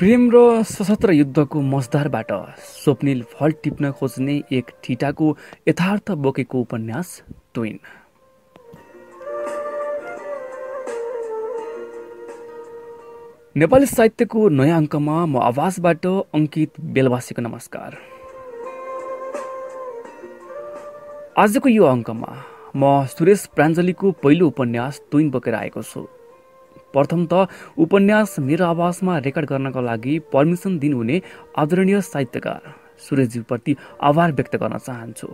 प्रेम र सशस्त्र युद्धको मजदारबाट स्वप्निल फल टिप्न खोज्ने एक ठिटाको यथार्थ बोकेको उपन्यास ट्विन। नेपाली साहित्यको नयाँ अङ्कमा म आवाजबाट अङ्कित बेलवासीको नमस्कार। आजको यो अङ्कमा म सुरेश प्राञ्जलीको पहिलो उपन्यास ट्विन बोकेर आएको छु। प्रथम त उपन्यास मेरो आवाजमा रेकर्ड गर्नका लागि पर्मिसन दिनुहुने आदरणीय साहित्यकार सुरेशज्यूप्रति आभार व्यक्त गर्न चाहन्छु।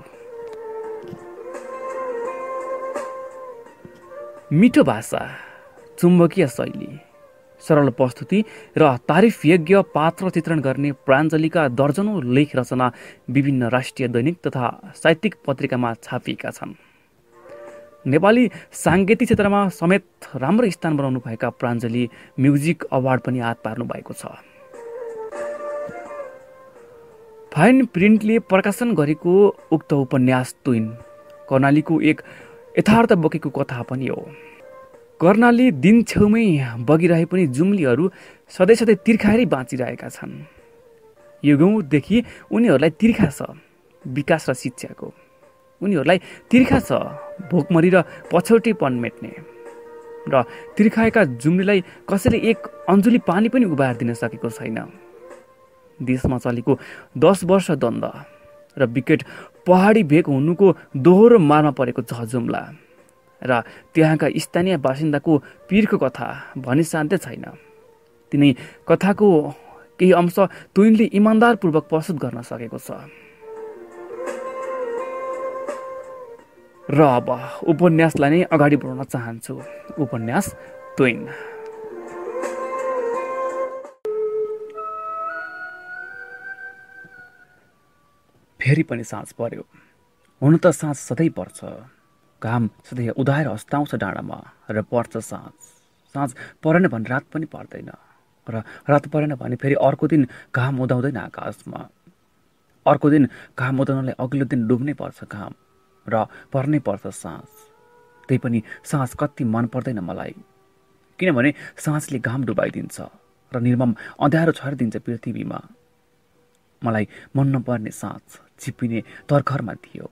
मिठो भाषा चुम्बकीय शैली सरल प्रस्तुति र तारिफयज्ञ पात्र चित्रण गर्ने प्राञ्जलीका दर्जनौँ लेख रचना विभिन्न राष्ट्रिय दैनिक तथा साहित्यिक पत्रिकामा छापिएका छन्। नेपाली साङ्गीतिक क्षेत्रमा समेत राम्रो स्थान बनाउनु भएका प्राञ्जली म्युजिक अवार्ड पनि हात पार्नु भएको छ। फाइन प्रिन्टले प्रकाशन गरेको उक्त उपन्यास तुइन कर्णालीको एक यथार्थ बोकेको कथा पनि हो। कर्णाली दिन छेउमै बगिरहे पनि जुम्लीहरू सधैँ सधैँ तिर्खाएरै बाँचिरहेका छन्। यो गाउँदेखि उनीहरूलाई तिर्खा छ विकास र शिक्षाको। उनीहरूलाई तिर्खा छ भोकमरी र पछौटेपन मेट्ने। र तिर्खाएका जुम्लीलाई कसैले एक अन्जुली पानी पनि उभार दिन सकेको छैन। देशमा चलेको दस वर्ष द्वन्द र विकेट पहाडी भेग हुनुको दोहोरो मारमा परेको छ जुम्ला। र त्यहाँका स्थानीय बासिन्दाको पीरको कथा भनी शान्तै छैन। तिनै कथाको केही अंश तुइनले इमान्दारपूर्वक प्रस्तुत गर्न सकेको छ। र अब उपन्यासलाई नै अगाडि बढाउन चाहन्छु। उपन्यास ट्विन फेरि पनि साँझ पर्यो। हुन त साँझ सधैँ पर्छ। घाम सधैँ उदाएर अस्ताउँछ डाँडामा र पर्छ साँझ। साँझ परेन भने रात पनि पर्दैन र रात परेन भने फेरि अर्को दिन घाम उदाउँदैन आकाशमा। अर्को दिन घाम उदाउनलाई अघिल्लो दिन डुब्नै पर्छ घाम। र पर्नै पर्छ सास त्यही पनि सास कति मन पर्दैन मलाई। किनभने सासले घाम डुबाइदिन्छ र निर्मम अँध्यारो छरिदिन्छ पृथ्वीमा। मलाई मन नपर्ने साँझ छिप्पिने तर्खरमा थियो।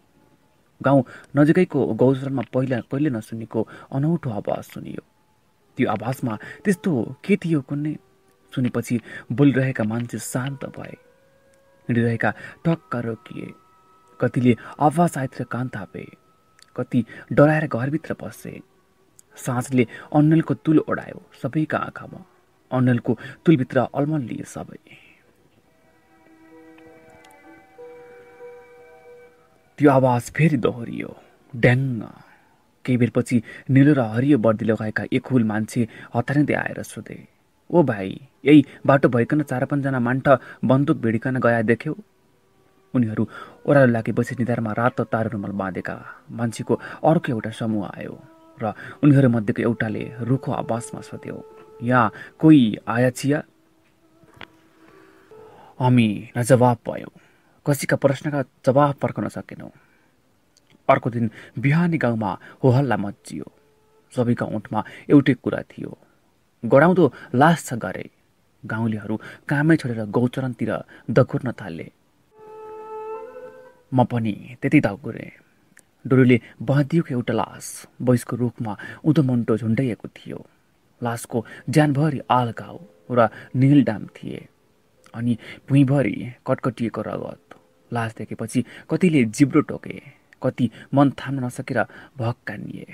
गाउँ नजिकैको गौचरमा पहिला कहिले नसुनेको अनौठो आवाज सुनियो। त्यो आवाजमा त्यस्तो के थियो कुनै सुनेपछि बोलिरहेका मान्छे शान्त भए। हिँडिरहेका टक्क रोकिए। कतिले आवाज आइतिर कान थापे कति डराएर घरभित्र पसे साँझले अन्नलको तुल ओढायो सबैका आँखामा अन्नलको तुलभित्र अलमल लिए सबै। त्यो आवाज फेरि दोहोरियो ड्याङ्ग केही बेरपछि निलो र हरियो वर्दी लगाएका एक हुल मान्छे हतारिँदै आएर सोधे ओ भाइ यही बाटो भइकन चार पाँचजना मान्ठ बन्दुक भिडिकन गए देख्यौ? उनीहरू ओह्रालो लागेपछि निधारमा रातो तारो रुमाल बाँधेका मान्छेको अर्को एउटा समूह आयो र उनीहरूमध्येको एउटाले रुखो आवासमा सोध्यो यहाँ कोही आया छिया हामी न जवाब पायौँ कसैका प्रश्नका जवाब पर्खन सकेनौँ। अर्को दिन बिहानी गाउँमा होहल्ला मचियो सबैका ओठमा एउटै कुरा थियो। गडाउँदो लास छ गरे। गाउँलेहरू कामै छोडेर गौचरणतिर दगुर्न थाले। म पनि त्यति दगुरेँ डोरीले बाँधिएको एउटा लास। बैसको रुखमा उदोमन्टो झुन्डाइएको थियो। लासको ज्यानभरि आलगाउ र निलडाम थिए। अनि भुइँभरि कटकटिएको रगत। लास देखेपछि कतिले जिब्रो टोके। कति मन थाम्न नसकेर भक्कानिए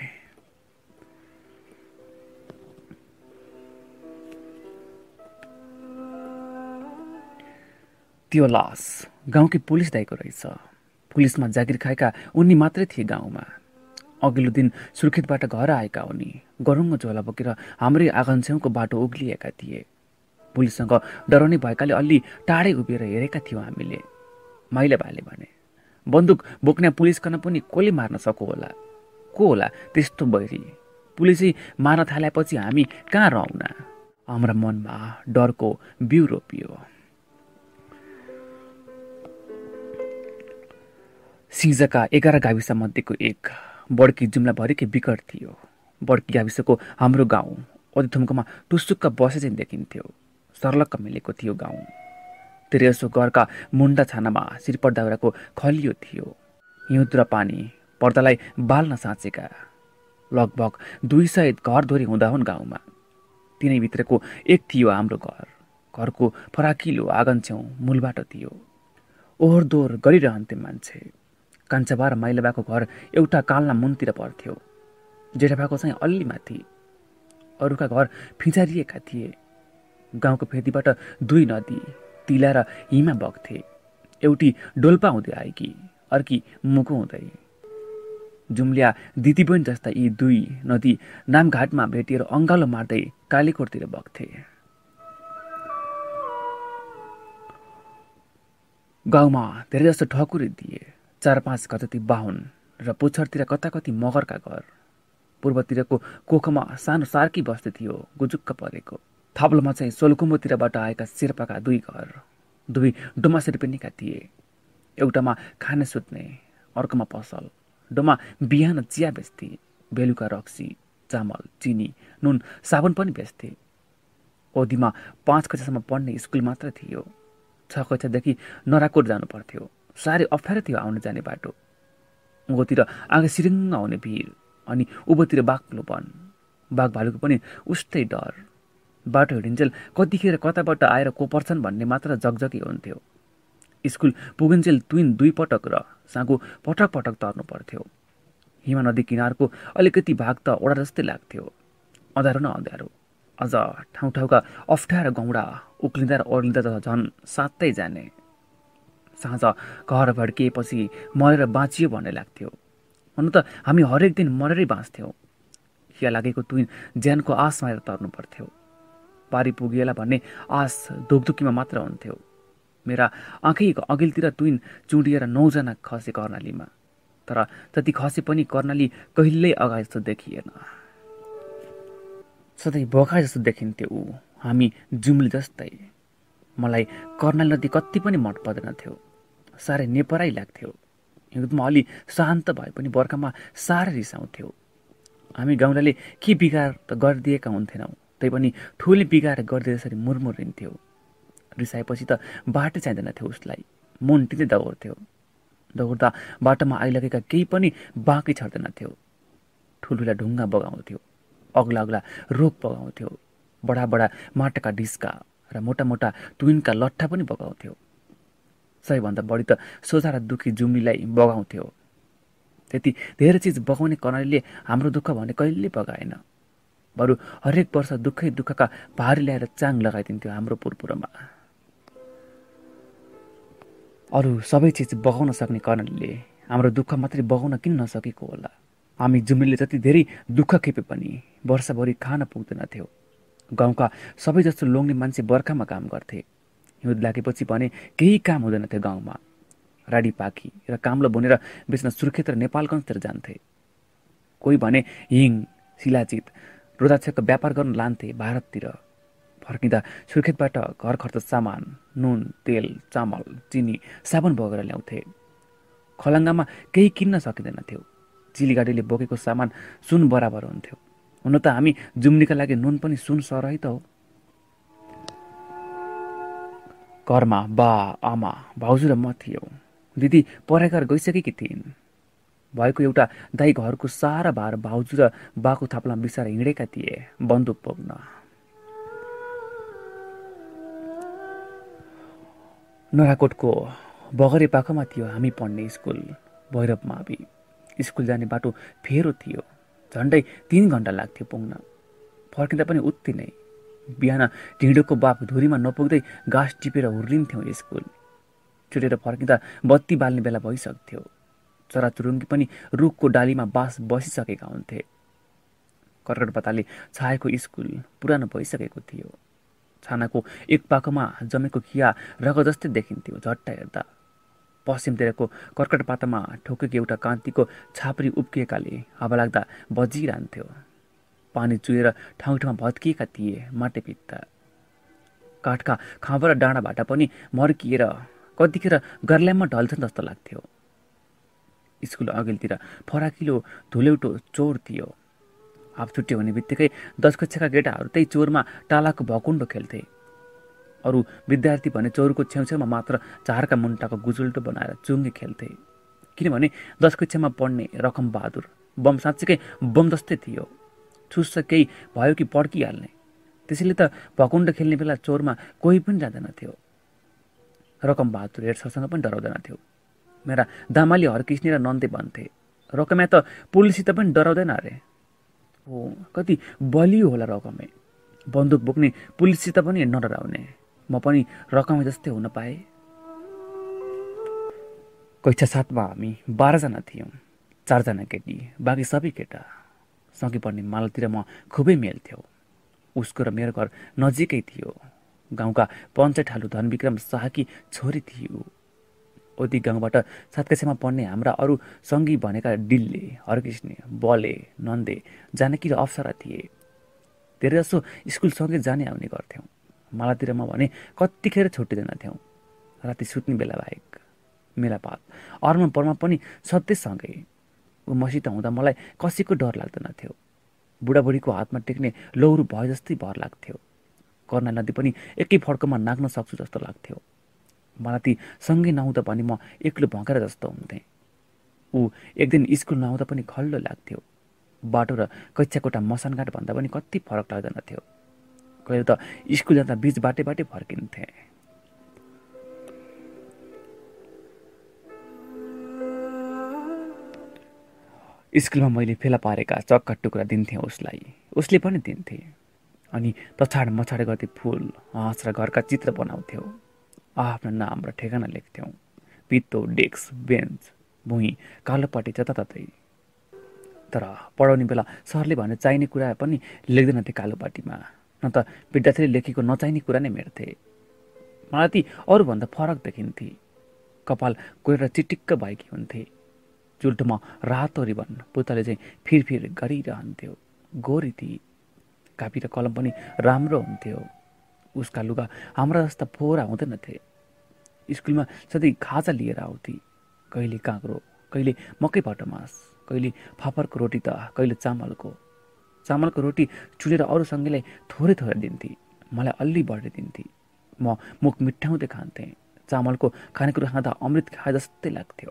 त्यो लास गाउँकी पुलिस दाइको रहेछ। पुलिसमा जागिर खाएका उनी मात्रै थिए गाउँमा। अघिल्लो दिन सुर्खेतबाट घर आएका उनी गरुङ्ग झोला बोकेर हाम्रै आँगन छेउको बाटो उक्लिएका थिए। पुलिससँग डराउने भएकाले अलि टाढै उभिएर हेरेका थियौँ हामीले। माइले भाइले भने बन्दुक बोक्ने पुलिसकन पनि कसले मार्न सकु होला? को होला त्यस्तो बैरी? पुलिसै मार्न थालेपछि हामी कहाँ रहौँ हाम्रा मनमा डरको बिउ रोपियो। सिंहका एघार गाविसमध्येको एक बड्की जुम्लाभरिकै विकट थियो। बड्की गाविसको हाम्रो गाउँ ओदिथुम्कोमा टुसुक्क बसे चाहिँ देखिन्थ्यो। सर्लक्क मिलेको थियो गाउँ। तेरेसो घरका मुन्डा छानामा श्रीपट दाउराको खलियो थियो। हिउँद र पानी पर्दालाई बाल्न साँचेका। लगभग दुई सय घरधोरी हुँदा हुन् गाउँमा। तिनैभित्रको एक थियो हाम्रो घर। घरको फराकिलो आँगन छेउ मूलबाट थियो। ओहोर दोहोर गरिरहन्थे मान्छे। कान्छाबा माइलाबाको घर एउटा कालना मुनतिर पर्थ्यो। जेठाबाको चाहिँ अल्ली माथि अरूका घर फिचारिएका थिए। गाउँको फेदीबाट दुई नदी तिला र हिमा बग्थे। एउटी डोल्पा हुँदै आएकी अर्की मुखो हुँदै। जुम्लिया दिदीबहिनी जस्ता यी दुई नदी नामघाटमा भेटिएर अङ्गालो मार्दै कालीकोटतिर बग्थे। गाउँमा धेरै जस्तो ठकुरी दिए। चार पाँच कति बाहुन र पुच्छरतिर कता कति मगरका घर। पूर्वतिरको कोखमा सानो सार्की बस्दै थियो गुजुक्क परेको। थाप्लोमा चाहिँ सोलकुम्बोतिरबाट आएका शेर्पाका दुई घर। दुई डोमा सिर्पिनीका थिए। एउटामा खाने सुत्ने अर्कोमा पसल। डोमा बिहान चिया बेच्थे बेलुका रक्सी चामल चिनी नुन साबुन पनि बेच्थे। ओदीमा पाँच कक्षासम्म पढ्ने स्कुल मात्र थियो। छ कक्षादेखि नराकोट जानु पर्थ्यो साह्रै अप्ठ्यारो थियो आउनु जाने बाटो। उँभोतिर आँखा सिरिङ्ग आउने भिड अनि उँभोतिर बाक्लोपन बाघ भालुको पनि उस्तै डर। बाटो हिँडिन्जेल कतिखेर कताबाट आएर को पर्छन् भन्ने मात्र जगजगी हुन्थ्यो। स्कुल पुगुन्जेल तुइन दुई पटक र साँगो पटक पटक तर्नु पर्थ्यो। हिमा नदी किनारको अलिकति भाग त ओडा जस्तै लाग्थ्यो। अँध्यारो न अँध्यारो। अझ ठाउँ ठाउँका अप्ठ्यारो गौडा उक्लिँदा र ओर्लिँदा त झन् सातै जाने। साँझ घर भड्किएपछि मरेर बाँचियो भन्ने लाग्थ्यो। हुन त हामी हरेक दिन मरेरै बाँच्थ्यौँ। खिया लागेको तुइन ज्यानको आश मारेर तर्नु पर्थ्यो। पारी पुगिएला भन्ने आश धुकधुकीमा मात्र हुन्थ्यो। मेरा आँखैको अघिल्तिर तुइन चुडिएर नौजना खसे कर्णालीमा। तर जति खसे पनि कर्णाली कहिल्यै अगाडि जस्तो देखिएन। सधैँ बोका जस्तो देखिन्थ्यो ऊ। हामी जुम्ली जस्तै। मलाई कर्णाली नदी कति पनि मन पर्दैनथ्यो साह्रै नेपराइ लाग्थ्यो। हिउँदमा अलि शान्त भए पनि बर्खामा साह्रै रिसाउँथ्यो। हामी गाउँले के बिगार त गरिदिएका हुन्थेनौँ तैपनि ठुलै बिगाएर गर्दै यसरी मुरमुरिन्थ्यो। रिसाएपछि त बाटो चाहिँदैन थियो उसलाई। मुन टिँदै दौड्थ्यो दौड्दा बाटोमा आइलगेका केही पनि बाँकी छर्दैन थियो। ठुल्ठुला ढुङ्गा बगाउँथ्यो। अग्ला अग्ला रोग बगाउँथ्यो। बडा बडा माटाका डिस्का र मोटा मोटा तुइनका लट्ठा पनि बगाउँथ्यो। सबैभन्दा बढी त सोझा र दुःखी जुम्लीलाई बगाउँथ्यो। त्यति धेरै चिज बगाउने कर्णालीले हाम्रो दुःख भने कहिले बगाएन। बरु हरेक वर्ष दुःखै दुःखका भारी ल्याएर चाङ लगाइदिन्थ्यो हाम्रो पुरपुरमा। अरू सबै चिज बगाउन सक्ने कर्णालीले हाम्रो दुःख मात्रै बगाउन किन नसकेको होला? हामी जुम्लीले जति धेरै दुःख खेपे पनि वर्षभरि खान पुग्दैनथ्यो गाउँका सबै जस्तो लोग्ने मान्छे बर्खामा काम गर्थे। हिउँद लागेपछि भने केही काम हुँदैन थियो गाउँमा। राडी पाखी र काम्लो बुनेर बेच्न सुर्खेत र नेपालगञ्जतिर जान्थे। कोही भने हिङ शिलाजित रुदाक्षको व्यापार गर्न लान्थे भारततिर। फर्किँदा सुर्खेतबाट घर खर्च सामान नुन तेल चामल चिनी साबुन बोकेर ल्याउँथे। खलङ्गामा केही किन्न सकिँदैन थियो। चिलीगाडीले बोकेको सामान सुन बराबर हुन्थ्यो। हुन त हामी जुम्नीका लागि नुन पनि सुन सरही त हो। घरमा बा आमा भाउजू र म थियौँ। दिदी पढाइकार गइसकेकी थिइन्। भएको एउटा दाई घरको सारा भार भाउजू र बाको थाप्लामा बिसाएर हिँडेका थिए बन्दुक पोग्न नराकोटको बगरे पाखोमा थियो हामी पढ्ने स्कुल भैरव मावि। स्कुल जाने बाटो फेरो थियो झन्डै तिन घन्टा लाग्थ्यो पुग्न। फर्किँदा पनि उत्ति नै। बिहान ढिँडोको बाप धुरीमा नपुग्दै घाँस टिपेर हुर्लिन्थ्यौँ स्कुल। छुटेर फर्किँदा बत्ती बाल्ने बेला भइसक्थ्यो। चराचुरुङ्गी पनि रुखको डालीमा बाँस बसिसकेका हुन्थे। कर्कट पताले छाएको स्कुल पुरानो भइसकेको थियो। छानाको एक पाखोमा जमेको खिया रग जस्तै देखिन्थ्यो झट्टा हेर्दा। पश्चिमतिरको कर्कट पातामा ठोकेको एउटा कान्तिको छाप्री उब्किएकाले हावा लाग्दा बजिरहन्थ्यो। पानी चुहेर ठाउँ ठाउँमा भत्किएका थिए माटे भित्ता काठका खाँबा र डाँडाबाट पनि मर्किएर कतिखेर गर्ल्याममा ढल्छन् जस्तो लाग्थ्यो। स्कुल अघिल्तिर फराकिलो धुलेउटो चोर थियो। हाफ छुट्टी हुने बित्तिकै दस कक्षाका केटाहरू त्यही चोरमा टालाको भकुण्डो खेल्थे। अरू विद्यार्थी भने चौरको छेउछेउमा मात्र झारका मुन्टाको गुजुल्टो बनाएर चुङ्गे खेल्थे। किनभने दस कक्षामा पढ्ने रकम बहादुर बम साँच्चीकै बम जस्तै थियो। छुस्स केही भयो कि पड्किहाल्ने त्यसैले त भकुण्ड खेल्ने बेला चोरमा कोही पनि जाँदैनथ्यो रकम बहादुर हेर्छसँग पनि डराउँदैन थियो। मेरा दामाली हर्किस्ने र नन्दे भन्थे। रकमे त पुलिसित पनि डराउँदैन अरे। हो कति बलियो होला रकमे। बन्दुक बोक्ने पुलिससित पनि नडराउने। म पनि रकमे जस्तै हुन पाएँ। कक्षा सातमा हामी बाह्रजना थियौँ। चारजना केटी बाँकी सबै केटा। सँगै पढ्ने मालतिर म खुबै मेल्थ्यो उसको र मेरो घर नजिकै थियो। गाउँका पञ्चायत धनविक्रम शाहकी छोरी थियो। ओदी गाउँबाट सातकासेमा पढ्ने हाम्रा अरू सङ्गी भनेका डिल्ले हरकृष्ण बले नन्दे जानकी र अप्सरा थिए। धेरै जसो स्कुलसँगै जाने आउने गर्थ्यौँ। मालातिरमा भने कतिखेर छुट्टिँदैनथ्यौँ राति सुत्ने बेला बाहेक। मेलापात। अरमा परमा पनि सधैँसँगै ऊ मसित हुँदा मलाई कसैको डर लाग्दैनथ्यो बुढाबुढीको हातमा टेक्ने लौरो भए जस्तै भर लाग्थ्यो। कर्णा नदी पनि एकै फड्कोमा नाग्न सक्छु जस्तो लाग्थ्यो। मलाई ती सँगै नहुँदा पनि म एक्लो भँकेर जस्तो हुन्थेँ। ऊ एक दिन स्कुल नआउँदा पनि खल्लो लाग्थ्यो। बाटो र कक्षाकोटा मसानघाट भन्दा पनि कति फरक लाग्दैन थियो। कहिले त स्कुल जाँदा बिच बाटे बाटे फर्किन्थे। स्कुलमा मैले फेला पारेका चक्का टुक्रा दिन्थेँ उसलाई। उसले पनि दिन्थे। अनि तछाड मछाड गर्दै फुल हाँस र घरका चित्र बनाउँथ्यौ। आफ्नो नाम र ठेगाना लेख्थ्यौँ। पित्तो डेस्क बेन्च भुइँ कालोपट्टि जताततै। तर पढाउने बेला सरले भने चाहिने कुरा पनि लेख्दैनथे कालोपाटीमा न त विद्यार्थीले लेखेको नचाहिने कुरा नै मेट्थे। मलाई ती अरूभन्दा फरक देखिन्थे। कपाल कोरेर चिटिक्क भएकी हुन्थे। चुल्टोमा रातो रिबन पुतले चाहिँ फिरफिर गरिरहन्थ्यो। गोरी थिए कापी र कलम पनि राम्रो हुन्थ्यो। उसका लुगा हाम्रा जस्ता फोहोरा हुँदैनथे स्कुलमा सधैँ खाजा लिएर आउँथे। कहिले काँक्रो कहिले मकै मास कहिले फापरको रोटी त कहिले चामलको। चामलको रोटी चुनेर अरू थोरै थोरै दिन्थे। मलाई अल्ली बढी दिन्थे। म मुख मिठाउँदै खान्थेँ। चामलको खानेकुरा खाँदा अमृत खाए जस्तै लाग्थ्यो।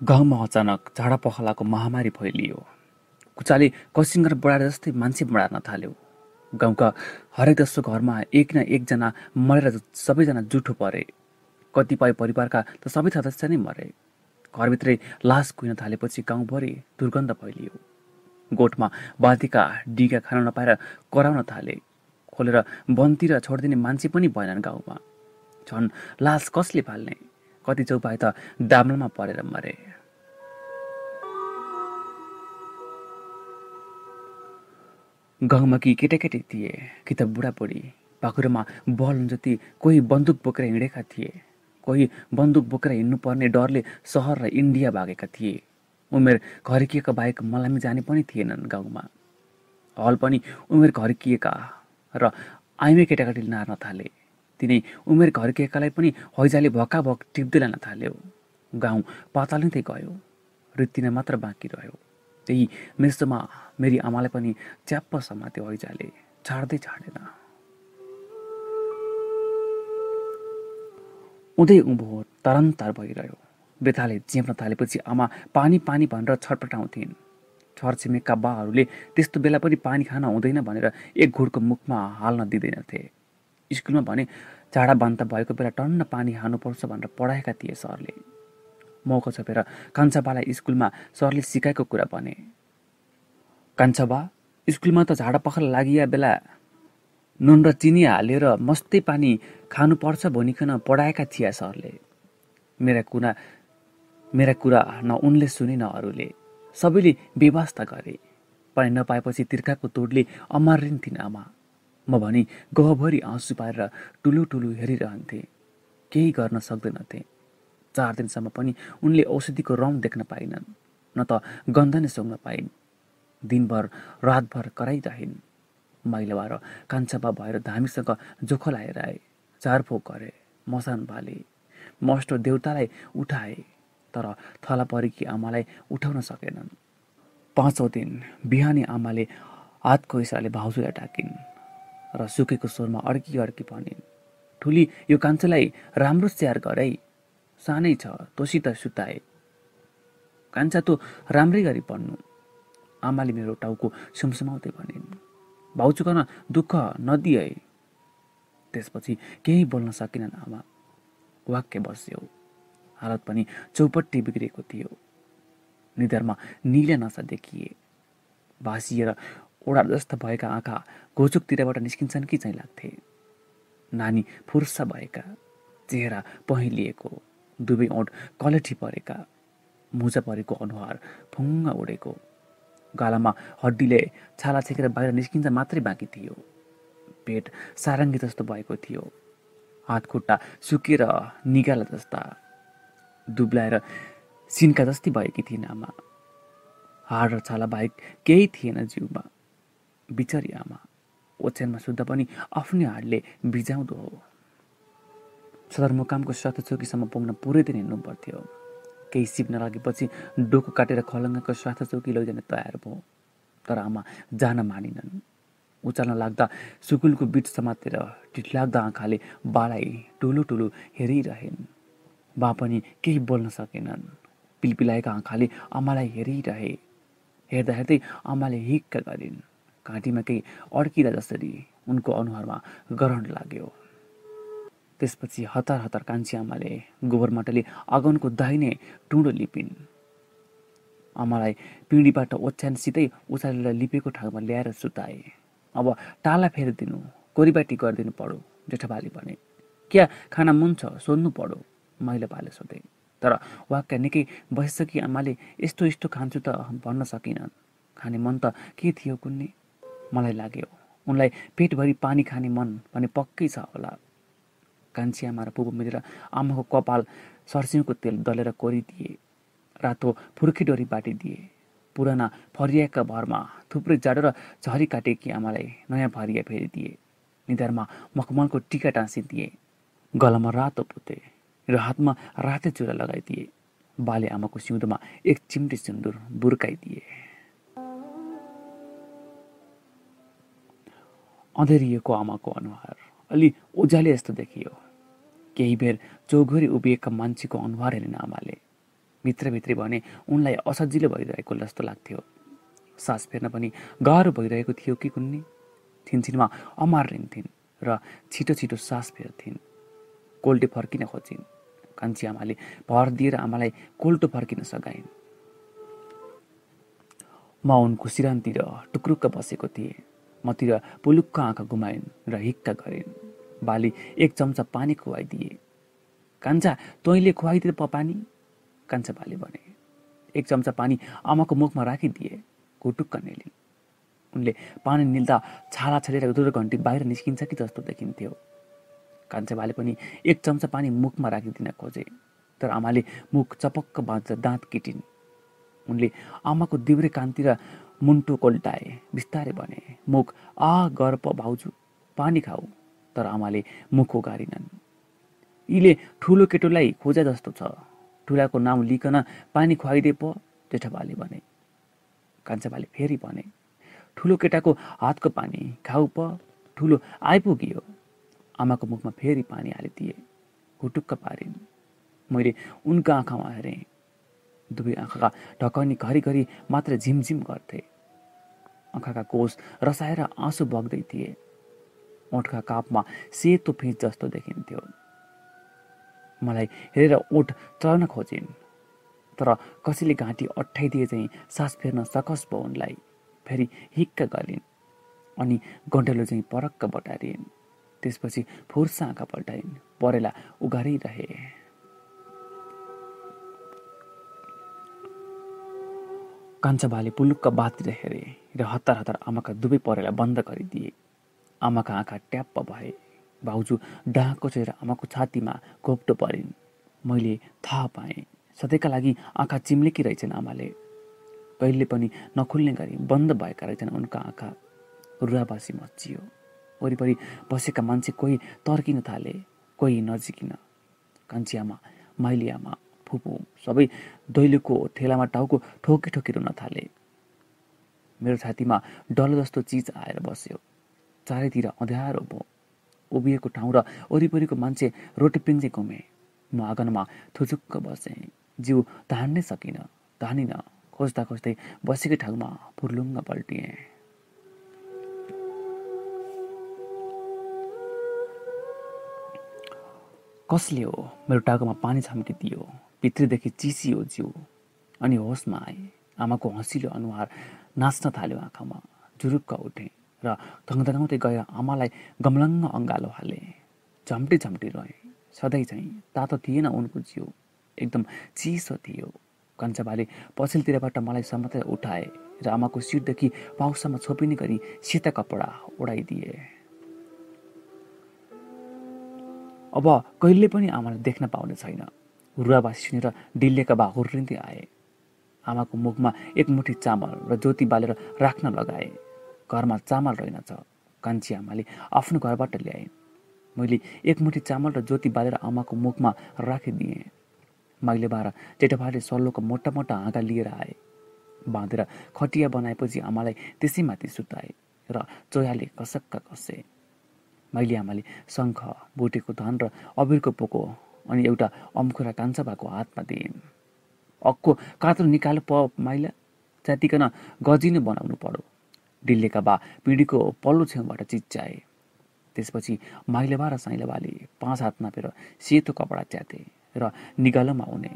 गाउँमा अचानक झाडा पखलाको महामारी फैलियो। कुचाले कसिङ्गर बढाएर जस्तै मान्छे बढार्न थाल्यो। गाउँका हरेक जसो घरमा एक न एकजना मरेर सबैजना जुठो परे। कतिपय परिवारका त सबै सदस्य नै मरे। घरभित्रै लास कुहिन थालेपछि गाउँभरि दुर्गन्ध फैलियो। गोठमा बाल्टीका डिगा खान नपाएर कराउन थाले। खोलेर वनतिर छोडिदिने मान्छे पनि भएनन् गाउँमा। झन् लास कसले फाल्ने? कति चौपाए त दामलामा परेर मरे। गाउँमा कि केटाकेटी थिए कि त बुढाबुढी। पाखुरोमा बल हुन्छ ती कोही बन्दुक बोकेर हिँडेका थिए। कोही बन्दुक बोकेर हिँड्नुपर्ने डरले सहर र इन्डिया भागेका थिए। उमेर घर्किएका बाहेक मलामी जाने पनि थिएनन् गाउँमा। हल पनि उमेर घर्किएका र आइमे केटाकेटी नार्न थाले। तिनै उमेर घर्किएकालाई पनि हैजाले भक्का भक टिप्दै लान थाल्यो। गाउँ पातालिँदै गयो। रित्तिन मात्र बाँकी रह्यो। त्यही मेसोमा मेरी आमालाई पनि च्याप्प समात्यो हैजाले छाड्दै छाडेन। उदय उँभो तरन्तार भइरह्यो। बेथाले चेप्न थालेपछि आमा पानी पानी भनेर छटपटाउँथिन्। छरछिमेकका बाहरूले त्यस्तो बेला पनि पानी खान हुँदैन भनेर एक घुटको मुखमा हाल्न दिँदैनथे। स्कुलमा भने चाडा बान्ता भएको बेला टन्न पानी हाल्नुपर्छ भनेर पढाएका थिए सरले। मौका छपेर कान्छाबालाई स्कुलमा सरले सिकाएको कुरा भने। कान्छाबा स्कुलमा त झाडा पखल लागिया बेला नुन र चिनी हालेर मस्तै पानी खानुपर्छ भनिकन पढाएका थिए सरले। मेरा कुरा मेरा कुरा न उनले सुने न अरूले। सबैले व्यवस्था गरे। पानी नपाएपछि तिर्खाको तोडले अमारिन्थिन् आमा। म भनी गहभरि आँसु पारेर टुलु टुलु हेरिरहन्थे। केही गर्न सक्दैनथे। चार दिनसम्म पनि उनले औषधिको रङ देख्न पाइनन् न त गन्ध नै सुँग्न पाइन्। दिनभर रातभर कराइरहन्। माइला र कान्छाबा भएर धामीसँग जोखो लाएर आए चारफोक गरे मसान भाले। मस्ट देउतालाई उठाए तर थला परेकी आमालाई उठाउन सकेनन्। पाँचौँ दिन बिहानी आमाले हातको इसाले भाउजूलाई डाकिन् र सुकेको स्वरमा अड्की अड्की भनिन् ठुली यो कान्छेलाई राम्रो स्याहार गरे सानै छ तोसित सुताए। कान्छा त राम्रै गरी पढ्नु। आमाले मेरो टाउको सुमसुमाउँदै भनिन् भाउजूकन दुःख नदिए। त्यसपछि केही बोल्न सकिनन् आमा। वाक्य बस्यो। हालत पनि चौपट्टि बिग्रेको थियो। निधारमा निले नसा देखिए। भाँसिएर ओडा जस्ता भएका आँखा घोचुकतिरबाट निस्किन्छन् कि चाहिँ लाग्थे। नानी फुर्सा भएका चेहरा पहिलिएको। दुवै ओठ कलेठी परेका मुजा परेको अनुहार फुङ्ग उडेको। गालामा हड्डीले छाला छेकेर बाहिर निस्किन्छ मात्रै बाँकी थियो। पेट सारङ्गी जस्तो भएको थियो। हात खुट्टा सुकेर निगाला जस्ता दुब्लाएर सिन्का जस्तै भएकी थिइन् आमा। हाड र छाला बाहेक केही थिएन जिउमा। बिचरी आमा ओछ्यानमा सुत्दा पनि आफ्नै हाडले बिजाउँदो हो। सदरमुकामको स्वास्थ्य पुग्न पुरै दिन हिँड्नु पर्थ्यो केही सिप्न लागेपछि डोको काटेर खलङ्गाको स्वास्थ्य चौकी लैजाने तयार भयो। तर आमा जान मानिनन्। उचाल्न लाग्दा सुकुलको बिट समातेर टिटलाग्दा आँखाले बालाई टुलु टुलु हेरिरहेन्। बा पनि केही बोल्न सकेनन्। पिलपिलाएका आँखाले आमालाई हेरिरहे। हेर्दा हेर्दै आमाले हिक्क गरिन्। घाँटीमा केही अड्किँदा जसरी उनको अनुहारमा ग्रहण लाग्यो। त्यसपछि हतार हतार कान्छी आमाले गोबर माटोले आँगनको दाहिने टुँडो लिपिन्। आमालाई पिँढीबाट ओछ्यानसितै उचालेर लिपेको ठाउँमा ल्याएर सुताए। अब टाला फेरिदिनु कोरिबाटी गरिदिनु पढो जेठाबाली भने। क्या खाना मुन छ सोध्नु पढो मैले पाले सोधेँ। तर वाक्य निकै बसिसकी आमाले यस्तो यस्तो खान्छु त भन्न सकिनन्। खाने मन त के थियो कुन्ने? मलाई लाग्यो उनलाई पेटभरि पानी खाने मन भने पक्कै छ होला। कान्छी आमा र पुबु मिलेर आमाको कपाल सर्सिउँको तेल दलेर कोरिदिए रातो फुर्की डोरी बाटिदिए पुराना फरियाका भरमा थुप्रै जाडो र झरी काटेकी आमालाई नयाँ फरिया फेरिदिए निधारमा मखमलको टिका टाँसिदिए गलामा रातो पुते र हातमा राते चुरा लगाइदिए बाले आमाको सिउँदोमा एक चिम्टी सिन्दुर बुर्काइदिए। अँधेरिएको आमाको अनुहार। अलि उज्याले जस्तो देखियो। केही बेर चौघरी उभिएका मान्छेको अनुहार हेरेन आमाले भित्रभित्री भने उनलाई असजिलो भइरहेको जस्तो लाग्थ्यो। सास फेर्न पनि गाह्रो भइरहेको थियो कि कुन्नी? छिनछिनमा अमार रिन्थिन् र छिटो छिटो सास फेर्थिन्। कोल्टे फर्किन खोजिन्। कान्छी आमाले भर दिएर आमालाई कोल्टो फर्किन सघाइन्। म उनको सिरानतिर टुक्रुक्क बसेको थिएँ। मतिर पुलुक्क आँखा घुमाइन् र हिक्का गरिन्। बाली एक चम्चा पानी खुवाइदिए। कान्छा तैँले खुवाइदिए प पानी? कान्छा बाले भने। एक चम्चा पानी आमाको मुखमा राखिदिए। घुटुक्क नेलिन्। उनले पानी निल्दा छाला छरेर दुध घन्टी बाहिर निस्किन्छ कि जस्तो देखिन्थ्यो। कान्छा बाले पनि एक चम्चा पानी मुखमा राखिदिन खोजे। तर आमाले मुख चपक्क बाँच्दा दाँत किटिन्। उनले आमाको दिब्रे कान्तिर मुन्टो कोल्टाए बिस्तारै भने मुख आ गर प भाउजू पानी खाऊ। तर आमाले मुख उगारिनन्। यीले ठुलो केटोलाई खोजा जस्तो छ। ठुलाको नाम लिकन पानी खुवाइदिए प। भने। कान्छाबाले फेरि भने ठुलो केटाको हातको पानी खाऊ प। ठुलो आइपुग्यो। आमाको मुखमा फेरि पानी हालिदिए। हुटुक्क पारिन्। मैले उनका आँखामा हेरेँ। दुवै आँखाका ढकनी घरिघरि मात्र झिमझिम गर्थे। आँखाका कोष रसाएर आँसु बग्दै थिए। ओठका कापमा सेतो फिँच जस्तो देखिन्थ्यो। मलाई हेरेर ओठ चल्न खोजिन् तर कसैले घाँटी अठाइदिए चाहिँ सास फेर्न सकस भयो उनलाई। फेरि हिक्क गरिन् अनि गन्टेलो चाहिँ परक्क बटारिन्। त्यसपछि फुर्सा आँखा पल्टाइन् परेला उघारिरहे। कान्छा भाले पुलुक्क बातिर हेरे र हतार हतार आमाका दुवै परेला बन्द गरिदिए। आमाका आँखा ट्याप्प भए। भाउजू डाँको चेर आमाको छातीमा घोप्टो परिन्। मैले थाहा पाएँ। सधैँका लागि आँखा चिम्लेकी रहेछन् आमाले। कहिले पनि नखुल्ने गरी बन्द भएका रहेछन् उनका आँखा। रुवाबासी मचियो। वरिपरि बसेका मान्छे कोही तर्किन थाले कोही नजिकिन। कान्छी आमा माइली आमा फुपू। सबै दैलोको ठेलामा टाउको ठोकी ठोकी रुन थाले। मेरो छातीमा डल जस्तो चिज आएर बस्यो। चारैतिर अँध्यारो भयो। उभिएको ठाउँ र वरिपरिको मान्छे रोटी पिङ्जे घुमे। म आँगनमा थुचुक्क बसेँ। जिउ धान्नै सकिनँ धानिन। खोज्दा खोज्दै बसेकै ठाउँमा फुर्लुङ्ग पल्टिएँ। कसले हो? मेरो टाउकोमा पानी छम्किदियो। भित्रीदेखि चिसियो जिउ। अनि होसमा आए। आमाको हँसिलो अनुहार नाच्न थाल्यो आँखामा। जुरुक्क उठेँ र धङधगाउँदै गएर आमालाई गमलङ्ग अङ्गालो हाले। झम्टी झम्टी रहेँ। सधैँ चाहिँ तातो थिएन उनको जिउ। एकदम चिसो थियो। कञ्चबाले पछिल्लोतिरबाट मलाई समातेर उठाए र आमाको सिटदेखि पाउसम्म छोपिने गरी सेता कपडा उडाइदिए। अब कहिले पनि आमालाई देख्न पाउने छैन। हुर्वाबासी सुनेर डिल्लेका बा हुर्रिँदै आए। आमाको मुखमा एक मुठी चामल र ज्योति बालेर राख्न लगाए। घरमा चामल रहेनछ। कान्छी आमाले आफ्नो घरबाट ल्याए। मैले एक मुठी चामल र ज्योति बालेर आमाको मुखमा राखिदिएँ। माइले बाह्र जेठाभाले सल्लोको मोटा मोटा हाँगा लिएर आए। बाँधेर खटिया बनाएपछि आमालाई त्यसै माथि सुताए र चोयाले कसक्क कसे। मैले आमाले शङ्ख भुटेको धन र अबिरको पोको अनि एउटा अम्खुरा कान्छा भएको हातमा दिइन्। अक्को कात्रो निकालो प माइला च्यातिकन गजिनु बनाउनु पर्यो डिल्लेका बा पिँढीको पल्लो छेउबाट चिच्चाए त्यसपछि माइलेबा र साइलेबाले पाँच हात नापेर सेतो कपडा च्याते र निगालोमा आउने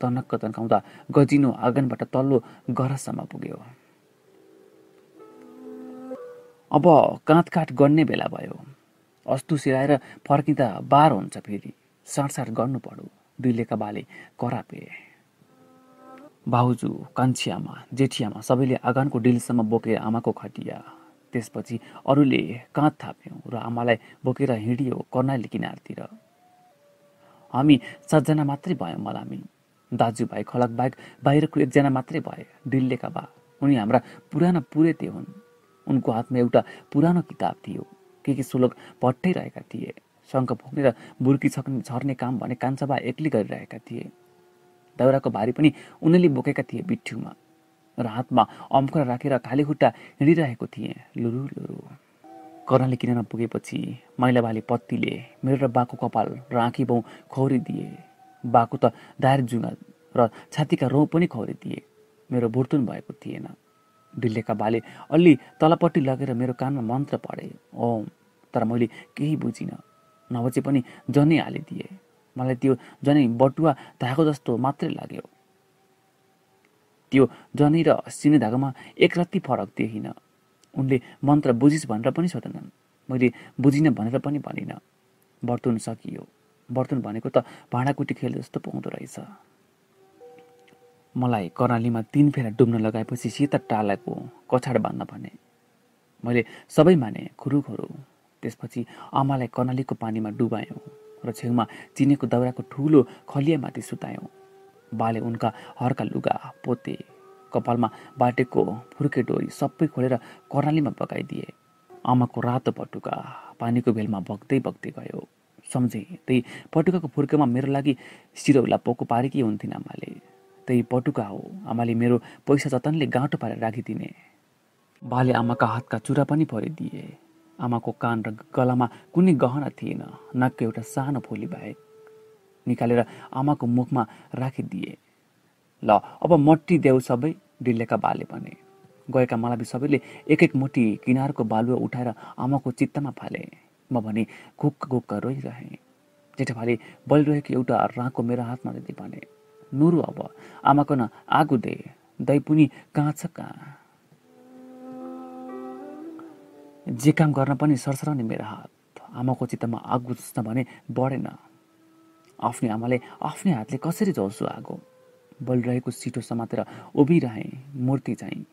तनक्क तन्काउँदा गजिनो आँगनबाट तल्लो गरसम्म पुग्यो। अब काँधकाट गर्ने बेला भयो। अस्तु सिराएर फर्किँदा बार हुन्छ फेरि। साँडसाँड गर्नु पर्यो दुइलेका बाले करापे भाउजू कान्छियामा जेठियामा सबैले आँगनको डिलसम्म बोकेर आमाको खटिया। त्यसपछि अरूले काँध थाप्यौँ र आमालाई बोकेर हिँडियो कर्णाली किनारतिर। हामी सातजना मात्रै भयौँ मलामी। दाजुभाइ खलक बाहेक बाहिरको एकजना मात्रै भए। डिल्लेका बा उनी हाम्रा पुराना पुरेते हुन्। उनको हातमा एउटा पुरानो किताब थियो। के के श्लोक भट्टाइरहेका थिए। शङ्ख फुक्ने र बुर्की छक्ने छर्ने काम भने कान्छाबा एक्लै गरिरहेका थिए। दाउराको भारी पनि उनीहरूले बोकेका थिए बिठ्ठुमा र हातमा अम्खुरा राखेर खाली खुट्टा हिँडिरहेको थिएँ। लुरु लुरु। कर्णाली किनारमा पुगेपछि मैलाबाले पत्तीले मेरो र बाको कपाल र आँखी बाउ खौरिदिए। बाको त दायर जुङ्गा र छातीका रौँ पनि खौरिदिए। मेरो भुर्तुन भएको थिएन। डिल्लेका बाले अलि तलपट्टि लगेर मेरो कानमा मन्त्र पढे। ओम तर मैले केही बुझिनँ। नबचे पनि जनै हालिदिए मलाई त्यो जनै बटुवा धागो जस्तो मात्रै लाग्यो। त्यो जनै र सिने धागोमा एक रत्ती फरक देखिनँ। उनले मन्त्र बुझिस् भनेर पनि सोधेनन्। मैले बुझिनँ भनेर पनि भनिनँ। बर्तुन सकियो। बर्तुन भनेको त भाँडाकुटी खेल जस्तो पाउँदो रहेछ। मलाई कर्णालीमा तिन फेरा डुब्न लगाएपछि शीत टालाको कछाड बाँध्न भने। मैले सबै माने खुरुखुरु। त्यसपछि आमालाई कर्णालीको पानीमा डुबायौँ र छेउमा चिनेको दाउराको ठुलो खलियामाथि सुतायौँ। बाले उनका हर्का लुगा पोते कपालमा बाटेको फुर्के डोरी सबै खोलेर कर्णालीमा पकाइदिए। आमाको रातो पटुका पानीको भेलमा बग्दै बग्दै गयो। सम्झेँ त्यही पटुकाको फुर्केमा मेरो लागि सिरौला पोको पारेकी हुन्थिन् आमाले। त्यही पटुका हो आमाले मेरो पैसा जतनले गाँटो पारेर राखिदिने। बाले आमाका हातका चुरा पनि भरिदिए आमाको कान र गलामा कुनै गहना थिएन। नाकको एउटा सानो फोली बाहेक निकालेर आमाको मुखमा राखिदिए। ल अब मट्टी देऊ सबै डिल्लेका बाले भने। गएका मलाई सबैले एक एक मुठी किनारको बालुवा उठाएर आमाको चित्तमा फाले। म भने घुक्क घुक्क रोइरहेँ। जेठाभाले बलिरहेको एउटा राँको मेरो हातमा दिँदै भने नुरु अब आमाको न आगो दे। दै पनि कहाँ छ कहाँ? जे काम गर्न पनि सरसराउने मेरो हात आमाको चित्तमा आगो जस्तो भने बढेन। आफ्नै आमाले आफ्नै हातले कसरी झोल्छु आगो? बलिरहेको सिटो समातेर उभिरहेँ मूर्ति चाहिँ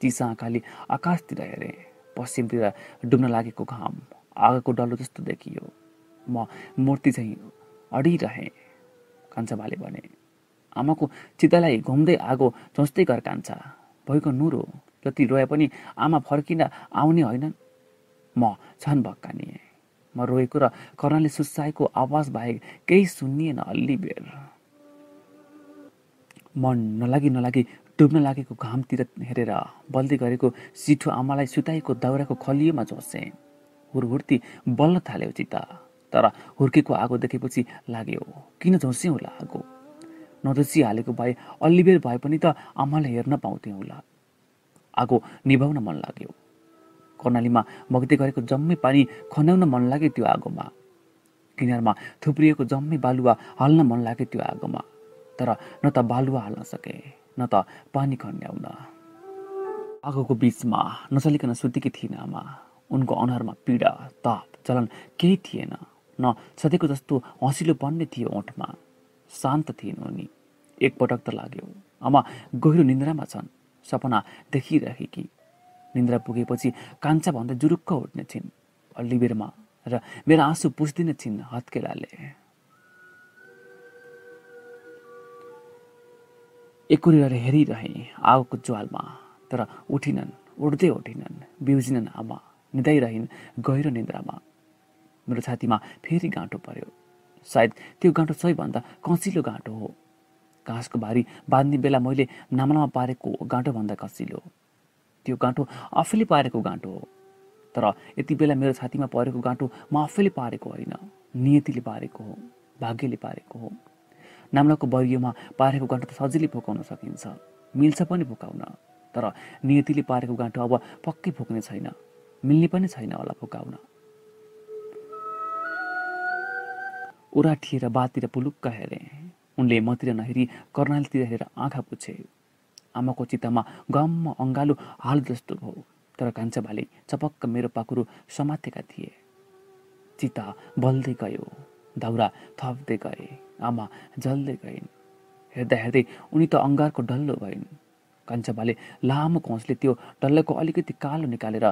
चिसा आँखाले आकाशतिर हेरेँ पश्चिमतिर डुब्न लागेको घाम आगोको डल्लो जस्तो देखियो। म मूर्ति चाहिँ अडिरहेँ कान्छा बाले भने आमाको चित्तलाई घुम्दै आगो झोस्दै गर कान्छा भइको नुरो जति रोए पनि आमा फर्किन आउने होइनन्। म छन् भक्कानिएँ म रोएको र कर्णाले सुसाएको आवाज बाहेक केही सुनिएन अल्ली बेर। मन नलागी नलागी डुब्न लागेको घामतिर हेरेर बल्दै गरेको सिठो आमालाई सुताएको दाउराको खलियोमा जोसे। हुरहुर्ती बल्न थाल्यो चिता तर हुर्केको आगो देखेपछि लाग्यो किन झोस्यौँ होला आगो? नदोसिहालेको भए अल्लिबेर भए पनि त आमालाई हेर्न पाउँथ्यौँ होला। आगो निभाउन मन लाग्यो। कर्णालीमा बग्दै गरेको जम्मै पानी खन्याउन मन लाग्यो त्यो आगोमा। किनारमा थुप्रिएको जम्मै बालुवा हाल्न मन लाग्यो त्यो आगोमा। तर न त बालुवा हाल्न सके न त पानी खन्याउन। आगोको बिचमा नचलिकन सुतेकी थिइन् आमा। उनको अनुहारमा पीडा ताप चलन केही थिएन। न सधैँको जस्तो हँसिलो बन्ने थियो ओठमा। शान्त थिइन् उनी। एकपटक त लाग्यो। आमा गहिरो निन्द्रामा छन्। सपना देखिरहेकी निन्द्रा पुगेपछि कान्छा भन्दा जुरुक्क उठ्ने छिन् अल्ली बेरमा र मेरो आँसु पुस्दिने छिन् हत्केलाले। एकुरेर हेरिरहे आगोको ज्वालमा तर उठिनन् उठ्दै उठिनन् बिउजिनन् आमा निदाइरहन् गहिरो निन्द्रामा। मेरो छातीमा फेरि गाँठो पर्यो। सायद त्यो गाँठो सबैभन्दा कसिलो गाँठो हो। घाँसको भारी बाँध्ने बेला मैले नामनामा पारेको गाँठोभन्दा कसिलो। त्यो गाँठो आफैले पारेको गाँठो हो। तर यति बेला मेरो छातीमा परेको गाँठो म आफैले पारेको होइन नियतिले पारेको हो भाग्यले पारेको हो। नाम्लाको बरियोमा पारेको गाँठो त सजिलै फुकाउन सकिन्छ मिल्छ पनि फुकाउन तर नियतिले पारेको गाँठो अब पक्कै फुक्ने छैन मिल्ने पनि छैन होला फुकाउन उराठिएर बातिर पुलुक्क हेरे। उनले मतिर नहेरी कर्णालीतिर हेरेर आँखा पुछे। आमाको चित्तमा गम्म अङ्गालो हाल जस्तो भयो। तर कान्छा भाले चपक्क मेरो पाखुरो समातेका थिए। चिता बल्दै गयो दाउरा थप्दै गए आमा जल्दै गइन्। हेर्दा हेर्दै उनी त अङ्गारको डल्लो भइन्। कान्छाबाले लामो कौँसले त्यो डल्लोको अलिकति कालो निकालेर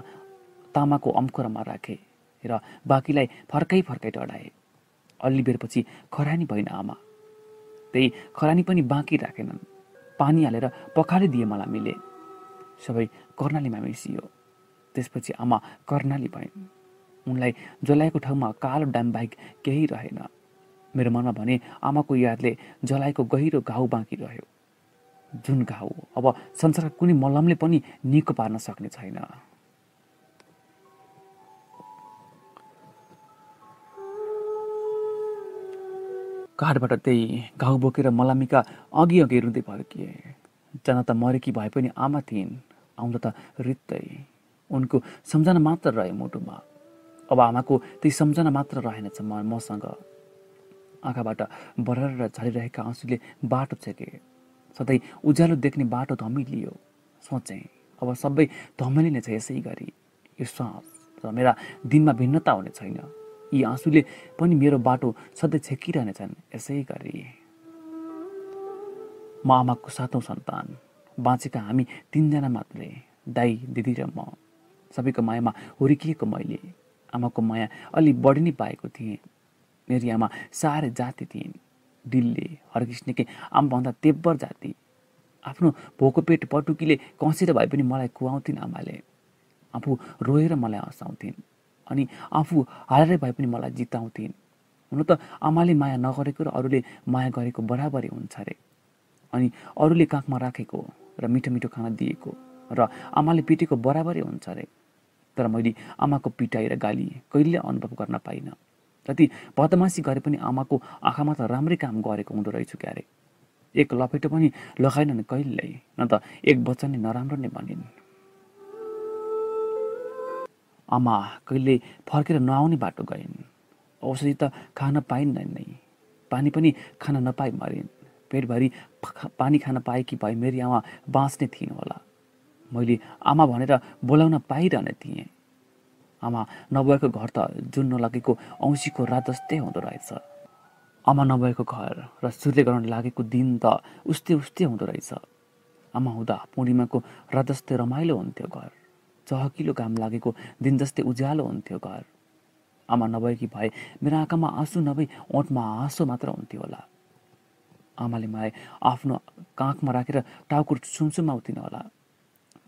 तामाको अम्खुरामा राखे र बाँकीलाई फर्काइ फर्काइ डढाए अलि बेरपछि खरानी भइन् आमा। त्यही खरानी पनि बाँकी राखेनन्। पानी हालेर पखालिदिए मलाई मिले। सबै कर्णालीमा मिसियो त्यसपछि आमा कर्णाली भइन् उनलाई जलाएको ठाउँमा कालो डाम बाहेक केही रहेन। मेरो मनमा भने आमाको यादले जलाएको गहिरो घाउ बाँकी रह्यो। जुन घाउ अब संसारका कुनै मलमले पनि निको पार्न सक्ने छैन। काठबाट त्यही घाउ बोकेर मलामीका अघि अघि रुँदै फर्किए जान त मरेकी भए पनि आमा थिइन् आउँदा त रित्तै। उनको सम्झना मात्र रह्यो मुटुमा। अब आमाको त्यही सम्झना मात्र रहेनछ म मसँग। आँखाबाट बरर झरिरहेका आँसुले बाटो छेके। सधैँ उज्यालो देख्ने बाटो धमिलियो। सोचेँ अब सबै धमिलिनेछ यसै गरी। यो सास र मेरा दिनमा भिन्नता हुने छैन। यी आँसुले पनि मेरो बाटो सधैँ छेकिरहनेछन् यसै गरी। म आमाको सातौँ सन्तान बाँचेका हामी तिनजना मात्रै दाई दिदी र म। सबैको मायामा हुर्किएको मैले। आमाको माया अलि बढी नै पाएको थिएँ। मेरी आमा साह्रै जाति थिइन्। डिल्ले हर्किस्नेके आमभन्दा तेब्बर जाति। आफ्नो भोको पेट पटुकीले कसेर भए पनि मलाई खुवाउँथिन् आमाले। आफू रोएर मलाई हँसाउँथिन्। अनि आफू हारेरै भए पनि मलाई जिताउँथिन्। हुन त आमाले माया नगरेको र अरूले माया गरेको बराबरी हुन्छ अरे अनि अरूले काखमा राखेको र मिठो मिठो खाना दिएको र आमाले पिटेको बराबरी हुन्छ अरे तर मैले आमाको पिटाइ र गाली कहिले अनुभव गर्न पाइनँ। जति बदमासी गरे पनि आमाको आँखामा त राम्रै काम गरेको हुँदो रहेछु क्यारे एक लपेटो पनि लगाएनन् कहिल्यै। न त एक वचन नै नराम्रो नै भनिन् आमा कहिले फर्केर नआउने बाटो गइन्। औषधि त खान पाइन्न नै। पानी पनि खान नपाइ मरिन्। पेटभरि पानी खान पाएकी भए मेरी आमा बाँच्ने थिइन् होला। मैले आमा भनेर बोलाउन पाइरहने थिएँ। आमा नभएको घर त जुन नलागेको औँसीको रात जस्तै हुँदो रहेछ। आमा नभएको घर र सूर्य ग्रहण लागेको दिन त उस्तै उस्तै हुँदो रहेछ। आमा हुँदा पूर्णिमाको रात जस्तै रमाइलो हुन्थ्यो घर। चहकिलो घाम लागेको दिन जस्तै उज्यालो हुन्थ्यो घर। आमा नभएकी भए मेरो आँखामा आँसु नभई ओठमा हाँसो मात्र हुन्थ्यो होला। आमाले मलाई आफ्नो काखमा राखेर टाउको सुमसुमाउँथिन होला।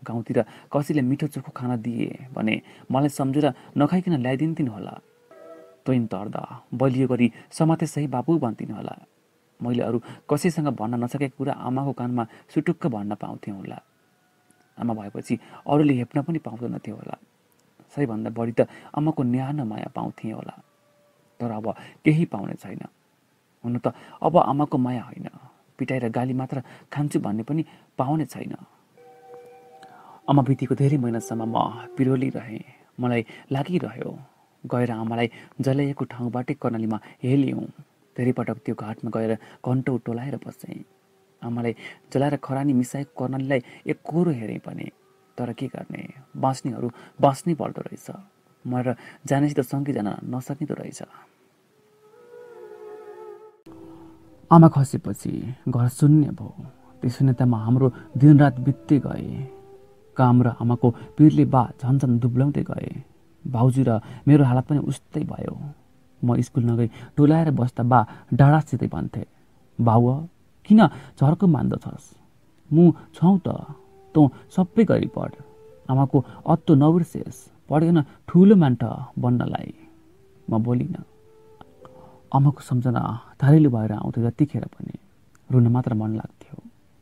गाउँतिर कसैले मिठो चोखो खाना दिए भने मलाई सम्झेर नखाइकन ल्याइदिन्थिन् होला। तैन तर्दा बलियो गरी समाते सही बाबु भन्थिन् होला। मैले अरू कसैसँग भन्न नसकेको कुरा आमाको कानमा सुटुक्क भन्न पाउँथेँ होला आमा भएपछि अरूले हेप्न पनि पाउँदैनथ्यो होला। सबैभन्दा बढी त आमाको न्यानो माया पाउँथेँ होला। तर अब केही पाउने छैन। हुन त अब आमाको माया होइन। पिटाइ र गाली मात्र खान्छु भन्ने पनि पाउने छैन। आमा बितेको धेरै महिनासम्म म पिरोली रहेँ मलाई लागिरह्यो। गएर आमालाई जलाइएको ठाउँबाटै कर्णालीमा हेलियौँ। धेरै पटक त्यो घाटमा गएर घन्टो टोलाएर बसेँ। आमालाई जलाएर खरानी मिसाएको कर्णालीलाई एक कोरो हेरेँ पनि। तर के गर्ने? बाँच्नेहरू बाँच्नै पर्दो रहेछ। मरेर जानेसित सँगै जान नसकिँदो रहेछ। आमा खसेपछि घर शून्य भयो। त्यो शून्यतामा हाम्रो दिनरात बित्दै गए। काम र आमाको पिरले बा झन्झन दुब्लाउँदै गए। भाउजू र मेरो हालत पनि उस्तै भयो। म स्कुल नगई टोलाएर बस्दा बा डाँडासितै भन्थे बाउ किन झर्को मान्दछस् मु छौ त तँ सबै गरी पढ। आमाको अत्तो नबिर्सेस। पढेन ठुलो मान्ठ बन्नलाई। म बोलिनँ आमाको सम्झना धारिलो भएर आउँथ्यो जतिखेर पनि। रुन मात्र मन लाग्थ्यो।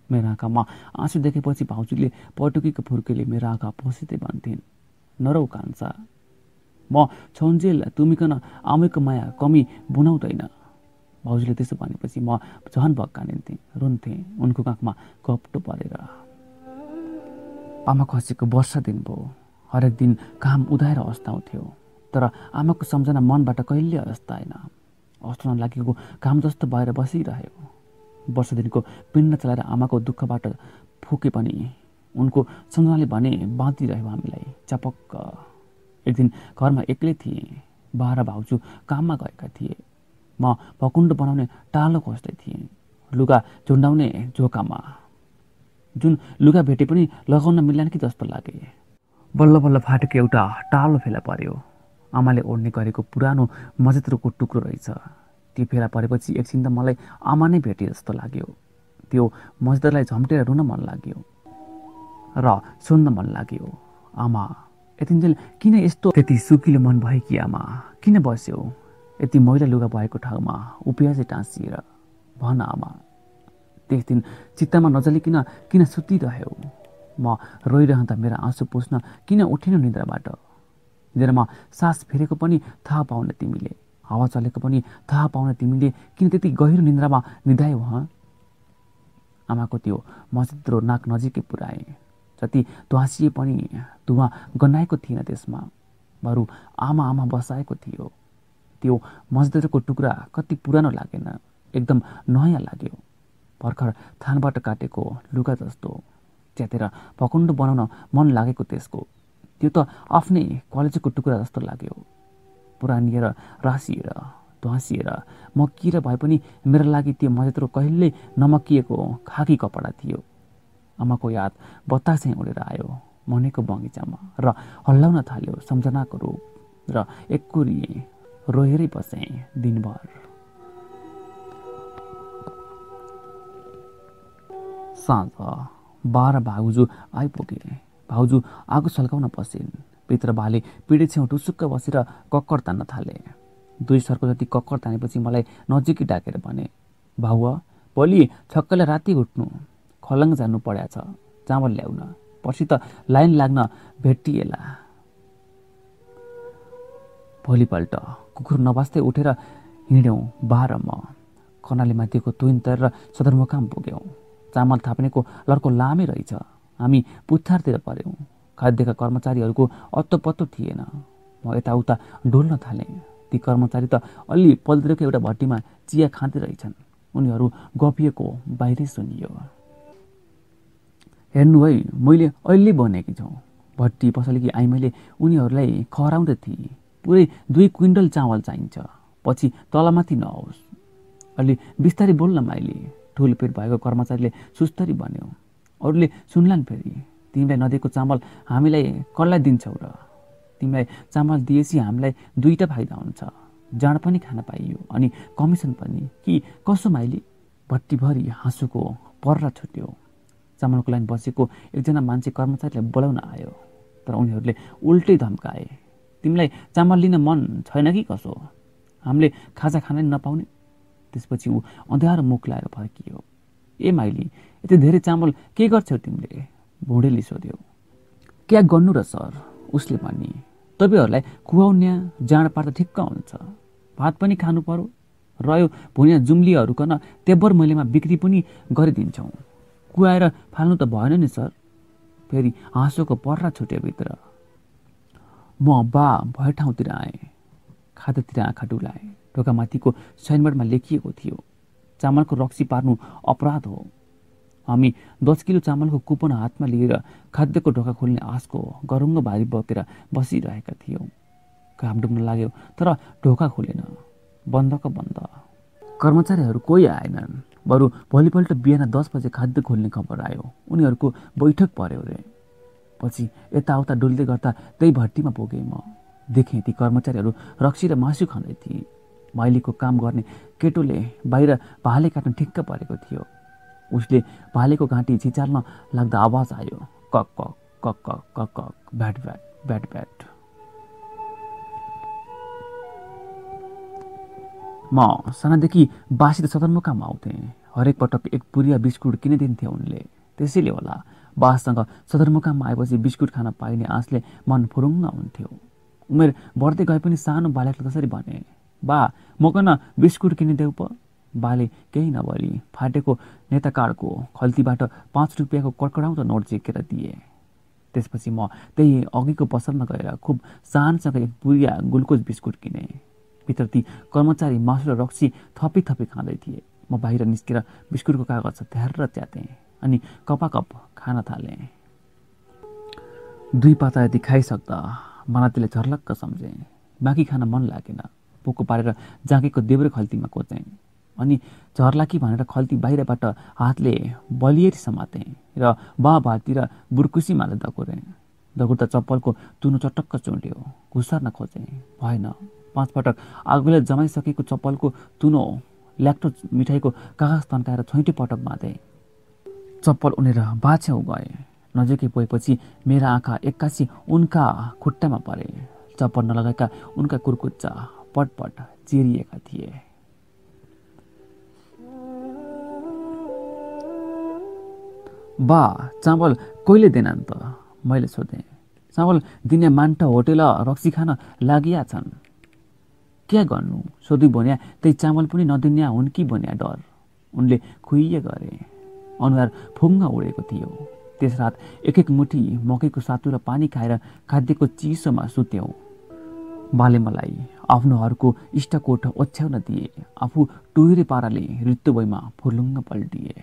मेरो आँखामा आँसु देखेपछि भाउजूले पटुकीको फुर्केले मेरो आँखा पोसिँदै भन्थिन् नरौ कान्छा म छन्जेल तुमिकन आमैको माया कमी बुनाउँदैन। भाउजूले त्यसो भनेपछि म झन भक्कानिन्थेँ रुन्थेँ। उनको काखमा कप्टो परेर आमा खसेको वर्ष दिन भयो। हरेक दिन काम उदाएर अस्ताउँथ्यो तर आमाको सम्झना मनबाट कहिले अस्ताएन अस्ताउन लागेको काम जस्तो भएर बसिरह्यो। वर्ष दिनको पिण्ड चलाएर आमाको दुःखबाट फुके पनि उनको सम्झनाले भने बाँधिरह्यो हामीलाई चपक्क। एक दिन घरमा एक्लै थिएँ। बाह्र भाउजू काममा गएका थिए। म भकुण्ड बनाउने टालो खोज्दै थिएँ। लुगा झुन्डाउने झोकामा जुन लुगा भेटे पनि लगाउन मिल्लान कि जस्तो लागे। बल्ल बल्ल फाटेको एउटा टालो फेला पर्यो। आमाले ओढ्ने गरेको पुरानो मजेत्रोको टुक्रो रहेछ। त्यो फेला परेपछि एकछिन त मलाई आमा नै भेटे जस्तो लाग्यो। त्यो मजदुरलाई झम्टेर रुन मन लाग्यो। र सुन्न मन लाग्यो आमा यतिन्जेल किन यस्तो? त्यति सुकिलो मन भयो कि आमा? किन बस्यो? यति मैला लुगा भएको ठाउँमा उपियाजै टाँसिएर भन आमा त्यस दिन चित्तमा नजलिकन किन सुतिरह्यौ? म रोइरहँदा मेरो आँसु पुस्न किन उठेन निद्राबाट? निद्रामा सास फेरेको पनि थाहा पाउने तिमीले हावा चलेको पनि थाहा पाउने तिमीले किन त्यति गहिरो निन्द्रामा निधायौ हँ? आमाको त्यो मसिद्रो नाक नजिकै पुऱ्याए जति ध्वासिए पनि धुवा गन्नाएको थिएन त्यसमा बरु आमा आमा बसाएको थियो। त्यो मजदुरको टुक्रा कति पुरानो लागेन एकदम नयाँ लाग्यो। भर्खर थानबाट काटेको लुगा जस्तो च्यातेर पकुण्ड बनाउन मन लागेको त्यसको। त्यो त आफ्नै कलेजको टुक्रा जस्तो लाग्यो। पुरानिएर रासिएर ध्वासिएर मकिएर भए पनि मेरो लागि त्यो मजेत्रो कहिल्यै नमकिएको खाकी कपडा थियो। आमाको याद बतासै उडेर आयो मनेको बगैँचामा र हल्लाउन थाल्यो सम्झनाको रूप र एककुरिए रोएरै बसेँ दिनभर। साँझ बाह्र भाउजू आइपुगे। भाउजू आगो सल्काउन बसिन् भित्र भाले पिँढी छेउ टुसुक्क बसेर कक्कर तान्न थाले। दुई सरको जति कक्कर तानेपछि मलाई नजिकै डाकेर भने भाउ भोलि छक्कले राति उठ्नु। खलङ जानु पड्या छ। चामल ल्याउन। पछि त लाइन लाग्न भेटिएला भोलिपल्ट कुकुर नबास्दै उठेर हिँड्यौँ। बाह्र म कर्णाली माथिको तुइन र सदरमुकाम पुग्यौँ। चामल थाप्नेको लड्को लामै रहेछ। हामी पुत्थारतिर पऱ्यौँ खाद्यका कर्मचारीहरूको अत्तो पत्तो थिएन। म यताउता डोल्न थालेँ। ती कर्मचारी त अलि पल्द्रेको एउटा भट्टीमा चिया खाँदै रहेछन्। उनीहरू गपिएको बाहिरै सुनियो। हेर्नु है मैले अहिले बनेकी छौँ। भट्टी पसलेकी आइमाईले उनीहरूलाई खराउँदै थिएँ। पुरै दुई क्विन्टल चामल चाहिन्छ। पछि तलमाथि नहोस्। अलि बिस्तारै बोल्न माइली। ठुलो पेट भएको कर्मचारीले सुस्तरी भन्यो। अरूले सुन्लान् फेरि। तिमीलाई नदिएको चामल हामीलाई कसलाई दिन्छौ र? तिमीलाई चामल दिएपछि हामीलाई दुईवटा फाइदा हुन्छ। जाँड पनि खान पाइयो अनि कमिसन पनि। कि कसो माइली? भट्टीभरि हाँसुको पर्रा छुट्यो। चामलको लाइन बसेको एकजना मान्छे कर्मचारीलाई बोलाउन आयो। तर उनीहरूले उल्टै धम्काए। तिमीलाई चामल लिन मन छैन कि कसो? हामीले खाजा खान नपाउने। त्यसपछि ऊ अँध्यारो मुख लाएर फर्कियो। ए माइली यति धेरै चामल के गर्छौ तिमीले? भुँडेली सोध्यो। क्या गर्नु र सर? उसले भनी। तपाईँहरूलाई खुवाउने जाँड पार्दा ठिक्क हुन्छ। भात पनि खानु पर्यो। रह्यो भुइँया जुम्लीहरूको न तेब्बर मैलेमा बिक्री पनि गरिदिन्छौँ। कुहाएर फाल्नु त भएन नि सर। फेरि हाँसोको पर्रा छुट्यो भित्र म बा भए ठाउँतिर आएँ खातातिर आँखा डुलाएँ। ढोकामाथिको साइनबोर्डमा लेखिएको थियो चामलको रक्सी पार्नु अपराध हो। हामी दस किलो चामलको कुपन हातमा लिएर खाद्यको ढोका खोल्ने आँसको गरुङ्ग भारी बोकेर बसिरहेका थियौँ। घाम डुब्न लाग्यो तर ढोका खोलेन। बन्दको बन्द। कर्मचारीहरू कोही आएनन्। बरु भोलिपल्ट बिहान दस बजे खाद्य खोल्ने खबर आयो। उनीहरूको बैठक पर्यो रे। पछि यताउता डुल्दै गर्दा त्यही भट्टीमा पुगेँ म। देखेँ ती कर्मचारीहरू रक्सी र मासु खाँदै थिए। माइलीको काम गर्ने केटोले बाहिर भाले काट्न ठिक्क परेको थियो। उसले भालेको घाँटी छिचाल्न लाग्दा आवाज आयो कक कक कक कक कक कक ब्याट ब्याट ब्याट ब्याट म सानादेखि बासी त सदरमुकाममा आउँथेँ। हरेक पटक एक पुरिया बिस्कुट किनिदिन्थे उनले। त्यसैले होला बाससँग सदरमुकाममा आएपछि बिस्कुट खान पाइने आँसले मन फुरुङ्ग हुन्थ्यो। उमेर बढ्दै गए पनि सानो बालकले त्यसरी भने बा म कन बिस्कुट किनिदेऊ प? बाले केही नभरी फाटेको नेता कार्डको खल्तीबाट पाँच रुपियाँको कडकडाउँदो नोट झिकेर दिए। त्यसपछि म त्यही अघिको पसलमा गएर खुब सानसँग एक बुढिया ग्लुकोज बिस्कुट किने। भित्र ती कर्मचारी मासु र रक्सी थपी थपी खाँदै थिए। म बाहिर निस्केर बिस्कुटको कागज थ्यार च्यातेँ। अनि कपाकप खान थालेँ। दुई पाता यति खाइसक्दा मानातीले झर्लक्क सम्झेँ। बाँकी खान मन लागेन। पोको पारेर जाँकेको देब्रे खल्तीमा कोचेँ। अनि झर्ला कि भनेर खल्ती बाहिरबाट हातले बलिएर समातेँ र बा भातिर माले दगुरेँ। दगुर्दा चप्पलको तुनो चटक्क चुन्ड्यो घुसार्न खोजेँ। भएन। पाँच पटक आगोले जमाइसकेको चप्पलको तुनो ल्याक्टो मिठाईको कागज तन्काएर छैटै पटक बाँधेँ। चप्पल उनेर बाछ्याउ गए। नजिकै पुगेपछि मेरा आँखा एक्कासी उनका खुट्टामा परे। चप्पल नलगाएका उनका कुर्कुच्चा पटपट चिरिएका थिए। बा चामल कहिले देनान् त मैले सोधेँ। चामल दिने मान्ट होटेल रक्सी खान लागिया छन्। क्या गर्नु? सोधु भन्या त्यही चामल पनि नदिन्या हुन् कि भन्या डर उनले खुइए गरे। अनुहार फुङ्ग उडेको थियो। त्यस रात एक एक मुठी मकैको सातु र पानी खाएर खाद्यको चिसोमा सुत्यौँ। बाले मलाई आफ्नोहरूको इष्टकोट ओछ्याउन दिए। आफू टुहिरे पाराले ऋतु भइमा फुर्लुङ्ग पल्टिए।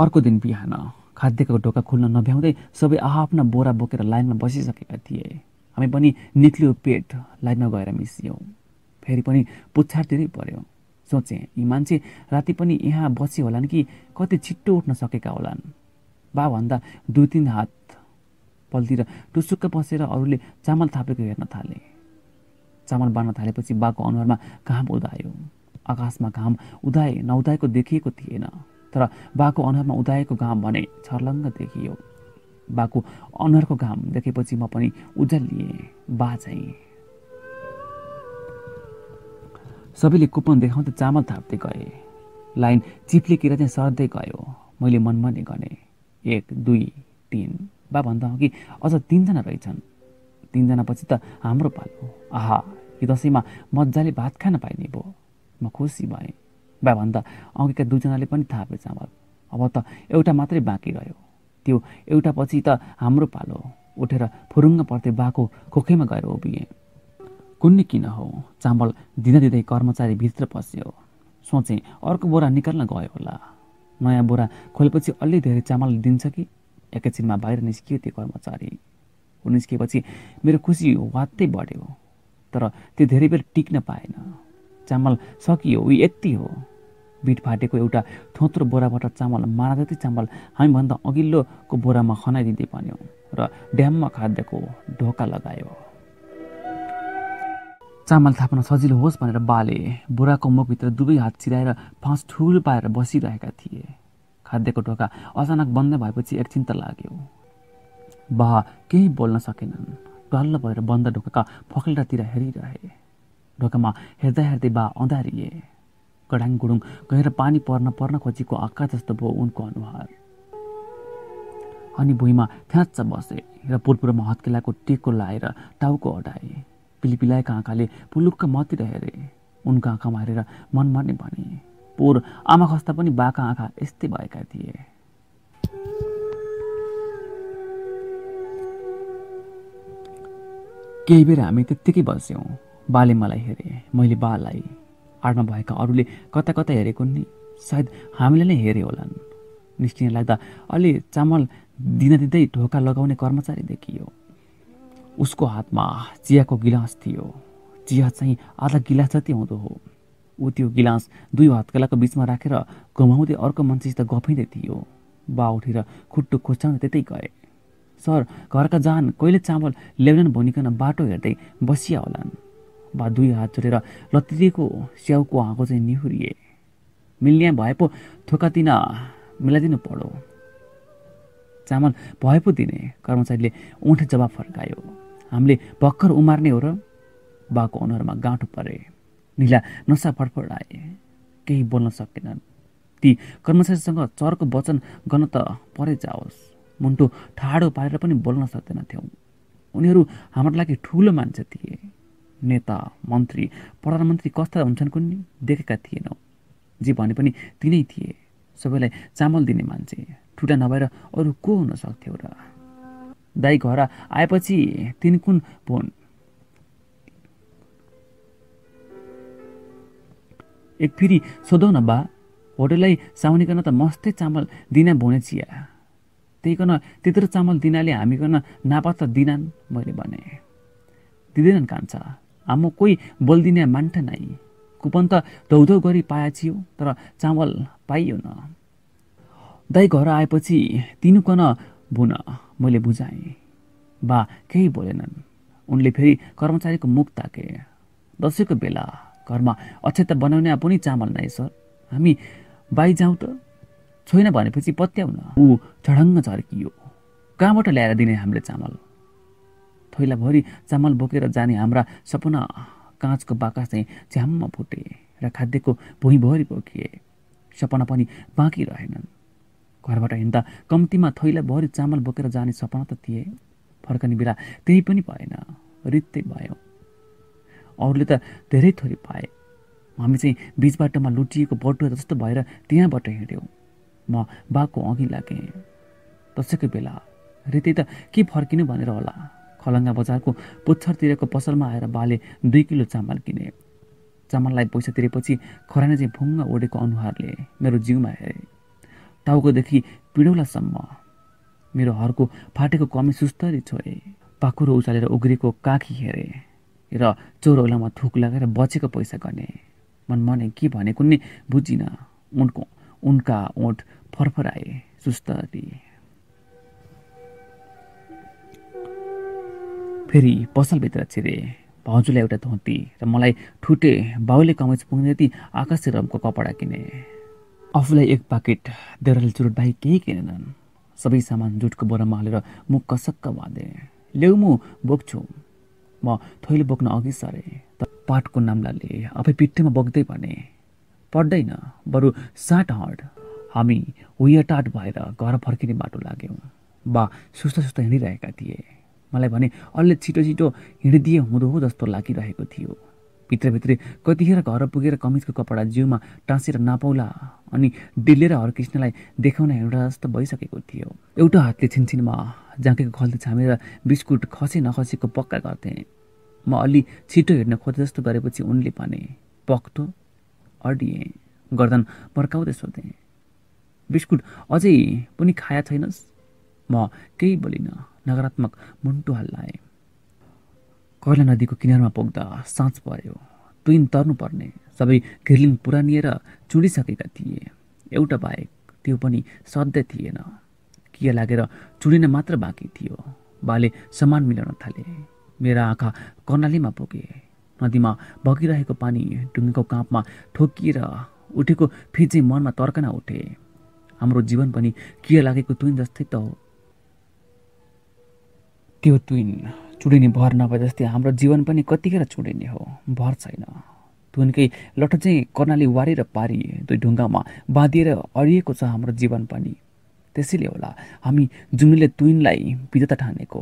अर्को दिन बिहान खाद्यको ढोका खुल्न नभ्याउँदै सबै आफ्ना बोरा बोकेर लाइनमा बसिसकेका थिए। हामी पनि निक्लियो पेट लाइनमा गएर मिसियौँ। फेरि पनि पुच्छारतिरै पर्यो सोचेँ। यी मान्छे राति पनि यहाँ बसे होलान् कि कति छिट्टो उठ्न सकेका होलान्। बा भन्दा दुई तिन हात पल्तिर टुसुक्क बसेर अरूले चामल थापेको हेर्न थाले। चामल बाँड्न थालेपछि बाको अनुहारमा घाम उदायो। आकाशमा घाम उदाए नउदाएको देखिएको थिएन। तर बाको अनुहारमा उदाएको घाम भने छर्लङ्ग देखियो। बाको अनुहारको घाम देखेपछि म पनि उजलिएँ बा चाहिँ सबैले कुपन देखाउँदै चामल थाप्दै गए। लाइन चिप्लेकिर चाहिँ सर्दै गयो। मैले मनमने गने एक दुई तिन बा भन्दा कि अझ तिनजना रहेछन्। तिनजना पछि त हाम्रो पालो। आहा यो दसैँमा मजाले भात खान पाइने भयो म खुसी भएँ। बा भन्दा अघिका दुईजनाले पनि थापे चामल। अब त एउटा मात्रै बाँकी रह्यो। त्यो एउटा पछि त हाम्रो पालो। उठेर फुरुङ्ग पर्दै बाको खोखैमा गएर उभिएँ। कुन्नी किन हो? चामल दिँदा दिँदै कर्मचारी भित्र पस्यो। सोचेँ अर्को बोरा निकाल्न गयो होला। नयाँ बोरा खोलेपछि अलि धेरै चामल दिन्छ कि? एकैछिनमा बाहिर निस्कियो त्यो कर्मचारी। ऊ निस्किएपछि मेरो खुसी वात्तै बढ्यो। तर त्यो धेरै बेर टिक्न पाएन। चामल सकियो ऊ यति हो। बिट फाटेको एउटा थोत्रो बोराबाट चामल मारा जति चामल हामीभन्दा अघिल्लोको बोरामा खनाइदिँदै भन्यो र ड्याममा खाद्यको ढोका लगायो। चामल थाप्न सजिलो होस् भनेर बाले बोराको मुखभित्र दुवै हात चिराएर फाँस ठुल पाएर बसिरहेका थिए। खाद्यको ढोका अचानक बन्द भएपछि एकछिन त लाग्यो। बा केही बोल्न सकेनन्। डल्ल भएर बन्द ढोकाका फक्लेटातिर हेरिरहे। ढोकामा हेर्दा हेर्दै बा अँधारिए। कडाङ गुडुङ गएर पानी पर्न पर्न खोजेको आकाश जस्तो भयो उनको अनुहार। अनि भुइँमा थ्याच्च बसे र पुरपुरमा हत्केलाको टेको लाएर टाउको अडाए। पिलिपिलाएका आँखाले पुलुक्क मतिर हेरे। उनको आँखामा हेरेर मन मर्ने भने पोर आमा खस्ता पनि बाका आँखा यस्तै भएका थिए। केही बेर हामी त्यत्तिकै बस्यौँ। बाले मलाई हेरे मैले बालाई। आडमा भएका अरूले कता कता हेरेको नि सायद हामीले नै हेरे होलान्। निस्किने लाग्दा अलि चामल दिँदै ढोका लगाउने कर्मचारी देखियो। उसको हातमा चियाको गिलास थियो। चिया चाहिँ आधा गिलास जति हुँदो हो। ऊ त्यो गिलास दुई हत्केलाको बिचमा राखेर घुमाउँदै अर्को मान्छेसित गफिँदै थियो। बा उठेर खुट्टु खोच्याउँदै त्यतै गए। सर घरका जान कहिले चामल ल्याउनन् भनिकन बाटो हेर्दै बसिया होलान् बा दुई हात जोडेर लत्तिदिएको स्याउको आँको चाहिँ निहुरिए। मिल्ने भए पो थोका दिन मिलाइदिनु पढो चामल भए पो दिने कर्मचारीले उठ जवाब फर्कायो। हामीले भर्खर उमार्ने हो र बाको अनुहारमा गाँठो परे। निला नसा फडफडाए। केही बोल्न सकेनन्। ती कर्मचारीसँग चर्को वचन गर्न त परे जाओस्। मुन्टो ठाडो पारेर पनि बोल्न सक्दैनथ्यौँ उनीहरू हाम्रो लागि ठुलो मान्छे थिए। नेता मन्त्री प्रधानमन्त्री कस्ता हुन्छन् कुनै देखेका थिएनौँ। जे भने पनि तिनै थिए। सबैलाई चामल दिने मान्छे। ठुटा नभएर अरू को हुन सक्थ्यो र? दाई घर आएपछि तिन कुन फोन एक फेरि सोधौ न बा होटेललाई साउनीकन त मस्तै चामल दिना भुने चिया। त्यही कन त्यत्रो चामल दिनाले हामी कन नापा त दिनान् मैले भने। दिँदैनन् कान्छा हाम्रो कोही बोलिदिने मान्ठ नै कुपन त धौधौ गरी पाएछियो तर चामल पाइयो न। दाई घर आएपछि तिनुकन भुन मैले बुझाएँ। बा केही बोलेनन्। उनले फेरि कर्मचारीको मुख ताके। दसैँको बेला घरमा अक्षता बनाउने पनि चामल नै सर। हामी बाई जाउँ त? छोइन भनेपछि पत्याउन। ऊ चढङ्ग झर्कियो। कहाँबाट ल्याएर दिने हामीले चामल? थैलाभरि चामल बोकेर जाने हाम्रा सपना काँचको बाकस चाहिँ झ्याम्म फुटे र खाद्यको भुइँभरि बोकिए सपना पनि बाँकी रहेनन्। घरबाट हिँड्दा कम्तीमा थैलाभरि चामल बोकेर जाने सपना त थिए। फर्कने बेला त्यही पनि भएन रित्तै भयो। अरूले त धेरै थोरै पाए। हामी चाहिँ बिच बाटोमा लुटिएको बटुवा जस्तो भएर त्यहाँबाट हिँड्यौँ। म बाको अघि लागेँ। दसैँको बेला। रित्तै त के फर्किनु भनेर होला? खलङ्गा बजारको पुच्छरतिरको पसलमा आएर बाले दुई किलो चामल किने। चामललाई पैसा तिरेपछि खरानी चाहिँ फुङ्ग ओडेको अनुहारले मेरो जिउमा हेरे। टाउकोदेखि पिडौलासम्म। मेरो हरको फाटेको कमी सुस्तरी छोए पाखुरो उचालेर उग्रेको काखी हेरे र चोरौलामा थुक लगाएर बचेको पैसा गर्ने। मन मने के भनेको नि बुझिनँ। उनको उनका ओठ फरफराए सुस्तरी। फेरि पसलभित्र छिरे। भाउजूलाई एउटा धोती र मलाई ठुटे बाउले कमेज पुग्ने यति आकाशे रङको कपडा किने। आफूलाई एक पाकेट देउराले चुरोट बाहेक केही किनेनन्। सबै सामान जुटको बोरामा हालेर मुख कसक्क बाँधे ल्याउ म बोक्छु। म थैलो बोक्न अघि सरेँ। त पाठको नाम्लाले आफै पिठ्ठीमा बोक्दै भने पढ्दैन बरु साट हड। हामी टाट भएर घर फर्किने बाटो लाग्यौँ। बा सुस्ता सुस्ता हिँडिरहेका थिए। मलाई भने अलि छिटो छिटो हिँडिदिए हुँदो हो जस्तो लागिरहेको थियो। भित्रभित्रै कतिखेर घर पुगेर कमिजको कपडा जिउमा टाँसेर नापौला अनि डिल्लेर हरकृष्णलाई देखाउन हिँड्दा जस्तो भइसकेको थियो। एउटा हातले छिनछिनमा जाँकेको खल्ती छामेर बिस्कुट खसे नखसेको पक्का गर्थेँ। म अलि छिटो हिँड्न खोजे जस्तो गरेपछि उनले भने पक्तो अडिएँ गर्दन पर्काउँदै सोधेँ बिस्कुट अझै पनि खाया छैनस्? म केही बोलिनँ नकारात्मक मुन्टो हल्लाए कर्ला नदीको किनारमा पुग्दा साँझ पर्यो ट्विन तर्नुपर्ने। सबै घिर्लिङ पुरानिएर चुडिसकेका थिए। एउटा बाहेक त्यो पनि सधैँ थिएन। किया लागेर चुडिन मात्र बाँकी थियो। बाले सामान मिलाउन थाले। मेरा आँखा कर्णालीमा पुगे। नदीमा बगिरहेको पानी ढुङ्गेको काँपमा ठोकिएर उठेको फिजे मनमा तर्कना उठे। हाम्रो जीवन पनि किया लागेको तुइन जस्तै त हो। त्यो तुइन चुडिने भर नभए जस्तै हाम्रो जीवन पनि कतिखेर चुडिने हो? भर छैन। तुनकै लट्ठ चाहिँ कर्णाली वारेर पारी दुई ढुङ्गामा बाँधिएर अडिएको छ हाम्रो जीवन पनि। त्यसैले होला हामी जुनले तुइनलाई विधता ठानेको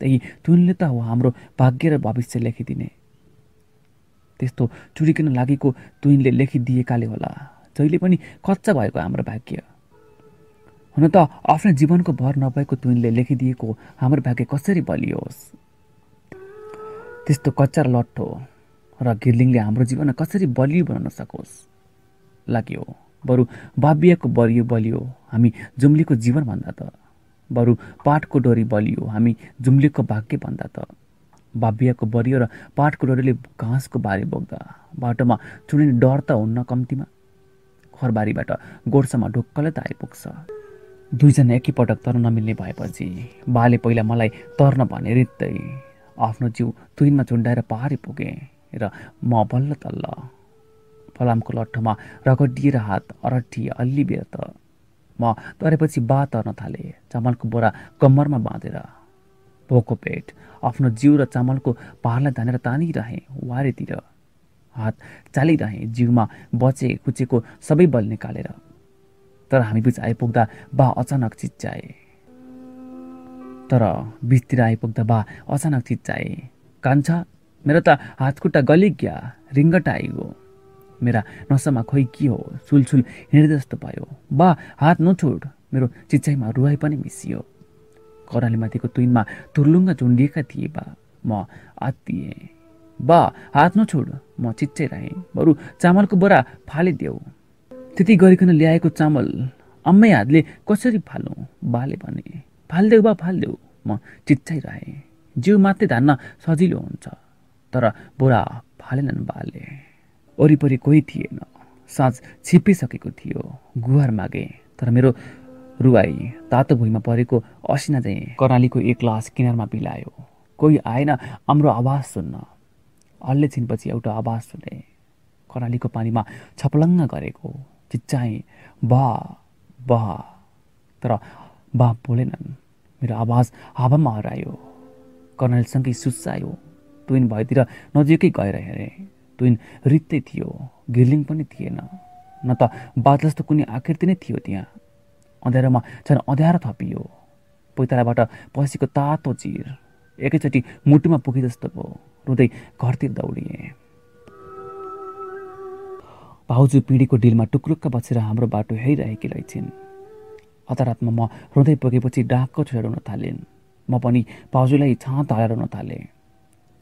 त्यही तुइनले त हो हाम्रो भाग्य र भविष्य लेखिदिने। त्यस्तो चुरिकन लागेको तुइनले लेखिदिएकाले होला जहिले पनि कच्चा भएको हाम्रो भाग्य। हुन त आफ्नो जीवनको भर नभएको तुइनले लेखिदिएको हाम्रो भाग्य कसरी बलियोस्? त्यस्तो कच्चा लट्ठो र घिर्लिङले हाम्रो जीवन कसरी बलियो बनाउन सकोस्? लाग्यो। बरु बाबियाको बलियो बलियो हामी जुम्लीको जीवनभन्दा त। बरु पाठको डोरी बलियो हामी जुम्लीको भाग्य भन्दा त। बाबियाको बलियो र पाठको डोरीले घाँसको बारी बोक्दा बाटोमा चुडिने डर त हुन्न कम्तीमा। घरबारीबाट गोर्सामा ढुक्कले त आइपुग्छ। दुईजना एकैपटक तर नमिल्ने भएपछि बाले पहिला मलाई तर्न भने रित्दै आफ्नो जिउ तुइनमा चुन्डाएर पहाडी पुगेँ र म बल्ल तल्ल फलामको लट्ठोमा रगडिएर हात अरट्टी अल्ली त। म तरेपछि बा तर्न थालेँ चामलको बोरा कम्मरमा बाँधेर। भोको पेट आफ्नो जिउ र चामलको पहाडलाई तानेर तानिरहेँ वारेतिर। हात चालिरहेँ जिउमा बचे कुचेको सबै बल निकालेर। तर हामी बिच आइपुग्दा बा अचानक चिच्चाए तर बिचतिर आइपुग्दा बा अचानक चिच्चाए कान्छा मेरो त हातखुट्टा गलिग्या रिङ्गट आइगयो। मेरा नसामा खोइ के हो? सुलसुल हिँड्दै जस्तो भयो। बा हात नछोड मेरो चिच्चाइमा रुवाई पनि मिसियो। कराली माथिको तुइनमा तुर्लुङ्गा चुन्डिएका थिए बा। म आत्तिएँ। बा हात नछोड म चिच्चै रहेँ बरु चामलको बोरा फालिदेऊ। त्यति गरिकन ल्याएको चामल अम्मै हातले कसरी फालौँ? बाले भने। फालिदेऊ बा फालिदेऊ। म चिच्चाइ रहेँ जिउ मात्रै धान्न सजिलो हुन्छ तर बोरा फालेनन् बाले। वरिपरि कोही थिएन। साँझ छिप्पिसकेको थियो। गुहार मागे तर मेरो रुवाई तातो भुइँमा परेको असिना चाहिँ कर्णालीको एक ग्लास किनारमा बिलायो कोही आएन हाम्रो आवाज सुन्न। हल्ले छिनपछि एउटा आवाज सुने। कर्णालीको पानीमा छपलङ्ग गरेको। चिच्चाएँ बा बा। तर बा बोलेनन् मेरो आवाज हावामा हरायो। कर्णालीसँगै सुसायो तुइन भएतिर नजिकै गएर हेरेँ। तुइन रित्तै थियो। घिर्लिङ पनि थिएन। न त बात जस्तो कुनै आकृति नै थियो त्यहाँ। अँध्यारोमा झन् अँध्यारो थपियो। पैतालाबाट पसेको तातो चिर एकैचोटि मुटुमा पुगे जस्तो भयो। रुँदै घरतिर दौडिएँ। भाउजू पिँढीको डिलमा टुक्रुक्क बसेर हाम्रो बाटो हेरिरहेकी रहेछन्। अतरातमा म रुँदै पुगेपछि डाँको छोडेर रुन थालिन्। म पनि भाउजूलाई छाँत हालेर रुन थालेँ।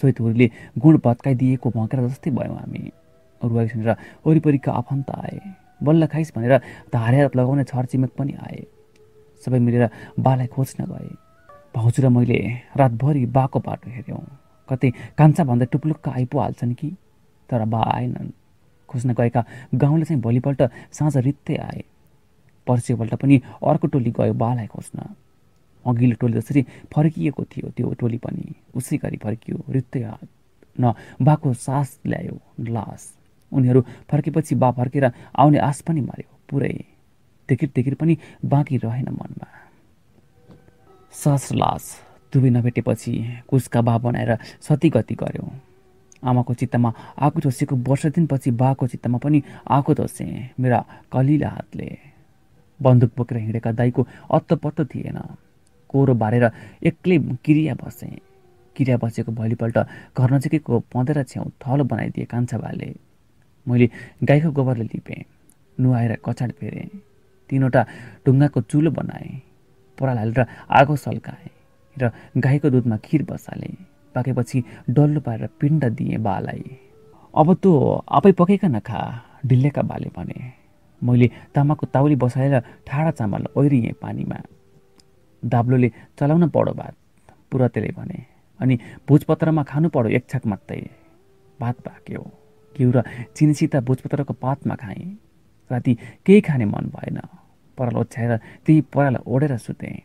चोइतुरीले गुण भत्काइदिएको भँकेर जस्तै भयौँ हामी। रुवाई सुनेर वरिपरिका आफन्त आए। बल्ल खाइस भनेर धारे लगाउने छरचिमेक पनि आए। सबै मिलेर बालाई खोज्न गए। भाउजू र मैले रातभरि बाको बाटो हेऱ्यौँ। कतै कान्छा भन्दा टुप्लुक्क आइपो हाल्छन् कि? तर बा आएनन्। खोज्न गएका गाउँले चाहिँ भोलिपल्ट साँझ रित्तै आए। पर्सिपल्ट पनि अर्को टोली गयो बालाई खोज्न अघिल्लो टोली जसरी फर्किएको थियो त्यो टोली पनि। उसै गरी फर्कियो रित्तै हात। न बाको सास ल्यायो लास उनीहरू फर्केपछि बा फर्केर आउने आश पनि मार्यो पुरै। देखिर देखिर पनि बाँकी रहेन मनमा। सास लास दुवै नभेटेपछि कुसका बा बनाएर सती गति गऱ्यौँ आमाको चित्तमा आगो धोसेको वर्ष दिनपछि बाको चित्तमा पनि आगो धोसेँ मेरा कलिला हातले। बन्दुक बोकेर हिँडेका दाईको अत्तो थिएन। कोरो बारेर एक्लै किरिया बसेँ। किरिया बसेको भोलिपल्ट घर नजिकैको पँधेर छेउ थलो बनाइदिए कान्छा बाले मैले गाईको गोबरले लिपेँ नुहाएर कचाड फेरेँ। तिनवटा ढुङ्गाको चुलो बनाएँ पराल हालेर आगो सल्काएँ र गाईको दुधमा खिर बसालेँ। पाकेपछि डल्लो पारेर पिण्ड दिएँ बालाई। अब त आफै पकेका नखा ढिल्लेका बाले भने। मैले तामाको ताउली बसाएर ठाडा चामल ओहिरिएँ पानीमा। दाब्लोले चलाउन पढो भात पुरतेले भने अनि भोजपत्रमा खानु पढो एक छाक मात्रै। भात पाक्यो। घिउ र चिनीसित भोजपत्रको पातमा खाएँ। राति केही खाने मन भएन। पराल ओछ्याएर त्यही पराल ओढेर सुतेँ।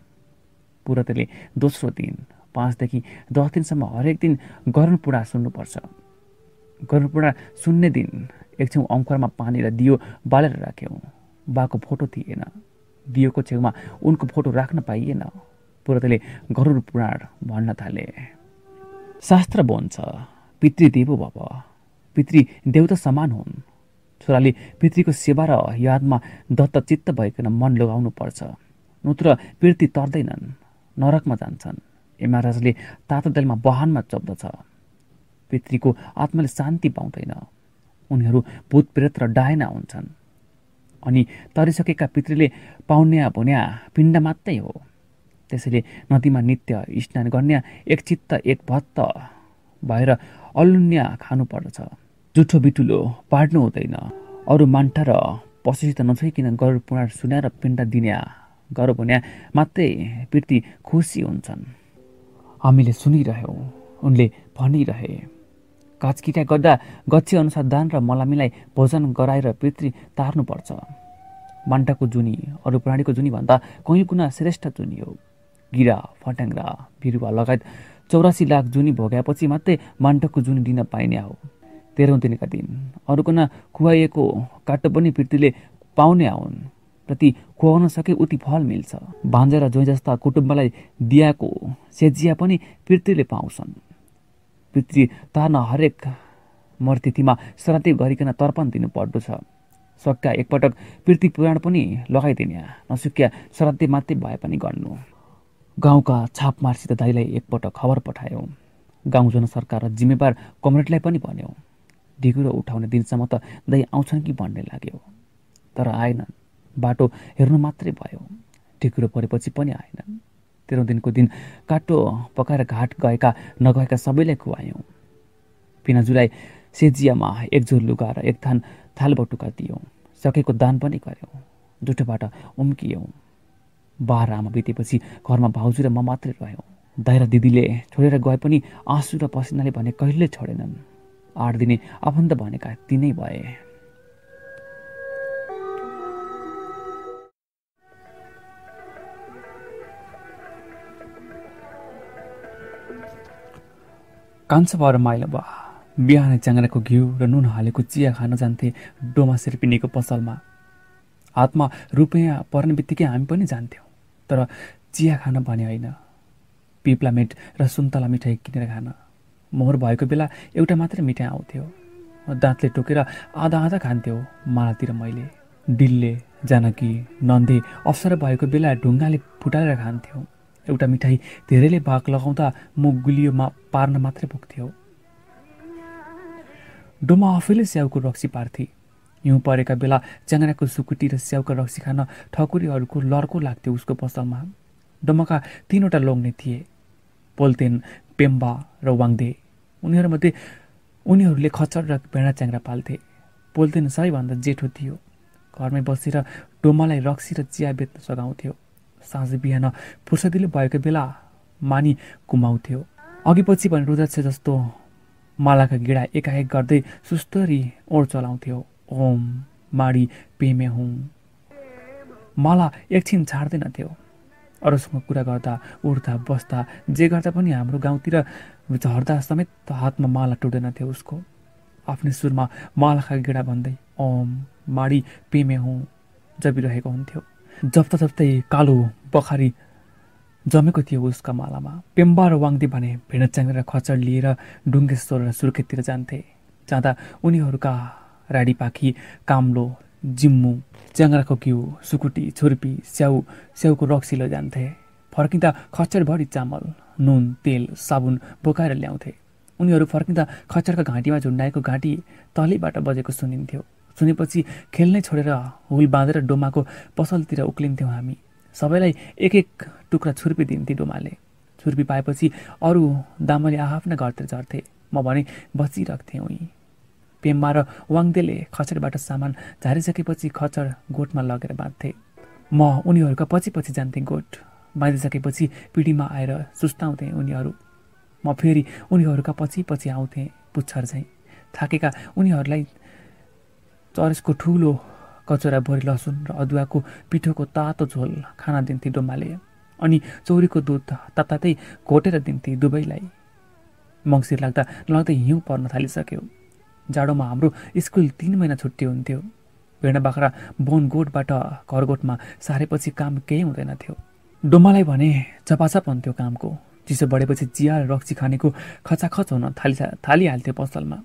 पुरतेले दोस्रो दिन पाँचदेखि दस दिनसम्म हरेक दिन गरुणपुडा सुन्नुपर्छ। गरुणपुडा सुन्ने दिन एकछिन अङ्करमा पानी र दियो बालेर राख्यौँ बाको फोटो थिएन। दियोको छेउमा उनको फोटो राख्न पाइएन। पुरतले गरुड पुराण भन्न थाले। शास्त्र बोन्छ पितृदेवो भव। पितृ देउता समान हुन्। छोराले पितृको सेवा र यादमा दत्तचित्त भइकन मन लगाउनु पर्छ। नत्र पितृ तर्दैनन् नरकमा जान्छन्। यमराजले तातो दाइलमा वाहनमा चप्दछ। पितृको आत्माले शान्ति पाउँदैन। उनीहरू भूत प्रेत र डायना हुन्छन्। अनि तरिसकेका पितृले पाउन्या भुन्या पिण्ड मात्रै हो। त्यसैले नदीमा नित्य स्नान गर्ने एक चित्त एक भत्त भएर अलुन्या खानु पर्दछ जुठो बिटुलो पाड्नु हुँदैन। अरू मान्टा र पशुसित नछोइकन गरुड पुराण सुनाएर पिण्ड दिन्या। गर भन्या मात्रै पिर्ती खुसी हुन्छन्। हामीले सुनिरह्यौँ। उनले भनिरहे। काचकिटा गर्दा गच्छी अनुसार दान र मलामीलाई भोजन गराएर पितृ तार्नुपर्छ। मान्टाको जुनी अरू प्राणीको जुनी भन्दा कहीँ गुणा श्रेष्ठ जुनी हो। गिरा फट्याङ्ग्रा बिरुवा लगायत चौरासी लाख जुनी भोगाएपछि मात्रै मान्टको जुनी दिन पाइने हो। तेह्रौँ दिनका दिन अरूकन खुवाइएको काटो पनि पृथ्वीले पाउने हुन् प्रति खुवाउन सके उति फल मिल्छ। भान्जा र जोइ जस्ता कुटुम्बलाई दियाको सेजिया पनि पृथ्वीले पाउँछन्। पितृ तार्न हरेक मर्तिथिमा श्राद्ध गरिकन तर्पण दिनु पर्दछ सक्का एकपटक पृथ्वी पुराण पनि लगाइदिने नसुक्या श्राद्ध मात्रै भए पनि गर्नु। गाउँका छापमारसित दाईलाई एकपटक खबर पठायौँ। गाउँ जन सरकार र जिम्मेवार कमरेडलाई पनि भन्यौँ ढिगुरो उठाउने दिनसम्म त दाई आउँछन् कि भन्ने लाग्यो। तर आएनन्। बाटो हेर्नु मात्रै भयो। ढिकुरो परेपछि पनि आएनन्। तेह्रौँ दिनको दिन काटो पकाएर घाट गएका नगएका सबैलाई खुवायौँ। पिनाजुलाई सेजियामा एक झोल लुगा र एक थान थाल बटुका दियौँ। सकेको दान पनि गऱ्यौँ जुठोबाट उम्कियौँ। बाह्र आमा बितेपछि घरमा भाउजू र म मात्रै रह्यौँ। दाइरा दिदीले छोडेर गए पनि आँसु र पसिनाले भने कहिले छोडेनन्। आठ दिने आफन्त भनेका तिनै भए। कान्छ भएर माइलो बा। बिहान च्याङ्राको घिउ र नुन हालेको चिया खान जान्थे डोमा सिर्पिनीको पसलमा। हातमा रुपियाँ पर्ने बित्तिकै हामी पनि जान्थ्यौँ तर चिया खान भने होइन। पिप्ला मिट र सुन्तला मिठाई किनेर खान। मोहर भएको बेला एउटा मात्रै मिठाई आउँथ्यो। दाँतले टोकेर आधा आधा खान्थ्यो मालातिर मैले। डिल्ले जानकी नन्दे अवसर भएको बेला ढुङ्गाले फुटाएर खान्थ्यौँ। एउटा मिठाई धेरैले भाग लगाउँदा म गुलियोमा पार्न मात्रै पुग्थ्यो डोमा आफैले स्याउको रक्सी पार्थे। हिउँ परेका बेला च्याङ्राको सुकुटी र स्याउका रक्सी खान ठकुरीहरूको लर्को लाग्थ्यो उसको पसलमा। डोमाका तिनवटा लोग्ने थिए पोल्तेन पेम्बा र वाङदे। उनीहरूमध्ये उनीहरूले खच्चड र भेडा च्याङ्रा पाल्थे। पोल्तेन सबैभन्दा जेठो थियो। घरमै बसेर डोमालाई रक्सी र चिया बेच्न सघाउँथ्यो। साँझ बिहान फुर्सदिलो भएको बेला मानी कुमाउँथ्यो अघि पछि पनि रुद्राक्ष जस्तो मालाका गिडा एकाएक गर्दै सुस्तरी ओड चलाउँथ्यो। ओम माडी पेमे हुँ। माला एकछिन छाड्दैनथ्यो अरूसँग कुरा गर्दा उड्दा बस्दा जे गर्दा पनि हाम्रो गाउँतिर झर्दा समेत हातमा माला टुट्दैनथ्यो उसको। आफ्नै सुरमा मालाका गेडा भन्दै ओम माडी पेमे हुँ जबिरहेको हुन्थ्यो। जप्ता जप्तै कालो बखारी जमेको थियो उसका मालामा। पेम्बा र वाङदी भने भेडा च्याङ्ग्रा खचर लिएर डुङ्गेश्वर र सुर्खेततिर जान्थे। जाँदा उनीहरूका राडी पाखी काम्लो जिम्मु च्याङ्ग्राको घिउ सुकुटी छुर्पी स्याउ स्याउको रक्सी लैजान्थे फर्किँदा खच्चरभरि चामल नुन तेल साबुन बोकाएर ल्याउँथे। उनीहरू फर्किँदा खच्चरका घाँटीमा झुन्डाएको घाँटी तलैबाट बजेको सुनिन्थ्यो। सुनेपछि खेल्नै छोडेर हुल बाँधेर डोमाको पसलतिर उक्लिन्थ्यौँ हामी। सबैलाई एक एक टुक्रा छुर्पी डोमाले। छुर्पी पाएपछि अरू दामले आफ्ना घरतिर झर्थे। म भने बचिरहेको उहीँ। पेम्मा र वाङदेले खचरबाट सामान झारिसकेपछि खचर गोठमा लगेर बाँध्थे। म उनीहरूका पछि पछि जान्थेँ गोठ। बाँधिसकेपछि पिँढीमा आएर सुस्ताउँथे उनीहरू। म फेरि उनीहरूका पछि पछि आउँथेँ पुच्छर झैँ। थाकेका उनीहरूलाई चरेसको ठुलो कचौरा भरि लसुन र अदुवाको पिठोको तातो झोल खाना दिन्थे डोमाले अनि चौरीको दुध तातातै घोटेर दिन्थे दुवैलाई मङ्सिर लाग्दा नलाग्दै हिउँ पर्न थालिसक्यो। जाडोमा हाम्रो स्कुल तिन महिना छुट्टी हुन्थ्यो। भेडा बाख्रा बोन गोठबाट घरगोठमा सारेपछि काम केही हुँदैन थियो। डोमालाई भने चपाचप हुन्थ्यो कामको। चिसो बढेपछि चिया र रक्सी खानेको खचाखच हुन थालि थालिहाल्थ्यो पसलमा।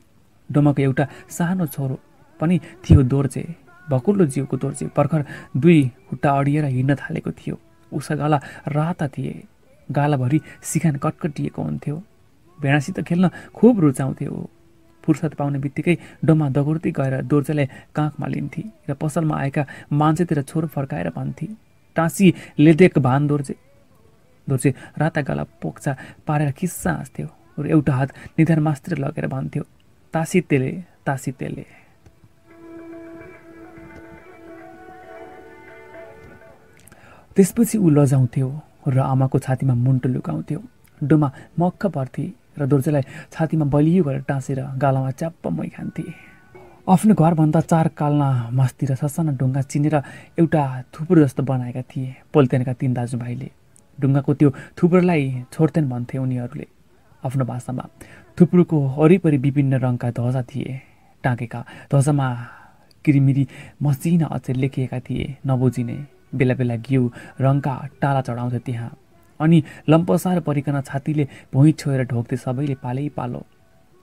डोमाको एउटा सानो छोरो पनि थियो दोर्जे भकुल्लो जिउको दोर्जे भर्खर दुई खुट्टा अडिएर हिँड्न थालेको थियो। उसका गाला राता थिए। गालाभरि सिकान कटकटिएको हुन्थ्यो। भेडासित खेल्न खुब रुचाउँथ्यो। फुर्सद पाउने बित्तिकै डोमा दगुर्ती गएर दोर्जेलाई काखमा लिन्थे र पसलमा आएका मान्छेतिर छोरो फर्काएर भन्थे टाँसी लेदेक भान दोर्जे दोर्जे राता गाला पोक्चा पारेर खिस्सा हाँस्थ्यो र एउटा हात निधार मास्तिर लगेर भन्थ्यो तासी तेले तासी तेले त्यसपछि ऊ लजाउँथ्यो र आमाको छातीमा मुन्टो लुकाउँथ्यो। डोमा मक्ख पर्थे र दोर्जेलाई छातीमा बलियो गरेर टाँसेर गालामा च्याप्प मै खान्थे। आफ्नो घरभन्दा चार कालना मस्ती र ससाना ढुङ्गा चिनेर एउटा थुप्रो जस्तो बनाएका थिए पोल्तेनका तिन दाजुभाइले। ढुङ्गाको त्यो थुप्रोलाई छोड्तेन भन्थे उनीहरूले। आफ्नो भाषामा थुप्रोको वरिपरि विभिन्न रङका ध्वजा थिए। टाँकेका ध्वजामा किरिमिरी मसिना अक्षर लेखिएका थिए नबुझिने। बेला बेला घिउ रङका टाला चढाउँथे त्यहाँ। अनि लम्पसार परिकन छातीले भुइँ छोएर ढोक्थे सबैले पालै पालो।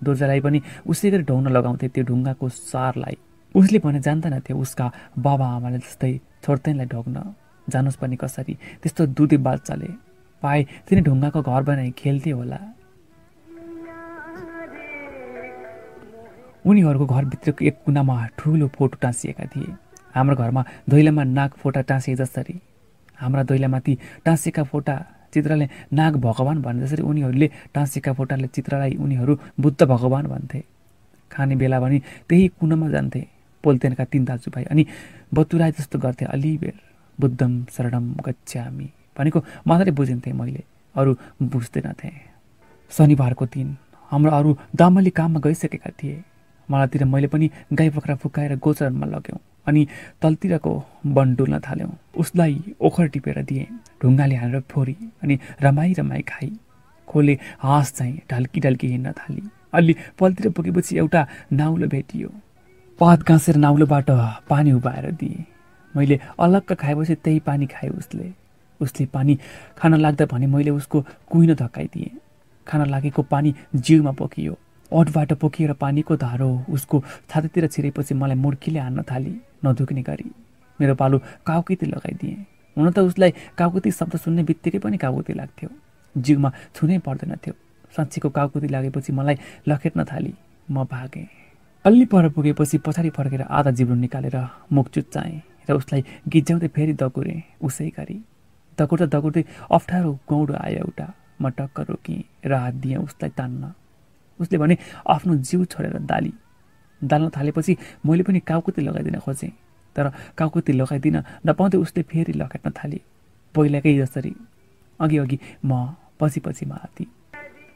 दोर्जालाई पनि उसै गरी ढौन लगाउँथे त्यो ढुङ्गाको सारलाई। उसले भने जान्दैनथे उसका बाबा आमाले जस्तै छोड्तैनलाई ढोक्न जानुहोस् पनि कसरी? त्यस्तो दुधे बाच्चाले पाए तिनी ढुङ्गाको घर बनाइ खेल्थे होला। उनीहरूको घरभित्रको एक कुनामा ठुलो फोटो टाँसिएका थिए। हाम्रो घरमा दैलामा नाग फोटा टाँसिए जसरी हाम्रा दैलामाथि टाँसिएका फोटा चित्रले नाग भगवान् भने जसरी उनीहरूले टाँसिएका फोटाले चित्रलाई उनीहरू बुद्ध भगवान् भन्थे। खाने बेला भने त्यही कुनामा जान्थे पोल्तेनका तिन दाजुभाइ अनि बतुराई जस्तो गर्थे अलिबेर बुद्धम शरणम गच्छामी भनेको मात्रै बुझिन्थेँ मैले अरू बुझ्दैनथेँ। शनिबारको दिन हाम्रो अरू दामली काममा गइसकेका थिए। मालातिर मैले पनि गाई बख्रा फुकाएर गोचरमा लग्यौँ अनि तलतिरको वन डुल्न थाल्यौँ। उसलाई ओखर टिपेर दिएँ ढुङ्गाले हानेर फोरी अनि रमाई रमाई खाई। खोले हाँस चाहिँ ढल्की ढल्की हिँड्न थाली। अलि पलतिर पुगेपछि एउटा नाउलो भेटियो। पात गाँसेर नाउलोबाट पानी उभाएर दिएँ। मैले अलग्ग खाएपछि त्यही पानी खाएँ उसले। उसले पानी खान लाग्दा भने मैले उसको कुहिनो धक्काइदिएँ खान लागेको पानी जिउमा पोखियो। ओठबाट पोखिएर पानीको धारो उसको छातीतिर छिरेपछि मलाई मुर्कीले हान्न थाली नधुक्ने गरी। मेरो पालो काउकिती लगाइदिएँ। हुन त उसलाई काउकुती शब्द सुन्ने बित्तिकै पनि काउकुती लाग्थ्यो। जिउमा छुनै पर्दैनथ्यो साँच्चीको काउकुती लागेपछि मलाई लखेट्न थाली। म भागेँ। अल्ली पर पुगेपछि पछाडि फर्केर आधा जिब्रो निकालेर मुख चुच्चाएँ र उसलाई गिज्याउँदै फेरि दगुरेँ उसै गरी। दगुर्दा दगुर्दै अप्ठ्यारो गौडो आयो एउटा। म टक्क रोकेँ र हात दिएँ उसलाई तान्न। उसले भने आफ्नो जिउ छोडेर दाली। दाल्न थालेपछि मैले पनि काउकुती लगाइदिन खोजेँ। तर काउकुती लगाइदिन नपाउँदै उसले फेरि लगाट्न थाले। पहिलाकै जसरी। अघि अघि म पछि पछि हाती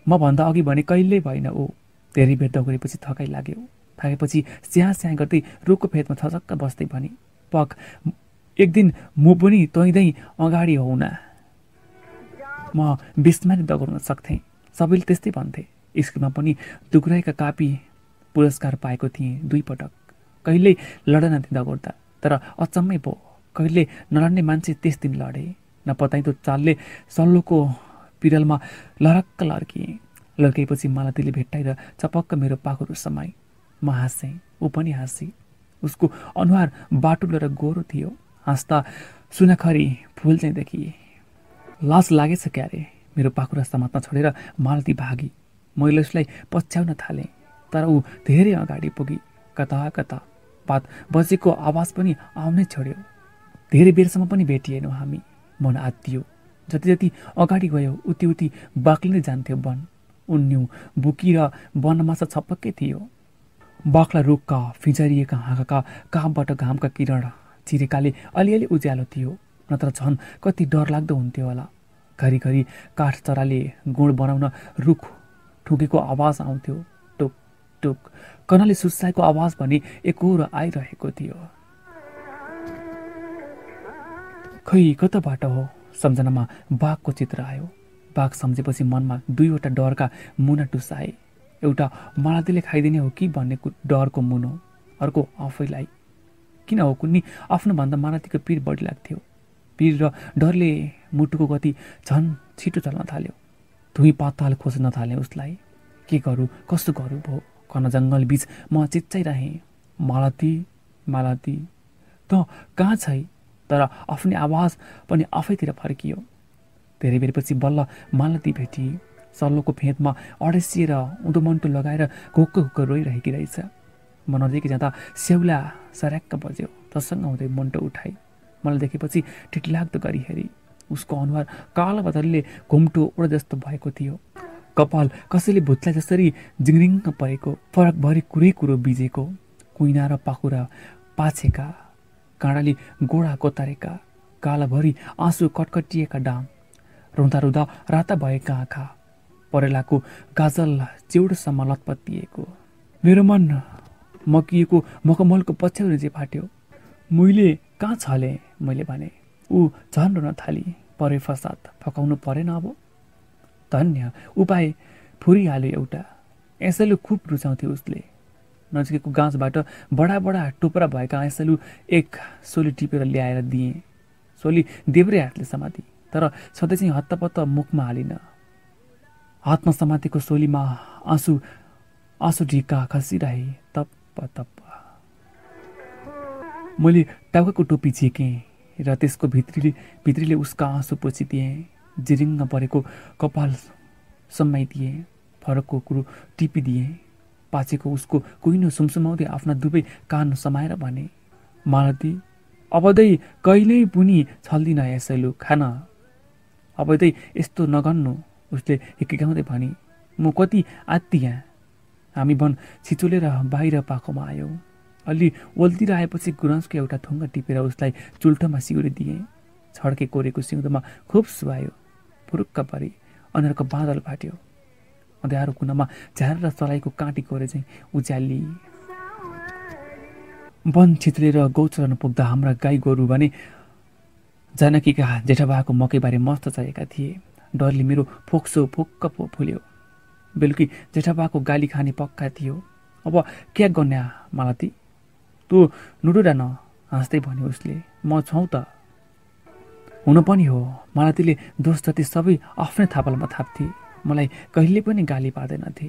म भन्दा अघि भने कहिल्यै भएन ऊ। धेरै बेर दगुरेपछि थकाइ लाग्यो। थाकेपछि स्याहाँ स्याहाँ गर्दै रुखको फेदमा थचक्क बस्दै भने पक एक दिन म पनि तैँदै अगाडि हौना म बिस्मारी दगुर्न सक्थेँ। सबैले त्यस्तै भन्थे। स्कुलमा पनि टुक्राएका कापी पुरस्कार पाएको थिएँ दुई पटक। कहिल्यै लडेन थिएँ दगोर्दा तर अचम्मै पो। कहिले नलड्ने मान्छे त्यस दिन लडे। नपताइदो चालले सल्लोको पिरलमा लरक्क लर्किएँ। लर्किएपछि मलाई त्यसले भेट्टाएर चपक्क मेरो पाखुरो समाई। म हाँसेँ। ऊ पनि हाँसी। उसको अनुहार बाटुलो र गोरो थियो। हाँस्दा सुनाखरी फुल चाहिँ देखिए। लास लागेछ क्यारे? मेरो पाखुरा समात्न छोडेर मालती भागी। मैले उसलाई पछ्याउन थालेँ तर ऊ धेरै अगाडि पुगी। कता कता? पात बजेको आवाज पनि आउनै छोड्यो। धेरै बेरसम्म पनि भेटिएनौँ हामी। मन आत्तियो। जति जति अगाडि गयो उति उति बाक्लै जान्थ्यो वन। उन्यु बुकी र वनमासा छपक्कै थियो। बाख्ला रुखका फिजारिएका हाँगाका कामबाट घामका किरण चिरेकाले अलिअलि उज्यालो थियो नत्र झन् कति डरलाग्दो हुन्थ्यो होला। घरिघरि काठ चराले गुण बनाउन रुख ठुकेको आवाज आउँथ्यो। टुक टुक। कनाले सुसाएको आवाज भने एकहोरो आइरहेको थियो। खै कताबाट हो? सम्झनामा बाघको चित्र आयो। बाघ सम्झेपछि मनमा दुईवटा डरका मुना टुसाए। एउटा मालातीले खाइदिने हो कि? भन्ने डरको मुनो। अर्को आफैलाई। किन हो कुन्नी? आफ्नोभन्दा मालातीको पिर बढी लाग्थ्यो। पिर र डरले मुटुको गति झन् छिटो चल्न थाल्यो। धुई पाताल खोज्न थाले उसलाई। के गरौँ? कस्तो गरौँ भो? कन जङ्गल बिच म चिच्चाइरहेँ मालती मालती। त कहाँ छै? तर आफ्नै आवाज पनि आफैतिर फर्कियो। धेरै बेरपछि बल्ल मालती भेटी। सल्लोको फेदमा अडेसिएर उँधो मन्टो लगाएर घोक्क घोक्क रोइरहेकी रहेछ। म नजिकै जाँदा स्याउला सर्याक्क बज्यो। तसँग हुँदै मन्टो उठाई मलाई देखेपछि ठिकलाग्दो गरी हेरी। उसको अनुहार कालो बदलले घुम्टो उड जस्तो भएको थियो। कपाल कसैले भुत्ला जसरी जिङ्रिङ्ग परेको फरकभरि कुरै कुरो बिजेको कुइना र पाखुरा पाछेका काँडाले गोडा कोतारेका कालाभरि आँसु कटकटिएका डाम रुँदा रुँदा राता भएका आँखा परेलाको गाजल चिउडसम्म लतपत्तिएको मेरो मन मकिएको मकमलको पछ्याउरी चाहिँ फाट्यो मैले कहाँ छले? मैले भने। ऊ झन् रुन थाली परे फसाद फकाउनु परेन अब। धन्य उपाय फुरिहाल्यो एउटा। यसैले खुब रुचाउँथ्यो उसले। नजिकैको गाँसबाट बडा बडा टुप्रा भएका ऐसलु एक सोली टिपेर ल्याएर दिएँ। सोली देब्रे हातले समाति तर सधैँ चाहिँ हत्तपत्त मुखमा हालिन। हातमा समातेको सोलीमा आँसु आँसु ढिका खसिरहे तप्प तप्प मैले टाउकाको टोपी झिकेँ। र त्यसको भित्रीले भित्रीले उसका आँसु पोछिदिएँ जिरिङ्ग परेको कपाल सम्माइदिएँ फरकको कुरो टिपिदिएँ पाचेको उसको कुहिनो सुमसुमाउँदै आफ्ना दुवै कान समाएर भने मालती अबदै कहिल्यै पनि छल्दिन यसैलु खान। अबदै यस्तो नगर्नु उसले हिकिगाउँदै भने म कति आत्तिया। हामी वन छिचोलेर बाहिर पाखोमा आयौँ। अलि ओल्तिर आएपछि गुराँसको एउटा थुङ्गा टिपेर उसलाई चुल्ठोमा सिउरी दिएँ। छड्के कोरेको सिउँदोमा खुब सुहायो। फुरुक्क परी अनुहारको बादल फाट्यो। अँध्यारो कुनामा र चलाइको काँटी कोरे चाहिँ उज्याली। वन छित्रेर गौचरण पुग्दा हाम्रा गाई गोरु भने जानकीका जेठाबाको मकैबारे मस्त चाहिएका थिए। डरले मेरो फोक्सो फोक्क पो फुल्यो। बेलुकी जेठाबाको गाली खाने पक्का थियो। अब क्या गन्या मालती? तँ नुडुडा न हाँस्दै भन्यो उसले। म छौँ त। हुन पनि हो। मालतीले दोष जति सबै आफ्नै थापालमा थाप्थे। मलाई कहिले पनि गाली पार्दैनथे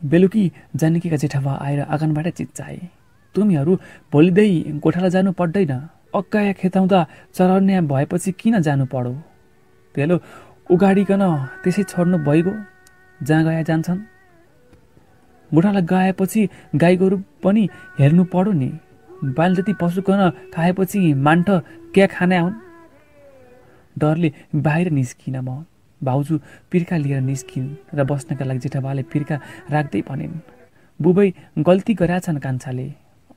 बेलुकी जानकीका जेठाबा आएर आँगनबाटै चिच्चाए। तुमीहरू भोलिदै गोठाला जानु पर्दैन। अक्काया खेताउँदा चरान्या भएपछि किन जानु पढो? तेलो उगाडिकन त्यसै छोड्नु भइगयो। जहाँ गए जान्छन्। गोठाला गएपछि गाई गोरु पनि हेर्नु पढो नि। बाल जति पशुकन खाएपछि मान्ठ क्या खाने आउन्? डरले बाहिर निस्किन म। भाउजू पिर्का लिएर निस्किन् र बस्नका लागि जेठाबाले पिर्का राख्दै भनिन् बुबै गल्ती गरेछन् कान्छाले।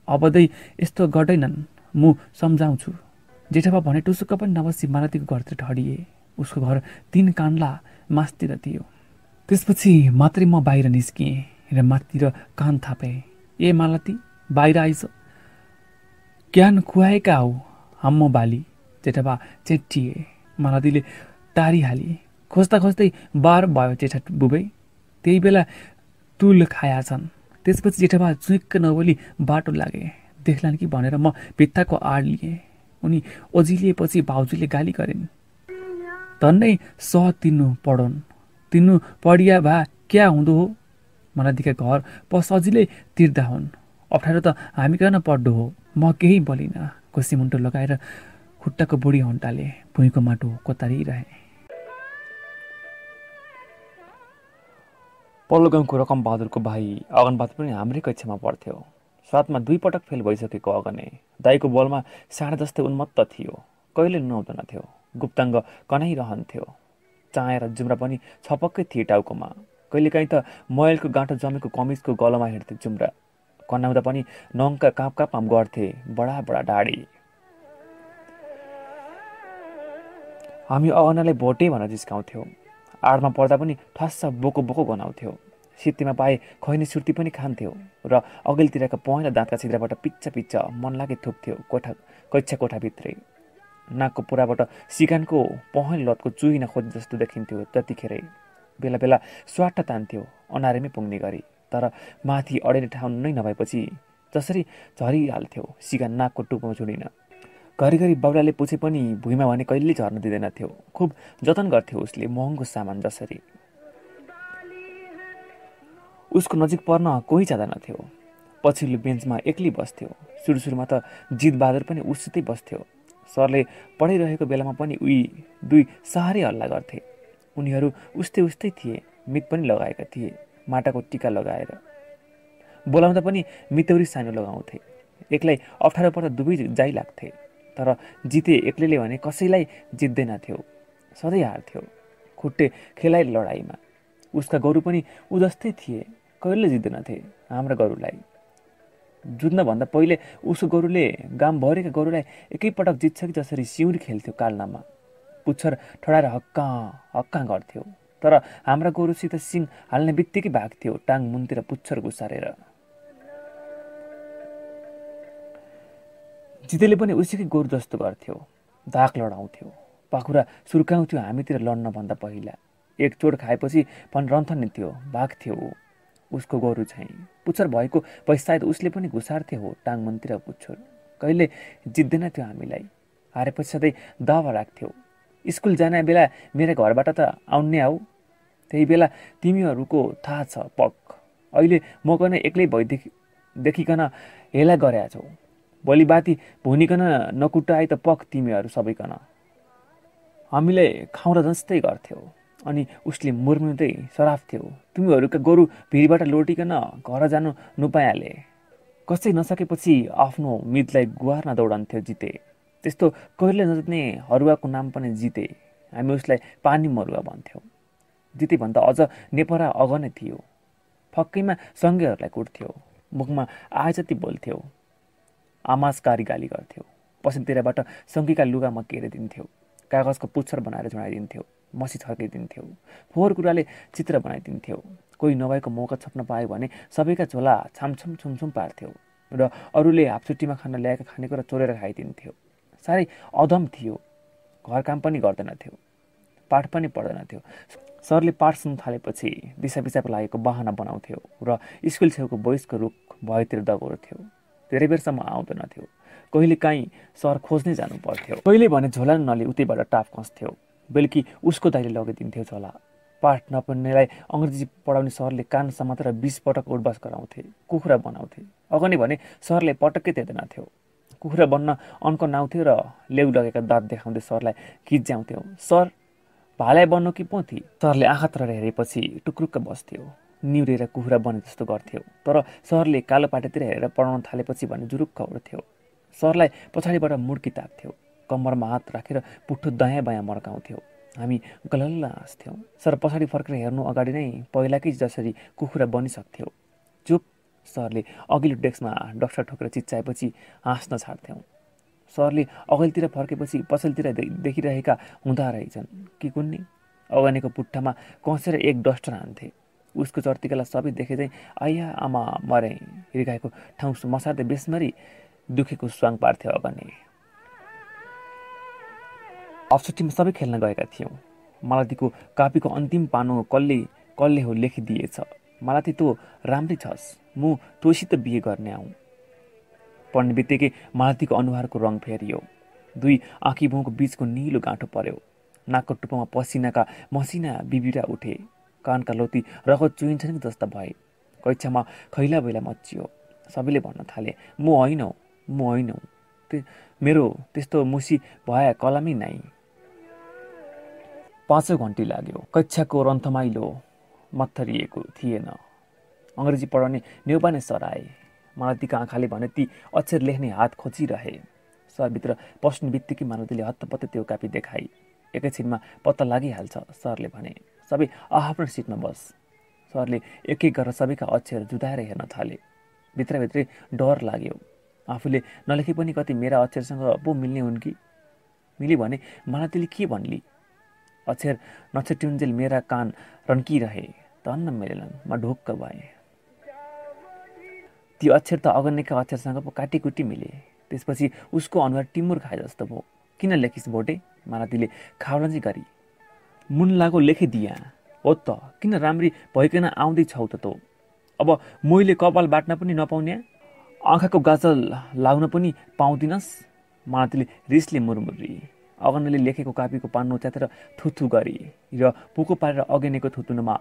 अबदै यस्तो गर्दैनन् म सम्झाउँछु जेठाबा भने टुसुक्क पनि नबसी मालतीको घरतिर ढडिए। उसको घर तिन कान्ला मासतिर थियो त्यसपछि मात्रै म बाहिर निस्किएँ। र माथितिर कान थापेँ। ए मालती बाहिर आइस। क्यान खुवाएका हौ हाम्म बाली जेठाबा चेट्टिए मालतीले टारिहाली खोज्दा खोज्दै बार भयो जेठा बुबै। त्यही बेला तुल खाया छन्। त्यसपछि जेठाबा चुइक्क नबोली बाटो लागे। देख्लान् कि भनेर म भित्ताको आड लिएँ उनी ओझिलिएपछि भाउजूले गाली गरिन्। धन्नै सह तिन्नु पढोन् तिन्नु पढिया भा क्या हुँदो हो? दिखा घर प सजिलै तिर्दा हुन्। अप्ठ्यारो त हामी कहाँ पढ्दो हो। म केही बोलिनँ। खुसी मुन्टो लगाएर खुट्टाको बुढी हन्टाले भुइँको माटो कोतारिरहे। पल्लो गाउँको रकम बहादुरको भाइ अगनबाद पनि हाम्रै कक्षामा पढ्थ्यो। स्वादमा दुई पटक फेल भइसकेको अगने। दाईको बलमा साँड जस्तै उन्मत्त थियो। कहिले नुहाउँदैन थियो गुप्ताङ्ग कनाइरहन्थ्यो चाहेर जुम्रा पनि छपक्कै थिए टाउकोमा। कहिलेकाहीँ त मैलको गाँठो जमेको कमिजको गलोमा हिँड्थे जुम्रा। कनाउँदा पनि नङ्का काप काप गर्थे बडा बडा डाडी। हामी अगनालाई भोटे भनेर जिस्काउँथ्यौँ। आडमा पर्दा पनि ठस्स बोको बोको गनाउँथ्यो। सित्तीमा पाए खैनी सुर्ती पनि खान्थ्यो र अघिल्तिरका पहेँलो दाँतका छिद्राबाट पिच्च पिच्च मन लागे थुक्थ्यो कोठा कैच्छा कोठाभित्रै। नाकको पुराबाट सिकानको पहेँलो लतको चुहिन खोज जस्तो देखिन्थ्यो त्यतिखेरै। बेला बेला स्वाट तान्थ्यो अनारेमै पुग्ने गरी। तर माथि अडेने ठाउँ नै नभएपछि जसरी झरिहाल्थ्यो सिकान नाकको टुप्पोमा चुडिन घरिघरि बाउलाले पुछे पनि भुइँमा भने कहिले झर्न दिँदैनथ्यो। खुब जतन गर्थ्यो उसले महँगो सामान जसरी। उसको नजिक पर्न कोही जाँदैनथ्यो पछिल्लो बेन्चमा एक्लै बस्थ्यो। सुरु सुरुमा त जितबहादुर पनि उसितै बस्थ्यो। सरले पढाइरहेको बेलामा पनि उही दुई साह्रै हल्ला गर्थे। उनीहरू उस्तै उस्तै थिए मित पनि लगाएका थिए माटाको टिका लगाएर। बोलाउँदा पनि मितौरी सानो लगाउँथे। एक्लै अप्ठ्यारो पर्दा दुवै जाइ लाग्थे तर जिते एक्लैले भने कसैलाई जित्दैनथ्यो सधैँ हार्थ्यो खुट्टे खेलाइ लडाइँमा उसका गोरु पनि ऊ थिए कहिले जित्दैनथे हाम्रा गोरुलाई। जुत्नभन्दा पहिले उसको गोरुले गामभरिका गोरुलाई एकैपटक जित्छ कि जसरी सिउरी खेल्थ्यो काल्नामा। पुच्छर ठडाएर हक्का हक्का गर्थ्यो। तर हाम्रा गोरुसित सिङ हाल्ने बित्तिकै भाग्थ्यो टाङ मुनतिर पुच्छर घुसारेर जितेले पनि उसीकै गोरु जस्तो गर्थ्यो दाग लडाउँथ्यो। पाखुरा सुर्काउँथ्यो हामीतिर लड्नभन्दा पहिला। एक चोट खाएपछि पनि रन्थन्ने थियो भाग्थ्यो उसको गोरु चाहिँ पुच्छर भएको पैसा उसले पनि घुसार्थ्यो हो टाङ मुनतिर पुच्छर। कहिले जित्दैन थियो हामीलाई। हारेपछि सधैँ दावा राख्थ्यो। स्कुल जाने बेला मेरो घरबाट त आउने आऊ त्यही बेला तिमीहरूको थाहा छ पक। अहिले म कन एक्लै भइदेखि देखिकन हेला गरेका छौ। भोलि बाती भुनिकन नकुटाए त पक तिमीहरू सबैकन। हामीलाई खाउँदा जस्तै गर्थ्यौ अनि उसले मुर्मुँदै सराफ्थ्यो। तिमीहरूका गोरु भिरबाट लोटिकन घर जानु नपाइहाले। कसै नसकेपछि आफ्नो मितलाई गुहार्न दौडन्थ्यो जिते। त्यस्तो कहिले नजित्ने हरुवाको नाम पनि जिते। हामी उसलाई पानी मरुवा भन्थ्यौँ। जितेभन्दा अझ नेपरा नै थियो। फक्कैमा सँगैहरूलाई कुट्थ्यो। मुखमा आए जति बोल्थ्यो आमासकारी गाली गर्थ्यो। पछितिरबाट सङ्गीका लुगामा केरिदिन्थ्यो। कागजको पुच्छर बनाएर जुडाइदिन्थ्यो मसी छर्किदिन्थ्यो। फोहोर कुराले चित्र बनाइदिन्थ्यो। कोही नभएको मौका छप्न पायो भने सबैका झोला छामछुम छुमछुम पार्थ्यो र अरूले हापछुट्टीमा खान ल्याएका खानेकुरा चोरेर खाइदिन्थ्यो। साह्रै अदम थियो। घर काम पनि गर्दैनथ्यो पाठ पनि पढ्दैनथ्यो सरले पाठ सुन्नु थालेपछि दिसा पिसाब लागेको बाहना बनाउँथ्यो र स्कुल छेउको बोइसको रुख भएतिर दगोर्थ्यो धेरै बेरसम्म आउँदैनथ्यो कहिले काहीँ सर खोज्नै जानु पर्थ्यो। कहिले भने झोला नली उतैबाट टाप खस्थ्यो बेलुकी उसको दाइले लगिदिन्थ्यो झोला। पाठ नपढ्नेलाई अङ्ग्रेजी पढाउने सरले कान समातेर बिस पटक उडबास गराउँथे कुखुरा बनाउँथे। अगाडि भने सरले पटक्कै दिँदैनथ्यो कुखुरा बन्न अन्क नाउँथ्यो र लेउ लगेका दाँत देखाउँदै सरलाई खिच्याउँथ्यो सर भालाई बन्नु कि पोथी? सरले आँखा तर हेरेपछि टुक्रुक्क बस्थ्यो। निउरेर कुखुरा बने जस्तो गर्थ्यो। तर सरले कालो पाटेतिर हेरेर पढाउन थालेपछि भने जुरुक्क उड्थ्यो सरलाई पछाडिबाट मुर्की ताप्थ्यो। कम्मरमा हात राखेर पुट्ठो दायाँ बायाँ मर्काउँथ्यो। हामी गलल्ल हाँस्थ्यौँ। सर पछाडि फर्केर हेर्नु अगाडि नै पहिलाकै जसरी कुखुरा बनिसक्थ्यो। सरले अघिल्लो डेस्कमा डक्टर ठोकेर चिच्चाएपछि हाँस्न छाड्थ्यौँ। सरले अघिल्तिर फर्केपछि पछिल्लोतिर देखिरहेका हुँदा रहेछन् कि कुन्नी? अगानिको पुट्ठामा कसेर एक डस्टर हान्थे उसको चर्तिकालाई सबै देखे चाहिँ आइया आमा मरे। हिर्काएको ठाउँ मसार्दै बेसमरी दुखेको स्वाङ पार्थ्यो अगाने। अफसुट्टीमा सबै खेल्न गएका थियौँ। मालतीको कापीको अन्तिम पानो कसले कसले हो लेखिदिएछ। मालती तँ राम्रै छस् म तँसित बिहे गर्ने आउँ। पढ्ने बित्तिकै मालतीको अनुहारको रङ फेरियो। दुई आँखी भाउको बिचको निलो गाँठो पर्यो। नाकको टुप्पोमा पसिनाका मसिना बिबिरा उठे। कानका लोती रगत चुइन्छन् जस्ता भए। कैक्षामा खैला बैला मचियो सबैले भन्न थाले म होइन म होइन मेरो त्यस्तो मुसी भए कलमै नाइ। पाँचौँ घन्टी लाग्यो। कक्षाको रन्थमाइलो मत्थरिएको थिएन। अङ्ग्रेजी पढाउने नेउपाने सर आए मालतीका आँखाले भने ती अक्षर लेख्ने हात खोजिरहे। सरभित्र पस्ने बित्तिकै मालतीले हत्तपत्त त्यो कापी देखाई एकैछिनमा पत्ता लागिहाल्छ सरले भने सबै आफ्नो सिटमा बस। सरले एक एक गरेर सबैका अक्षर जुदाएर हेर्न थाले। भित्रभित्रै डर लाग्यो। आफूले नलेखे पनि कति मेरा अक्षरसँग पो मिल्ने हुन् कि? मिली भने मालतीले के भन्ली? अक्षर नछट्युन्जेल मेरा कान रन्किरहे। धन्न मिलेनन् म ढोक्क भएँ। ती अक्षर त अगन्नेका अक्षरसँग पो काटीकुटी मिले। त्यसपछि उसको अनुहार टिमुर खाए जस्तो भयो। किन लेखिस् भोटे? मालतीले खाउलन्जी गरी। मुन लागो लेखिदिया हो त किन राम्री भइकन आउँदैछौ त तँ? अब मैले कपाल बाट्न पनि नपाउने? आँखाको गाजल लाउन पनि पाउँदिनस्? मालतीले रिसले मुरमुरी। अगन्नले लेखेको कापीको पान्नु च्यातेर थुथु गरी र पुको पारेर अगेनेको थुतुनुमा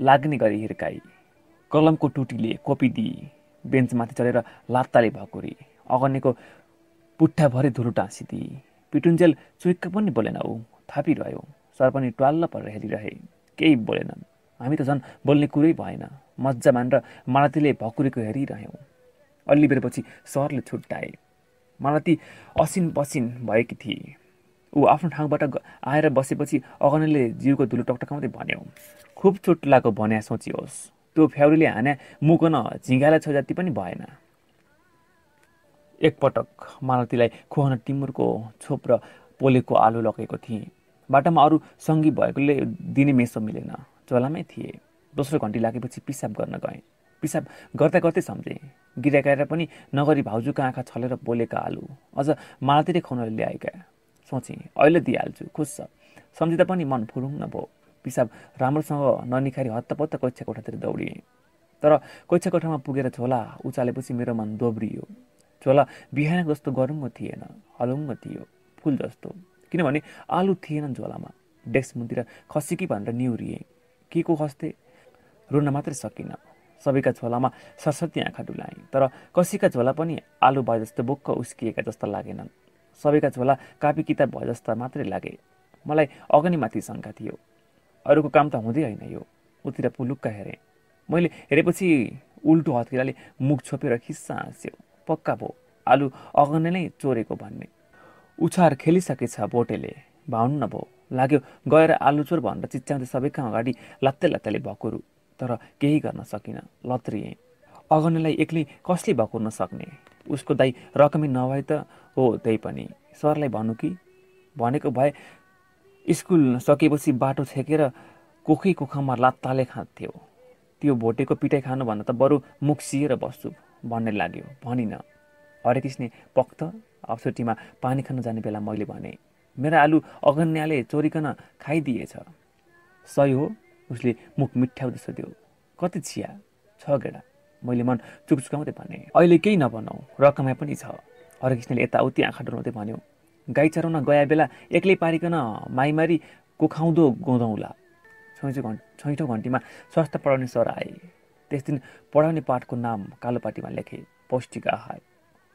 लाग्ने गरी हिर्काई। कलमको टुटीले कोपी दिई बेन्चमाथि चढेर लात्ताले भकुरी। अगनेको पुट्ठाभरि धुलो टाँसिदिए पिटुन्जेल चुइक्क पनि बोलेन ऊ थापिरह्यो। सर पनि ट्वाल्ल परेर हेरिरहे केही बोलेनन्। हामी त झन् बोल्ने कुरै भएन। मजा मानेर मालतीले भकुरीको हेरिरह्यौँ। अलि बेरपछि सरले छुट्टाए। मालती असिन पसिन भएकी थिए। ऊ आफ्नो ठाउँबाट आएर बसेपछि अगनेले जिउको धुलो टकटकाउँदै भन्यो खुब चोट लागेको भन्या सोचियोस्। त्यो फ्याउरीले हान्या मुकन झिँगाला छ जति पनि भएन। एकपटक मालतीलाई खुवाउन टिमुरको छोप र पोलेको आलु लगेको थिएँ। बाटोमा अरू सङ्गी भएकोले दिने मेसो मिलेन। चोलामै थिए। दोस्रो घन्टी लागेपछि पिसाब गर्न गएँ। पिसाब गर्दा गर्दै सम्झेँ गिराएर पनि नगरी भाउजूको आँखा छलेर बोलेका आलु अझ मालतीले खुवाउन ल्याएका? सोचेँ अहिले दिइहाल्छु खुस छ। सम्झिँदा पनि मन फुरुङ्ग भयो। पिसाब राम्रोसँग ननिखारी हत्तपत्त कोइछा कोठातिर दौडिएँ। तर कोइछा कोठामा पुगेर झोला उचालेपछि मेरो मन दोब्रियो। झोला बिहान जस्तो गरुङ्ग थिएन हलुङ्ग थियो फुल जस्तो। किनभने आलु थिएनन् झोलामा डेस्क खसी कि भनेर निहुरिए। के को खस्थे? रुन मात्रै सकिनँ। सबैका झोलामा सरस्वती आँखा डुलाएँ। तर कसैका झोला पनि आलु भए जस्तो बोक्क उस्किएका जस्ता लागेनन्। सबैका झोला कापी किताब भए जस्ता मात्रै लागे। मलाई अगनिमाथि शङ्का थियो। अरूको काम त हुँदै होइन यो। उतिर पुलुक्क हेरेँ। मैले हेरेपछि उल्टो हत्केलाले मुख छोपेर खिस्सा हाँस्यो। पक्का भो आलु अगने नै चोरेको भन्ने। उछार खेलिसकेछ बोटेले। भाउनु भयो लाग्यो गएर आलु चोर भनेर चिच्याउँदै सबैका अगाडि लत्ते लत्तेले भकुरु। तर केही गर्न सकिनँ लत्रिएँ। अगनेलाई एक्लै कसले भकुर्न सक्ने? उसको दाई रकमी नभए त हो त्यही पनि। सरलाई भन्नु कि भनेको भए स्कुल सकेपछि बाटो छेकेर कोखै कोखामा लात्ताले खान्थ्यो। त्यो भोटेको पिटाइ खानुभन्दा त बरु मुख सिएर बस्छु भन्ने लाग्यो। भनिनँ। हरे कृष्ण पक्त। अप्सुटीमा पानी खान जाने बेला मैले भने मेरा आलु अगन्याले चोरिकन खाइदिएछ। सही हो? उसले मुख मिठ्याउँदै सोध्यो कति छिया? छ गेडा? मैले मन चुकचुकाउँदै भने अहिले केही नबनाऊ रकमा पनि छ। हरकृष्णले यताउति आँखा डराउँदै भन्यो गाई चराउन गए बेला एक्लै पारिकन माइमारी कुखाउँदो गउँदौँला छैठौँ घन्ट छैठौँ घन्टीमा स्वास्थ्य पढाउने सर आए। त्यस दिन पढाउने पाठको नाम कालोपाटीमा लेखे पौष्टिक आहार।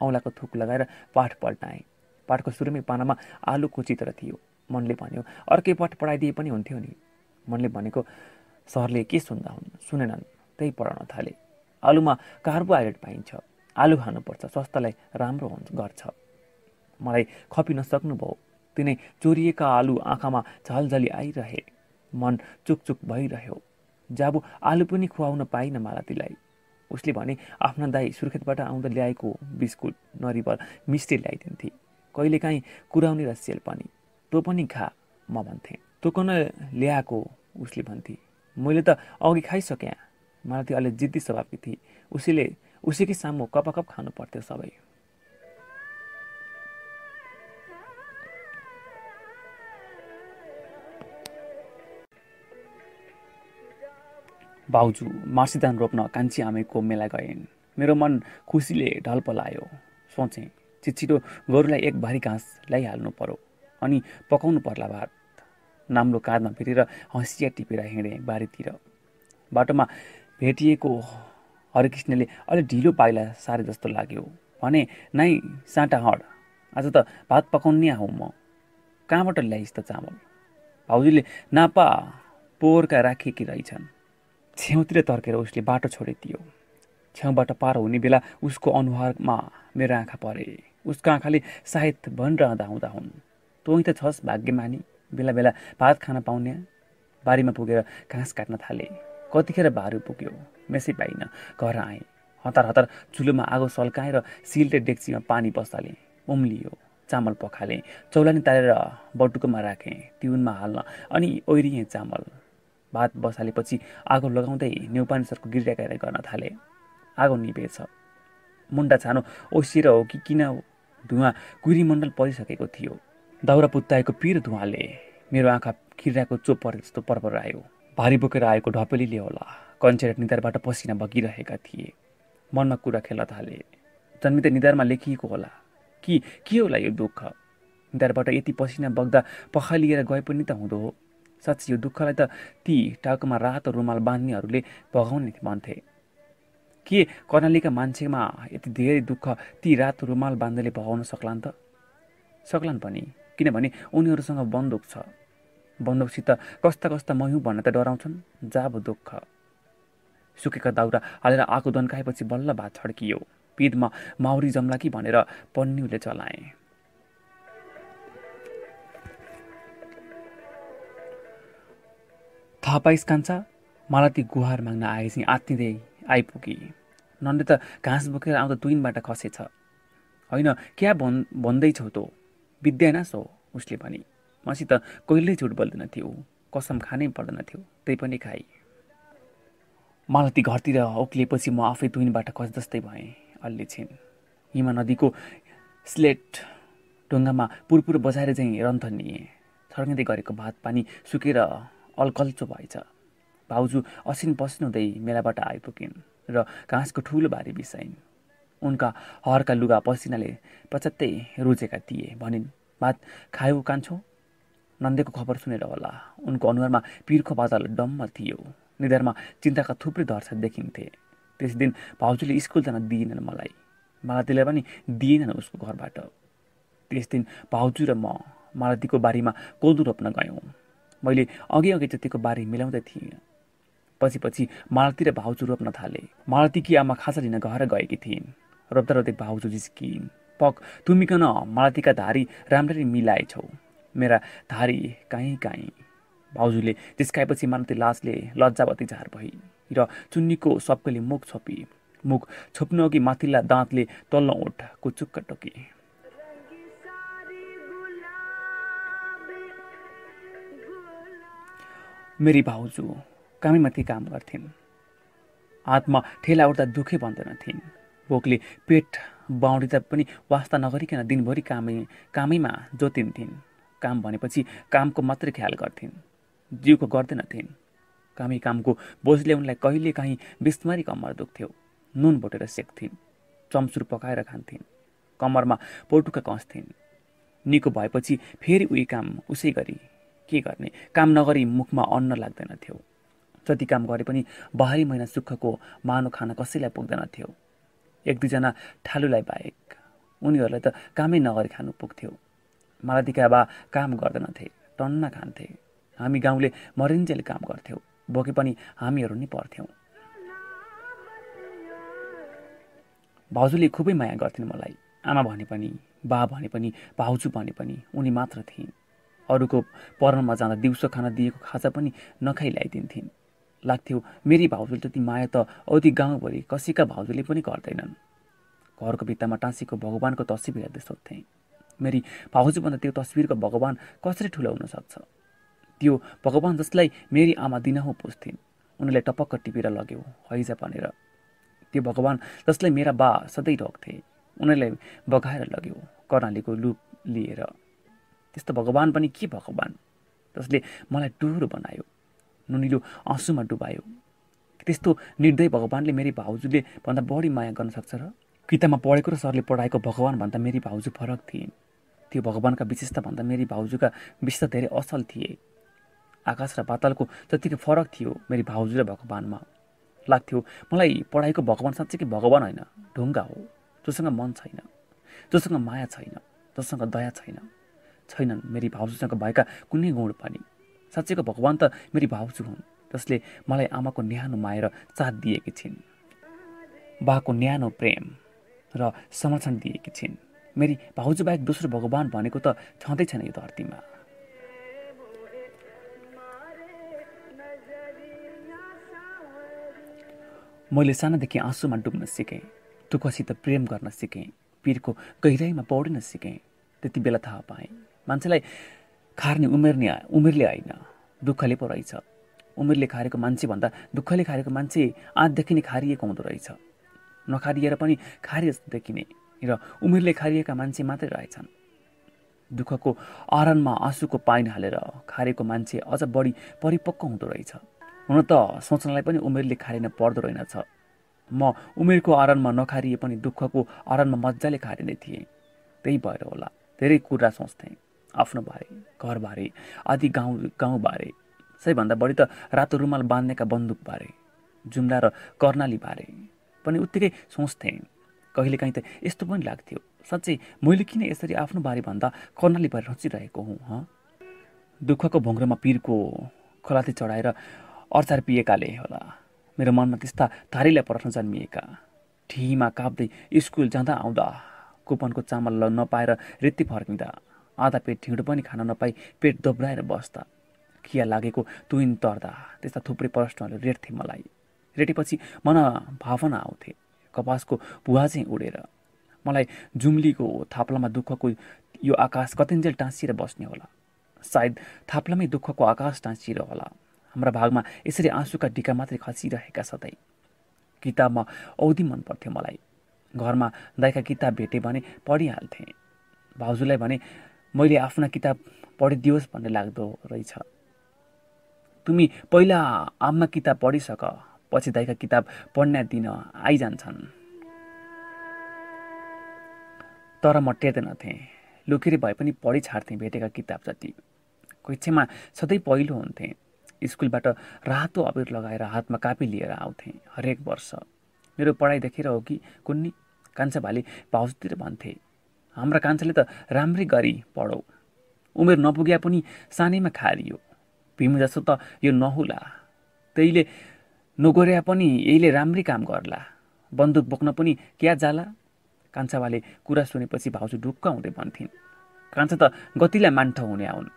औँलाको थुक लगाएर पाठ पल्टाएँ। पाठको सुरुमै पानामा आलुको चित्र थियो। मनले भन्यो अर्कै पाठ पढाइदिए पनि हुन्थ्यो नि? मनले भनेको सरले के सुन्दा हुन्? सुनेनन् त्यही पढाउन थाले। आलुमा कार्बोहाइड्रेट पाइन्छ। आलु खानुपर्छ स्वास्थ्यलाई राम्रो हुन्छ गर्छ। मलाई खपि नसक्नुभयो तिनै चोरिएका आलु आँखामा झलझली आइरहे। मन चुकचुक भइरह्यो। जाबु आलु पनि खुवाउन पाइन मालतीलाई उसले भने आफ्ना दाई सुर्खेतबाट आउँदा ल्याएको बिस्कुट नरिवल मिस्टी ल्याइदिन्थे। कहिलेकाहीँ कुराउने र सेल पनि। तँ पनि खा। म भन्थेँ। तँ कन ल्याएको? उसले भन्थे। मैले त अघि खाइसकेँ। मलाई त्यो अलि जिद्दी स्वभावकी थिए। उसैले उसैकै सामु कपाकप खानु पर्थ्यो सबै। भाउजू मार्सिदान रोप्न कान्छी आमैको मेला गएन्। मेरो मन खुसीले ढल पलायो। सोचेँ छिटो गोरुलाई एक भारी घाँस ल्याइहाल्नु पर्यो। अनि पकाउनु पर्ला भात। नाम्लो काँधमा फेरेर हँसिया टिपेर हिँडेँ बारीतिर। बाटोमा भेटिएको हरिकृष्णले अलि ढिलो पाइला सारे जस्तो लाग्यो। भने नाइ साँटा हड आज त भात पकाउनु आउँ म। कहाँबाट ल्याइस् त चामल? भाउजूले नापा पोहोरका राखेकी रहेछन्। छेउतिर तर्केर उसले बाटो छोडिदियो छेउबाट पार हुने बेला उसको अनुहारमा मेरो आँखा परे। उसको आँखाले सायद भनिरहँदा हुँदा हुन्। तँ त छस् भाग्यमानी। बेला बेला भात खान पाउने बारीमा पुगेर घाँस काट्न थाले। कतिखेर भारू पुग्यो? मेसै पाइन घर आएँ। हतार हतार चुलोमा आगो सल्काएँ र सिल्टे डेक्चीमा पानी बसालेँ उम्लियो चामल पखालेँ चौलानी तारेर बटुकोमा राखेँ तिउनमा हाल्न अनि ओइरिएँ चामल। भात बसालेपछि आगो लगाउँदै नेउपानी सरको गर्न थाले। आगो निभेछ। मुन्डा छानो ओसिएर हो कि किन धुवा कुरीमण्डल परिसकेको थियो। दाउरा पुत्ताएको पिर धुवाले मेरो आँखा किराको चोप परे जस्तो पर्पर आयो भारी बोकेर आएको ढपेलीले होला। कन्चेर निधारबाट पसिना बगिरहेका थिए। मनमा कुरा खेल्न थाले। जन्मिँदै निधारमा लेखिएको होला। कि के होला यो दुःख? निधारबाट यति पसिना बग्दा पखालिएर गए पनि त हुँदो हो। साँच्ची यो दुःखलाई त ती टाउकोमा रातो रुमाल बाँध्नेहरूले भगाउने भन्थे के कर्णालीका मान्छेमा यति धेरै दुःख ती रातो रुमाल बाँध्दैले भगाउन सक्लान् त? सक्लान् पनि। किनभने उनीहरूसँग बन्दुक छ। बन्दुकसित कस्ता कस्ता मयौँ भन्ने त डराउँछन्। जाब दुःख। सुकेका दाउरा हालेर आगो दन्काएपछि बल्ल भात छड्कियो। पिदमा माउरी जम्ला कि भनेर पन्न्युले चलाए। थाहा पाइस कान्छा मलाई ती गुहार माग्न आएपछि आत्तिँदै आइपुगी। नन्दे त घाँस बोकेर आउँदा तुइनबाट खसेछ। होइन क्या भन् भन्दैछौ त? विद्या नासो उसले भने। मसित कहिल्यै झुट बोल्दैन थियो। कसम खानै पर्दैन थियो। त्यही पनि खाइ मलाई ती घरतिर उक्लिएपछि म आफै तुइनबाट खस जस्तै भएँ अल्ले छिन्। हिमा नदीको स्लेट ढुङ्गामा पुरपुर बजाएर चाहिँ रन्थनिए छर्किँदै गरेको भात पानी सुकेर अलकल्चो भएछ। भाउजू असिन पसिन हुँदै मेलाबाट आइपुगिन् र घाँसको ठुलो बारी बिसाइन्। उनका हरका लुगा पसिनाले पचत्तै रुजेका थिए। भनिन् भात खायो कान्छो? नन्देको खबर सुनेर होला। उनको अनुहारमा पिरको बादल डम्म थियो। निधारमा चिन्ताका थुप्रै दर्शन देखिन्थे। त्यस दिन भाउजूले स्कुल जान दिएनन् मलाई। मालतीलाई पनि दिएनन् उसको घरबाट। त्यस दिन भाउजू र म मालतीको बारीमा कोदो रोप्न गयौँ। मैले अघि अघि जतिको बारी मिलाउँदै थिएँ। पछि पछि मालती र भाउजू रोप्न थाले। मालतीकी आमा खाजा लिन घर गएकी थिइन्। रोप्दा रोप्दै भाउजू जिस्किन्। पक तुमिकन मालतीका धारी राम्ररी मिलाएछौ। मेरा धारी काहीँ काहीँ। भाउजूले जिस्काएपछि मालती लासले लज्जावती झार भई र चुन्नीको सबैले मुख छोपी। मुख छोप्नु अघि माथिल्ला दाँतले तल्लो ओठ कुचुक्क टोके। मेरी भाउजू कामीमाथि काम गर्थिन्। हातमा ठेला उठ्दा दुःखै भन्दैनथिन् भोकले पेट बाउडिँदा पनि वास्ता नगरिकन दिनभरि कामै कामैमा जोतिन्थिन्। काम भनेपछि कामको मात्रै ख्याल गर्थिन्। जिउको गर्दैनथिन् कामी कामको बोझले उनलाई कहिले काहीँ बिस्मारी कम्मर दुख्थ्यो। नुन भोटेर सेक्थिन्। चम्सुर पकाएर खान्थिन्। कम्मरमा पोटुका कस्थिन्। निको भएपछि फेरि उही काम उसै गरी। के गर्ने? काम नगरी मुखमा अन्न लाग्दैन थियो जति काम गरे पनि बाह्रै महिना सुखको मानो खान कसैलाई पुग्दैन थियो एक दुईजना ठालुलाई बाहेक उनीहरूलाई त कामै नगरी खानु पुग्थ्यो। मालतीका बा काम गर्दैनथे टन्न खान्थे। हामी गाउँले मरिन्जेल काम गर्थ्यौँ बोके पनि हामीहरू नै पर्थ्यौँ भाउजूले खुबै माया गर्थिन् मलाई। आमा भने पनि बा भने पनि भाउजू भने पनि उनी मात्र थिइन्। अरूको परमा जाँदा दिउँसो खाना दिएको खाजा पनि नखाइ ल्याइदिन्थिन् लाग्थ्यो मेरी भाउजूले जति माया त औधी गाउँभरि कसैका भाउजूले पनि गर्दैनन्। घरको भित्तामा टाँसीको भगवान्को तस्विर हेर्दै सोध्थेँ। मेरी भाउजूभन्दा त्यो तस्विरको भगवान् कसरी ठुलो हुनसक्छ त्यो भगवान् जसलाई मेरी आमा दिनहुँ पुज्थिन् उनीलाई टपक्क टिपेर लग्यो हैजा भनेर। त्यो भगवान् जसलाई मेरा बा सधैँ ढोक्थे उनीहरूलाई बगाएर लग्यो कर्णालीको लुप लिएर। त्यस्तो भगवान् पनि के भगवान्? जसले मलाई डुरो बनायो नुनिलो आँसुमा डुबायो। त्यस्तो निर्दय भगवान्ले मेरी भाउजूले भन्दा बढी माया गर्न सक्छ र? किताबमा पढेको र सरले पढाएको भगवान् भन्दा मेरी भाउजू फरक थिइन्। त्यो भगवान्का विशेषता भन्दा मेरी भाउजूका विशेषता धेरै असल थिए। आकाश र पातलको जतिको फरक थियो मेरी भाउजू र भगवान्मा। लाग्थ्यो मलाई पढाइको भगवान् साँच्चै भगवान् होइन? ढुङ्गा हो जोसँग मन छैन जोसँग माया छैन जोसँग दया छैन। छैनन् मेरी भाउजूसँग भएका कुनै गुण पनि। साँच्चैको भगवान् त मेरी भाउजू हुन् जसले मलाई आमाको न्यानो माएर साथ दिएकी छिन् बाको न्यानो प्रेम र समर्थन दिएकी छिन्। मेरी भाउजू बाहेक दोस्रो भगवान् भनेको त छँदै छैन यो धरतीमा। मैले सानोदेखि आँसुमा डुब्न सिकेँ दुःखसित प्रेम गर्न सिकेँ पिरको गहिराइमा पौडिन सिकेँ त्यति बेला थाहा पाएँ मान्छेलाई खार्ने उमेर नै उमेरले होइन दुःखले पो रहेछ। उमेरले खारेको मान्छेभन्दा दुःखले खारेको मान्छे आँटदेखि नै खारिएको हुँदो रहेछ। नखारिएर पनि खारे जस्तो देखिने। र उमेरले खारिएका मान्छे मात्रै रहेछन्। दुःखको आरणमा आँसुको पाइन हालेर खारेको मान्छे अझ बढी परिपक्व हुँदो रहेछ। हुन त सोच्नलाई पनि उमेरले खारिन पर्दो रहेनछ। म उमेरको आरणमा नखारिए पनि दुःखको आरणमा मजाले खारिने थिएँ। त्यही भएर होला धेरै कुरा सोच्थेँ। आफ्नो बारे घरबारे आदि गाउँ गाउँबारे सबैभन्दा बढी त रातो रुमाल बाँध्नेका बन्दुकबारे जुम्ला र कर्णाली बारे पनि उत्तिकै सोच्थेँ। कहिलेकाहीँ त यस्तो पनि लाग्थ्यो। साँच्चै मैले किन यसरी आफ्नो बारेभन्दा कर्णाली बारे रचिरहेको हुँ हँ? दुःखको भोङ्ग्रोमा पिरको खोलाती चढाएर अचार पिएकाले होला। मेरो मनमा त्यस्ता थारीलाई प्रश्न जन्मिएका। ठिमा काप्दै स्कुल जाँदा आउँदा कुपनको चामल नपाएर रेत्ती फर्किँदा आधा पेट ढिँडो पनि खान नपाई पेट दोब्राएर बस्दा खिया लागेको तुइन तर्दा त्यस्ता थुप्रै प्रश्नहरूले रेट्थे मलाई। रेटेपछि मन भावना आउँथे। कपासको भुवा चाहिँ उडेर मलाई जुम्लीको थाप्लामा दुःखको यो आकाश कतिन्जेल टाँसिएर बस्ने होला। सायद थाप्लामै दुःखको आकाश टाँसिएर होला। हाम्रा भागमा यसरी आँसुका टिका मात्रै खसिरहेका सधैँ किताबमा औधी मन पर्थ्यो मलाई। घरमा दाइका किताब भेटेँ भने पढिहाल्थेँ। भाउजूलाई भने मैले आफ्ना किताब पढिदियोस् भन्ने लाग्दो रहेछ। तिमी पहिला आम्मा किताब पढिसक। पछि दाइका किताब पढ्ने दिन आइजान्छन्। तर म टेर्दैनथेँ लुकेर भए पनि पढि छाड्थेँ भेटेका किताब जति। कक्षामा सधैँ पहिलो हुन्थेँ। स्कुलबाट रातो अबिर लगाएर हातमा कापी लिएर आउँथेँ हरेक वर्ष। मेरो पढाइ देखेर हो कि कुन्नी? कान्छा भाले भाउजूतिर भन्थे हाम्रा कान्छाले त राम्रै गरी पढौ। उमेर नपुग्या पनि सानैमा खारियो। भीम जस्तो त यो नहुला। त्यहीले नगोर्या पनि यहीले राम्रै काम गर्ला। बन्दुक बोक्न पनि क्या जाला? कान्छाबाले कुरा सुनेपछि भाउजू ढुक्क हुँदै भन्थिन् कान्छा त गतिलाई मान्ठ हुने आउन्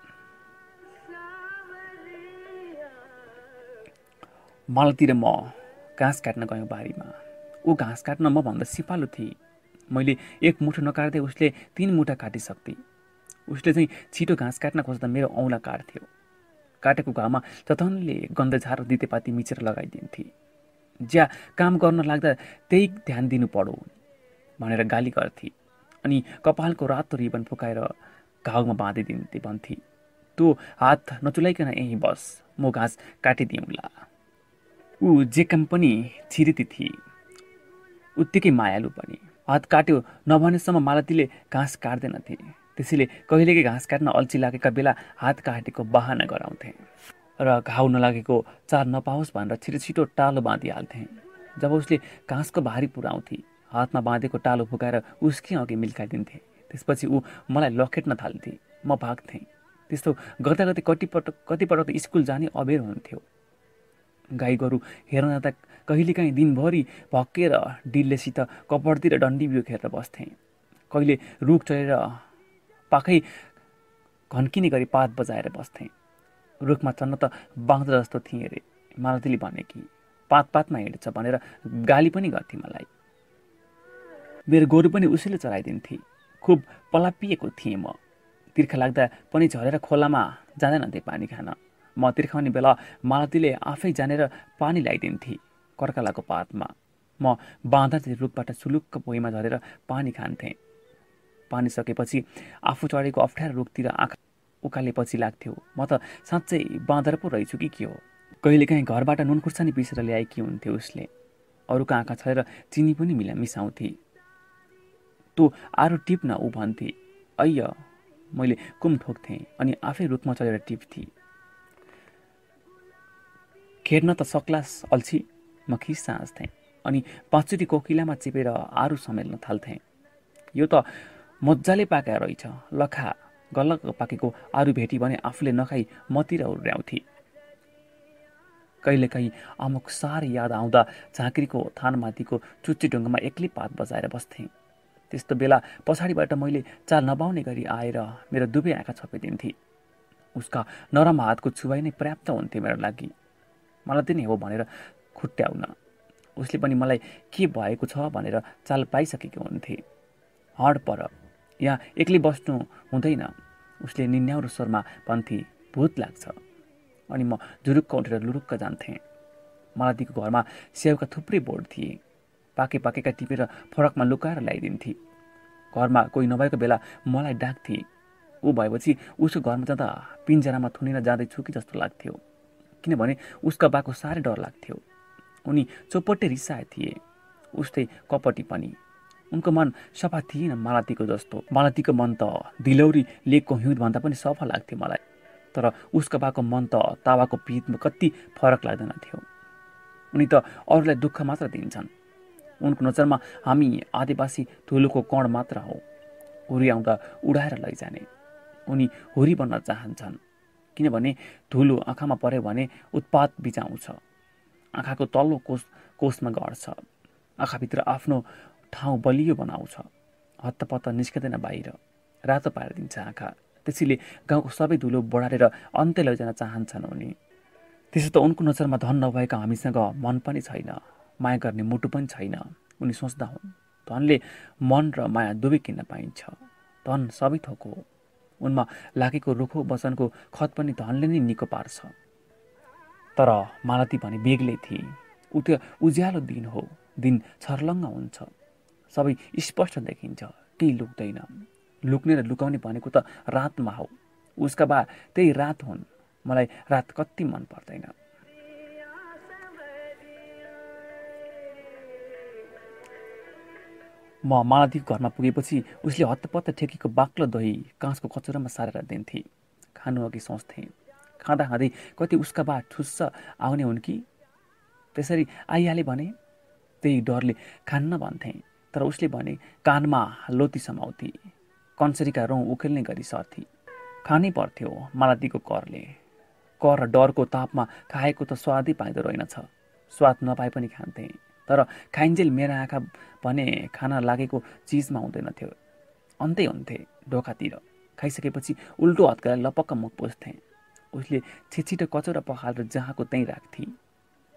मलतिर म घाँस काट्न गयौँ बारीमा। ऊ घाँस काट्न म भन्दा सिपालु थिएँ। मैले एक मुठो नकाट्दै उसले तिन मुठा काटिसक्थेँ। उसले चाहिँ छिटो घाँस काट्न खोज्दा मेरो औँला काट्थ्यो। काटेको घाउमा चतनले गन्ध झार दितेपाती मिचेर लगाइदिन्थे। ज्या काम गर्न लाग्दा त्यही ध्यान दिनु पढौ भनेर गाली गर्थे अनि कपालको रातो रिबन फुकाएर घाउमा बाँधिदिन्थे भन्थे तँ हात नचुलाइकन यहीँ बस म घाँस काटिदिउँला। ऊ जे काम पनि छिरिती थिए। उत्तिकै मायालु पनि। हात काट्यो नभनेसम्म मालतीले घाँस काट्दैनथे। त्यसैले कहिलेकै घाँस काट्न अल्छी लागेका बेला हात काटेको बहाना गराउँथे र घाउ नलागेको चार नपाओस् भनेर छिटो छिटो टालो बाँधिहाल्थे। जब उसले घाँसको भारी पुऱ्याउँथे हातमा बाँधेको टालो फुकाएर उसकै अघि मिल्काइदिन्थे त्यसपछि ऊ मलाई लखेट्न थाल्थे म भाग्थेँ। त्यस्तो गर्दा गर्दै कतिपटक कतिपटक त स्कुल जाने अबेर हुन्थ्यो। गाई गोरु हेर्न जाँदा कहिलेकाहीँ दिनभरि भक्केर डिल्लेसित कपडतिर डन्डी बिउ खेरेर बस्थेँ। कहिले रुख चढेर पाखै घन्किने गरी पात बजाएर बस्थेँ। रुखमा चढ्न त बाँदर जस्तो थिएँ अरे मालतीले भने कि पात पातमा हिँड्छ भनेर गाली पनि गर्थे मलाई। मेरो गोरु पनि उसैले चराइदिन्थे खुब पलापिएको थिएँ म। तिर्खा लाग्दा पनि झरेर खोलामा जाँदैनथे पानी खान। म तिर्खाउने बेला मालतीले आफै जानेर पानी ल्याइदिन्थे कर्कलाको पातमा। म बाँधातिर रुखबाट सुलुक्क पोइमा झरेर पानी खान्थेँ। पानी सकेपछि आफू चढेको अप्ठ्यारो रुखतिर आँखा उकालेपछि लाग्थ्यो। म त साँच्चै बाँदर पो रहेछु कि के हो? कहिलेकाहीँ घरबाट नुन खुर्सानी पिसेर ल्याएकी हुन्थ्यो उसले। अरूको आँखा छरेर चिनी पनि मिला मिसाउँथे। तँ आरो टिप्न ऊ भन्थे। अय्य मैले कुम ठोक्थेँ अनि आफै रुखमा चढेर टिप्थेँ। खेर्न त सक्लास अल्छी। म खिस्सा हाँस्थेँ अनि पाँचचोटि कोकिलामा चिपेर आरू समेल्न थाल्थेँ। यो त मजाले पाका रहेछ। लखा गलक पाकेको आरू भेटी भने आफूले नखाई मतिर उर्याउँथे कहिलेकाहीँ अमुक साह्रै याद आउँदा झाँक्रीको थानमाथिको चुच्ची ढुङ्गामा एक्लै पात बजाएर बस्थेँ। त्यस्तो बेला पछाडिबाट मैले चाल नपाउने गरी आएर मेरो दुवै आँखा छपिदिन्थे। उसका नरम हातको छुवाई नै पर्याप्त हुन्थ्यो मेरो लागि। मलाई पनि हो भनेर खुट्ट्याउन। उसले पनि मलाई के भएको छ भनेर चाल पाइसकेको हुन्थे। हड पर यहाँ एक्लै बस्नु हुँदैन। उसले निन्याउरो स्वरमा भन्थे भूत लाग्छ अनि म जुरुक्क उठेर लुरुक्क जान्थेँ। मालतीको घरमा स्याउका थुप्रै बोर्ड थिए। पाके पाकेका टिपेर फरकमा लुकाएर ल्याइदिन्थे। घरमा कोही नभएको बेला मलाई डाक्थे। ऊ भएपछि उसको घरमा जाँदा पिन्जरामा थुनेर जाँदैछु कि जस्तो लाग्थ्यो। किनभने उसका बाको साह्रै डर लाग्थ्यो। उनी चौपट्टै रिसाए थिए। उस्तै कपटी पनि। उनको मन सफा थिएन मालतीको जस्तो। मालतीको मन त दिलौरी लेकको हिउँदभन्दा पनि सफा लाग्थ्यो मलाई। तर उसको बाको मन त तावाको पितमा कति फरक लाग्दैन थियो। उनी त अरूलाई दुःख मात्र दिन्छन्। उनको नजरमा हामी आदिवासी धुलोको कण मात्र हौ। हुरी आउँदा उडाएर लैजाने। उनी हुरी बन्न चाहन्छन्। किनभने धुलो आँखामा पऱ्यो भने उत्पात बिचाउँछ आँखाको तल्लो कोष कोषमा गर्छ आँखाभित्र आफ्नो ठाउँ बलियो बनाउँछ। हत्तपत्त निस्किँदैन बाहिर। रातो पारिदिन्छ आँखा। त्यसैले गाउँको सबै धुलो बढारेर अन्त्य लैजान चाहन्छन् उनी। त्यसो त उनको नजरमा धन नभएका हामीसँग मन पनि छैन। माया गर्ने मुटु पनि छैन। उनी सोच्दा हुन् धनले मन र माया दुवै किन्न पाइन्छ। धन सबै थोक हो। उनमा लागेको रुखो वचनको खत पनि धनले नै निको पार्छ। तर मालती भने बेग्लै थिए। ऊ त्यो उज्यालो दिन हो। दिन छर्लङ्ग हुन्छ। सबै स्पष्ट देखिन्छ केही लुक्दैन। लुक्ने र लुकाउने भनेको त रातमा हो। उसका बा त्यही रात हुन्। मलाई रात कति मन पर्दैन। म मालदीको घरमा पुगेपछि उसले हत्तपत्त ठेकेको बाक्लो दही काँचको कचौरामा सारेर दिन्थे। खानु अघि सोच्थेँ। खाँदा खाँदै कति उसका बा ठुस्स आउने हुन् कि? त्यसरी आइहाले भने त्यही डरले खान्न भन्थे। तर उसले भने कानमा लोती समाउँथे कन्सरीका रौँ उखेल्ने गरी सर्थे खानै पर्थ्यो मालतीको करले। कर र डरको तापमा खाएको त स्वादै पाइँदो रहेनछ। स्वाद नपाए पनि खान्थे। तर खाइन्जेल मेरा आँखा भने खाना लागेको चिजमा हुँदैनथ्यो। अन्तै हुन्थे ढोकातिर। खाइसकेपछि उल्टो हत्केला लपक्क मुख पुज्थे उसले छिटो कचौरा पखालेर जहाँको त्यहीँ राख्थे।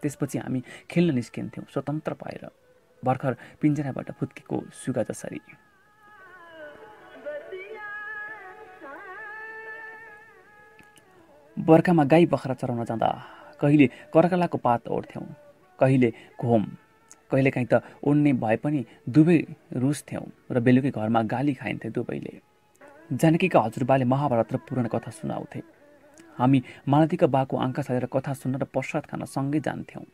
त्यसपछि हामी खेल्न निस्किन्थ्यौँ स्वतन्त्र पाएर। भर्खर पिन्जराबाट फुत्केको सुगा जसरी। बर्खामा गाई बखरा चराउन जाँदा कहिले करकलाको पात ओढ्थ्यौँ कहिले घोम कहिलेकाहीँ त उड्ने भए पनि दुवै रुस्थ्यौँ र बेलुकी घरमा गाली खाइन्थे दुवैले। जानकीका हजुरबाले महाभारत र पुराण कथा सुनाउँथे। हामी मालतीका बाको आङ्का छाडेर कथा सुन्न र प्रसाद खान सँगै जान्थ्यौँ।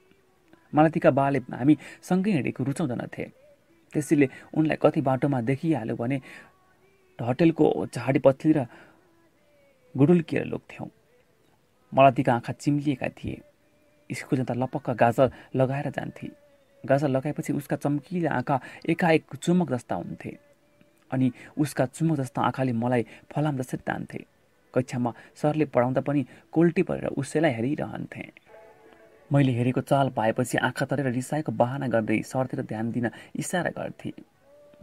मालतीका बाले हामी सँगै हिँडेको रुचाउँदैनथे त्यसैले उनलाई कति बाटोमा देखिहाल्यो भने होटेलको झाडी पत्ली र गुडुल्किएर लुक्थ्यौँ मालतीका आँखा चिम्लिएका थिए। स्कुल जाँदा लपक्क गाजर लगाएर जान्थे। गाजर लगाएपछि उसका चम्किला आँखा एकाएक चुमक जस्ता हुन्थे अनि उसका चुमक जस्ता आँखाले मलाई फलाम जसरी तान्थे। कक्षामा सरले पढाउँदा पनि कोल्टी परेर उसैलाई हेरिरहन्थे। मैले हेरेको चाल पाएपछि आँखा तरेर रिसाएको बाहना गर्दै सरतिर ध्यान दिन इसारा गर्थे।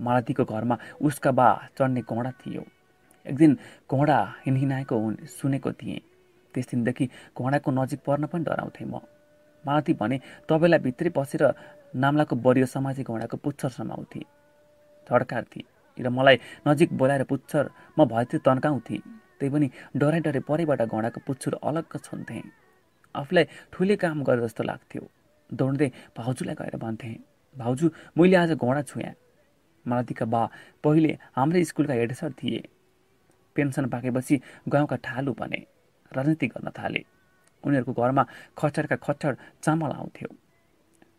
मालतीको घरमा उसका बा चढ्ने घोडा थियो। एक दिन घोडा हिँडिनाएको हुन् सुनेको थिएँ। त्यस दिनदेखि घोडाको नजिक पर्न पनि डराउँथेँ म। मालती भने तपाईँलाई भित्रै बसेर नाम्लाको बरियो समाजी घोडाको पुच्छर समाउँथे। थड्कार्थे र मलाई नजिक बोलाएर पुच्छर म भएतिर तन्काउँथेँ। त्यही पनि डराइ डरे परैबाट घोडाको पुच्छर अलग्ग छुन्थेँ। आफूलाई ठुलै काम गरे जस्तो लाग्थ्यो। दौड्दै भाउजूलाई गएर भन्थेँ भाउजू मैले आज घोडा छुएँ। मालतीका बा पहिले हाम्रै स्कुलका हेड सर थिए। पेन्सन पाकेपछि गाउँका ठालु भने राजनीति गर्न थाले। उनीहरूको घरमा खच्चडका खच्चड चामल आउँथ्यो।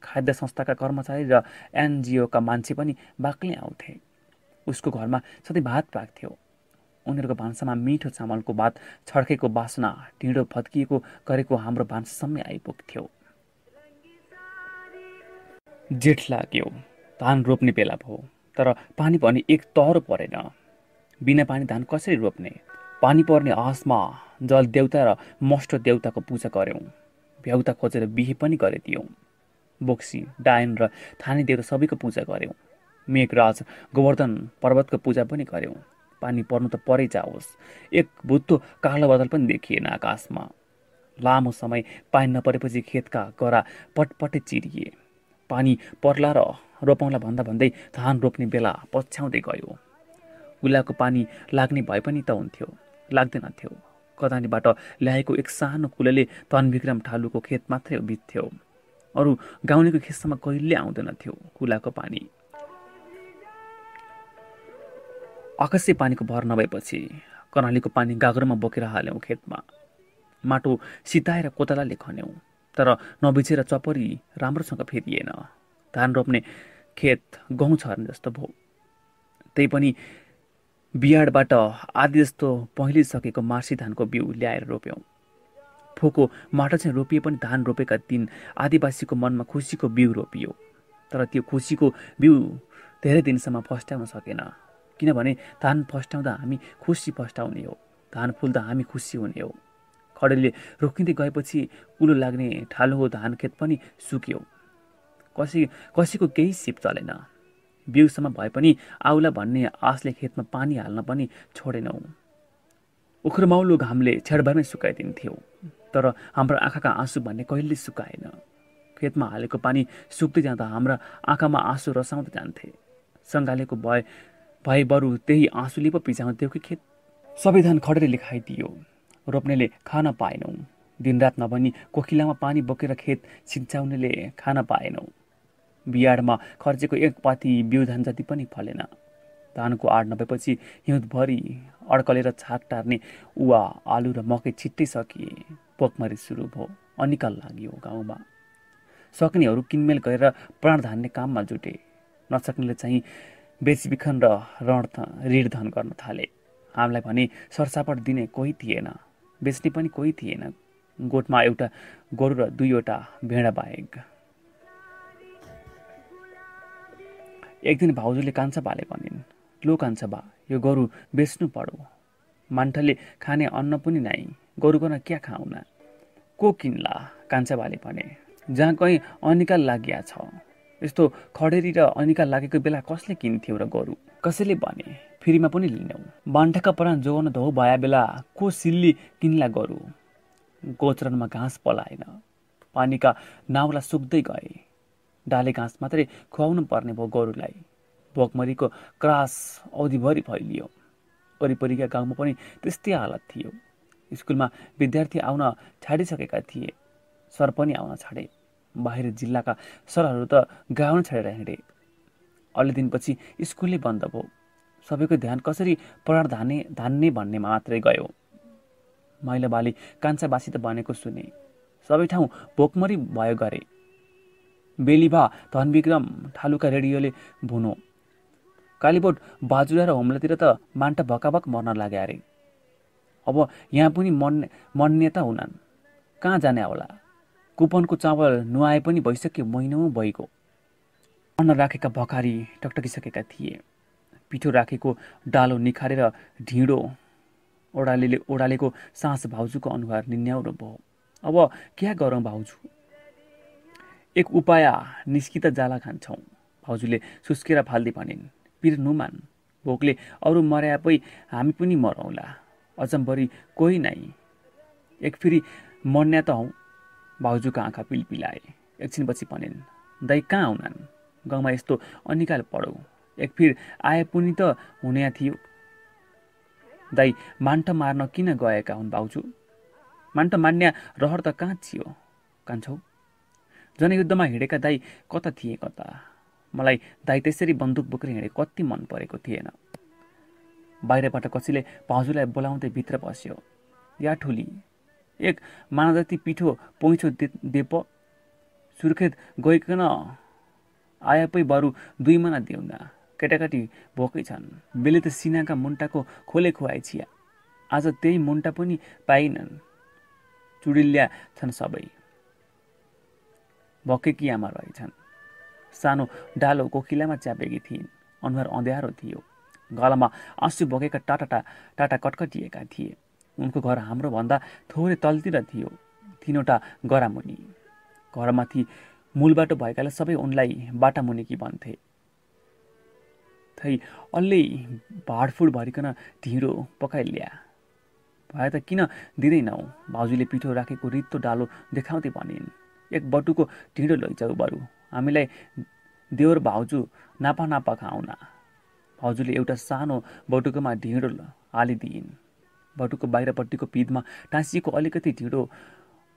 खाद्य संस्थाका कर्मचारी र एनजिओका मान्छे पनि बाक्लै आउँथे। उसको घरमा सधैँ भात पाक्थ्यो। उनीहरूको भान्सामा मिठो चामलको भात छड्केको बासना ढिँडो फत्किएको गरेको हाम्रो भान्सासम्मै आइपुग्थ्यो। जेठ लाग्यो। धान रोप्ने बेला भयो तर पानी पनि एक तहरो परेन। बिना पानी धान कसरी रोप्ने? पानी पर्ने आसमा जल देउता र मष्ट देउताको पूजा गऱ्यौँ। भ्याउता खोजेर बिहे पनि गरिदियौँ। बोक्सी डायन र थानी देउता सबैको पूजा गऱ्यौँ। मेघराज गोवर्धन पर्वतको पूजा पनि गऱ्यौँ। पानी पर्नु त परै जाओस्। एक भुत्तो कालो बदल पनि देखिएन आकाशमा। लामो समय पानी नपरेपछि खेतका गरा पटपटै चिरिए। पानी पर्ला र रोपाउँला भन्दा भन्दै धान रोप्ने बेला पछ्याउँदै गयो। गुलाको पानी लाग्ने भए पनि त हुन्थ्यो लाग्दैनथ्यो कदानीबाट ल्याएको एक सानो कुलेले तनविक्रम ठालुको खेत मात्रै बित्थ्यो। अरू गाउँलेको खेतसम्म कहिले आउँदैनथ्यो कुलाको पानी। आकाशे पानीको भर नभएपछि कर्णालीको पानी गाग्रोमा बोकेर हाल्यौँ खेतमा। माटो सिताएर कोतलाले खन्यौँ तर नबिचेर चपरी राम्रोसँग फेरिएन धान रोप्ने खेत गहुँ छर्ने जस्तो भयो। त्यही पनि बिहाडबाट आदि जस्तो पहिलिसकेको मार्सी धानको बिउ ल्याएर रोप्यौँ। फोको माटो चाहिँ रोपिए पनि धान रोपेका दिन आदिवासीको मनमा खुसीको बिउ रोपियो तर त्यो खुसीको बिउ धेरै दिनसम्म फस्ट्याउन सकेन। किनभने धान फस्ट्याउँदा हामी खुसी फस्टाउने हो। धान फुल्दा हामी खुसी हुने हो। खडेरीले रोकिँदै गएपछि कुलो लाग्ने ठालो हो धान खेत पनि सुक्यो। कसै कसैको केही सिप चलेन। बिउसम्म भए पनि आउला भन्ने आशले खेतमा पानी हाल्न पनि छोडेनौँ। उख्रोमाउलो घामले छेडभरमै सुकाइदिन्थ्यो। तर हाम्रो आँखाका आँसु भन्ने कहिले सुकाएन। खेतमा हालेको पानी सुक्दै जाँदा हाम्रा आँखामा आँसु रसाउँदै जान्थे। सङ्गालेको भए भए बरु त्यही आँसुले पो पिछाउँथ्यो कि खेत। सबै धान खडेरले खाइदियो रोप्नेले खान पाएनौँ। दिनरात नभनी कोखिलामा पानी बोकेर खेत सिन्चाउनेले खान पाएनौँ। बिहाडमा खर्चेको एक पाती बिउ धान जति पनि फलेन। धानको आड नभएपछि हिउँदभरि अड्कलेर छाक टार्ने उवा आलु र मकै छिट्टै सकिए पोकमरी सुरु भयो। अनिकाल लाग्यो गाउँमा। सक्नेहरू किनमेल गरेर प्राण धान्ने काममा जुटे। नसक्नेले चाहिँ बेचबिखन र ऋण धन गर्न थाले। हामीलाई भने सरसापट दिने कोही थिएन। बेच्ने पनि कोही थिएन। गोठमा एउटा गोरु र दुईवटा भेडा बाहेक। एक दिन भाउजूले कान्छा बाले भनिन् लो कान्छा बा यो गोरु बेच्नु पढो। मान्ठले खाने अन्न पनि नै गोरुको न क्या खाउना? को किन्ला? कान्छा बाले भने जहाँ कहीँ अनिकाल लागिया छ। यस्तो खडेरी र अनिकाल लागेको बेला कसले किन्थ्यो र गोरु? कसैले भने फ्रीमा पनि लिनौ। बान्ठाका प्राण जोगाउन धो भए बेला को सिल्ली किन्ला गोरु? गोचरणमा घाँस पलाएन। पानीका नाउला सुक्दै गए। डाले घाँस मात्रै खुवाउनु पर्ने भयो गोरुलाई। भोकमरीको क्रास औधीभरि फैलियो। वरिपरिका गाउँमा पनि त्यस्तै हालत थियो। स्कुलमा विद्यार्थी आउन छाडिसकेका थिए। सर पनि आउन छाडे। बाहिर जिल्लाका सरहरू त गाउन छाडेर हिँडे। अलि दिनपछि स्कुलै बन्द भयो। सबैको ध्यान कसरी प्राण धाने धान्ने भन्ने मात्रै गयो। मैला बाली कान्छाबासी त भनेको सुने। सबै ठाउँ भोकमरी भयो गरे। बेलिभा धनविक्रम ठालुका रेडियोले भुनो। कालीबोट बाजुरा र होम्लातिर त मान्टा भकाभक मर्न लाग्यो अरे अब यहाँ पनि मन मन्ने त हुनन्। कहाँ जाने होला? कुपनको चावल नुहाए पनि भइसक्यो महिनौ भइगयो अन्न राखेका भकारी टकटकिसकेका थिए। पिठो राखेको डालो निखारेर ढिँडो ओडाले ओडालेको सास भाउजूको अनुहार निन्याउरो भयो। अब क्या गरौँ भाउजू? एक उपाय निस्कित जाला खान्छौँ भाउजूले सुस्केर फाल्दै भनिन्। पिर नुमान भोकले अरू मर्यापै हामी पनि मरौँला। अचम्बरी कोही नै। एक फेरि मर्न्या त हौ। भाउजूको आँखा पिलपिलाए। एकछिनपछि भनिन् दाइ कहाँ आउनान् गाउँमा यस्तो अनिकाल पढौ। एक फिर आए पनि त हुने थियो? दाइ मान्ट मार्न किन गएका हुन् भाउजू मान्ट मान्या रहर त कहाँ थियो? कान्छौ? जनयुद्धमा हिँडेका दाई कता थिए कता? मलाई दाई त्यसरी बन्दुक बोकेर हिँडे कति मन परेको थिएन। बाहिरबाट कसैले भाउजूलाई बोलाउँदै भित्र बस्यो। या ठुली एक मानजति पिठो पोइछो देप। सुर्खेत गइकन आएपै बरु दुई मना देउना केटाकेटी भोकै छन्। बेले त सिनाका मुन्टाको खोले खुवाइ छिया। आज त्यही मुन्टा पनि पाइनन्। चुडिल्या छन् सबै। भकेकी आमा रहेछन्। सानो डालो कोकिलामा च्यापेकी थिइन्। अनुहार अँध्यारो थियो। गलामा आँसु बगेका टाटा टाटा कटकटिएका थिए। उनको घर हाम्रो भन्दा थोरै तलतिर थियो। तिनवटा गरामुनि। घरमाथि मूलबाट भएकाले सबै उनलाई बाटा मुनिकी भन्थे। थै अल्लै भाडफुड भरिकन ढिँडो पकाइल्या। भए त किन दिँदैनौ? भाउजूले पिठो राखेको रित्तो डालो देखाउँदै भनिन्। एक बटुको ढिँडो लैजाऊ बरु। हामीलाई देवर भाउजू नापा नापा खाउना। भाउजूले एउटा सानो बटुकोमा ढिँडो हालिदिइन्। बटुको बाहिरपट्टिको पिँधमा टाँसिएको अलिकति ढिँडो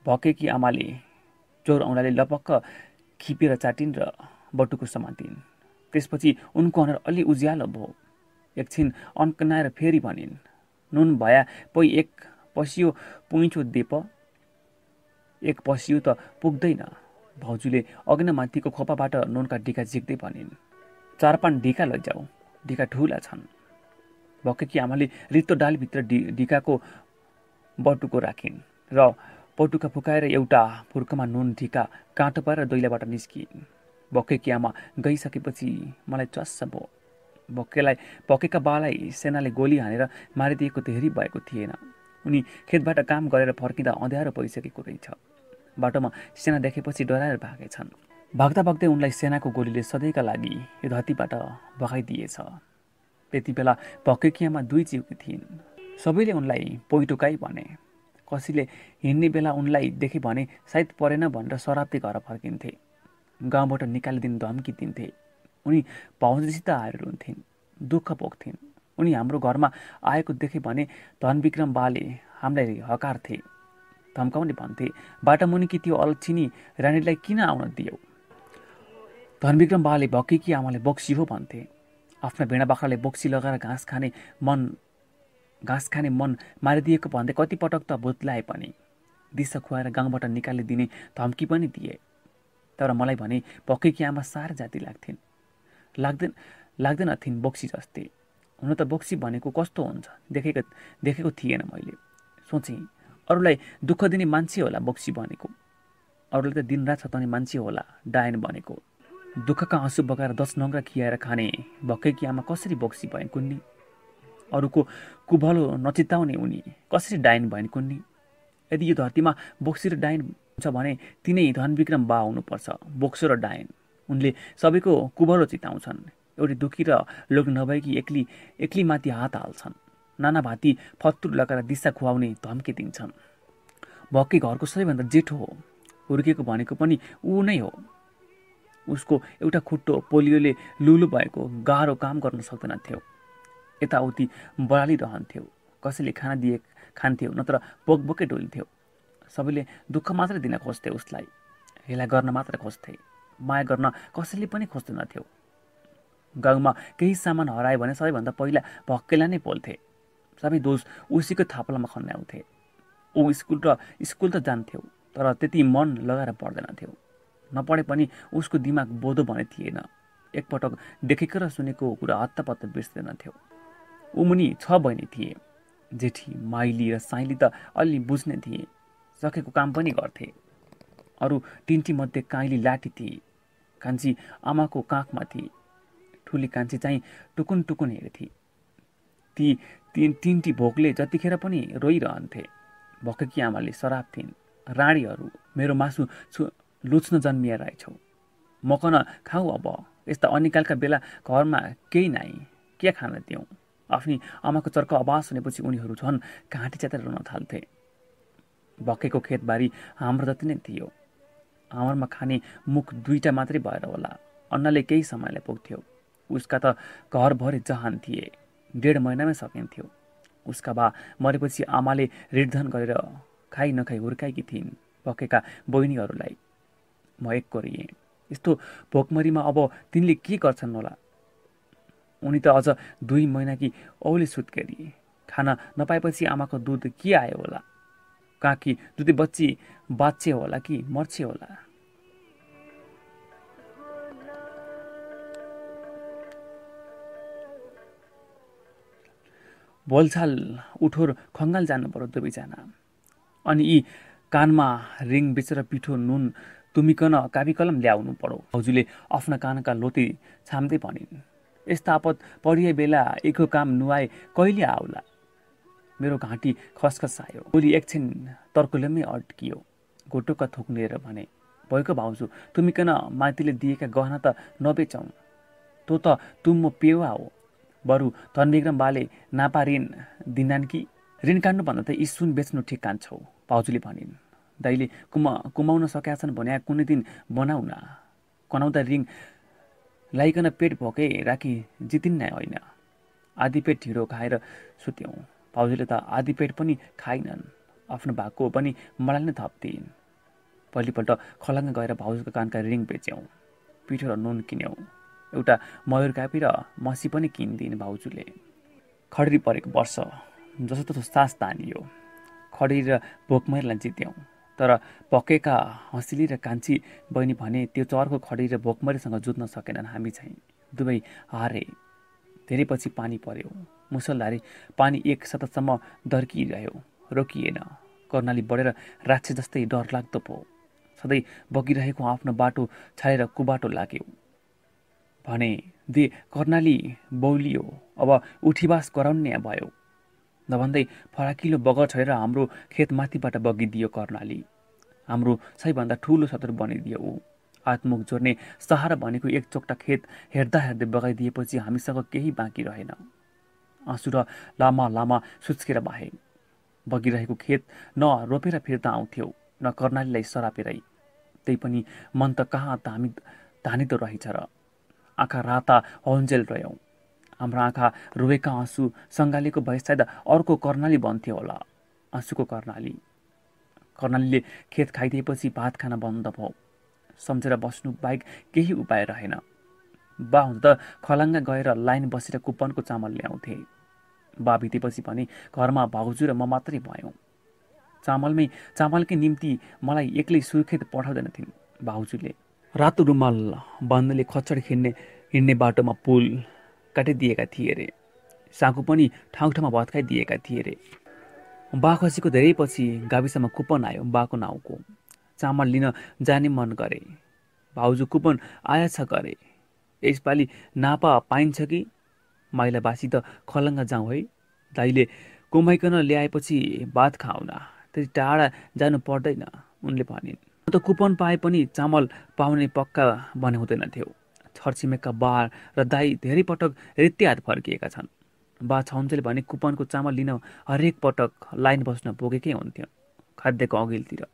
भकेकी आमाले चोर औँलाले लपक्क खिपेर चाटिन् र बटुको समातिन्। त्यसपछि उनको अनुहार अलि उज्यालो भयो। एकछिन अन्कनाएर फेरि भनिन् नुन भया पै एक पसियो पुइँचो देप। एक पसियो त पुग्दैन भाउजूले अग्नमाथिको खोपाबाट नुनका ढिका झिक्दै भनिन् चारपान ढिका लैजाऊ। ढिका ठुला छन्। भकेकी आमाले रित्तो डालभित्र डि ढिकाको बटुको राखिन् र पटुका फुकाएर एउटा फुर्कमा नुन ढिका काँटो पारेर दैलाबाट निस्किन्। भक्केकी आमा गइसकेपछि मलाई चस्स भयो भक्केलाई भक्केका बालाई सेनाले गोली हानेर मारिदिएको धेरै भएको थिएन। उनी खेतबाट काम गरेर फर्किँदा अँध्यारो परिसकेको रहेछ। बाटोमा सेना देखेपछि डराएर भागेछन्। भाग्दा भाग्दै उनलाई सेनाको गोलीले सधैँका लागि यो धरतीबाट भगाइदिएछ। त्यति बेला भक्केकियामा दुई चिउकी थिइन्। सबैले उनलाई पोइटोकाई भने। कसैले हिँड्ने बेला उनलाई देखे भने सायद परेन भनेर शराब्दी घर फर्किन्थे। गाउँबाट निकालिदिने धम्की दिन्थे। उनी भाउजूसित आएर रुन्थिन् दुःख पोख्थिन्। उनी हाम्रो घरमा आएको देखे भने धनविक्रम बाले हामीलाई हकार्थे। धम्काउने भन्थे बाटामुनि कि त्यो अल्छिनी रानीलाई किन आउन दियो? धनविक्रम बाले भक्की आमाले बोक्सी हो भन्थे। आफ्ना भेडा बाख्राले बोक्सी लगाएर घाँस खाने मन घाँस खाने मन मारिदिएको भन्दै कतिपटक त भुत्लाए पनि। दिशा खुवाएर गाउँबाट निकालिदिने धम्की पनि दिए। तर मलाई भने भक्की आमा साह्रै जाति लाग्थिन्? लाग्दैन लाग्दैनथिन् बोक्सी जस्तै। हुन त बोक्सी भनेको कस्तो हुन्छ? देखेको देखेको थिएन मैले। सोचेँ अरूलाई दुःख दिने मान्छे होला बोक्सी भनेको। अरूलाई त दिनरात सताउने मान्छे होला डायन भनेको। दुःखका आँसु बगाएर दस नङ्ग्रा खियाएर खाने भक्कै आमा कसरी बोक्सी भएन कुन्नी? अरूको कुभलो नचिताउने उनी कसरी डायन भएन कुन्नी? यदि यो धरतीमा बोक्सी र डायन छ भने तिनै धनविक्रम बा हुनुपर्छ बोक्सो र डायन उनले सबैको कुभलो चिताउँछन्। एउटी दुखी र लोक नभएकी एक्ली एक्ली माथि हात हाल्छन्। भाती फत्तुर लगाएर दिशा खुवाउने धम्की दिन्छन्। भक्कै घरको सबैभन्दा जेठो हो। हुर्किएको भनेको पनि ऊ नै हो। उसको एउटा खुट्टो पोलियोले लुलु भएको गाह्रो काम गर्न सक्दैनथ्यो यताउति बढालिरहन्थ्यो कसैले खाना दिए खान्थ्यो नत्र बोकबोकै डोल्थ्यो। सबैले दुःख मात्रै दिन खोज्थे उसलाई। हेला गर्न मात्र खोज्थे। माया गर्न कसैले पनि खोज्दैनथ्यो गाउँमा केही सामान हरायो भने सबैभन्दा पहिला भक्केलाई नै पोल्थे। सबै दोष उसीको थाप्लामा खन्याउँथे। ऊ स्कुल र स्कुल त जान्थ्यो तर त्यति मन लगाएर पढ्दैनथ्यो नपढे पनि उसको दिमाग बोधो भने थिएन। एकपटक देखेको र सुनेको कुरा हत्तापत्ता बिर्स्दैनथ्यो ऊ मुनि छ बहिनी थिए। जेठी माइली र साइली त अलि बुझ्ने थिए। सकेको काम पनि गर्थे। अरू तिनटी मध्ये काइली लाठी थिए। कान्छी आमाको काखमा थिए। ठुली कान्छी चाहिँ टुकुन टुकुन हेर्थे। ती तिन तिनटी भोकले जतिखेर पनि रोइरहन्थे। भक्की आमाले सराप थिइन्। राणीहरू मेरो मासु छु लुच्न जन्मिएर रहेछौ। मकन खाऊ अब। यस्ता अनिकालका बेला घरमा केही नाइ। के खान दिउँ? आफ्नी आमाको चर्को आवाज सुनेपछि उनीहरू झन् घाँटी च्यातेर रुन थाल्थे। भक्केको खेतबारी हाम्रो जति नै थियो। हाम्रोमा खाने मुख दुईवटा मात्रै भएर होला। अन्नले केही समयलाई पुग्थ्यो। उसका त घरभरि जहान थिए। डेढ महिनामै सकिन्थ्यो। उसका बा मरेपछि आमाले ऋणधन गरेर खाइ नखाइ हुर्काएकी थिइन्। पकेका बहिनीहरूलाई म एक गरिएँ यस्तो भोकमरीमा अब तिनले के गर्छन् होला? उनी त अझ दुई महिना कि औले सुत्केरी। खाना नपाएपछि आमाको दुध के आयो होला? काकी दुधे बच्ची बाँचे होला कि मर्छे होला? बोलछाल उठोर खङ्गाल जानु पर्यो दुवैजना। अनि यी कानमा रिङ बेचेर पिठो नुन तुमिकन काबी कलम ल्याउनु पर्यो भाउजूले आफ्ना कानका लोती छाम्दै भनिन् यस्ता आपत परिए बेला एकको काम नुहाए कहिले आउला? मेरो घाँटी खसखस आयो भोलि एकछिन तर्कुलेमै अड्कियो। घोटोका थुक्नेर भने भएको भाउजू तुमिकन माइतीले दिएका गहना त नबेचौँ। तँ त तुम म पेवा हो। बरु धनविक्रम बाले नापा ऋण दिनान् कि? ऋण काट्नुभन्दा त यी सुन बेच्नु ठिक कान्छौ। भाउजूले भनिन्। दाइले कुमा कुमाउन सकेका छन् भने कुनै दिन बनाउ न कनाउँदा रिङ लाइकन पेट भोकै राखी जितिन्न होइन। आधी पेट ढिँडो खाएर सुत्यौँ। भाउजूले त आधी पेट पनि खाइनन् आफ्नो भागको पनि मलाई नै थप्दिन् भोलिपल्ट खलङ्ग गएर भाउजूको कानका रिङ बेच्यौँ। पिठो र नुन किन्यौँ। एउटा मयुर कापी र मसी पनि किनिदिन् भाउजूले। खडरी परेको वर्ष जसो तसो सास तानियो। खडरी र भोकमैरलाई जित्यौँ। तर पक्केका हँसिली र कान्छी बहिनी भने त्यो चर्को खडी र भोकमरीसँग जुत्न सकेनन् हामी चाहिँ। दुवै हारे। धेरै पछि पानी पर्यो। मुसलधारी पानी एक सततसम्म दर्किरह्यो। रोकिएन। कर्णाली बढेर राक्षस जस्तै डर लाग्दो पो। सधैँ बगिरहेको आफ्नो बाटो छाडेर कुबाटो लाग्यो। भने दे कर्णाली बौलियो। अब उठीवास गराउने भयो। नभन्दै फराकिलो बगर छोडेर हाम्रो खेतमाथिबाट बगिदियो कर्णाली। हाम्रो सबैभन्दा ठुलो शत्रु बनिदियो ऊ। आत्मुख जोड्ने सहारा भनेको एक चोक्टा खेत हेर्दा हेर्दै बगाइदिएपछि हामीसँग केही बाँकी रहेन। आँसु र लामा लामा सुच्केर बाहे। बगिरहेको खेत न रोपेर फिर्ता आउँथ्यो न कर्णालीलाई सरापेरै। त्यही पनि मन त कहाँ धामी धानितो रहेछ र। आँखा राता हन्जेल रह्यौँ। हाम्रो आँखा रोएका आँसु सङ्गालीको भए सायद अर्को कर्णाली बन्थ्यो होला आँसुको कर्णाली। कर्णालीले खेत खाइदिएपछि भात खान बन्द भयो। सम्झेर बस्नु बाहेक केही उपाय रहेन। बा हुँदा त खलाङ्गा गएर लाइन बसेर कुपनको चामल ल्याउँथे। बा बितेपछि पनि घरमा भाउजू र म मात्रै भयौँ। चामलमै चामलकै निम्ति मलाई एक्लै सुर्खेत पठाउँदैनथिन् भाउजूले। रातो रुमाल बान्नले खच्चड खिन्ने हिँड्ने बाटोमा पुल काटिदिएका थिए अरे साँगु पनि ठाउँ ठाउँमा भत्काइदिएका थिए अरे बा खसीको धेरै पछि गाविसमा कुपन आयो बाको नाउँको। चामल लिन जाने मन गरे। भाउजू कुपन आएछ गरे। यसपालि नापा पाइन्छ कि? माइलाबासी त खलङ्गा जाउँ है। दाइले कुमाइकन ल्याएपछि भात खाउन त्यति टाढा जानु पर्दैन उनले भनिन्। त कुपन पाए पनि चामल पाउने पक्का बनाउँदैन थियो। छरछिमेकका बा र दाई धेरै पटक रित्यात फर्किएका छन्। बा भने कुपनको चामल लिन हरेक पटक लाइन बस्न पुगेकै हुन्थ्यो खाद्यको अघिल्तिर।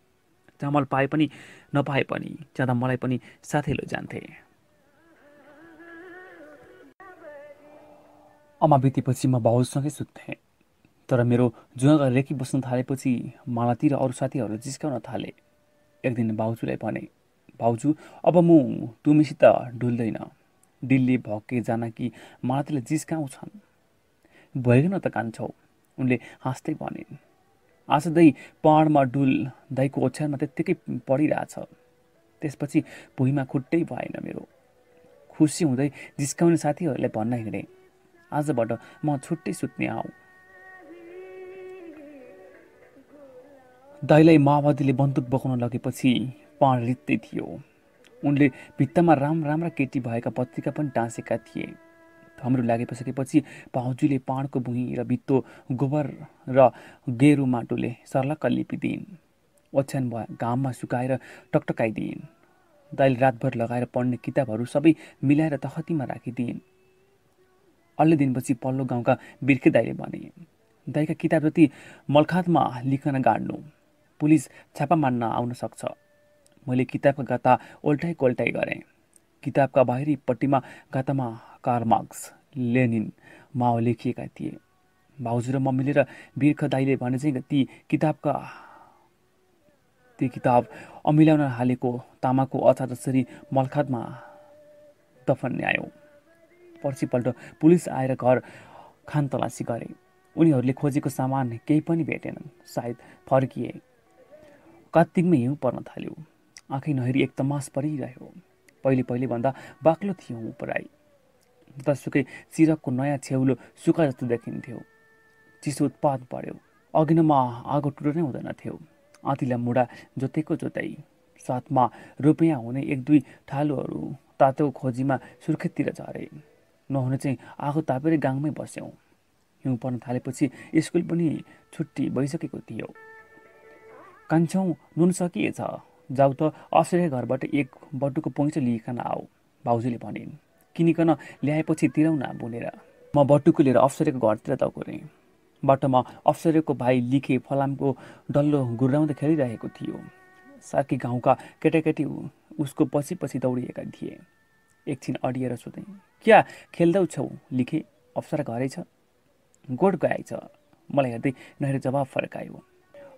चामल पाए पनि नपाए पनि जाँदा मलाई पनि साथै लैजान्थे अमा बितेपछि म भाउजसँगै सुत्थेँ। तर मेरो जुवागा रेखी बस्न थालेपछि मालातिर अरू साथीहरू जिस्काउन थाले। एक दिन भाउजूलाई भने भाउजू अब म तुमीसित डुल्दैन। दिल्ली भके जान कि मालातीले जिस्काउँछन्। भइकन त कान्छौ उनले हाँस्दै भनिन्। आज दही पहाडमा डुल दाईको ओछ्यानमा त्यत्तिकै पढिरहेछ। त्यसपछि भुइँमा खुट्टै भएन मेरो। खुसी हुँदै जिस्काउने साथीहरूले भन्न हिँडेँ आजबाट म छुट्टै सुत्ने आऊ। दाइलाई माओवादीले बन्दुक बोकाउन लगेपछि पाँड थियो उनले भित्तामा राम राम्रा केटी भएका पत्रिका पनि टाँसेका थिए। थम्रो लागेपछि भाउजूले पाँडको भुइँ र भित्तो गोबर र गेरु माटोले सर्लक्क लिपिदिन् ओछ्यान भयो घाममा सुकाएर टकटकाइदिइन्। दाइले रातभर लगाएर पढ्ने किताबहरू सबै मिलाएर तखतीमा राखिदिइन्। अल्ले दिनपछि पल्लो गाउँका बिर्खे दाईले भने दाईका किताब जति मलखातमा लिखन गाड्नु। पुलिस छापा मान्न आउन सक्छ। मैले किताबका गाता ओल्टाइ कोल्टाइ गरेँ। किताबका बाहिरीपट्टिमा गातामा कार्मार्क्स लेनिन माओ लेखिएका थिए। भाउजू र म मिलेर बिर्ख दाईले भने चाहिँ ती किताबका ती किताब अमिलाउन हालेको तामाको अचार जसरी मलखातमा दफन्ने आयो पर्सिपल्ट पुलिस आएर घर खान तलासी गरे। उनीहरूले खोजेको सामान केही पनि भेटेनन् सायद फर्किए। कार्तिकमै हिउँ पर्न थाल्यो। आँखै नहेरी एक तमास परिरह्यो। पहिले पहिले भन्दा बाक्लो थियो पराई जतासुकै सिरकको नयाँ छेउलो सुका जस्तो देखिन्थ्यो। चिसो उत्पाद पर्यो अघिनमा आगो टुटो नै हुँदैन थियो। आँतीलाई मुढा जोतेको जोताइ साथमा रुपियाँ हुने एक दुई ठालोहरू तातो खोजीमा सुर्खेततिर झरे। नहुने चाहिँ आगो तापेर गाङमै बस्यौँ। हिउँ पर्न थालेपछि स्कुल पनि छुट्टी भइसकेको थियो। कान्छौँ नुन सकिएछ। जाउ त असरे घरबाट एक बटुको पैँचो लिइकन आऊ भाउजूले भनिन्। किनिकन ल्याएपछि तिराउन बुनेर। म बटुको लिएर अप्सरेको घरतिर दगुरेँ बाटोमा अप्सरेको भाइ लिखे फलामको डल्लो गुर्राउँदै खेलिरहेको थियो। सार्की गाउँका केटाकेटी उसको पछि पछि दौडिएका थिए। एकछिन अडिएर सोधेँ क्या खेल्दौ छौ लिखे? अप्सरा घरै छ? गोठ गएछ मलाई हेर्दै नहेर जवाब फर्कायो।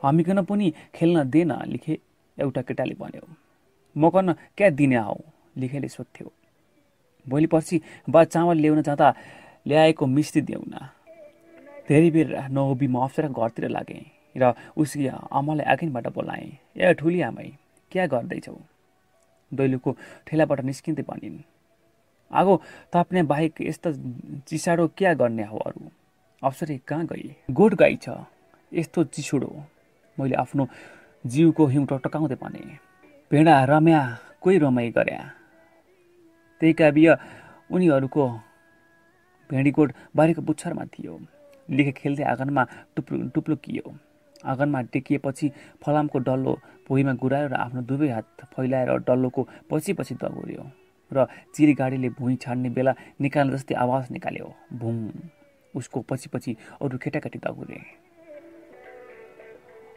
हामीकन पनि खेल्न देन लिखे? एउटा केटाले भन्यो म कन क्या दिने आऊ। लिखेले सोध्थ्यो। भोलि पर्सि बा चामल ल्याउन जाँदा ल्याएको मिस्त्री न धेरै बेर नहोबी म अप्सरा घरतिर लागेँ र उसकी आमालाई आगिनबाट बोलाएँ ए ठुली आमै क्या गर्दैछौ? दैलोको ठेलाबाट निस्किँदै भनिन् आगो ताप्ने बाहेक यस्तो चिसाडो क्या गर्ने हो अरू? अप्सरे कहाँ गए गोठ गाई छ यस्तो चिसोडो। मैले आफ्नो जिउको हिउँ टटकाउँदै भने भेडा रम्या कोही रमाइ गर्या त्यही काव्य उनीहरूको भेडीकोट बारीको पुच्छरमा थियो। लेखे खेल्दै आँगनमा टुप्लु टुप्लुकियो आँगनमा टेकिएपछि फलामको डल्लो भुइँमा गुरायो र आफ्नो दुवै हात फैलाएर डल्लोको पछि पछि दगुर्यो र चिरी गाडीले भुइँ छाड्ने बेला निकाल्ने जस्तै आवाज निकाल्यो। भुङ उसको पछि पछि अरू केटाकेटी दगुरे।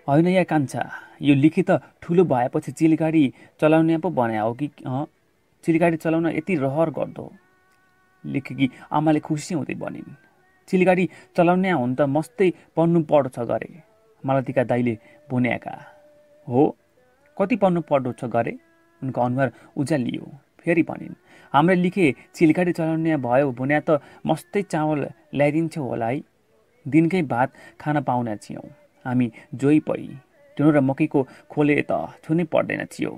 होइन या कान्छा। यो लिखित ठुलो भएपछि चिलगाडी चलाउने पो भने हो कि चिलगाडी चलाउन यति रहर गर्दो। लेखेकी आमाले खुसी हुँदै भनिन् चिलगाडी चलाउने हुन् त मस्तै पढ्नु पर्छ गरे। मालतीका दाइले बुन्याएका हो? कति पढ्नु पर्दो गरे? उनको अनुहार उज्यालियो। फेरि भनिन् हाम्रो लिखे चिलगाडी चलाउने भयो बुन्या त मस्तै चामल ल्याइदिन्छौ होला है। दिनकै भात खान पाउने थियौँ हामी जोइ परी ढिँडो र मकैको खोले त छुनै पर्दैन थियो।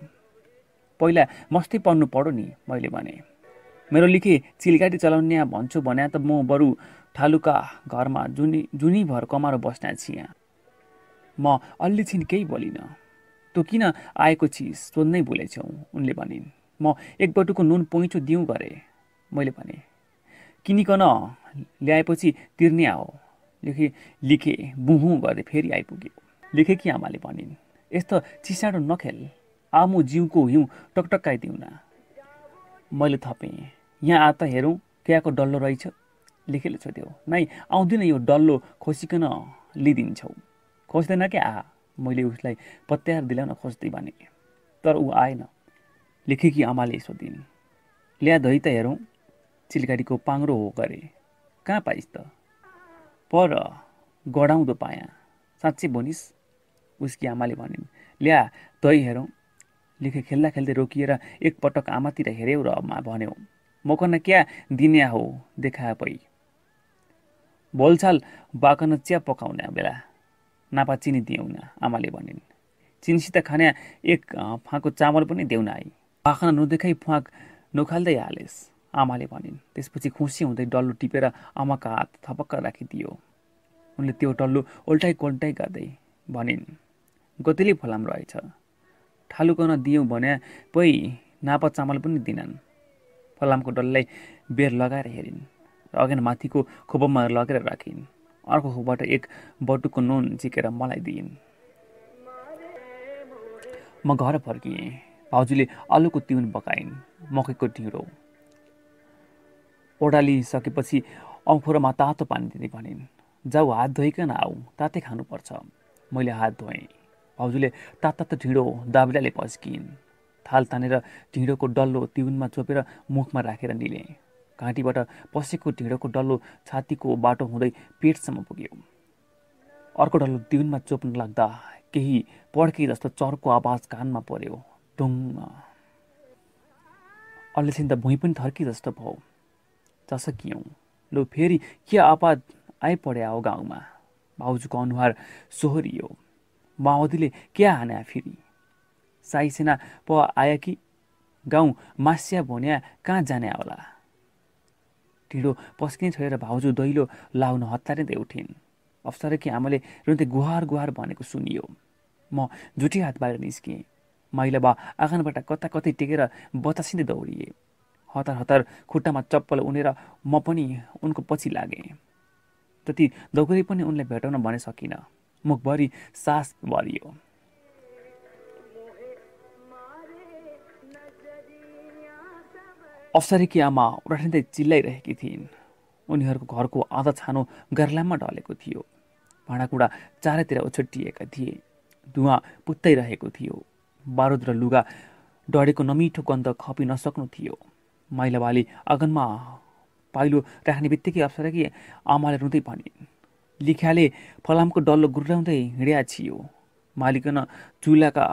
पहिला मस्तै पढ्नु पढो नि मैले भने। मेरो लिखे चिलगाडी चलाउने भन्छु भने त म बरु ठालुका घरमा जुनी जुनीभर कमारो बस्ने छिया। म अल्ली छिन केही बोलिनँ। तँ किन आएको छिस? सोध्नै भुलेछौ उनले भनिन्। म एक बटुको नुन पोइचो दिउँ गरे मैले भने। किनिकन ल्याएपछि तिर्ने हो लेखे लिखे बुहु गर्दै फेरि आइपुग्यो। लेखेकी आमाले भनिन् यस्तो चिसाडो नखेल आमु जिउको हिउँ टकटकाइदिउँ न मैले थपेँ यहाँ आ त हेरौँ क्याको डल्लो रहेछ। लेखेले सोध्यो नाइ आउँदिन यो डल्लो खोसिकन लिइदिन्छौ खोज्दैन क्या आ मैले उसलाई पत्याएर दिलाउन खोज्दै भने तर ऊ आएन। लेखेकी आमाले सोधिन् ल्या धै त हेरौँ चिलगाडीको पाङ्रो हो गरे। कहाँ पाइस् त? पर गडाउँदो पाया साँच्चै भनिस् उसकी आमाले भनिन् ल्या दही हेरौँ। लेखे खेल्दा खेल्दै रोकिएर एकपटक आमातिर हेऱ्यौ र भन्यो मकन क्या दिने हो देखा पै। बोलचाल बाकन चिया पकाउने बेला। नापा चिनी दियौँ न आमाले भनिन्। चिनीसित खाने एक फाँको चामल पनि देउन आई। बाखना नदेखाइ फाँक नोखाल्दै हालेस्। आमाले भनिन् त्यसपछि खुसी हुँदै डल्लो टिपेर आमाका हात थपक्क राखिदियो। उनले त्यो डल्लो उल्टाइ कोल्टाइ गर्दै भनिन् गतिले फलाम रहेछ। ठालुकन दियौँ भने पै नापा चामल पनि दिनन्। फलामको डल्लाई बेर लगाएर हेरिन् र अगेन माथिको खोपमा लगेर राखिन्। अर्को खोपबाट एक बटुको नुन झिकेर मलाई दिइन्। म घर फर्किएँ। भाउजूले आलुको तिउन पकाइन् मकैको ढिँडो ओडालिसकेपछि औखुरोमा तातो पानी दिँदै भनिन् जाऊ हात धोइकन आऊ तातै खानुपर्छ। मैले हात धोएँ भाउजूले तात त ढिँडो दाबिलाले पस्किन्। थाल तानेर ढिँडोको डल्लो तिउनमा चोपेर मुखमा राखेर निले। घाँटीबाट पसेको ढिँडोको डल्लो छातीको बाटो हुँदै पेटसम्म पुग्यो। अर्को डल्लो तिउनमा चोप्न लाग्दा केही पड्के जस्तो चर्को आवाज कानमा पर्यो अल्लेसिन त भुइँ पनि थर्की जस्तो भयो। चसकियौँ लु फेरि के आपात आइपढ्या हो गाउँमा? भाउजूको अनुहार सोहोरियो। माओदीले के हान्या फेरि? साई सेना प आयो कि गाउँ मास्या भोन्या कहाँ जाने होला? ढिँडो पस्किने छोडेर भाउजू दैलो लाउन हतारिँदै उठिन्। अफसरकी आमाले रुँदै गुहार गुहार भनेको सुनियो। म जुठी हात बाहिर निस्किएँ माइला बा आँगनबाट कता कतै टेकेर बतासिँदै दौडिए। हतार हतार खुट्टामा चप्पल उनेर म पनि उनको पछि लागेँ। त्यति दौकरी पनि उनलाई भेटाउन भने सकिनँ। मुखभरि सास भरियो। अफसरीकी आमा उठाइँदै चिल्लाइरहेकी थिइन्। उनीहरूको घरको आधा छानो गर्लाममा ढलेको थियो। भाँडाकुँडा चारैतिर उछट्टिएका थिए। धुवा पुत्ताइरहेको थियो। बारुद र लुगा डढेको नमिठो गन्ध खपि नसक्नु थियो। माइलाबाली आँगनमा पाइलो राख्ने बित्तिकै अप्सरा कि आमाले रुँदै भनिन् लिख्याले फलामको डल्लो गुर्राउँदै हिँड्या छियो। मालिकन चुलाका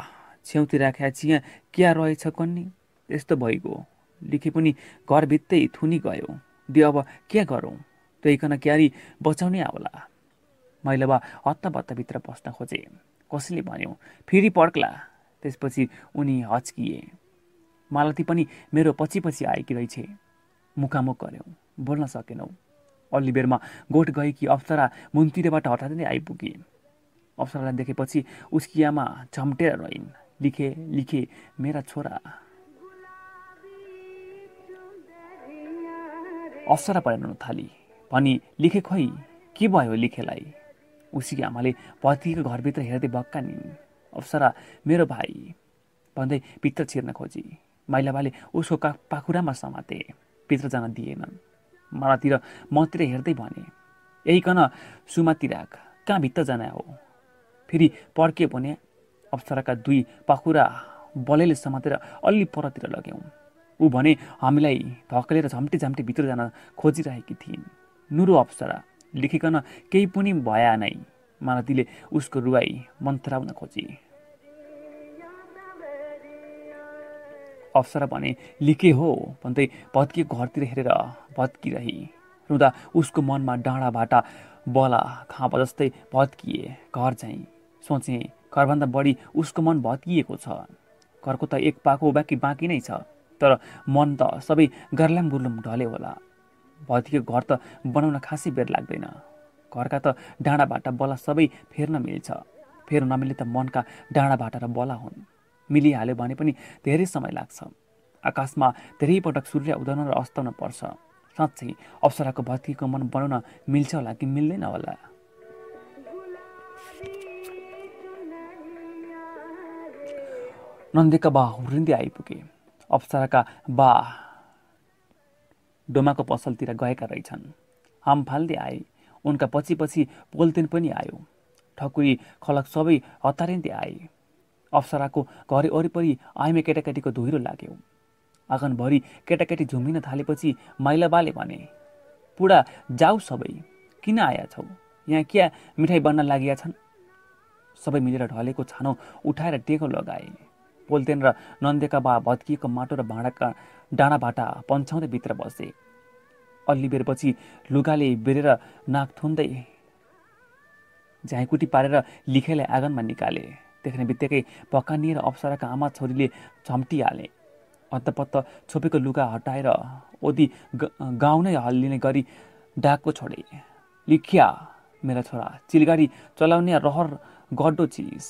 छेउती राख्या छिया क्या रहेछ कन्नी? यस्तो भइगयो। लिखे पनि घरभित्रै थुनी गयो। दे अब के गरौँ? त्यहीकन क्यारी बचाउने होला मैले बा हत्ताभत्ताभित्र बस्न खोजे। कसैले भन्यो फेरि पड्कला त्यसपछि उनी हच्किए। मालती पनि मेरो पछि पछि आएकी रहेछ। मुखामुख गऱ्यौँ। बोल्न सकेनौ। अलि बेरमा गोठ गएकी अप्सरा मुनतिरबाट हठात् नै आइपुगे। अप्सरालाई देखेपछि उसकी आमा झम्टेर रहिन्। लिखे लिखे मेरा छोरा। अप्सरा पढाउन थाली। भनी लिखे खोइ के भयो लिखेलाई? उसी आमाले पतिको घरभित्र हेर्दै बक्का नि अप्सरा मेरो भाइ। भन्दै भित्र छिर्न खोजी। माइलाबाले उसको का पाखुरामा समाते भित्र जान दिएनन्। मालातिर मतिर हेर्दै भने यही कन सुमातिराक कहाँ भित्र जाने हो? फेरि पड्के भने अप्सराका दुई पाखुरा बलैले समातेर अलि परतिर लग्यौँ। ऊ भने हामीलाई धकेलेर झम्टे झम्टे भित्र जान खोजिरहेकी थिइन्। नुरो अप्सरा लेखिकन केही पनि भया नै। मालतीले उसको रुवाई मन्त्राउन खोजी। अप्सरा भने लिके हो। भन्दै भत्किएको घरतिर हेरेर भत्किरही। रुँदा उसको मनमा डाँडा भाटा बला खाँपा जस्तै भत्किए घर चाहिँ सोचे घरभन्दा बढी उसको मन भत्किएको छ। घरको त एक पाको बाँकी बाँकी नै छ तर मन त सबै गर्लाम गुर्लुम ढले होला। भत्किएको घर त बनाउन खासै बेर लाग्दैन। घरका त डाँडा भाटा बला सबै फेर्न मिल्छ। फेर्न नमिले त मनका डाँडा भाटा र बला हुन्। मिलिहाल्यो भने पनि धेरै समय लाग्छ। आकाशमा धेरै पटक सूर्य उदाउन र अस्ताउन पर्छ। साँच्चै अप्सराको भत्किएको मन बनाउन मिल्छ होला कि मिल्दैन होला? नन्देका बा आइपुगे। अप्सराका बा डोमाको पसलतिर गएका रहेछन्। हाम फाल्दै आए। उनका पछि पछि पोल्तेन पनि आयो। ठकुरी खलक सबै हतारिँदै आए। अप्सराको घर वरिपरि आइमे केटाकेटीको धुइरो लाग्यो। आँगनभरि केटाकेटी झुमिन थालेपछि माइलाबाले भने पुडा जाऊ सबै। किन आया छौ यहाँ क्या मिठाई बन्न लागिया छन्? सबै मिलेर ढलेको छानो उठाएर टेको लगाए। पोल्तेन र नन्देका बा भत्किएको माटो र भाँडाका डाँडाबाट पन्छाउँदै भित्र बसे। अल्ली बेरपछि लुगाले बेरेर नाक थुन्दै झाइकुटी पारेर लिखेलाई आँगनमा निकाले। देख्ने बित्तिकै पकानिएर अप्सराका आमा छोरीले झम्टिहाले। हत्तपत्त छोपेको लुगा हटाएर ओदी गाउँ नै हल्लिने गरी डाकको छोडे लिखिया मेरा छोरा चिलगाडी चलाउने रहर गड्डो चिज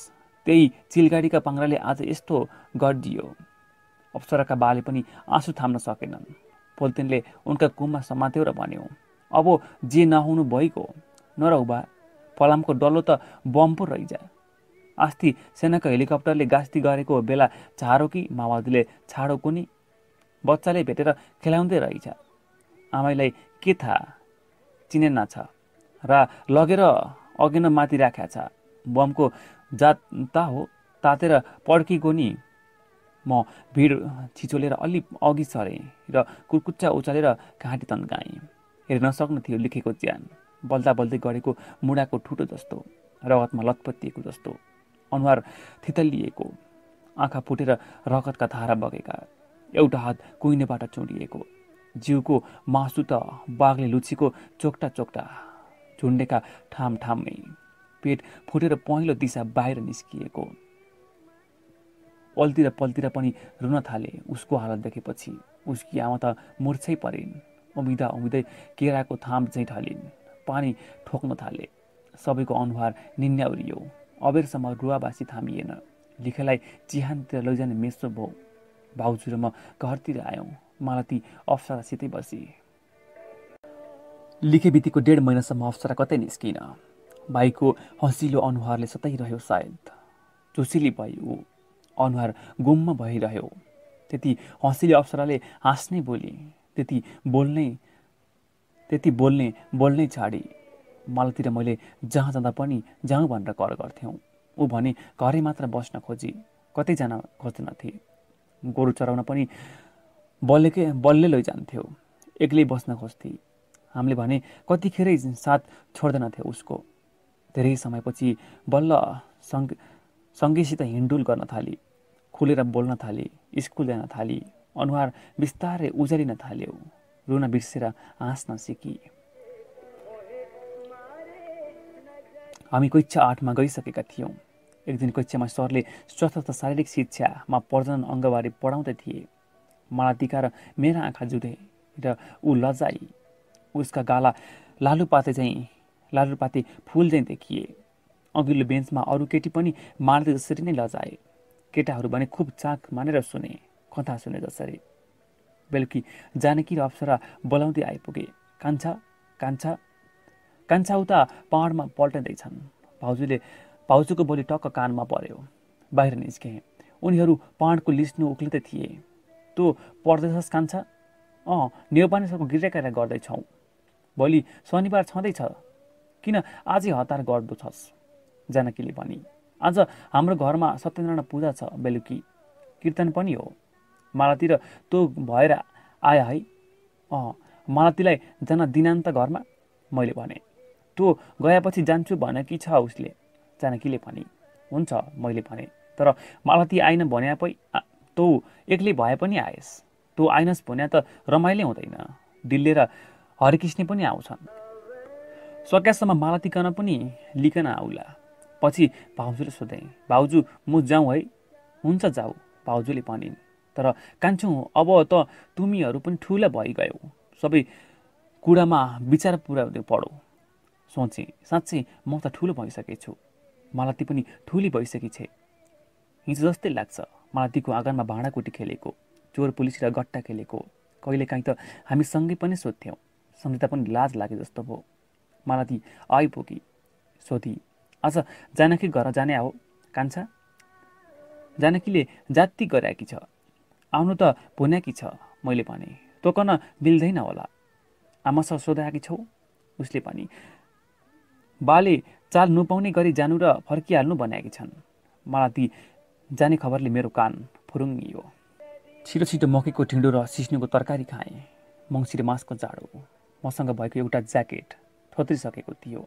त्यही चिलगाडीका पाङ्राले आज यस्तो गरिदियो अप्सराका बाले पनि आँसु थाम्न सकेनन्। पोल्तेनले उनका कुममा समात्यो र भन्यो अब जे नहुनु भइगयो। नरौबा फलामको डल्लो त बम पो रहिजा। अस्ति सेनाको हेलिकप्टरले गास्ती गरेको बेला झारो कि माओवादीले छाडो कुनी बच्चाले भेटेर खेलाउँदै रहेछ। आमाईलाई के थाहा? चिनेन छ र लगेर अघि न माथि राख्या छ। बमको जाता हो तातेर पड्किगो नि म भिड छिचोलेर अलि अघि सरेँ र कुर्कुच्चा उचालेर घाँटी तन्काएँ। हेर्न सक्नु थियो लेखेको ज्यान। बल्दा बल्दै गरेको मुढाको ठुटो जस्तो रगतमा लतपत्तिएको जस्तो। अनुहार थितल्लिएको आँखा फुटेर रगतका धारा बगेका एउटा हात कुहिनेबाट चुडिएको जिउको मासु त बाघले लुचीको चोक्टा चोक्टा झुन्डेका ठाम ठाममै पेट फुटेर पहिलो दिशा बाहिर निस्किएको। पल्तिर पल्तिर पनि रुन थाले उसको हालत देखेपछि। उसकी आमा त मुर्छै परिन् उम्मिदा उम्मिँदै केराको थाम चाहिँ ढलिन् पानी ठोक्न थाले सबैको अनुहार निन्याउरियो। अबेरसम्म रुवाबासी थामिएन लिखेलाई चिहानतिर लैजाने मेसो भो। भाउजू र म घरतिर आयौँ। मालती अप्सरासितै बसी। लिखे बितेको डेढ महिनासम्म अप्सरा कतै निस्किन। भाइको हँसिलो अनुहारले सताइरह्यो सायद। जोसिली भई ऊ अनुहार गुम्म भइरह्यो। त्यति हँसिले अप्सराले हाँस्नै बोली त्यति बोल्नै त्यति बोल्ने बोल्नै छाडी मालतिर मैले जहाँ जाँदा पनि जाउँ भनेर कर गर्थ्यौँ। ऊ भने घरै मात्र बस्न खोजी। कतै जान खोज्दैनथे गोरु चराउन पनि बल्लेकै बल्ले लैजान्थ्यो। एक्लै बस्न खोज्थे। हामीले भने कतिखेरै साथ छोड्दैनथ्यो उसको। धेरै समयपछि बल्ल सङ्ग सङ्गीसित हिँडुल गर्न थाली। खुलेर बोल्न थाली। स्कुल जान थाली। अनुहार बिस्तारै उजालिन थाल्यो। रुन बिर्सेर हाँस्न सिकी। हामी कक्षा आठमा गइसकेका थियौँ। एक दिन कक्षामा सरले स्वस्थ शारीरिक शिक्षामा प्रजनन अङ्गबारे पढाउँदै थिए। मालातिका र मेरा आँखा जुधे र ऊ लजाई। उसका गाला लालुपाते चाहिँ लालुपाते फुल चाहिँ देखिए। अघिल्लो बेन्चमा अरू केटी पनि मालती जसरी नै लजाए। केटाहरू भने खुब चाक मानेर सुने कथा सुने जसरी। बेलुकी जानकी र अप्सरा बोलाउँदै आइपुगे। कान्छा कान्छा। कान्छा उता पहाडमा पल्टाउँदैछन् भाउजूले भाउजूको बोली टक्क कानमा पर्यो। बाहिर निस्के। उनीहरू पहाडको लिस्नु उक्लिँदै थिए। तँ पढ्दैछस् कान्छा? अँ नेउपानेसँगको गिरेकारा गर्दैछौ। भोलि शनिबार छँदैछ। किन आजै हतार गर्दछस्? जानकीले भनी। आज हाम्रो घरमा सत्यनारायण पूजा छ बेलुकी। कीर्तन पनि हो। मालतीर तँ भएर आयो है। अँ मालतीलाई जान दिनान्त घरमा? मैले भने। तँ गएपछि जान्छु भने कि छ उसले? जानकीले भने हुन्छ मैले भने। तर मालती आइन भने पै तँ एक्लै भए पनि आएस्। तँ आइनस् भने त रमाइलै हुँदैन। दिल्ली र हरिकृष्ण पनि आउँछन्। सकेसम्म मालतीकन पनि लिकन आउला। पछि भाउजूले सोधेँ भाउजू म जाउँ है? हुन्छ जाऊ भाउजूले भनिन्। तर कान्छौ अब त तुमीहरू पनि ठुला भइगयौ। सबै कुरामा विचार पुऱ्याउँदै पढौ। सोचेँ साँच्चै म त ठुलो भइसकेछु मालती पनि ठुली भइसकी छे। हिजो जस्तै लाग्छ मालतीको आँगनमा भाँडाकुटी खेलेको चोर पुलिस र गट्टा खेलेको। कहिलेकाहीँ त हामी सँगै पनि सोध्थ्यौँ सम्झिँदा पनि लाज लागे जस्तो भयो मालती आइपुगी सोधी आज जानकी घर जाने हो कान्छा? जानकीले जाति गराएकी छ। आउनु त भुन्याकी छ मैले भने। तोकन मिल्दैन होला। आमासँग सोधाएकी छौ? उसले पनि बाले चाल नपाउने गरी जानु र फर्किहाल्नु बनाएकी छन्। मलाई ती जाने खबरले मेरो कान फुरुङ्गियो। छिटो छिटो मकैको ढिँडो र सिस्नुको तरकारी खाएँ। मङ्सिर मासको जाडो। मसँग भएको एउटा ज्याकेट थोत्रिसकेको थियो।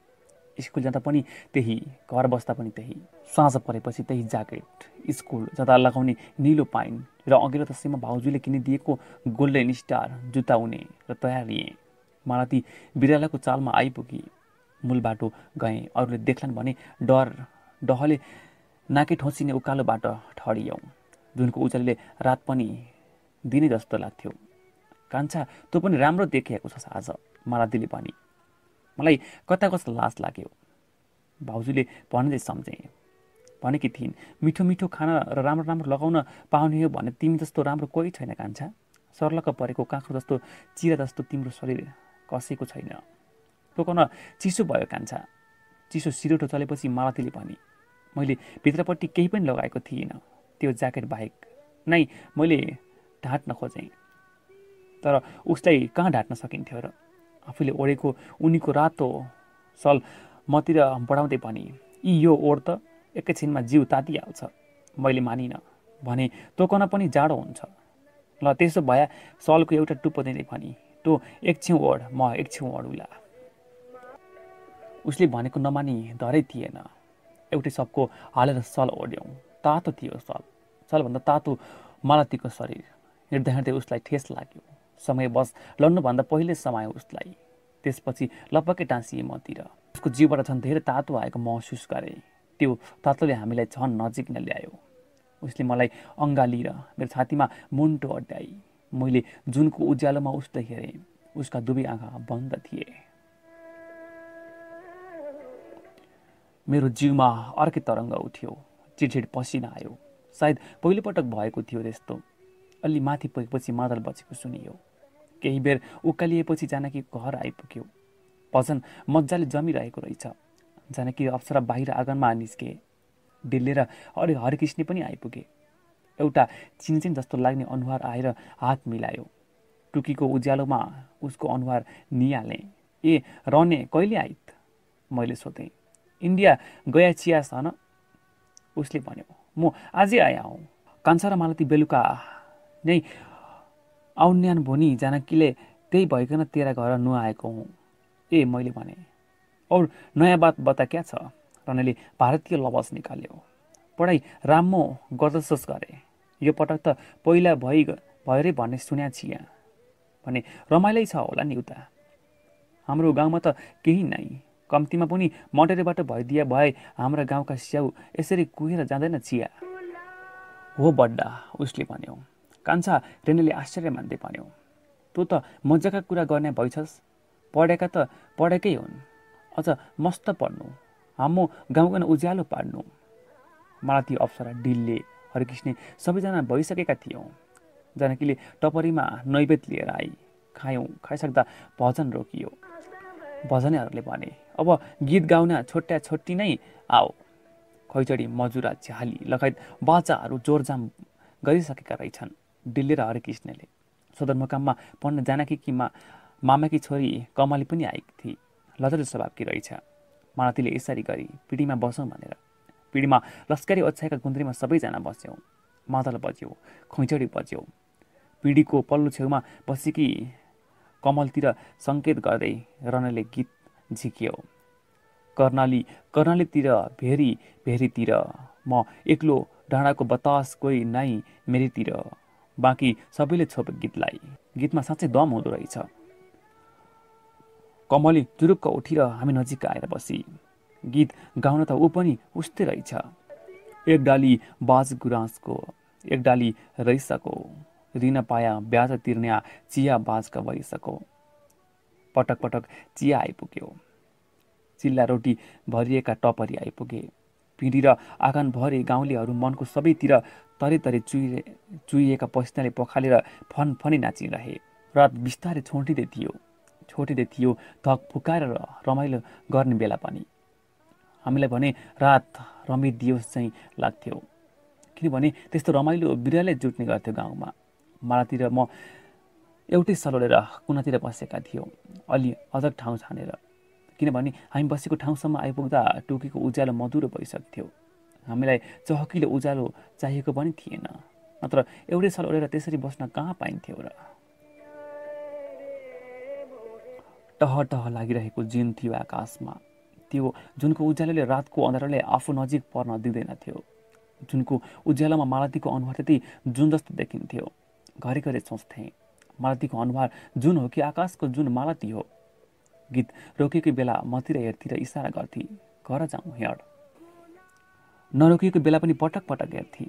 स्कुल जाँदा पनि त्यही घर बस्दा पनि त्यही। साँझ परेपछि त्यही ज्याकेट स्कुल जाँदा लगाउने निलो पाइन र अघिल्लो दशैँमा भाउजूले किनिदिएको गोल्डन स्टार जुत्ता उने र तयार लिएँ। मलाई ती बिरालाको चालमा आइपुगी। मूल बाटो गएँ। अरूले देख्लान् भने डर डहले नाके ठोसिने उकालो बाटो ठडियौँ। जुनको उचालीले रात पनि दिने जस्तो लाग्थ्यो। कान्छा तँ पनि राम्रो देखिएको छस् आज मालादीले पनि मलाई कता कस्तो लाज लाग्यो। भाउजूले भन्दै सम्झेँ। भनेकी थिइन् मिठो मिठो खाना र राम्रो राम्रो लगाउन पाउने हो भने तिमी जस्तो राम्रो कोही छैन कान्छा। सर्लक्क परेको काँक्रो जस्तो चिरा जस्तो तिम्रो शरीर कसेको छैन। टोकाउन चिसो भयो कान्छा। चिसो सिरोटो चलेपछि मालतीले भने मैले भित्रपट्टि केही पनि लगाएको थिइनँ। त्यो ज्याकेट बाहेक नै मैले ढाँट्न खोजेँ। तर उसलाई कहाँ ढाँट्न सकिन्थ्यो र? आफूले ओढेको उनीको रातो सल मतिर बढाउँदै भने यी यो ओढ त एकैछिनमा जिउ तातिहाल्छ। मैले मानिनँ भने तोकन पनि जाडो हुन्छ। ल त्यसो भए सलको एउटा टुप्पो दिँदै भने। तँ एक छेउ ओढ म एक छेउ ओढुला उसले भनेको नमानी धरै थिएन। एउटै सबको हालेर सल ओढ्यौँ तातो थियो सल। सलभन्दा तातो मालतीको शरीर। हिँड्दा हिँड्दै उसलाई ठेस लाग्यो। समय बस लड्नुभन्दा पहिले समायो उसलाई। त्यसपछि लपक्कै टाँसिए मतिर। उसको जिउबाट झन् धेरै तातो आएको महसुस गरेँ। त्यो तातोले हामीलाई झन् नजिक नै ल्यायो। उसले मलाई अङ्गाली र मेरो छातीमा मुन्टो अड्याई। मैले जुनको उज्यालोमा उसलाई हेरेँ। उसका दुवै आँखा बन्द थिए। मेरो जिउमा अर्कै तरङ्ग उठ्यो। चिडचिड पसिना आयो। सायद पहिलोपटक भएको थियो त्यस्तो। अलि माथि पुगेपछि मादल बचेको सुनियो। केही बेर उकालिएपछि जानकी घर आइपुग्यो। भजन मजाले जमिरहेको रहेछ। जानकी अप्सरा बाहिर आँगनमा निस्के। डिल्लेर अरे हरिकृष्ण पनि आइपुगे। एउटा चिनचिन जस्तो लाग्ने अनुहार आएर हात मिलायो। टुकीको उज्यालोमा उसको अनुहार निहालेँ। ए रहने कहिले आइत? मैले सोधेँ। इन्डिया गया चिया उसले भन्यो म आजै आएँ हौ। कान्छा र मालती बेलुका नै आउन्यान भोनी जानकीले त्यही भइकन तेरा घर नुहाएको हुँ। ए मैले भने और नयाँ बात बता क्या छ? रनेले भारतीय लवज निकाल्यो। पढाइ राम्रो गर्दछस् गरे यो पटक त पहिला भइ भएरै भन्ने सुन्या छिया। भने रमाइलै छ होला नि उता। हाम्रो गाउँमा त केही नै। कम्तीमा पनि मटेरोबाट भइदिए भए हाम्रा गाउँका स्याउ यसरी कुहेर जाँदैन चिया। हो बड्डा उसले भन्यो। कान्छा रेणुले आश्चर्य मान्दै भन्यो। तँ त मजाका कुरा गर्ने भइछस्। पढेका त पढेकै हुन्। अझ मस्त पढ्नु। हाम्रो गाउँको उज्यालो पाड्नु मालती अप्सरा डिलले हरिकृष्ण सबैजना भइसकेका थियौँ। जानकीले टपरीमा नैवेद लिएर आई। खायौँ खाइसक्दा भजन रोकियो। भजनेहरूले भने। अब गीत गाउन छोट्या छोटी नै आओ। खैचडी मजुरा झ्याली लगायत बाचाहरू जोरजाम गरिसकेका रहेछन् डिल्ली र हरिकृष्णले। सदरमुकाममा पढ्न जानकी कि मा मामाकी छोरी कमली पनि आएकी थिए लजर स्वभावकी रहेछ। मालतीले यसरी गरी पिँढीमा बसौँ भनेर। पिँढीमा लस्करी ओछ्याएका गुन्द्रीमा सबैजना बस्यौँ। मादल बज्यो खैँचडी बज्यो। पिँढीको पल्लो छेउमा बसेकी कमलतिर सङ्केत गर्दै रनले गीत झिक्यो। कर्णाली कर्णालीतिर भेरी भेरीतिर म एक्लो डाँडाको बतास कोही नाइ मेरीतिर। बाँकी सबैले छोप गीतलाई। गीतमा साँच्चै दम हुँदो रहेछ। कमली जुरुक्क उठेर हामी नजिक आएर बसी। गीत गाउन त ऊ पनि उस्तै रहेछ। एक डाली बाज गुराँसको एक डाली रैसको। ऋण पाया ब्याज तिर्ने चिया बाजका वैसको पटक पटक चिया आइपुग्यो। चिल्ला रोटी भरिएका टपरी आइपुगे। पिँढी र आँगनभरि गाउँलेहरू मनको सबैतिर तरे तरे चुइए चुइएका पसिनाले पखालेर फन फनी नाचिरहे। रात बिस्तारै छोटिँदै थियो। छोटिँदै थियो थक फुकाएर रमाइलो गर्ने बेला पनि। हामीलाई भने रात रमिदियोस् चाहिँ लाग्थ्यो। किनभने त्यस्तो रमाइलो बिरालै जुट्ने गर्थ्यो गाउँमा। मालातिर म एउटै सलोलेर कुनातिर बसेका थियौँ। अलि अझ ठाउँ छानेर। किनभने हामी बसेको ठाउँसम्म आइपुग्दा टोकीको उज्यालो मधुरो भइसक्थ्यो। हामीलाई चहकिलो उज्यालो चाहिएको पनि थिएन। नत्र एउटै सल ओढेर त्यसरी बस्न कहाँ पाइन्थ्यो र? टह टह लागिरहेको जुन थियो आकाशमा। त्यो जुनको उज्यालोले रातको अँधारोले आफू नजिक पर्न दिँदैन थियो। जुनको उज्यालोमा मालतीको अनुहार त्यति जुन जस्तो देखिन्थ्यो। घरिघरि सोच्थेँ। मालतीको अनुहार जुन हो कि आकाशको जुन मालती हो। गीत रोकेको बेला मतिर र इसारा गर्थी घर जाउँ हेड। नरोकिएको बेला पनि पटक पटक हेर्थी।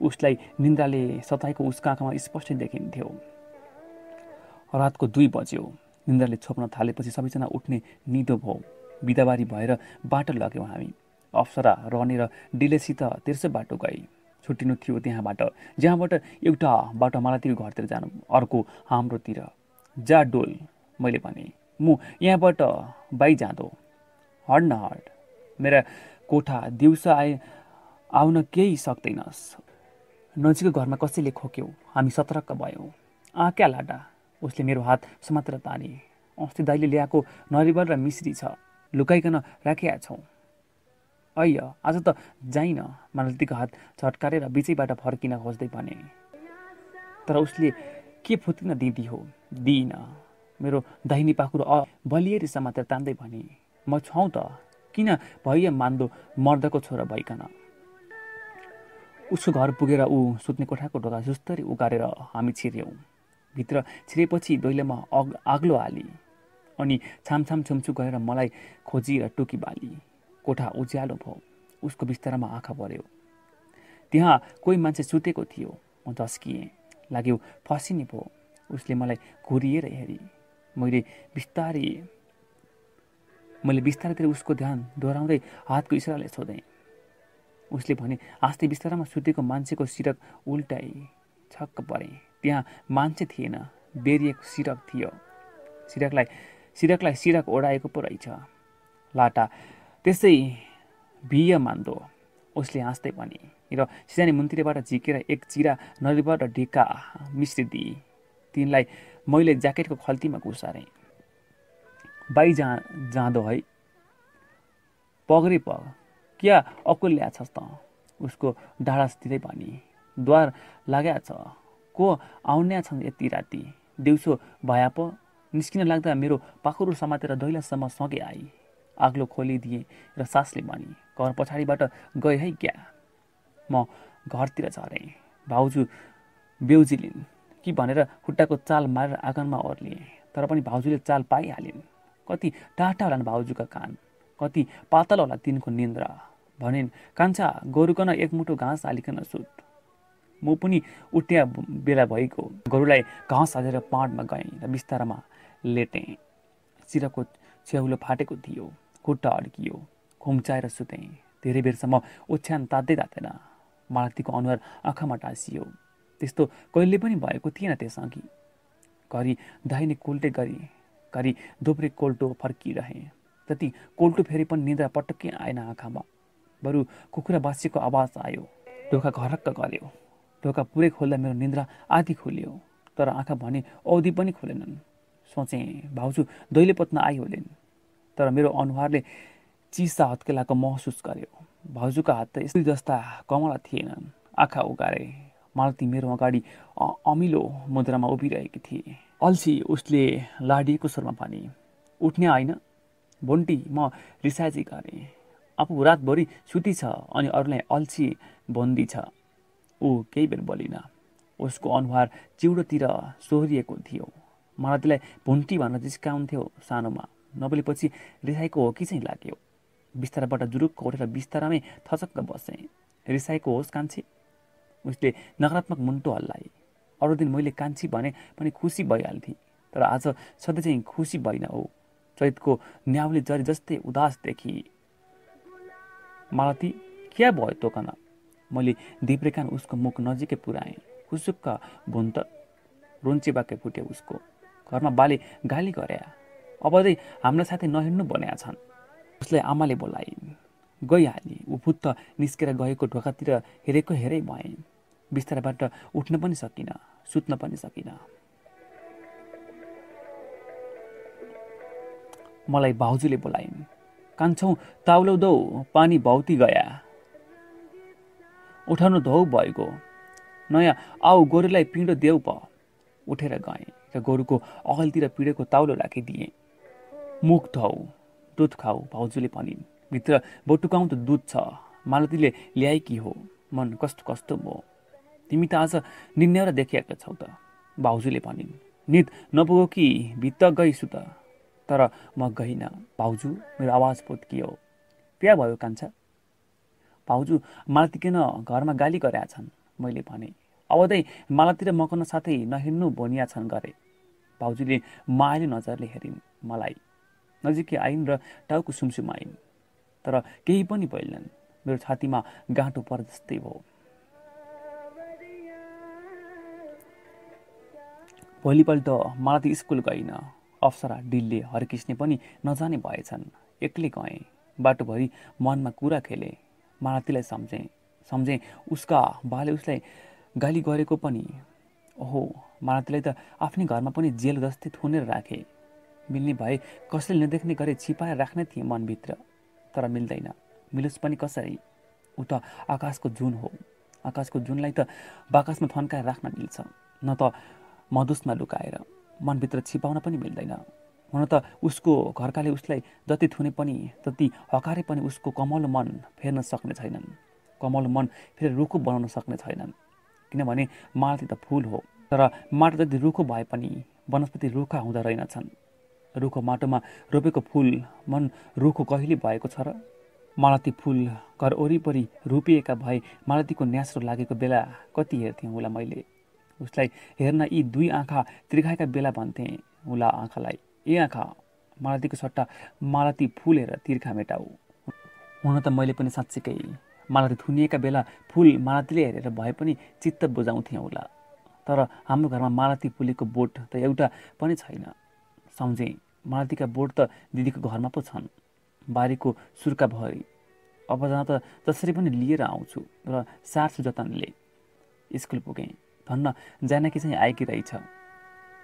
उसलाई निन्द्राले सताएको उसका आँखामा स्पष्ट देखिन्थ्यो। रातको दुई बज्यो। निन्द्राले छोप्न थालेपछि सबैजना उठ्ने निदो भयो बिदाबारी भएर बाटो लग्यौँ हामी। अप्सरा रहने र डिलेसित तेर्सो बाटो गए। छुट्टिनु थियो त्यहाँबाट। जहाँबाट एउटा बाटो मालातिर घरतिर जानु अर्को हाम्रोतिर। जा डोल मैले भने। म यहाँबाट बाई जाँदो हड न हड। मेरा कोठा दिउँसो आए आउन केही सक्दैनस्। नजिकको घरमा कसैले खोक्यौ? हामी सतर्क भयौँ। आ क्या लाडा? उसले मेरो हात समातेर ताने। अस्ति दाइले ल्याएको नरिवल र मिश्री छ। लुकाइकन राखिया छौँ अय आज त जाइन मालतीको हात छटकारेर बिचैबाट फर्किन खोज्दै भने तर उसले के फुत्किन दिदी हो? दिइन। मेरो दाहिनी पाखुरो अ बलिएरी समातेर तान्दै भने म छौँ त। किन भइए मान्दो मर्दको छोरा भइकन? उसको घर पुगेर ऊ सुत्ने कोठाको ढोका सुस्तरी उगारेर हामी छिर्यौँ। भित्र छिरेपछि दैलोमा अग आग्लो हाली। अनि छामछाम छुमछु गरेर मलाई खोजी र टुकी बाली। कोठा उज्यालो भयो उसको बिस्तारामा आँखा पऱ्यो। त्यहाँ कोही मान्छे सुतेको थियो म झस्किएँ लाग्यो फसिने भयो उसले मलाई घुरिएर हेरी। मैले बिस्तारै मैले बिस्तारैतिर उसको ध्यान दोहोऱ्याउँदै हातको इसाराले सोधेँ। उसले भने आस्ते बिस्तारामा सुतेको मान्छेको सिरक उल्टाइ छक्क परेँ। त्यहाँ मान्छे थिएन बेरिएको सिरक थियो। सिरकलाई सिरकलाई सिरक ओढाएको पो रहेछ। लाटा त्यसै भिय मान्दो। उसले हाँस्दै भने र सिसानी मुन्तिरबाट झिकेर एक चिरा नदीबाट ढिक्का मिश्री दिए तिनलाई मैले ज्याकेटको खल्तीमा घुसारेँ। बाई जा जाँदो है। पगरी पग। क्या अकुल ल्याछस् त? उसको डाँडासतिरै भनी द्वार लाग्या छ। को आउने छन् यति राति? दिउँसो भए पो निस्किन लाग्दा मेरो पाखुरो समातेर दैलासम्म सके आई। आग्लो खोलिदिएँ र सासले भने घर पछाडिबाट गए है क्या? म घरतिर झरेँ। भाउजू बेउजिलिन्। कि भनेर खुट्टाको चाल मारेर आँगनमा ओर्लिएँ। तर पनि भाउजूले चाल पाइहालिन्। कति टाटा होलान् भाउजूका कान। कति पातल होला तिनको निन्द्रा। भनिन् कान्छा गोरुकन एक मुठो घाँस हालिकन सुत। म पनि उठ्या बेला भएको गोरुलाई घाँस हालेर पाँडमा गएँ र बिस्तारामा लेटेँ। चिरको छेउलो फाटेको थियो। खुट्टा अड्कियो खुम्चाएर सुतेँ। धेरै बेरसम्म ओछ्यान तात्दै तात्दैन। मालतीको अनुहार आँखामा टाँसियो। त्यस्तो कहिले पनि भएको थिएन त्यसअघि। घरि दाहिने कोल्टे गरी घरि दोब्रे कोल्टो फर्किरहे। जति कोल्टो फेरि पनि निन्द्रा पटक्कै आएन आँखामा। बरु कुखुरा बाँसिएको आवाज आयो। ढोका घरक्क गऱ्यो। ढोका पुरै खोल्दा मेरो निन्द्रा आधी खोलियो। तर आँखा भने औधी पनि खोलेनन्। सोचेँ भाउजू दैले पत्न आइहोलिन्। तर मेरो अनुहारले चिसा हत्केलाको महसुस गर्यो। भाउजूका हात त यस्तै जस्ता कमला थिएनन्। आँखा उगारे। मालती मेरो अगाडि अमिलो मुद्रामा उभिरहेकी थिए। अल्छी उसले लाडिएको स्वरमा भने उठ्ने होइन। भोन्टी म रिसाइजी गरेँ। आफू रातभरि सुती छ अनि अरूलाई अल्छी बन्दी छ। ऊ केही बेर बोलिन उसको अनुहार चिउडोतिर सोहोरिएको थियो। मलाई त्यसलाई भुन्टी भनेर जिस्काउँथ्यो सानोमा। नबोलेपछि रिसाइको हो कि चाहिँ लाग्यो। बिस्ताराबाट जुरुक्क उठेर बिस्तारामै थचक्क बसेँ। रिसाएको होस् कान्छी। उसले नकारात्मक मुन्टो हल्लाए अरू दिन मैले कान्छी भने पनि खुसी भइहाल्थेँ। तर आज सधैँ चाहिँ खुसी भइन हो। चैतको न्याउले जरी जस्तै उदास देखि। मालती क्या भयो तोकन? मैले दिप्रेकान उसको मुख नजिकै पुऱ्याएँ। खुसुक्क भुन्त। रुन्चे बाके फुट्यो उसको। घरमा बाले गाली गरे। अब चाहिँ हाम्रो साथै नहिँड्नु भनेका छन्। उसलाई आमाले बोलाइन् गइहाली ऊ फुत्त निस्केर गएको ढोकातिर हेरेको हेरै भएँ। बिस्तारैबाट उठ्न पनि सकिनँ सुत्न पनि सकिनँ। मलाई भाउजूले बोलाइन् कान्छौँ ताउलौ पानी भौती गया। उठाउनु धौ भएको नयाँ आऊ गोरुलाई पिँडो देऊ प। उठेर गएँ र गोरुको अगलतिर पिँडेको ताउलो राखिदिएँ। मुख धौ दुध खाऊ भाउजूले भनिन्। भित्र बोटुकाउँ त दुध छ। मालतीले ल्याएकी हो? मन कस्तो कस्तो भयो तिमी त आज निन्याएर देखिएका छौ त भाउजूले भनिन्। निद नपुगो कि? भित्त गइसु त। तर म गइनँ। भाउजू मेरो आवाज पोत्कियो प्या भयो कान्छा। भाउजू मालती किन घरमा गाली गरेका छन्? मैले भने। अवधै मालातिर मकन साथै नहिँड्नु भनिया छन् गरे भाउजूले मायाले नजरले हेरिन् मलाई। नजिकै आइन् र टाउको सुमसुमाइन् तर केही पनि बोल्नन् मेरो छातीमा गाँठो पर जस्तै भयो। भोलिपल्ट मालती स्कुल गइन। अप्सरा डिलले हरकिस्ने पनि नजाने भएछन्। एक्लै गएँ। बाटोभरि मनमा कुरा खेले। मालतीलाई सम्झेँ। सम्झेँ उसका बाले उसलाई गाली गरेको पनि। ओहो मालतीलाई त आफ्नै घरमा पनि जेल जस्तै थुनेर राखे। मिल्ने भए कसैले नदेख्ने गरी छिपाएर राख्ने थिएँ मनभित्र तर मिल्दैन। मिलोस् पनि कसरी? ऊ त आकाशको जुन हो। आकाशको जुनलाई त बाकसमा थन्काएर राख्न मिल्छ न त मधुसमा लुकाएर। मनभित्र छिपाउन पनि मिल्दैन। हुन त उसको घरकाले उसलाई जति थुने पनि जति हकारे पनि उसको कमलो मन फेर्न सक्ने छैनन्। कमलो मन फेरि रुखो बनाउन सक्ने छैनन्। किनभने मालती त फुल हो तर माटो जति रुखो भए पनि वनस्पति रुखा हुँदा रहेनछन्। रुखो माटोमा रोपेको फुल मन रुखो कहिले भएको छ र? मालती फुल घर वरिपरि रोपिएका भए मालतीको न्यास्रो लागेको बेला कति हेर्थेँ उसलाई मैले। उसलाई हेर्न यी दुई आँखा त्रिखाएका बेला भन्थेँ उला आँखालाई। ए आँखा मालतीको सट्टा मालती फुल हेर तिर्खा मेटाऊ। हुन त मैले पनि साँच्चीकै मालती थुनिएका बेला फुल मालतीले हेरेर भए पनि चित्त बुझाउँथेँ होला। तर हाम्रो घरमा मालती फुलेको बोट त एउटा पनि छैन। सम्झेँ। मालतीका बोट त दिदीको घरमा पो छन्। बारीको सुर्का भए। अब जहाँ त जसरी पनि लिएर आउँछु र सार्छु जतनले। स्कुल पुगेँ। धन्न जानकी चाहिँ आएकी रहेछ।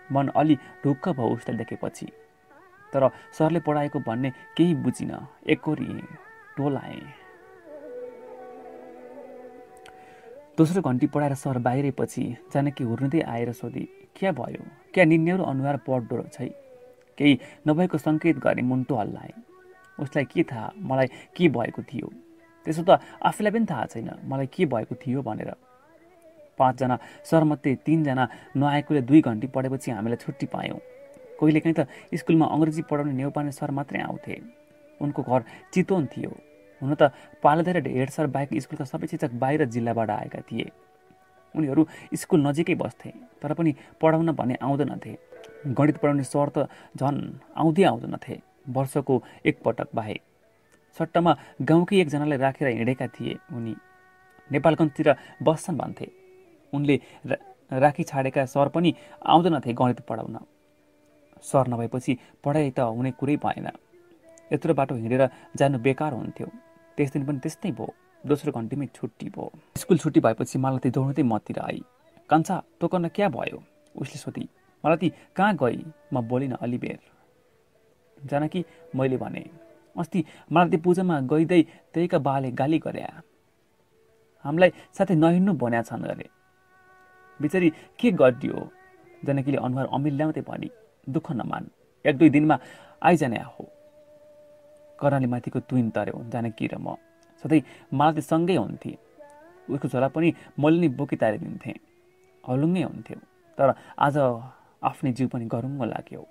मन अलि ढुक्क भयो उसलाई देखेपछि। तर सरले पढाएको भन्ने केही बुझिनँ एकोरिएँ टोलाएँ। दोस्रो घन्टी पढाएर सर बाहिरेपछि जानकी हुर्नुँदै आएर सोधे क्या भयो? क्या निन्याउरो अनुहार पढ्दो छै केही नभएको सङ्केत गरे मुन्टो हल्लाए। उसलाई के थाहा? मलाई के भएको थियो? त्यसो त आफूलाई पनि थाहा छैन मलाई के भएको थियो भनेर। पाँचजना सरमध्ये तिनजना नआएकोले दुई घन्टी पढेपछि हामीलाई छुट्टी पायौँ। कहिलेकाहीँ त स्कुलमा अङ्ग्रेजी पढाउने नेउपाने सर मात्रै आउँथे। उनको घर चितवन थियो। हुन त पालधेर हेड सर बाहेक स्कुलका सबै शिक्षक बाहिर जिल्लाबाट आएका थिए। उनीहरू स्कुल नजिकै बस्थे तर पनि पढाउन भने आउँदैनथे। गणित पढाउने सर त झन् आउँदै आउँदैनथे वर्षको एकपटक बाहेक। सट्टामा गाउँकै एकजनालाई राखेर हिँडेका थिए उनी। नेपालगञ्जतिर बस्छन् भन्थे। उनले राखी छाडेका सर पनि आउँदैनथे गणित पढाउन। सर नभएपछि पढाइ त हुने कुरै भएन। यत्रो बाटो हिँडेर जानु बेकार हुन्थ्यो। त्यस दिन पनि त्यस्तै भयो। दोस्रो घन्टीमै छुट्टी भयो। स्कुल छुट्टी भएपछि मालती दौड्दै मतिर आई। कान्छा तँ गर्न क्या भयो? उसले सोधी। मालती कहाँ गई? म बोलिनँ अलिबेर जानकी मैले भने अस्ति मालती पूजामा गइँदै त्यहीका बाले गाली गरे। हामीलाई साथै नहिँड्नु भन्या छन् अरे बिचरी के गरिदियो? जानकीले अनुहार अमिर ल्याउँदै भनी दुःख नमान एक दुई दिनमा आइजाने हो। कर्णाली माथिको तुइन तर्यो जानकी र म। सधैँ मालतीसँगै हुन्थे। उसको छोरा पनि मैले नै बोकी तारिदिन्थेँ। हलुङ्गै हुन्थ्यो। तर आज आफ्नै जिउ पनि गरुङ्ग लाग्यो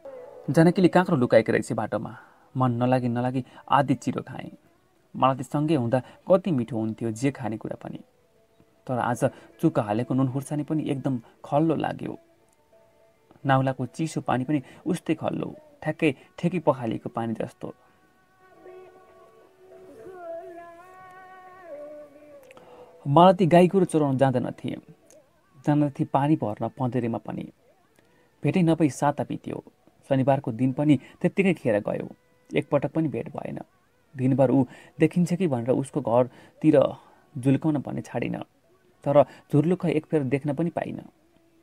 जानकीले काँक्रो लुकाएको रहेछ बाटोमा। मन नलागी नलागी आदि चिरो खाएँ। सँगै हुँदा कति मिठो हुन्थ्यो जे खानेकुरा पनि। तर आज चुक्का हालेको नुन खुर्सानी पनि एकदम खल्लो लाग्यो। नाउलाको चिसो पानी पनि उस्तै खल्लो ठ्याक्कै ठेकी पखालिएको पानी जस्तो। मलाई ती गाई कुरो चोराउन जाँदैन थिएँ। जाँदैन थिएँ पानी भर्न पँधेरीमा पनि। भेटै नपाई साता बित्यो। शनिबारको दिन पनि त्यत्तिकै खेर गयो। एकपटक पनि भेट भएन। दिनभर ऊ देखिन्छ कि भनेर उसको घरतिर झुल्काउन भन्ने छाडिनँ। तर झुर्लुक्क एक फेर देख्न पनि पाइनँ।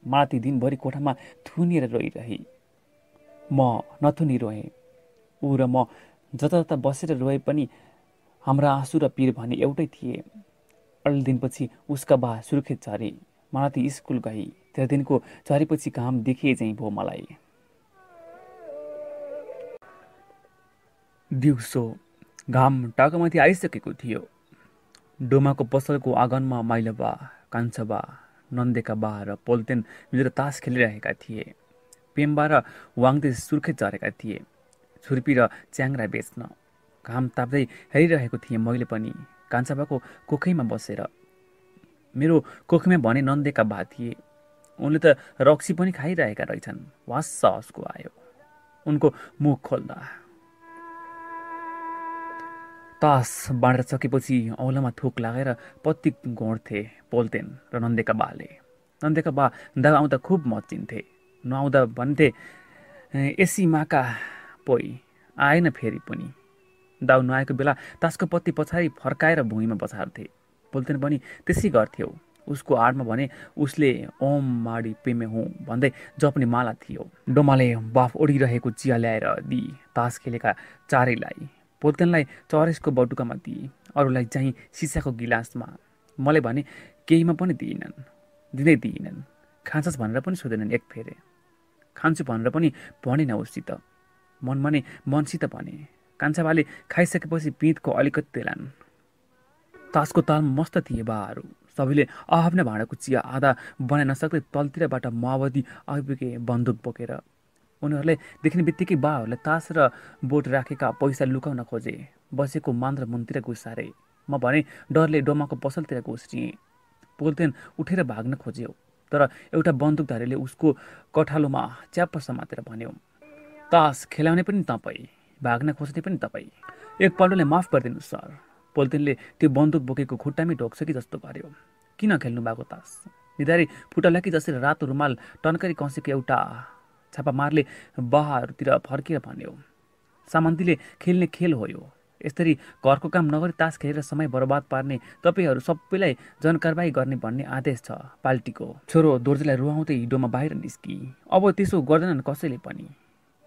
माथि दिनभरि कोठामा थुनिएर रोइरहे। म नथुनी रोएँ। ऊ र म जता जता बसेर रोए पनि हाम्रा आँसु र पिर भने एउटै थिए। अल्ल दिनपछि उसका बा सुर्खेत झरे। माथि स्कुल गई। त्यहाँ दिनको झरेपछि घाम देखिए चाहिँ भयो मलाई। दिउँसो घाम टाकोमाथि आइसकेको थियो। डोमाको पसलको आँगनमा माइलो बा कान्छा बा नन्देका बा र पोल्तेन मिलेर तास खेलिरहेका थिए। पेम्बा र वाङदे सुर्खेत झरेका थिए छुर्पी र च्याङ्रा बेच्न। घाम ताप्दै हेरिरहेको थिएँ मैले पनि। कान्छा बाको कोखैमा बसेर। मेरो कोखैमा भने नन्देका बा थिए उनले त रक्सी पनि खाइरहेका रहेछन्। वास हस्को आयो। उनको मुख खोल्दा तास बाँडेर सकेपछि औलामा थोक लागेर पत्ती घोड्थे पोल्तेन र नन्देका बाले। नन्देका बा दाउ आउँदा खुब मचिन्थे। नआउँदा भन्थे एसी माका पोइ आएन फेरि पनि। दाउ नआएको बेला तासको पत्ती पछाडि फर्काएर भुइँमा बसार्थे। पोल्तेन पनि त्यसै गर्थ्यो। उसको आडमा भने उसले ओम माडी पेमे हुँ भन्दै जप्ने माला थियो। डोमाले बाफ ओढिरहेको चिया ल्याएर दि तास खेलेका चारैलाई। पोल्तेनलाई चरेसको बटुकामा दिए अरूलाई चाहिँ सिसाको गिलासमा। मलाई भने केहीमा पनि दिएनन् दिँदै दिएनन् खान्छस् भनेर पनि सोधेनन् एक फेरे। खान्छु भनेर पनि भनेन उसित मनमा नै मनसित भने। कान्छाबाले खाइसकेपछि पिँधको अलिकति तेलान्। तासको तालमा मस्त थिए बाहरू। सबैले आफ्नै भाँडाको चिया आधा बनाइ नसक्दै तलतिरबाट माओवादी आइपुगे बन्दुक बोकेर। उनीहरूले देख्ने बित्तिकै बाहरूलाई तास र बोट राखेका पैसा लुकाउन खोजे। बसेको मान र मुनतिर घुसारे। म भने डरले डोमाको पसलतिर घुस्रिएँ। पोल्तेन उठेर भाग्न खोज्यो। तर एउटा बन्दुकधारीले उसको कठालोमा च्याप्प समातेर भन्यो तास खेलाउने पनि तपाईँ भाग्न खोज्ने पनि तपाईँ। एकपल्टले माफ गरिदिनु सर। पोल्तेनले त्यो बन्दुक बोकेको खुट्टामै ढोक्छ कि जस्तो गर्यो। किन खेल्नु भएको तास? निधारी फुटला कि जसरी रातो रुमाल टन्करी कसेको एउटा छापामारले बहाहरूतिर फर्केर भन्यो सामन्तीले खेल्ने खेल हो यो। यसरी घरको काम नगरी तास खेलेर समय बर्बाद पार्ने तपाईँहरू सबैलाई जनकारवाही गर्ने भन्ने आदेश छ पाल्टीको। छोरो दोर्जेलाई रुवाउँदै हिडोमा बाहिर निस्कि। अब त्यसो गर्दैनन् कसैले पनि।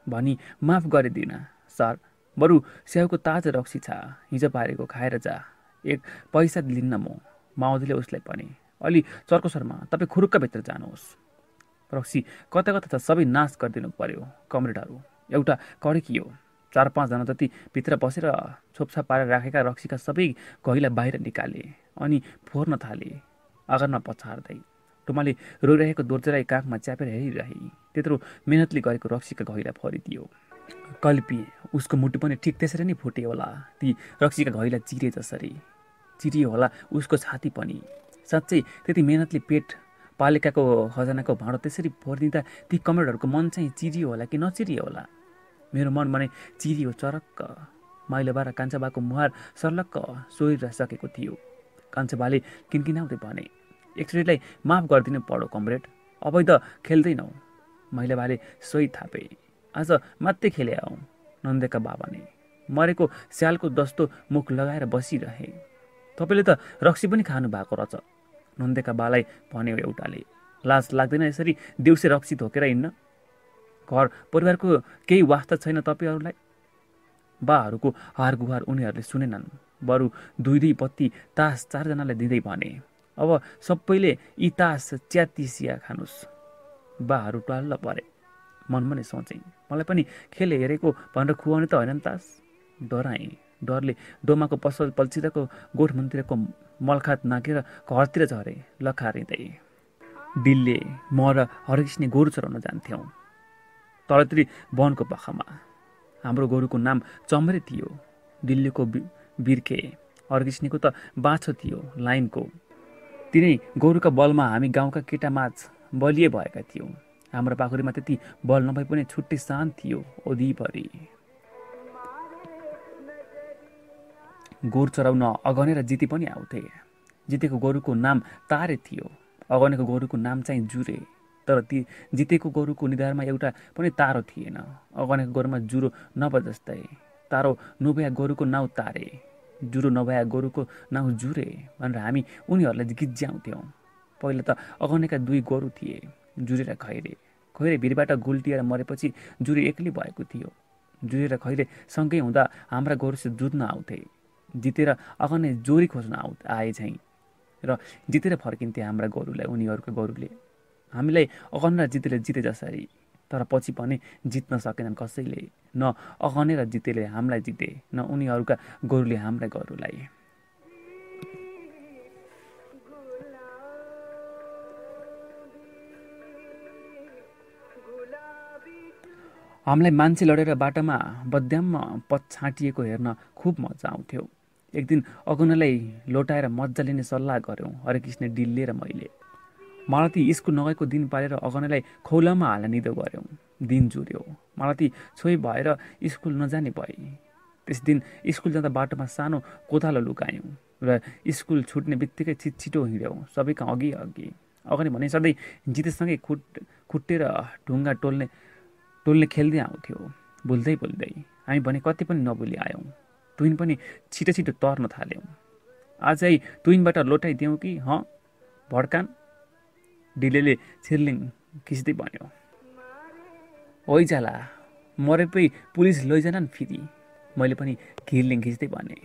भनी माफ गरिदिन सर। बरु स्याउको ताजा रक्सी छ। हिजो पारेको खाएर जा। एक पैसा लिन्न म। माओदीले उसलाई पनि अलि चर्को शर्मा तपाईँ खुरुक्कभित्र जानुहोस्। रक्सी कता कता त सबै नाश गरिदिनु पर्यो कमरेडहरू। एउटा कडेकी हो। चार पाँचजना जति भित्र बसेर छोपछाप पारेर राखेका रक्सीका सबै घैला बाहिर निकाले अनि फोर्न थाले। आँगनमा पछार्दै। टुमाले रोइरहेको दोर्जेलाई काखमा च्यापेर हेरिरहे। त्यत्रो मेहनतले गरेको रक्सीका घैला फरिदियो। कल्पी उसको मुटु पनि ठिक त्यसरी नै फुट्यो होला। ती रक्सीका घैला चिरे जसरी। चिरियो होला उसको छाती पनि। साँच्चै त्यति मेहनतले पेट पालिकाको खजनाको भाँडो त्यसरी फोरिदिँदा ती कमरेडहरूको मन चाहिँ चिरियो होला कि नचिरियो होला? मेरो मन भने चिरियो चरक्क। माइलो बाह्र कान्छाबाको मुहार सर्लक्क सोहिर सकेको थियो। कान्छे बाले किनकिनाउँदै भने एकचोटिलाई माफ गरिदिनु पढो कमरेड। त खेल्दैनौ। महिला बाले सोही थापे। आज मात्रै खेले आऊ। नन्देका बाबा नै मरेको स्यालको दस्तो मुख लगाएर बसिरहे। तपाईँले त रक्सी पनि खानु भएको रहेछ। नन्देका बालाई भन्यो एउटाले लाज लाग्दैन यसरी देउसे रक्सी धोकेर हिँड्न? घर परिवारको केही वास्ता छैन तपाईँहरूलाई? बाहरूको हार गुहार उनीहरूले सुनेनन्। बरु दुई दुई पत्ती तास चारजनालाई दिँदै भने अब सबैले यी तास च्यातिसिया खानुहोस् बाहरू ट्वाल्ल परे। मनमा नै सोचेँ। मलाई पनि खेल हेरेको भनेर खुवाउने त होइन नि तास डराएँ डरले डोमाको पसल पल्चिँदाको गोठ मन्दिरको मलखात नाकेर घरतिर झरे लखारिँदै। डिलले म र हरकृष्ण गोरु चराउन जान्थ्यौँ। तलतिर वनको पाखामा। हाम्रो गोरुको नाम चम्रे थियो। दिल्लीको बिर्खे हरकृष्णको त बाछो थियो लाइनको। तिनै गोरुका बलमा हामी गाउँका केटामाझ बलिए भएका थियौँ। हाम्रो पाखुरीमा त्यति बल नभए पनि छुट्टै शान्त थियो ओधीभरि गोरु चराउन अगने र जिते पनि आउँथे। जितेको गोरुको नाम तारे थियो। अगनेको गोरुको नाम चाहिँ जुरे। तर ती जितेको गोरुको निधारमा एउटा पनि तारो थिएन। अगनेको गोरुमा जुरो नबजस्तै तारो नभए गोरुको नाउँ तारे। जुरो नभए गोरुको नाउँ जुरे भनेर हामी उनीहरूलाई गिज्याउँथ्यौँ। पहिला त अगनेका दुई गोरु थिए जुरे र खैरे। खैरे भिरबाट गुल्टिएर मरेपछि जुरे एक्लै भएको थियो। जुरे र खैरे सँगै हुँदा हाम्रा गोरुसित जुत्न आउँथे। जितेर अगने जोरी खोज्न आउ आए झैँ। र जितेर फर्किन्थे हाम्रा गोरुलाई उनीहरूको गोरुले। हामीलाई अगन र जितेले जिते जसरी तर पछि पनि जित्न सकेनन् कसैले। न अगने र जितेले हामीलाई जिते न उनीहरूका गोरुले हाम्रा गोरुलाई। हामीलाई मान्छे लडेर बाटोमा बद्याममा पछाँटिएको हेर्न खुब मजा आउँथ्यो। एक दिन अगुनालाई लोटाएर मजा लिने सल्लाह गऱ्यौँ हरेकृष्ण डिल्ले र मैले। मालती स्कुल नगएको दिन पारेर अगनालाई खौलामा हाल्न निदो गऱ्यौँ दिन जुर्यो। मालती छोइ भएर स्कुल नजाने भए त्यस दिन स्कुल जाँदा बाटोमा सानो कोथालो लुकायौँ र स्कुल छुट्ने बित्तिकै छिटो हिँड्यौँ सबैका अघि अघि। अगाडि भने सधैँ जितेसँगै खुट खुट्टेर ढुङ्गा टोल्ने टोल्ने खेल्दै आउँथ्यो भुल्दै भुल्दै हामी भने कति पनि नबुली आयौँ। तुइन पनि छिटो छिटो तर्न थाल्यौँ। आजै तुइनबाट लोटाइदिउँ कि हँ? भड्कान? डिलेले छिर्लिङ खिच्दै भन्यो। ओइजाला मरेपै पुलिस लैजान नि फेरि। मैले पनि घिर्लिङ खिच्दै भने।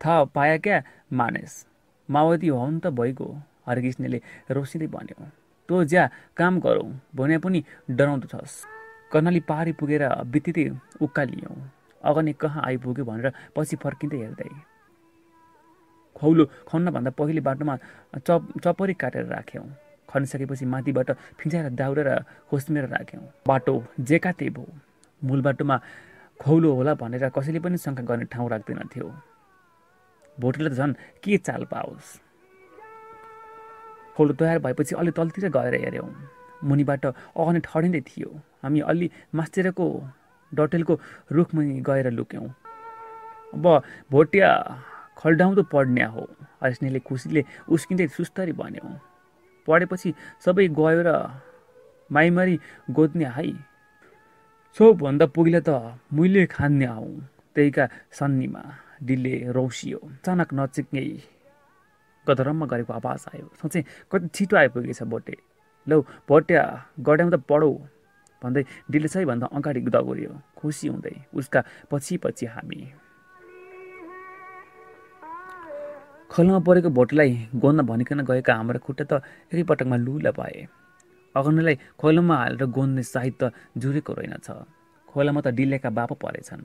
थाहा पाया क्या मानेस। माओवादी हो नि त भइगयो हरकृष्णले रोसिँदै भन्यो। तँ ज्या काम गरौँ भने पनि डराउँदो छस्। कर्णाली पारी पुगेर बित्तिँदै उक्कालियौँ अगने कहाँ आइपुग्यो भनेर पछि फर्किँदै हेर्दै। खौलो खन्नभन्दा पहिले बाटोमा चप चपरी काटेर राख्यौँ। खनिसकेपछि माथिबाट फिजाएर दाउरेर खोस्मेर राख्यौँ। बाटो जेका त्यही भयो मूल बाटोमा खौलो होला भनेर कसैले पनि शङ्का गर्ने ठाउँ राख्दैनथ्यो भोटेले त झन् के चाल पाओस्। खौलो तयार भएपछि अलि तलतिर गएर हेऱ्यौँ। मुनिबाट अगने ठडिँदै थियो। हामी अलि मास्तिरको डटेलको रुखमुनि गएर लुक्यौँ। अब भोटिया खल्डाउँदो पढ्ने हो हरिस्नेले खुसीले उस्किँदै सुस्तरी भन्यौँ। पढेपछि सबै गयो र माइमारी गोद्ने है सबभन्दा पुगिला त मैले खान्ने आऊ त्यहीका सन्नीमा डिलले रौसियो अचानक नचिक्ने गदरम्म गरेको आवाज आयो सोचेँ कति छिटो आइपुगेछ बोटे लौ भोट्या गड्याउँदा पढौ। भन्दै डिलले सबैभन्दा अगाडि दगोरियो खुसी हुँदै उसका पछि पछि हामी। खोलामा परेको भोटेलाई गोन्न भनिकन गएका हाम्रा खुट्टा त एकैपटकमा लुला भए अगनलाई खोलामा हालेर गोन्ने साहित्य जुरेको रहेनछ। खोलामा त डिलेका बापो परेछन्।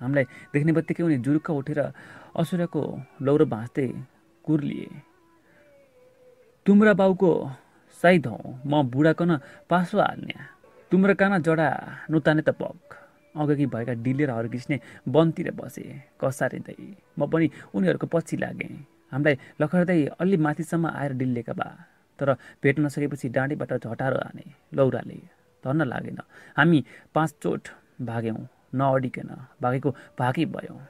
हामीलाई देख्ने बित्तिकै उनी जुरुक्क उठेर असुरको लौरो भाँच्दै कुर्लिए तुम्रा बाउको साइद हौ म बुढाकन पासो हाल्ने। तुम्रा काना जडा नुताने त पक अघि भएका डिले र हरकृष्ण बनतिर बसे कसारिँदै। म पनि उनीहरूको पछि लागेँ। हामीलाई लखर्दै अलि माथिसम्म आएर डिल्लेका बा। तर भेट्न नसकेपछि डाँडीबाट झटारो हाने लौराले। धर्न लागेन। हामी पाँच चोट भाग्यौँ। नअडिकन भागेको भागी भयौँ।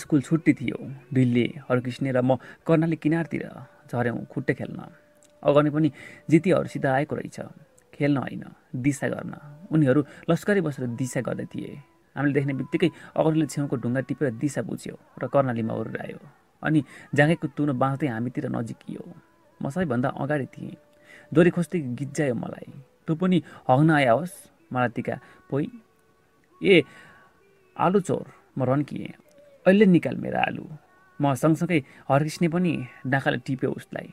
स्कुल छुट्टी थियो। दिल्ली हरकृष्ण र म कर्णाली किनारतिर झऱ्यौँ खुट्टे खेल्न। अगाडि पनि जितीहरूसित आएको रहेछ। खेल्न होइन दिशा गर्न। उनीहरू लस्करी बसेर दिशा गर्दै थिए। हामीले देख्ने बित्तिकै अगाडिले छेउको ढुङ्गा टिपेर दिशा बुझ्यो र कर्णालीमा उर्रायो अनि जाँगेको तुनो बाँच्दै हामीतिर नजिकियो म सबैभन्दा अगाडि थिएँ। दोरी खोज्दै गिज्जायो मलाई। तँ पनि हग्न आया होस् मलाई टिका पोइ। ए आलु चोर म रन्किएँ। अहिले निकाल मेरो आलु। म सँगसँगै हर्किस्ने पनि डाँखाले टिप्यो उसलाई।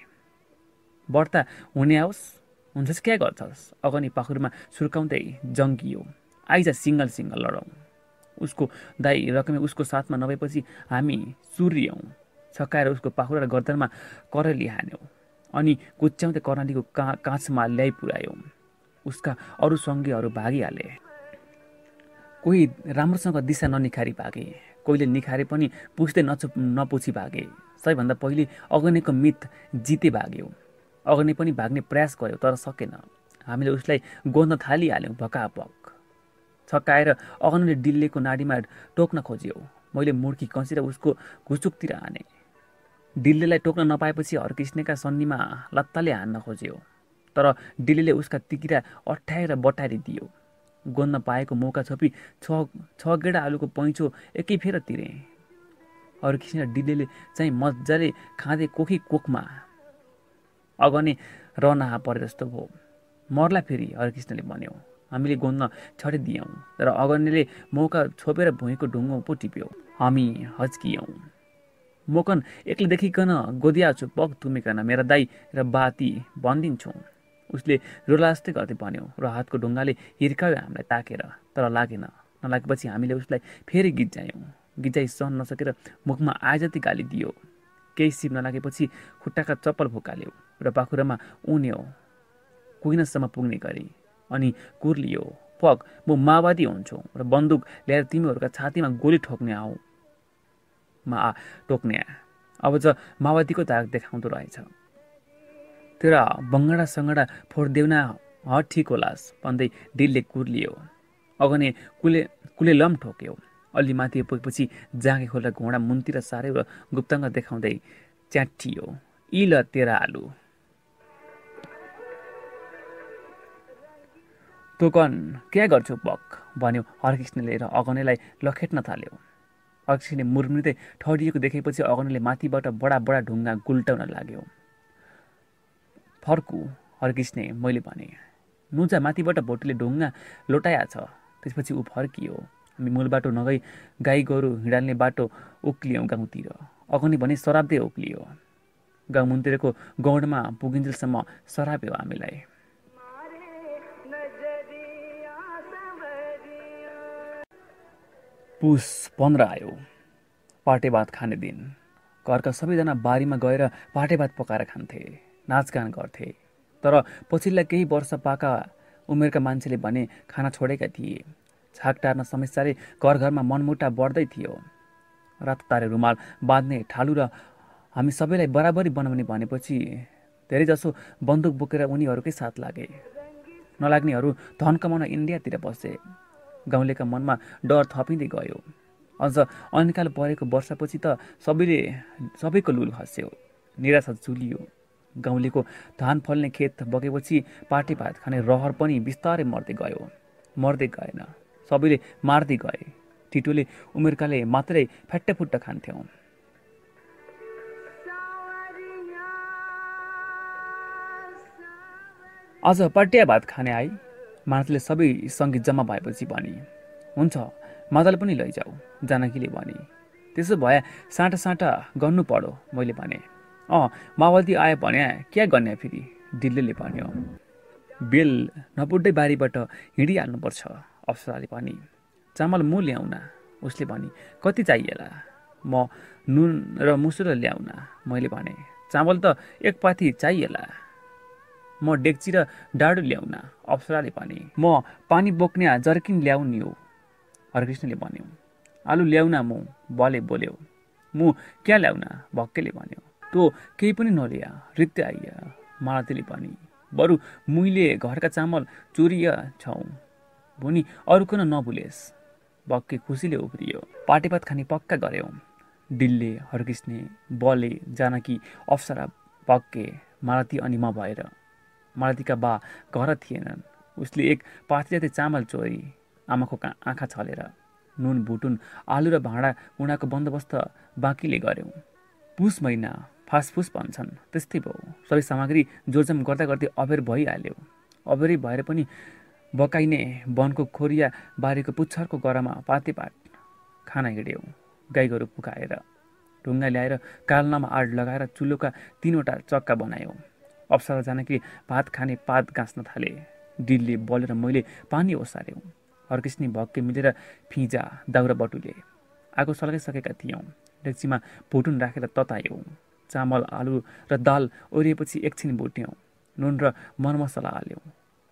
बढ्ता हुने आओस्। हुन्छस् क्या गर्छस्? अगनी पाखुरमा सुर्काउँदै जङ्गियो। आइज सिङ्गल सिङ्गल लडौँ। उसको दाई रकमे उसको साथमा नभएपछि हामी सुर्यौँ। छक्काएर उसको पाखुरा र गर्दनमा करली हान्यौँ अनि कुच्याउँदै कर्णालीको का काँचमा ल्याइ पुऱ्यायौँ। उसका अरू सङ्गीहरू भागिहाले। कोही राम्रोसँग दिशा ननिखारी भागे। कोहीले निखारे पनि पुछ्दै नचु नपुछी भागे। सबैभन्दा पहिले अग्निको मित जिते भाग्यो। अग्नि पनि भाग्ने प्रयास गर्यो तर सकेन। हामीले उसलाई गोन्द थालिहाल्यौँ भकापक छक्काएर अग्निले डिल्लेको नाडीमा टोक्न खोज्यो। मैले मुर्की कसेर उसको घुचुकतिर हाने। डिल्लेलाई टोक्न नपाएपछि हर्किस्नेका सन्नीमा लत्ताले हान्न खोज्यो तर डिल्लीले उसका तिकिरा अठाएर बटारिदियो गोन्न पाएको मौका छोपी छ छ गेडा आलुको पैँचो एकै फेर तिरे। किसिम डिल्लीले चाहिँ मजाले खाँदै कोखी कोखमा अगने रनहा परे जस्तो भयो। मर्ला फेरि हरकृष्णले भन्यो। हामीले गोन्न छडिदियौँ तर अगनेले मौका छोपेर भुइँको ढुङ्गो पो टिप्यो। हामी हच्कियौँ। मोकन एक्लै देखिकन गोदिया छु पग तुमिकन मेरा दाई र बाती भनिदिन्छौँ। उसले रोलाजस्तै गर्दै भन्यो र हातको ढुङ्गाले हिर्कायो हामीलाई ताकेर तर लागेन। नलागेपछि हामीले उसलाई फेरि गिज्जायौँ गिज्जाइ सहन नसकेर मुखमा आजति गाली दियो। केही सिप नलागेपछि खुट्टाका चप्पल फुकाल्यो र पाखुरामा उन्यो कुहिनसम्म पुग्ने गरी। अनि कुर्लियो पग म माओवादी हुन्छु र बन्दुक ल्याएर तिमीहरूका छातीमा गोली ठोक्ने आऊ। मा टोक्ने अब चाहिँ माओवादीको दाग देखाउँदो रहेछ। तेरा बङ्गडा सङ्गडा फोडिदेउना ह ठिक होलास भन्दै डिलले कुर्लियो। अगने कुले कुले लम ठोक्यो। अलि माथि पुगेपछि जाँगे खोला घोडा मुन्तिर सार्यो र गुप्ताङ्ग देखाउँदै च्याटियो। इ ल तेरा आलु। तोकन क्या गर्छु बक भन्यो हरकृष्णले र अगनेलाई लखेट्न थाल्यो। हरकृष्णले मुर्मुर्दै ठडिएको देखेपछि अगनेले माथिबाट बडा बडा ढुङ्गा गुल्टाउन लाग्यो। फर्कु हर्किस्ने मैले भने नुजा माथिबाट भोटेले ढुङ्गा लोटाया छ त्यसपछि ऊ फर्कियो। हामी मूल बाटो नगई गाई गोरु हिँडाल्ने बाटो उक्लियौँ गाउँतिर। अगनि भने सराब्दै उक्लियो। गाउँ मुन्तिरको गौडमा पुगिन्जेलसम्म सराप्यो हामीलाई। पुस पन्ध्र आयो। पाटे भात खाने दिन। घरका सबैजना बारीमा गएर पाटे भात पकाएर खान्थे नाचगान गर्थे। तर पछिल्ला केही वर्ष पाका उमेरका मान्छेले भने खाना छोडेका थिए। छाक टार्न समस्याले घर घरमा मनमुटा बढ्दै थियो। रातो तारे रुमाल बाँध्ने ठालु र हामी सबैलाई बराबरी बनाउने भनेपछि धेरैजसो बन्दुक बोकेर उनीहरूकै साथ लागे। नलाग्नेहरू धन कमाउन इन्डियातिर बसे। गाउँलेका मनमा डर थपिँदै गयो। अझ अनिकाल परेको वर्षपछि त सबैले सबैको लुल खस्यो निराशा जुलियो गाउँलेको धान फल्ने खेत बगेपछि पाटे भात खाने रहर पनि बिस्तारै मर्दै गयो। मर्दै गएन सबैले मार्दै गए। टिटोले उमेरकाले मात्रै फ्याट्टफुट्ट खान्थ्यौँ। अझ पट्या भात खाने आई। मानसले सबै सङ्गीत जम्मा भएपछि भने हुन्छ मादल पनि लैजाऊ जानकीले भने। त्यसो भए साँटा साँटा गर्नु पर्यो मैले भने। अँ माओवादी आयो भने क्या गर्ने फेरि? दिल्लीले भन्यो। बेल नपुड्दै बारीबाट हिँडिहाल्नुपर्छ अप्सराले पनि चामल म ल्याउना उसले भने। कति चाहिएला? म नुन र मुसुर ल्याउना मैले भने। चामल त एक पाथी चाहिएला। म डेक्ची र डाडु ल्याउना अप्सराले भने म पानी बोक्ने जर्किन ल्याउने हो। हरकृष्णले भन्यो। आलु ल्याउना म बले बोल्यो। म क्या ल्याउना? भक्केले भन्यो। तँ केही पनि नलिया रित्य आइया मालतीले पनि बरु मुइले घरका चामल चुरिया छौ भुनी अरू किन नभुलेस्। भक्के खुसीले उब्रियो पाटेपात खाने पक्का गऱ्यौँ डिल्ले हर्किस्ने बले जानकी अप्सरा पक्के मालती अनि म भएर मालतीका बा घर थिएनन्। उसले एक पाथी जति चामल चोरी आमाको आँखा छलेर नुन भुटुन आलु र भाँडा उडाको बन्दोबस्त बाँकीले गऱ्यौँ पुस महिना फासफुस भन्छन्। त्यस्तै भयो। सबै सामग्री जोरजम गर्दा गर्दै अबेर भइहाल्यो। अबेरै भएर पनि बकाइने वनको खोरिया बारीको पुच्छरको गरामा पातेपात खाना हिँड्यौँ। गाई गोरु पुकाएर ढुङ्गा ल्याएर कालनामा आड लगाएर चुलोका तिनवटा चक्का बनायौँ। अप्सरा जानकी भात खाने पात गाँच्न थाले। डिलले बलेर मैले पानी ओसार्यौँ हर्किस्नी भक्के मिलेर फिजा दाउरा बटुले। आगो सल्काइसकेका थियौँ। डेक्चीमा भुटुन राखेर ततायौँ चामल आलु र दाल ओरिएपछि एकछिन भुट्यौँ। नुन र मरमसला हाल्यौँ।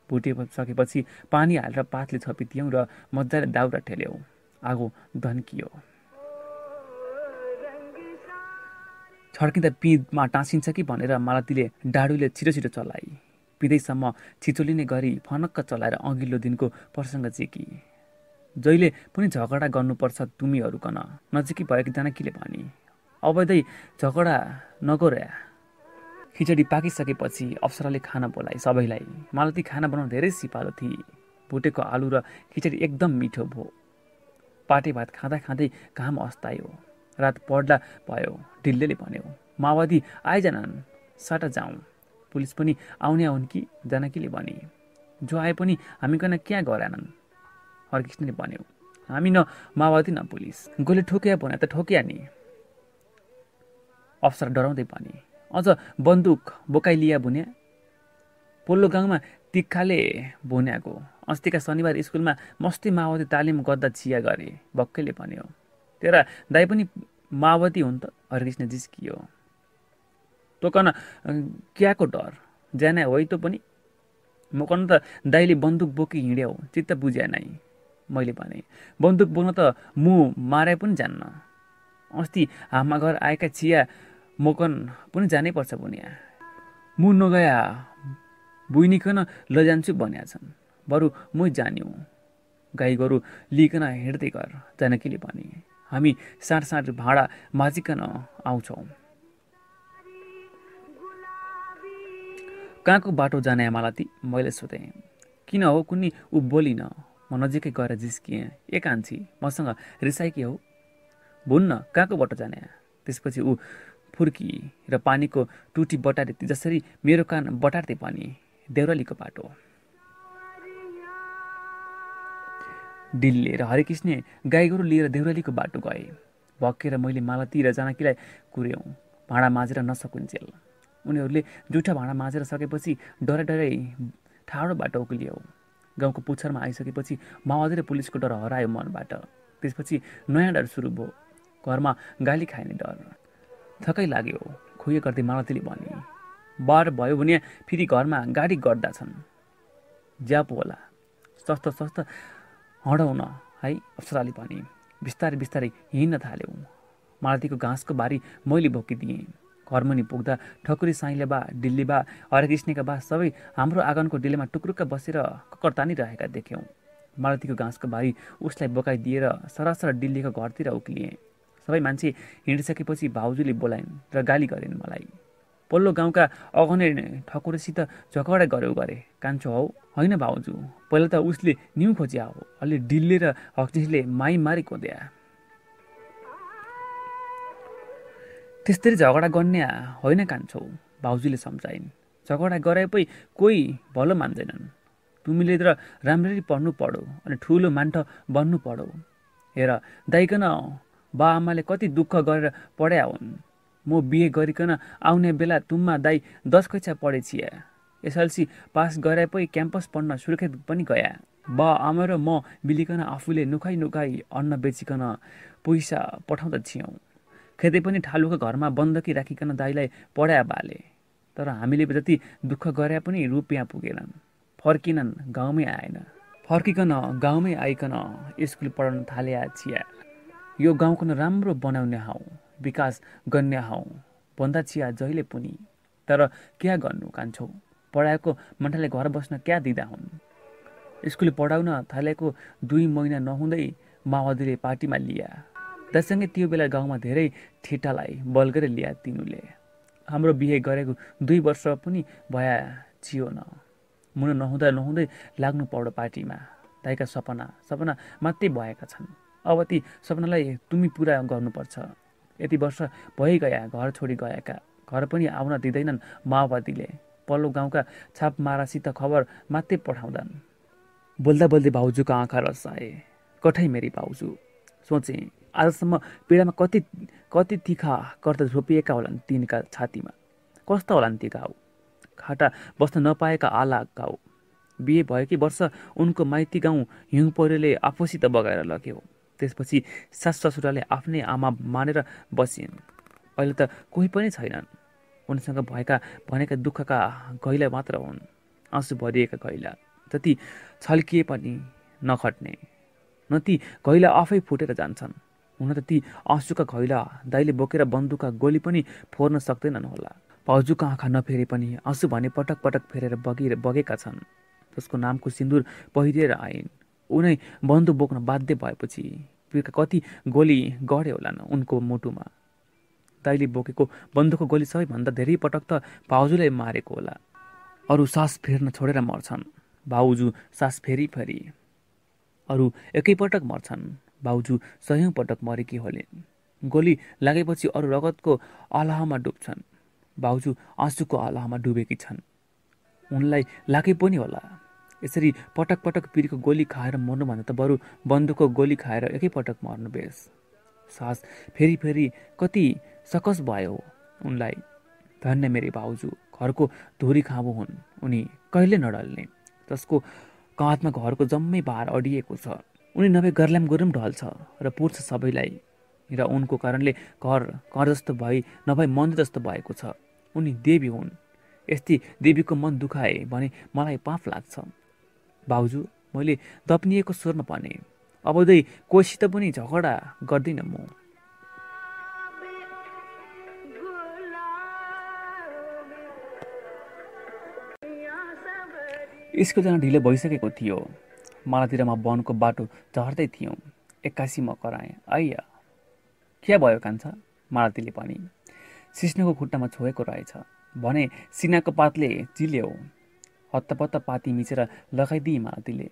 भुटिसकेपछि पानी हालेर पातले छपिदियौँ र मजाले दाउरा ठेल्यौँ। आगो धन्कियो। छड्किँदा पिँधमा टाँसिन्छ कि भनेर मालतीले डाडुले छिटो छिटो चलाइ पिँदैसम्म छिचोलिने गरी फनक्क चलाएर अघिल्लो दिनको प्रसङ्ग चेकी जहिले पनि झगडा गर्नुपर्छ तुमीहरूकन नजिकै भएको जानकीले भने अवैधै झगडा नगर्या खिचडी पाकिसकेपछि अप्सराले खाना बोलाए सबैलाई। मालती खाना बनाउन धेरै सिपालो थिए। भुटेको आलु र खिचडी एकदम मिठो भयो पाटे भात खाँदा खाँदै घाम अस्तायो। रात पढ्ला भयो। ढिल्लेले भन्यो माओवादी आइजानन् साटा जाउँ पुलिस पनि आउने आउन् कि जानकीले भने जो आए पनि हामी कन क्या गरानन् हरकृष्णले भन्यो हामी न माओवादी न पुलिस। गोले ठोकिया भने त ठोकिया नि अफसर डराउँदै भने अझ बन्दुक बोकाइ लिया भुन्या। पोल्लो गाउँमा तिक्खाले भुन्याएको अस्तिका शनिबार स्कुलमा मस्ती माओवादी तालिम गर्दा चिया गरे भक्कैले भन्यो तेरा दाई पनि माओवादी हुन् त हरिकृष्ण जिस्कियो। तँ क्याको डर? ज्याना होइ त पनि। म कन त दाइले बन्दुक बोकी हिँड्या चित्त बुझ्या नै मैले भने। बन्दुक बोक्न त मु मारे पनि जान्न। अस्ति हामा घर आएका चिया मोकन पनि जानै पर्छ बुनिया मु नगया बुइनिकन लजान्छु भन्या छन्। बरु मै जान्यौँ। गाई गोरु लिकन हिँड्दै गर जानकीले भने। हामी साँड भाँडा माझिकन आउँछौँ। कहाँको बाटो जाने मालती मैले सोधेँ। किन हो कुनै ऊ बोलिन। म नजिकै गएर जिस्किएँ। ए कान्छी मसँग रिसाइकी हौ। भुन्न कहाँको बाटो जाने? त्यसपछि ऊ फुर्की र पानीको टुटी बटारे जसरी मेरो कान बटार्दै पानी देउरालीको बाटो। डिल्ले र हरिकृष्ण गाई गोरु लिएर देउरालीको बाटो गए। भक्केर मैले मालती र जानकीलाई कुर्यौँ भाँडा माझेर नसकुन्जेल। उनीहरूले जुठा भाँडा माझेर सकेपछि डरै डरै ठाडो बाटो उक्लियो। गाउँको पुच्छरमा आइसकेपछि माओवादी र पुलिसको डर हरायो मनबाट। त्यसपछि नयाँ डर सुरु भयो। घरमा गाली खाइने डर। थकै लाग्यो। खुए गर्दै मालतीले भने बार भयो भने फेरि घरमा गाडी गर्दा छन्। ज्याप होला। सस्तो सस्तो हडाउन है? अप्सराले भने बिस्तारै बिस्तारै हिँड्न थाल्यौँ। मालतीको घाँसको बारी मैले बोकिदिएँ। घरमुनि पुग्दा ठकुरी साइले बा डिल्ली बा हरेकृष्णका बा सबै हाम्रो आँगनको डिल्लीमा टुक्रुक्क बसेर ककर रहेका देख्यौँ। मालतीको घाँसको बारी उसलाई बोकाइदिएर सरासर डिल्लीको घरतिर उक्लिएँ। सबै मान्छे हिँडिसकेपछि भाउजूले बोलाइन् र गाली गरिन् मलाई। पल्लो गाउँका अगने ठकुरसित झगडा गर्यो गरे। कान्छो हौ होइन भाउजू पहिला त उसले न्यु खोज्या हो अलि डिल्ले र हक्सिसले माई मारी कोद्या त्यस्तरी झगडा गर्ने होइन कान्छौ भाउजूले सम्झाइन्। झगडा गरे पै कोही भलो मान्दैनन्। तुमीले त राम्ररी पढ्नु पढौ अनि ठुलो मान्ठ बन्नु पढौ हेर दाइकन बा आमाले कति दुःख गरेर पढ्या हुन्। म बिहे गरिकन आउने बेला तुम्मा दाई दस कक्षा पढेछिया एसएलसी पास गरे पै क्याम्पस पढ्न सुर्खेत पनि गया। बा आमा र म मिलिकन आफूले नुखाइ नुखाइ अन्न बेचिकन पैसा पठाउँदा थियौँ खेतै पनि ठालुको घरमा बन्दकी राखिकन दाईलाई पढाए बाले। तर हामीले जति दुःख गरे पनि रुपियाँ पुगेनन्। फर्किनन् गाउँमै आएन। फर्किकन गाउँमै आइकन स्कुल पढाउन थाले छिया। यो गाउँको राम्रो बनाउने हौ विकास गर्ने हौ। भन्दा छिया जहिले पनि। तर क्या गर्नु कान्छौ? पढाएको मान्छेले घर बस्न क्या दिँदा हुन्? स्कुल पढाउन थालेको दुई महिना नहुँदै माओवादीले पार्टीमा लिया। दाइसँगै त्यो बेला गाउँमा धेरै ठेटालाई बल गरेर ल्या तिनुले हाम्रो बिहे गरेको दुई वर्ष पनि भया चियो न मुन नहुँदा नहुँदै लाग्नु पौडो पार्टीमा। दाइका सपना सपना मात्रै भएका छन्। अब ती सपनालाई तुमी पुरा गर्नुपर्छ। यति वर्ष भइगया घर छोडी गएका घर पनि आउन दिँदैनन् माओवादीले। पल्लो गाउँका छापमारासित खबर मात्रै पठाउँदान्। बोल्दा बोल्दै भाउजूको आँखा रसाए। कठै मेरी भाउजू सोचेँ आजसम्म पीडामा कति कति तिखा कर्त रोपिएका होलान् तिनका छातीमा। कस्ता होलान् ती घाउ खाटा बस्न नपाएका आला घाउ बिहे भएकै वर्ष उनको माइती गाउँ हिउँ पहिरोले आफूसित बगाएर लग्यो। त्यसपछि सास ससुराले आफ्नै आमा मानेर बसिन्। अहिले त कोही पनि छैनन्। उनसँग भएका भनेका दुःखका घैला मात्र हुन्। आँसु भरिएका घैला जति छल्किए पनि नखट्ने। न ती घैला आफै फुटेर जान्छन्। हुन त ती आँसुका घैला दाइले बोकेर बन्दुकका गोली पनि फोर्न सक्दैनन् होला। भाउजूको आँखा नफेरे पनि आँसु भने पटक पटक फेरेर बगि बगेका छन्। जसको नामको सिन्दुर पहिरिएर आइन्। उनै बन्दुक बोक्न बाध्य भएपछि पिरका कति गोली गढे होलान् उनको मुटुमा। दाइले बोकेको बन्दुकको गोली सबैभन्दा धेरै पटक त भाउजूले मारेको होला। अरू सास फेर्न छोडेर मर्छन्। भाउजू सास फेरि फेरि। अरू एकैपटक मर्छन्। भाउजू सयौँ पटक मरेकी होलिन् गोली लागेपछि अरू रगतको अलहमा डुब्छन्। भाउजू आँसुको अलहमा डुबेकी छन्। उनलाई लागे पनि होला। यसरी पटक पटक पिरीको गोली खाएर मर्नुभन्दा त बरु बन्दुकको गोली खाएर एकैपटक मर्नु बेस। सास फेरि फेरि कति सकस भयो उनलाई। धन्य मेरी भाउजू घरको धुरी खाँबो हुन्। उनी कहिले नडल्ने? जसको काँधमा घरको जम्मै भार अडिएको छ। उनी नभए गर्ल्याम गुरुम ढल्छ र पुर्छ सबैलाई। र उनको कारणले घर घर जस्तो भई नभए मन्दिर जस्तो भएको छ। उनी देवी हुन्। यस्तै देवीको मन दुखाए भने मलाई पाप लाग्छ। भाउजू मैले दप्निएको स्वरमा भने अबदै कोसित पनि झगडा गर्दिनँ म। स्कुल जान ढिलो भइसकेको थियो। मालातिर म वनको बाटो झर्दै थियौँ। एक्कासी म कराएँ। आइया के भयो कान्छ? मालतीले पनि सिस्नोको खुट्टामा छोएको रहेछ। भने सिनाको पातले चिल्यो। हत्तपत्त पाती मिचेर लगाइदिए मालतीले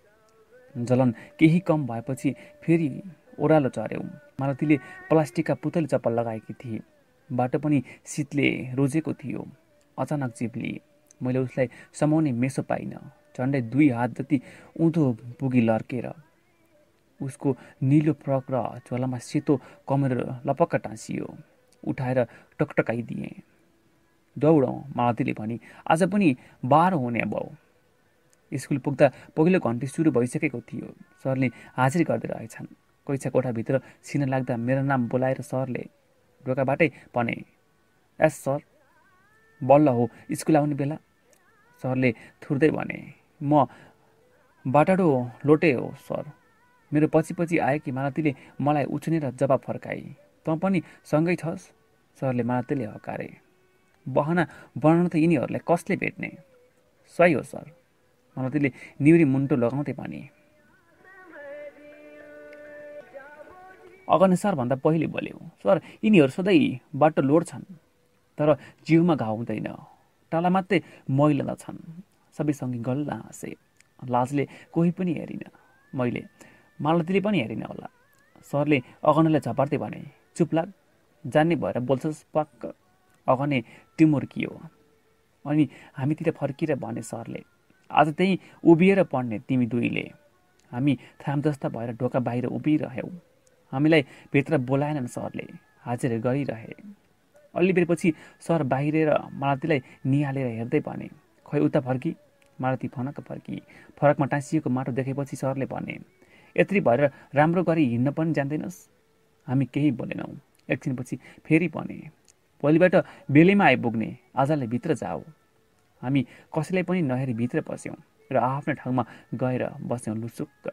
जलन केही कम भएपछि फेरि ओह्रालो चढ्यौँ मालतीले प्लास्टिकका पुतली चप्पल लगाएकी थिए। बाटो पनि शीतले रोजेको थियो। अचानक चिप्ली मैले उसलाई समाउने मेसो पाइनँ। झन्डै दुई हात जति उँधो पुगी लर्केर। उसको निलो फ्रक र झोलामा सेतो कमेर लपक्क टाँसियो। उठाएर टकटकाइदिएँ। दौडौँ मालतीले भनी आज पनि बाह्र हुने भयो स्कुल पुग्दा पहिलो घन्टी सुरु भइसकेको थियो। सरले हाजिर गर्दै रहेछन्। कैसा कोठाभित्र सिन लाग्दा मेरो नाम बोलाएर सरले ढोकाबाटै भने एस सर बल्ल हो स्कुल आउने बेला? सरले थुर्दै भने म बाटाडो लोटे हो सर। मेरो पछि पछि आए कि मालतीले मलाई उछिनेर जवाब फर्काए। तँ पनि सँगै छस्? सरले मालतीले हकारे। बहना बनाउन त यिनीहरूलाई कसले भेट्ने? सही हो सर। मालतीले निउरी मुन्टो लगाउँदै भने अगर्ने सरभन्दा पहिले बोल्यो। सर यिनीहरू सधैँ बाटो लोड्छन् तर जिउमा घाउ हुँदैन। टाला मात्रै मैला छन्। सबैसँगै गल्ल हाँसे। लाजले कोही पनि हेरिन। मैले मालतीले पनि हेरिन होला। सरले अगनालाई झपार्दै भने चुप लाग। जान्ने भएर बोल्छस् पक्क। अगने टिमुर्कियो अनि हामीतिर फर्किएर भने सरले आज त्यहीँ उभिएर पढ्ने तिमी दुईले। हामी थाम जस्ता भएर ढोका बाहिर उभिरह्यौँ हामीलाई भित्र बोलाएनन् सरले हाजिर गरिरहे। अलि बेरपछि सर बाहिरेर मालतीलाई निहालेर हेर्दै भने खै उता फर्की मारुती फनक्क फर्की। फरकमा टाँसिएको माटो देखेपछि सरले भने यत्रि भएर राम्रो गरी हिँड्न पनि जान्दैनस्। हामी केही बोलेनौँ। एकछिनपछि फेरि भने भोलिबाट बेलैमा आइपुग्ने आजलाई भित्र जाऊ हामी कसैलाई पनि नहेरी भित्र पस्यौँ र आफ्नो ठाउँमा गएर बस्यौँ लुसुक्क।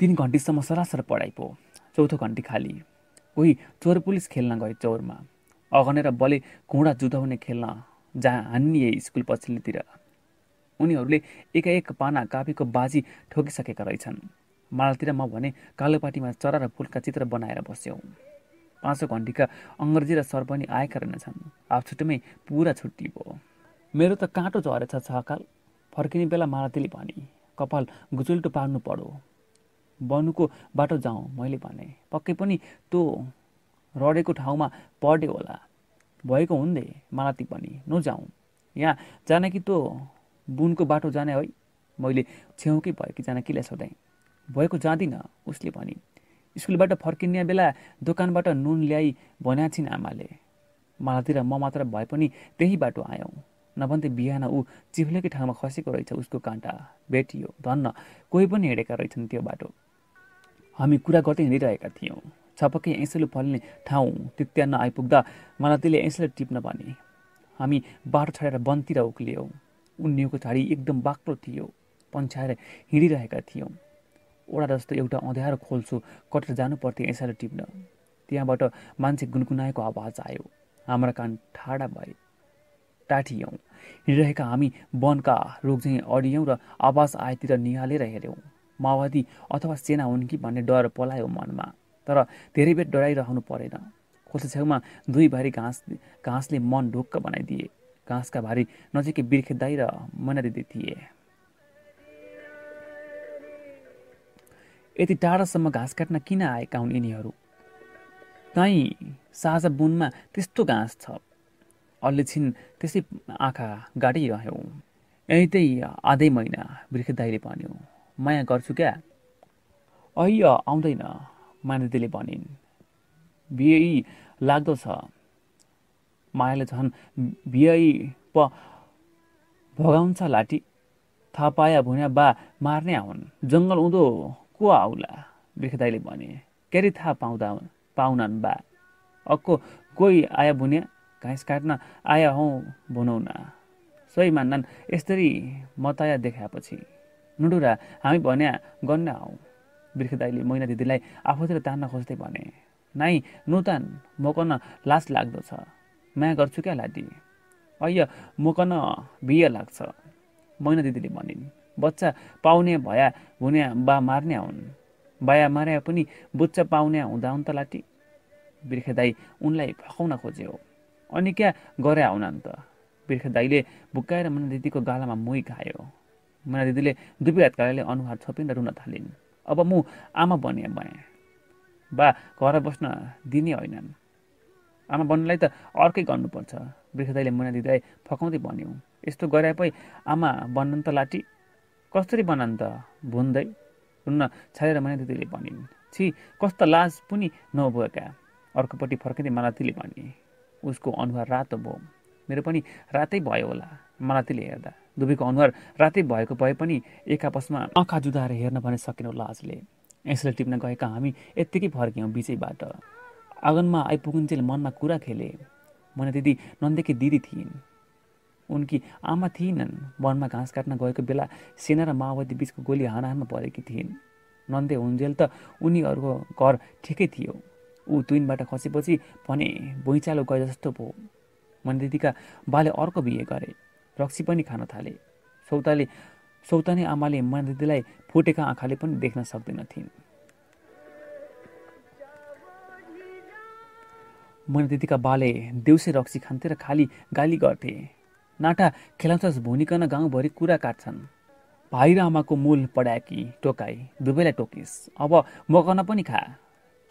तिन घन्टीसम्म सरासर पढाइ पो चौथो घन्टी खाली। कोही चोर पुलिस खेल्न गए चौरमा। अगनेर बले घुँडा जुधाउने खेल्न जहाँ हानिए स्कुल पछिल्लोतिर। उनीहरूले एकाएक पाना कापीको बाजी ठोकिसकेका रहेछन्। मालतिर म भने कालोपाटीमा चरा र फुलका चित्र बनाएर बस्यौँ। पाँचौँ घन्टीका अङ्ग्रेजी र सर पनि आएका रहेनछन्। अब छुट्टैमै पुरा छुट्टी भयो मेरो त काँटो झरेछ छकाल। फर्किने बेला मालतीले भने कपाल गुचुल्टो पार्नु पढो। बनुको बाटो जाउँ मैले भने। पक्कै पनि त्यो रडेको ठाउँमा पढ्यो होला। भएको हुन्दे मालती पनि। नजाउँ यहाँ जाने कि त्यो बुनको बाटो जाने है। मैले छेउकै भयो कि जान किलाई सोधेँ भएको जाँदिनँ उसले पनि स्कुलबाट फर्किने बेला दोकानबाट नुन ल्याई भनेको छिन् आमाले। मालातिर म मात्र भए पनि त्यही बाटो आयौँ। नभन्दै बिहान ऊ चिफ्लेकै ठाउँमा खसेको रहेछ उसको काँटा भेटियो धन्न कोही पनि हिँडेका रहेछन् त्यो बाटो। हामी कुरा गर्दै हिँडिरहेका थियौँ। छपक्कै ऐँसेलो फल्ने ठाउँ तित्यान्न आइपुग्दा मालतीले ऐँसेलो टिप्न भने। हामी बाटो छाडेर बनतिर उक्लियौँ। उन्निएको झाडी एकदम बाक्लो थियो पन्छाएर हिँडिरहेका थियौँ। ओडा जस्तो एउटा अँध्यारो खोल्छु कटेर जानु पर्थ्यो ऐँसाले टिप्न। त्यहाँबाट मान्छे गुनगुनाएको आवाज आयो हाम्रा कान ठाडा भए। टाठियौँ। हिँडिरहेका हामी वनका रुख अडियौँ र आवाज आएतिर निहालेर हेऱ्यौँ। माओवादी अथवा सेना हुन् कि भन्ने डर पलायो मनमा तर धेरै बेर डराइरहनु परेन। खोल्सा छेउमा दुई भारी घाँस घाँसले मन ढुक्क बनाइदिए। घाँसका भारी नजिकै बिर्खे दाई र मैना दिदी थिए। यति टाढासम्म घाँस काट्न किन आएका हुन् यिनीहरू? कहीँ साझा बुनमा त्यस्तो घाँस छ। छिन् त्यसै आँखा गाडिरह्यौँ। यहीँ आधै महिना बिर्खे दाइले भन्यो। माया गर्छु क्या? अहिय आउँदैन मानिदीले भनिन्। बिहे लाग्दो छ। मायाले झन् बिहे प भगाउँछ लाठी। थाहा पाया भुन्या बा मार्ने आउन्। जङ्गल उँधो को आउला? बिर्खेदाईले भने क्यारी थाहा पाउँदा पाउनन् बा। अक्को कोही आया बुन्या घाँस काट्न आया हौ भनौ न सही मान्नन् यसरी मतया देखाएपछि। नुडुरा हामी भन्या गन्न हौ बिर्खेदाईले मैना दिदीलाई आफूतिर तान्न खोज्दै भने नाइ नुतान मकन लास लाग्दो छ। माया गर्छु क्या लाटी अय मकन बिहे लाग्छ। मैना दिदीले भनिन् बच्चा पाउने भया हुने बा मार्ने हुन्। बाया मार्या पनि बुच्चा पाउने हुँदा हुन् त लाटी बिर्खे दाई उनलाई फकाउन खोज्यो अनि क्या गरे आउन त? बिर्खे दाईले भुक्काएर मना दिदीको गालामा मुही खायो। मना दिदीले दुवै हातकाले अनुहार छोपिन रुन थालिन्। अब म आमा बने भएँ। बा घर बस्न दिने होइनन्। आमा बन्नलाई त अर्कै गर्नुपर्छ। दाईले मुना दिदीलाई फकाउँदै भन्यो यस्तो गरे पै आमा बन्न त लाटी कसरी बनान् त? भुन्दै? हुन्न छाडेर दिदीले भनिन् छि कस्तो लाज पनि नभएका। अर्कोपट्टि फर्किँदै मालातीले भने उसको अनुहार रातो भयो। मेरो पनि रातै भयो होला। मालातीले हेर्दा दुबईको अनुहार रातै भएको भए पनि एक आपसमा आँखा जुदाएर हेर्न भने सकेनौँ लाजले। यसले टिप्न गएका हामी यत्तिकै फर्क्यौँ बिचैबाट आँगनमा आइपुगुन्जेल मनमा कुरा खेले मैना दिदी नन्देकी दिदी थिइन्। उनकी आमा थिएनन् वनमा घाँस काट्न गएको बेला सेना र माओवादी बिचको गोली हानाहानमा परेकी थिइन्। नन्दे हुन्जेल त उनीहरूको घर ठिकै थियो। ऊ तुइनबाट खसेपछि भने भुइँचालो गए जस्तो भयो दिदीका बाले अर्को बिहे गरे। रक्सी पनि खान थाले। सौताले सौतानी आमाले दिदीलाई फुटेका आँखाले पनि देख्न सक्दैनथिन् दिदीका बाले देउसे रक्सी खान्थे र खाली गाली गर्थे। नाटा खेलाउँछस् भुनिकन गाउँभरि कुरा काट्छन्। भाइ र आमाको मूल पढाएकी टोकाई दुवैलाई टोकिस्। अब मकन पनि खा।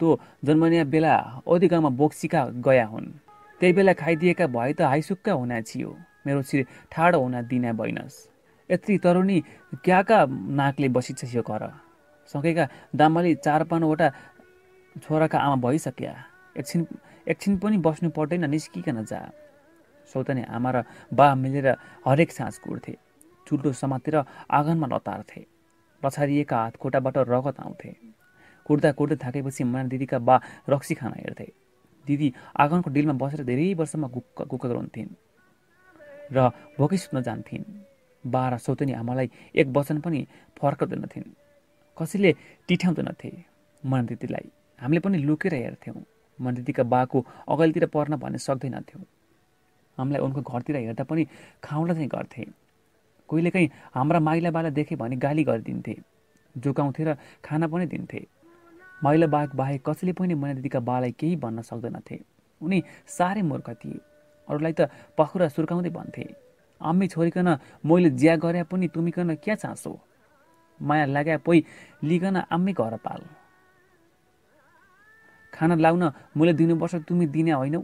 त्यो जन्मनिया बेला औधी गाउँमा बोक्सिका गया हुन्। त्यही बेला खाइदिएका भए त हाइसुक्का हुना छियो। मेरो शिर ठाडो हुन दिना भइनस् यत्रि तरुणी क्याका नाकले बसिन्छ यो घर। सकेका दामले चार पाँचवटा छोराका आमा भइसक्या। एकछिन एकछिन पनि बस्नु पर्दैन निस्किकन जा। सौतनी आमा र बा मिलेर हरेक साँझ कुर्थे चुल्टो समातेर आँगनमा लतार्थे। हात खुट्टाबाट रगत आउँथे। कुर्दा कुर्दै थाकेपछि मना दिदीका बा रक्सी खाना हेर्थे। दिदी आँगनको डिलमा बसेर धेरै वर्षमा गुक्क गुक्क गराउँथिन् र भोकै सुत्न जान्थिन्। बा र सौतनी आमालाई एक वचन पनि फर्काउँदैनथिन्। कसैले टिठ्याउँदैनथे मन दिदीलाई। हामीले पनि लुकेर हेर्थ्यौँ। मन दिदीका बाको अगाडितिर पर्न भन्ने सक्दैनथ्यौँ। हामीलाई उनको घरतिर हेर्दा पनि खाउँला चाहिँ गर्थे। कहिलेकाहीँ हाम्रा माइला बाला देखे भने गाली गरिदिन्थे जोगाउँथे र खाना पनि दिन्थे। माइला बाघ बाहेक कसैले पनि मैना दिदीका बालाई केही भन्न सक्दैनथे। उनी साह्रै मूर्ख थिए। अरूलाई त पखुरा सुर्काउँदै भन्थे आम्मी छोरीकन मैले ज्या गरे पनि तुमिकन क्या चासो? माया लाग्या पोइ लिकन आम्मै घर पाल। खाना लाउन मैले दिनुपर्छ तुमी दिने होइनौ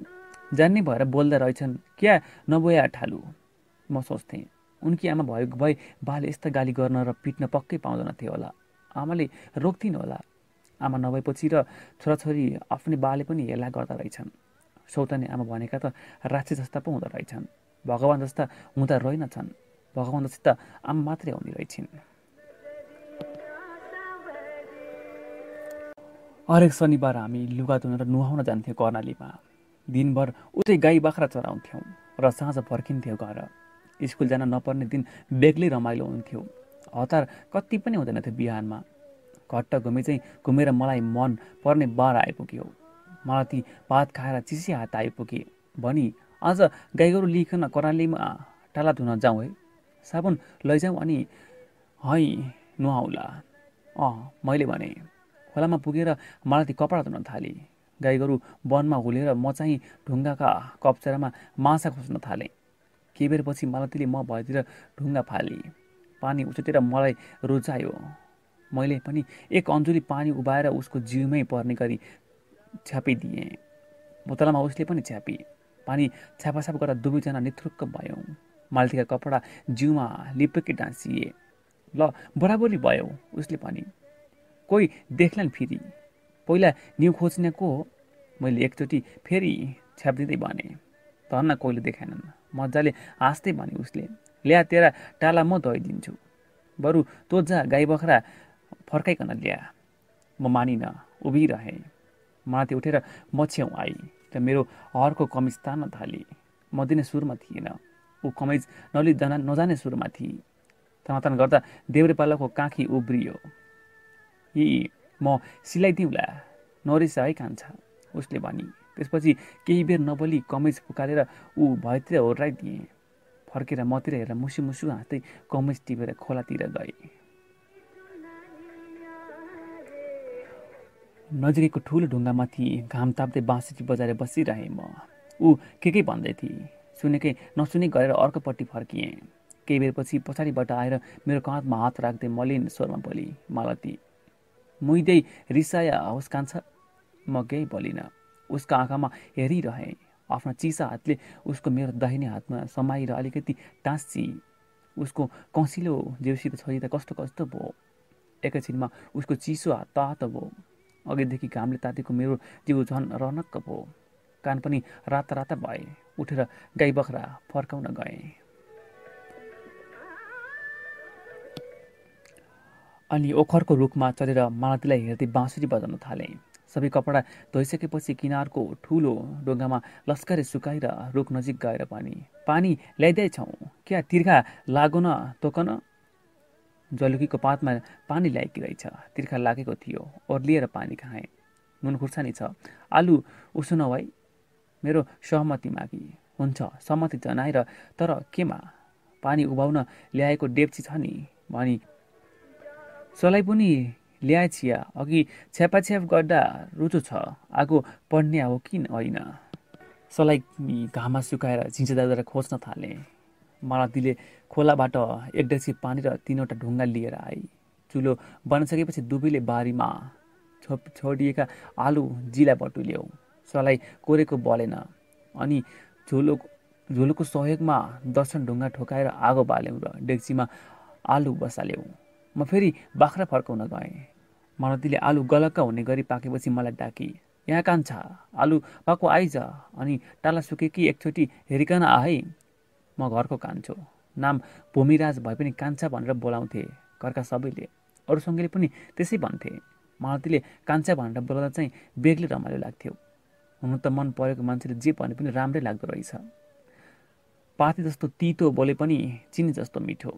जान्ने भएर बोल्दा रहेछन् क्या नबोया ठालु? म सोच्थेँ उनकी आमा भएको भए बाले यस्ता गाली गर्न र पिट्न पक्कै पाउँदैनथे होला। आमाले रोक्थिन् होला। आमा नभएपछि र छोराछोरी आफ्नै बाले पनि हेला गर्दा रहेछन्। सौताने आमा भनेका त राक्षस जस्ता पो हुँदो रहेछन्। भगवान् जस्ता हुँदा रहेनछन्। भगवान् जस्ता आमा मात्रै आउने रहेछन्। हरेक शनिबार हामी लुगा धुन र नुहाउन जान्थ्यौँ कर्णालीमा। दिनभर उतै गाई बाख्रा चराउँथ्यौँ र साँझ फर्किन्थ्यौँ घर। स्कुल जान नपर्ने दिन बेग्लै रमाइलो हुन्थ्यो। हतार कति पनि हुँदैन थियो बिहानमा। घट्ट घुमे चाहिँ घुमेर मलाई मन पर्ने बार आइपुग्यो। मलाई ती भात खाएर चिसी हात आइपुगे। भनी आज गाईगोरु लिकन करालीमा टाला धुन जाउँ है। साबुन लैजाउँ अनि है नुहाउला। अँ मैले भने। खोलामा पुगेर मलाई ती कपडा धुन थालेँ गाईगोरु वनमा हुलेर म चाहिँ ढुङ्गाका कप्चरामा माछा खोज्न थालेँ। केही बेरपछि मालतीले म भएतिर ढुङ्गा फालेँ। पानी उछुटेर मलाई रुचायो। मैले पनि एक अन्जुली पानी उभाएर उसको जिउमै पर्ने गरी छ्यापिदिएँ। बोतलमा उसले पनि छ्यापी। पानी छ्यापाछ्याप गरेर दुवैजना निथुक्क भयौँ। मालतीका कपडा जिउमा लिपेकी डाँसिए। ल बराबरी भयो उसले पनि कोही देख्लान् फेरि। पहिला न्यु खोज्ने को हो मैले एकचोटि फेरि छ्यापिदिँदै भने धन्न कोहीले देखाएनन्। मजाले हाँस्दै भने उसले ल्या तेरा टाला म धोइदिन्छु। बरु तँ जा गाई बख्रा फर्काइकन ल्या। म मानिनँ उभिरहेँ। माथि उठेर म छेउ आई। र मेरो हरको कमिज तान्न थालेँ। म दिने सुरमा थिएन। ऊ कमिज नलि जान नजाने सुरमा थिए। तनातन गर्दा देब्रे पालाको काखी उब्रियो। यी म सिलाइदिउँला नरिसा है कान्छा उसले भनी। त्यसपछि केही बेर नबोली कमिज फुकालेर ऊ भएतिर होर्राइदिएँ फर्केर मतिर हेरेर मुसु मुसु हाँस्दै कमिज टिपेर खोलातिर गए। नजिकैको ठुलो ढुङ्गामाथि घाम ताप्दै बाँसुरी बजाएर बसिरहेँ म। ऊ के के भन्दै थिए? सुनेकै नसुने गरेर अर्कोपट्टि फर्किएँ। केही बेरपछि पछाडिबाट आएर मेरो काँधमा हात राख्दै मलिन स्वरमा बोली मालती मुइदै रिसाया होस् कान्छ। म केही बोलिनँ। उसको आँखामा हेरिरहेँ। आफ्नो चिसा हातले उसको मेरो दाहिने हातमा समाएर अलिकति टाँसी उसको कसिलो जेउसित त कस्तो कस्तो भयो एकैछिनमा उसको चिसो हात तातो भयो अघिदेखि घामले तातेको मेरो जिउ झन् रनक्क भयो कान पनि राता राता भए। उठेर गाई बख्रा फर्काउन गएँ। अनि ओखरको रुखमा चढेर मालतीलाई हेर्दै बाँसुरी बजाउन थालेँ। सबै कपडा धोइसकेपछि किनारको ठुलो डोङ्गामा लस्करे सुकाएर रुख नजिक गएर पनि पानी ल्याइदिएछौँ क्या तिर्खा लागो न तोकन? जलुकीको पातमा पानी ल्याएकी रहेछ तिर्खा लागेको थियो ओर्लिएर पानी खाएँ। नुन खुर्सानी छ आलु उसो नभई मेरो सहमति मागी। हुन्छ सहमति जनाएर तर केमा? पानी उभाउन ल्याएको डेप्ची छ नि भनी सलाई पनि ल्याए छिया। अघि छ्यापाछ्याप गर्दा रुचो छ। आगो पढ्ने हो कि होइन? सलाई घाममा सुकाएर झिन्चेदार खोज्न थाले। मालतीले खोलाबाट एक डेक्सी पानी र तिनवटा ढुङ्गा लिएर आए चुलो बनिसकेपछि दुवैले बारीमा छो छोडिएका आलु जिला बटुल्यौ। सलाई कोरेको बलेन। अनि झोलो झोलोको सहयोगमा दर्शन ढुङ्गा ठोकाएर आगो बाल्यौँ र डेक्चीमा आलु बसाल्यौँ। म फेरि बाख्रा फर्काउन गएँ। मालतीले आलु गलक्क हुने गरी पाकेपछि मलाई डाकी यहाँ कान्छा आलु पाको आइज अनि टाला सुकेकी एकचोटि हेरिकन आहे म घरको कान्छो नाम भूमिराज भए पनि कान्छा भनेर बोलाउँथे घरका सबैले। अरूसँगले पनि त्यसै भन्थे। मालतीले कान्छा भनेर बोलाउँदा चाहिँ बेग्लै रमाइलो लाग्थ्यो। हुनु त मन परेको मान्छेले जे भने पनि राम्रै लाग्दो रहेछ। पाती जस्तो तितो बोले पनि चिनी जस्तो मिठो।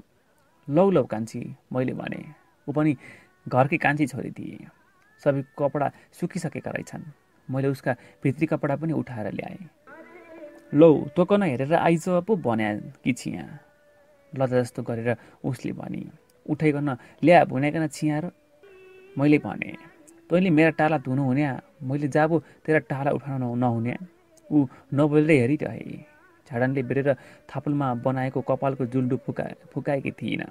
लौ लौ कान्छी मैले भने। ऊ पनि घरकै कान्छी छोरी थिए। सबै कपडा सुकिसकेका रहेछन्। मैले उसका भित्री कपडा पनि उठाएर ल्याएँ। लौ तोकन हेरेर आइज पो भन्या कि छिया। लजा जस्तो गरेर उसले भने उठाइकन ल्या भुनाइकन छिया र। मैले भने तैँले मेरा टाला धुनु हुने मैले जाबो तेरा टाला उठाउन नहुने ऊ नबोलेर हेरिरहे। झाडनले बेरेर थापुलमा बनाएको कपालको जुल्डु फुका फुकाएकी थिइनँ।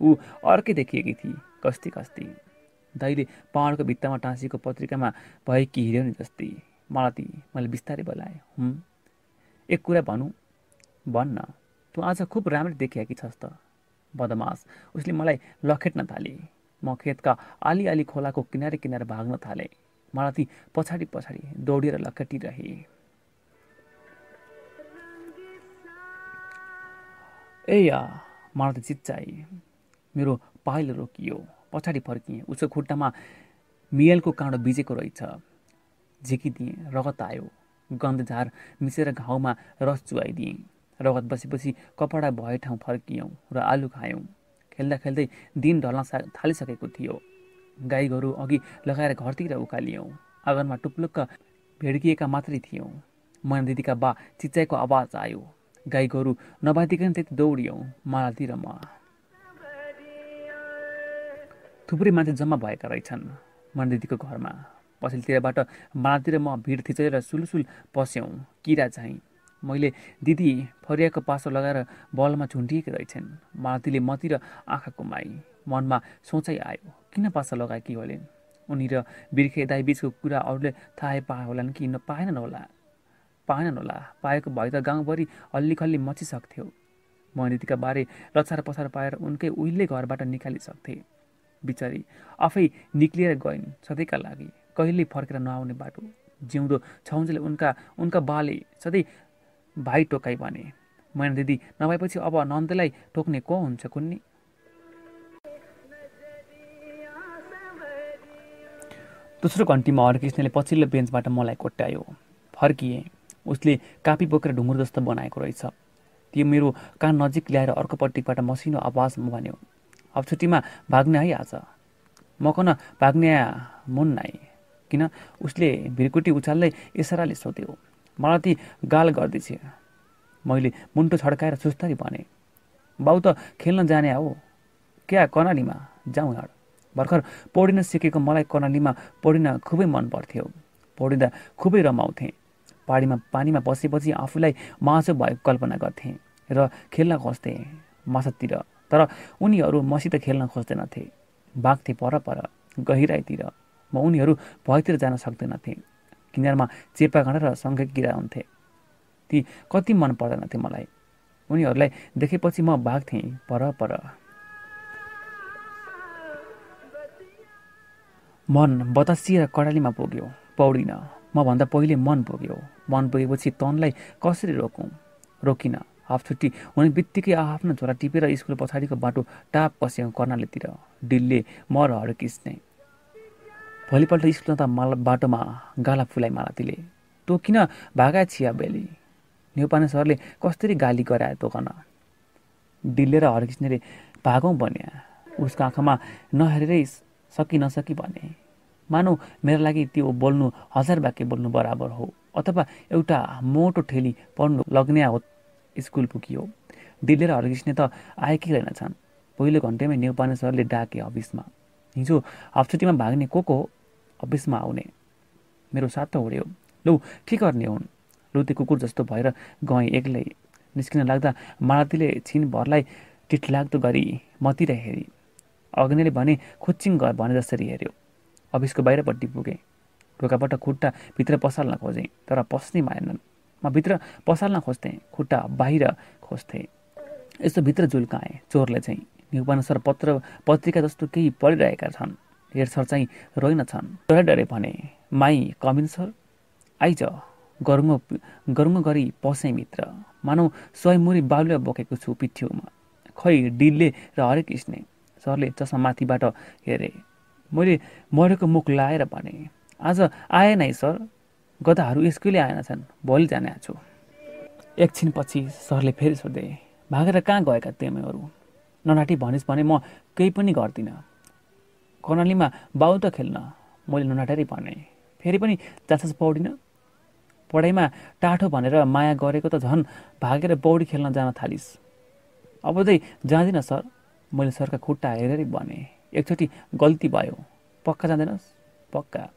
ऊ अर्कै देखिएकी थिए कस्ती कस्ती। दाइले पहाडको भित्तामा टाँसिएको पत्रिकामा भएकी हिरोनी जस्तै। मालती मैले बिस्तारै बोलाएँ। हुँ? एक कुरा भनौँ? भन्न तँ आज खुब राम्ररी देखिएकी छस् त। बदमास उसले मलाई लखेट्न थाले। म खेतका आली खोलाको किनारे किनारे भाग्न थालेँ। मालती पछाडि पछाडि दौडिएर लखेटिरहे। ए या मालती चिच्चाए मेरो पाइलो रोकियो। पछाडि फर्किएँ। उसको खुट्टामा मियलको काँडो बिजेको रहेछ। झिकिदिएँ रगत आयो। गन्ध झार मिसेर घाउमा रस चुहाइदिएँ। रगत बसेपछि कपडा भए ठाउँ फर्कियौँ र आलु खायौँ। खेल्दा खेल्दै दिन ढल्न थालिसकेको थियो। गाई गोरु अघि लगाएर घरतिर उकालियौँ। आँगनमा टुप्लुक्क भेड्किएका मात्रै थियौँ। मैना दिदीका बा चिच्चाइको आवाज आयो। गाई गोरु नबादिकन त्यति दौडियौँ मालातिर म। थुप्रै मान्छे जम्मा भएका रहेछन् मैना दिदीको घरमा। पछिल्लोतिरबाट मालातिर म भिड थिचेर सुलसुल पस्यौँ। किरा चाहिँ मैले दिदी फरियाको पासो लगाएर बलमा झुन्डिएकी रहेछन्। मालतीले मतिर आँखा कुमाई मनमा सोचाइ आयो किन पासा लगाए कि होलेन् उनी र बिर्खे दाई बिचको कुरा अरूले थाहै पाए होलान् कि पाएनन् होला? पाएनन् होला। पाएको भए त गाउँभरि हल्ली खल्ली मचिसक्थ्यो। दिदीका बारे लछार पछार पाएर उनकै उहिले घरबाट निकालिसक्थे। बिचारी आफै निक्लिएर गइन् सधैँका लागि कहिल्यै फर्केर नआउने बाटो। जिउँदो छाउन्जेल उनका उनका बाले सधैँ भाइ टोकाइ भने मैना दिदी नभएपछि अब नन्दलाई टोक्ने को हुन्छ कुन्नी? दोस्रो घन्टीमा हरकृष्णले पछिल्लो बेन्चबाट मलाई कोट्यायो। फर्किएँ। उसले कापी बोकेर ढुङ्गुर जस्तो बनाएको रहेछ। त्यो मेरो कान नजिक ल्याएर अर्कोपट्टिबाट मसिनो आवाजमा भन्यो अब छुट्टीमा भाग्ने है आज। म कन भाग्ने मुन नाइ किन उसले भिरकुटी उचाल्दै इसाराले सोध्यो मलाई ती गाल गर्दैछ। मैले मुन्टो छड्काएर सुस्तरी भने बाउ त खेल्न जाने हो। क्या कर्णालीमा? जाउँ हिँड भर्खर पौडिन सिकेको मलाई कर्णालीमा पौडिन खुबै मन पर्थ्यो। पौडिँदा खुबै रमाउँथेँ। पाहाडीमा पानीमा बसेपछि आफूलाई मासु भएको कल्पना गर्थेँ र खेल्न खोज्थेँ माछातिर तर उनीहरू मसित खेल्न खोज्दैनथे। बाघथे पर पर गहिराइतिर म उनीहरू भएतिर जान सक्दैनथेँ। किनारमा चेपा र सँगै किरा हुन्थे। ती कति मन पर्दैनथे मलाई। उनीहरूलाई देखेपछि म भाग्थेँ पर मन बतासिएर कडालीमा पुग्यो। पौडिन। मभन्दा पहिले मन पुग्यो। मन पुगेपछि तनलाई कसरी रोकौँ? रोकिन। हाफ छुट्टी हुने बित्तिकै आफ्नो झोला टिपेर स्कुल पछाडिको बाटो टाप पस्यौँ कर्णालीतिर। डिलले र किस्ने। भोलिपल्ट स्कुल त माला बाटोमा गाला फुलाइ मालातीले। तँ किन भागा छिया बेली? नेउपाने सरले कसरी गाली गराए तोकन? डिल्ले र हरकृष्णले भागौँ भन्या। उसको आँखामा नहेरेरै सकि नसकी भने मानौ मेरो लागि त्यो बोल्नु हजार वाक्य बोल्नु बराबर हो। अथवा एउटा मोटो ठेली पढ्नु लग्ने हो स्कुल पुगियो। डिल्ले र हरकृष्ण त आएकै रहेनछन्। पहिलो घन्टेमै नेउपाने सरले डाके अफिसमा। हिजो हाफछुट्टीमा भाग्ने को को अफिसमा आउने। मेरो साथ त उड्यो लौ के गर्ने हुन्? लुते कुकुर जस्तो भएर गएँ एक्लै। निस्किन लाग्दा मालतीले छिनभरलाई टिटलाग्दो गरी मतिर हेरी अग्निले भने खुच्चिङ गर भने जसरी हेऱ्यो। अफिसको बाहिरपट्टि पुगेँ। ढोकाबाट खुट्टा भित्र पसाल्न खोजेँ तर पस्नै माएनन् म भित्र पसाल्न खोज्थेँ खुट्टा बाहिर खोज्थेँ। यस्तो भित्र झुल्काएँ चोरले चाहिँ। न्युपानुसार पत्र पत्रिका जस्तो केही पढिरहेका छन् हेरसर चाहिँ रोइनछन् डरे डरे भने माई कमिन सर आइज गरुङ्गो गरुङ्गो गरी पसेँ मित्र। मानौ स्वयमुरी बालुवा बोकेको छु पिठ्यौमा। खै डिलले र हरेक किस्ने सरले चस्मा माथिबाट हेरे। मैले मरेको मुख लाएर भने आज आए नै सर। गदाहरू यसकैले आएनछन् भोलि जाने छु एकछिनपछि सरले फेरि सोधे भागेर कहाँ गएका तिमीहरू? ननाटी भनिस् भने म केही पनि गर्दिनँ। कर्णालीमा बाउ त खेल्न। मैले ननाटेरै भने फेरि पनि जाँचस पौडिनँ? पढाइमा टाठो भनेर माया गरेको त झन् भागेर पौडी खेल्न जान थालिस्। अब चाहिँ जाँदिनँ सर। मैले सरका खुट्टा हेरेरै भने एकचोटि गल्ती भयो। पक्का जाँदैनस्? पक्का।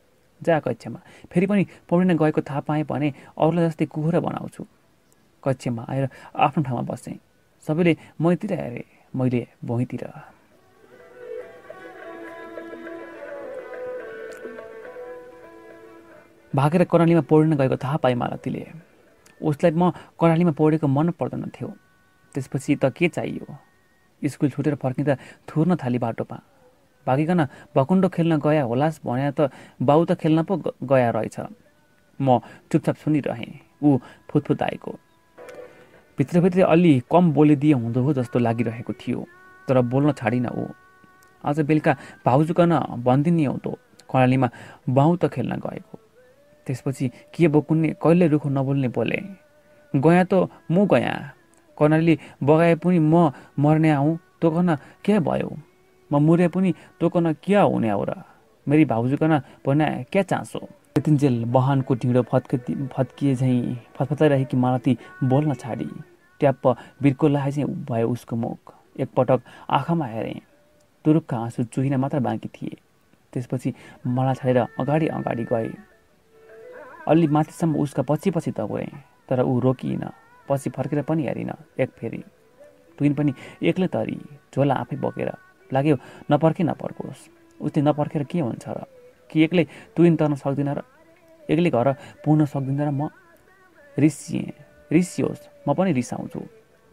जा कक्षामा फेरि पनि पौडिन गएको थाहा पाएँ भने अरूलाई जस्तै कुखुरा बनाउँछु। कक्षामा आएर आफ्नो ठाउँमा बसेँ। सबैले मैतिर हेरेँ। मैले भुइँतिर। भागेर कर्णालीमा पौडिन गएको थाहा पाएँ मालतीले उसलाई म कर्णालीमा पौडेको मन पर्दैन थियो। त्यसपछि त के चाहियो? स्कुल छुटेर फर्किँदा थुर्न थाली बाटोमा। भागिकन भकुन्डो खेल्न गया होलास् भने त बाउ त खेल्न पो गया रहेछ। म चुपचाप सुनिरहेँ ऊ फुतफुत आएको भित्रभित्र अलि कम बोलिदिए हुँदो हो जस्तो लागिरहेको थियो तर बोल्न छाडिन ऊ। आज बेलुका भाउजूकन भनिदिने त कर्णालीमा बाउ त खेल्न गएको। त्यसपछि के बोकुन्ने कहिले रुखो नबोल्ने बोले? गयाँ त म गयाँ कर्णाली बगाए पनि म मर्ने आउँ तोकन के भयो? म मुरे पनि तोकन क्या हुने हो र? मेरी भाउजूकन भने क्या चासो त्यतिन्जेल बहानको ढिँडो फत्क फत्किए झैँ फतफताइरहेकी मालती बोल्न छाडी। ट्याप्प बिर्को लाए चाहिँ भयो उसको मुख। एकपटक आँखामा हेरेँ। तुरुक्क आँसु चुहिन मात्र बाँकी थिए। त्यसपछि मलाई छाडेर अगाडि अगाडि गए। अलि माथिसम्म उसका पछि पछि त गएँ तर ऊ रोकिएन। पछि फर्केर पनि हेरिन। एक फेरि। तुइन पनि एक्लै तरी झोला आफै बोकेर लाग्यो नपर्खे नपर्कोस् उसले नपर्खेर के हुन्छ र? कि एक्लै तुइन तर्न सक्दिनँ र? एक्लै घर पुग्न सक्दिनँ र म? रिसिएँ रिसियोस् म पनि रिसाउँछु।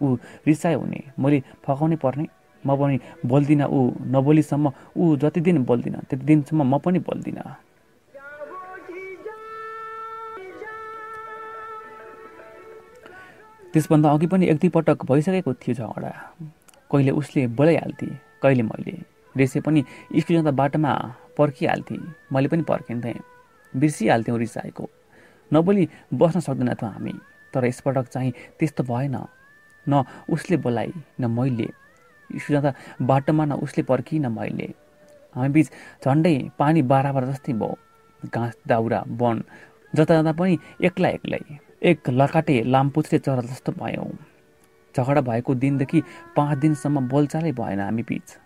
ऊ रिसायो हुने मैले फकाउनै पर्ने? म पनि बोल्दिनँ ऊ नबोलीसम्म? ऊ जति दिन बोल्दिनँ त्यति दिनसम्म म पनि बोल्दिनँ। त्यसभन्दा अघि पनि एक दुईपटक भइसकेको थियो झगडा। कहिले उसले बोलाइहाल्थे। कहिले मैले रेसे पनि स्कुल जाँदा बाटोमा पर्खिहाल्थेँ। मैले पनि पर्खिन्थेँ। बिर्सिहाल्थ्यौँ रिसाएको। नबोली बस्न सक्दैनथ्यौँ हामी तर यसपटक चाहिँ त्यस्तो भएन। न उसले बोलाइ न मैले। स्कुल जाँदा बाटोमा न उसले पर्खी न मैले। हामी बिच झन्डै पानी बाह्र जस्तै भयो। घाँस दाउरा वन जता जाँदा पनि एक्लै एक्लै एक लकाटे लामपुछले चरा जस्तो भयौँ। झगडा भएको दिनदेखि पाँच दिनसम्म बोलचालै भएन हामी बिच।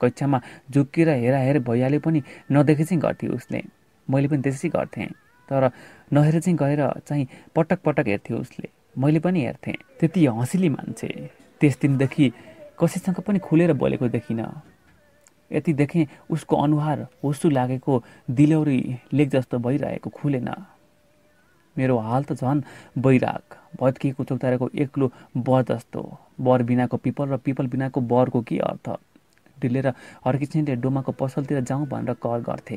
कक्षामा झुक्किएर हेराहेर भइहाले पनि नदेखे चाहिँ गर्थेँ उसले। मैले पनि त्यसै गर्थेँ तर नहेर चाहिँ गएर चाहिँ पटक पटक हेर्थ्यो उसले। मैले पनि हेर्थेँ। त्यति हँसिली मान्छे। त्यस दिनदेखि कसैसँग पनि खुलेर बोलेको देखिनँ। यति देखेँ उसको अनुहार हुसु लागेको दिलौरी लेख जस्तो भइरहेको खुलेन। मेरो हाल त झन् बैराग। भत्किएको चौताराको एक्लो बर जस्तो। बर बिनाको पिपल र पिपल बिनाको बरको के अर्थ? ढिलेर हर्किसिँदै डोमाको पसलतिर जाउँ भनेर कर गर्थे।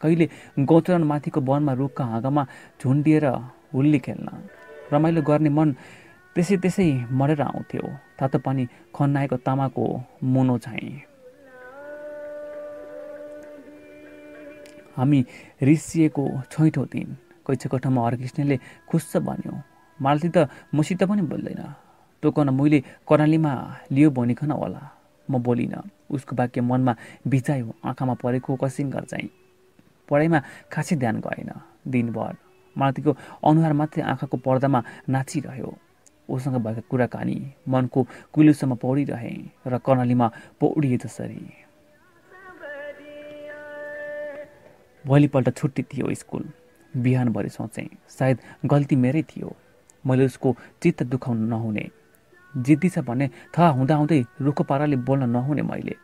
कहिले गौचरण माथिको वनमा रुखका हाँगामा झुन्डिएर हुल्ली खेल्न। रमाइलो गर्ने मन त्यसै त्यसै मरेर आउँथ्यो। तातो पानी खन्नाएको तामाको मुनो चाहिँ हामी रिसिएको छैठौँ दिन। कैछ कोठामा हरकृष्णले खुस्स भन्यो मालती त मसित पनि बोल्दैन। तँ मैले कर्णालीमा लियो भनिकन होला। म बोलिनँ उसको वाक्य मनमा बिचायो आँखामा परेको कसिङ्गर चाहिँ। पढाइमा खासै ध्यान गएन। दिनभर मालतीको अनुहार मात्रै आँखाको पर्दामा नाचिरह्यो। उसँग भएका कुराकानी मनको कुलुसम्म पौडिरहे र कर्णालीमा पौडिए जसरी। भोलिपल्ट छुट्टी थियो स्कुल। बिहानभरि सोचेँ सायद गल्ती मेरै थियो। मैले उसको चित्त दुखाउनु नहुने। जिद्दी छ भन्ने थाहा हुँदाहुँदै रुखो पाराले बोल्न नहुने मैले।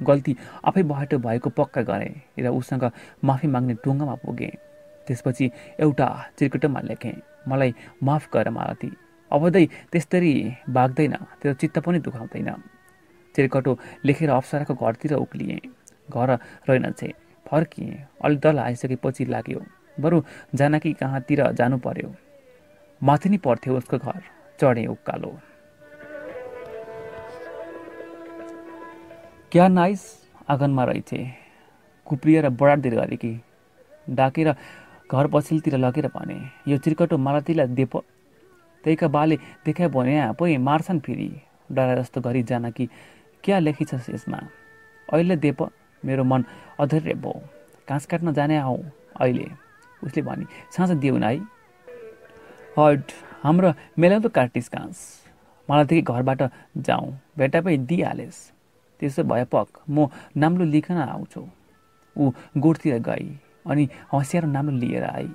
गल्ती आफै बाटो भएको पक्का गरेँ र उसँग माफी माग्ने टुङ्गामा पुगेँ। त्यसपछि एउटा चिरकुटमा लेखेँ मलाई माफ गर मालती। अबदै त्यस्तरी भाग्दैन त्यो चित्त पनि दुखाउँदैन चिरकटो लेखेर अप्सराको घरतिर उक्लिएँ। घर रहेनछे फर्किएँ। अलि दल आइसकेपछि लाग्यो। बरु जानकी कहाँतिर जानु पर्यो? माथि नै पर्थ्यो उसको घर चढेँ उकालो। क्या नाइस आँगनमा रहेथे? कुप्रिएर बढाडिदिएर गरेकी। डाकेर घर पछिल्तिर लगेर भने यो चिर्कटो मालतीलाई देप त्यहीका बाले देखायो भने पो मार्छन् फेरि। डरा जस्तो गरी जान कि क्या लेखिछस् यसमा? अहिले देप मेरो मन अधैर्य भयो। घाँस काट्न जाने आऊ अहिले। उसले भने साँझ देऊ है। हट हाम्रो मेलाउँदो कार्टिस काँस मलाई घरबाट जाउँ। भेटापै दिइहालेस्। त्यसो भए पक म नाम्लो लिकन आउँछु। ऊ गोठतिर गई अनि हँसिएर नाम्लो लिएर आई।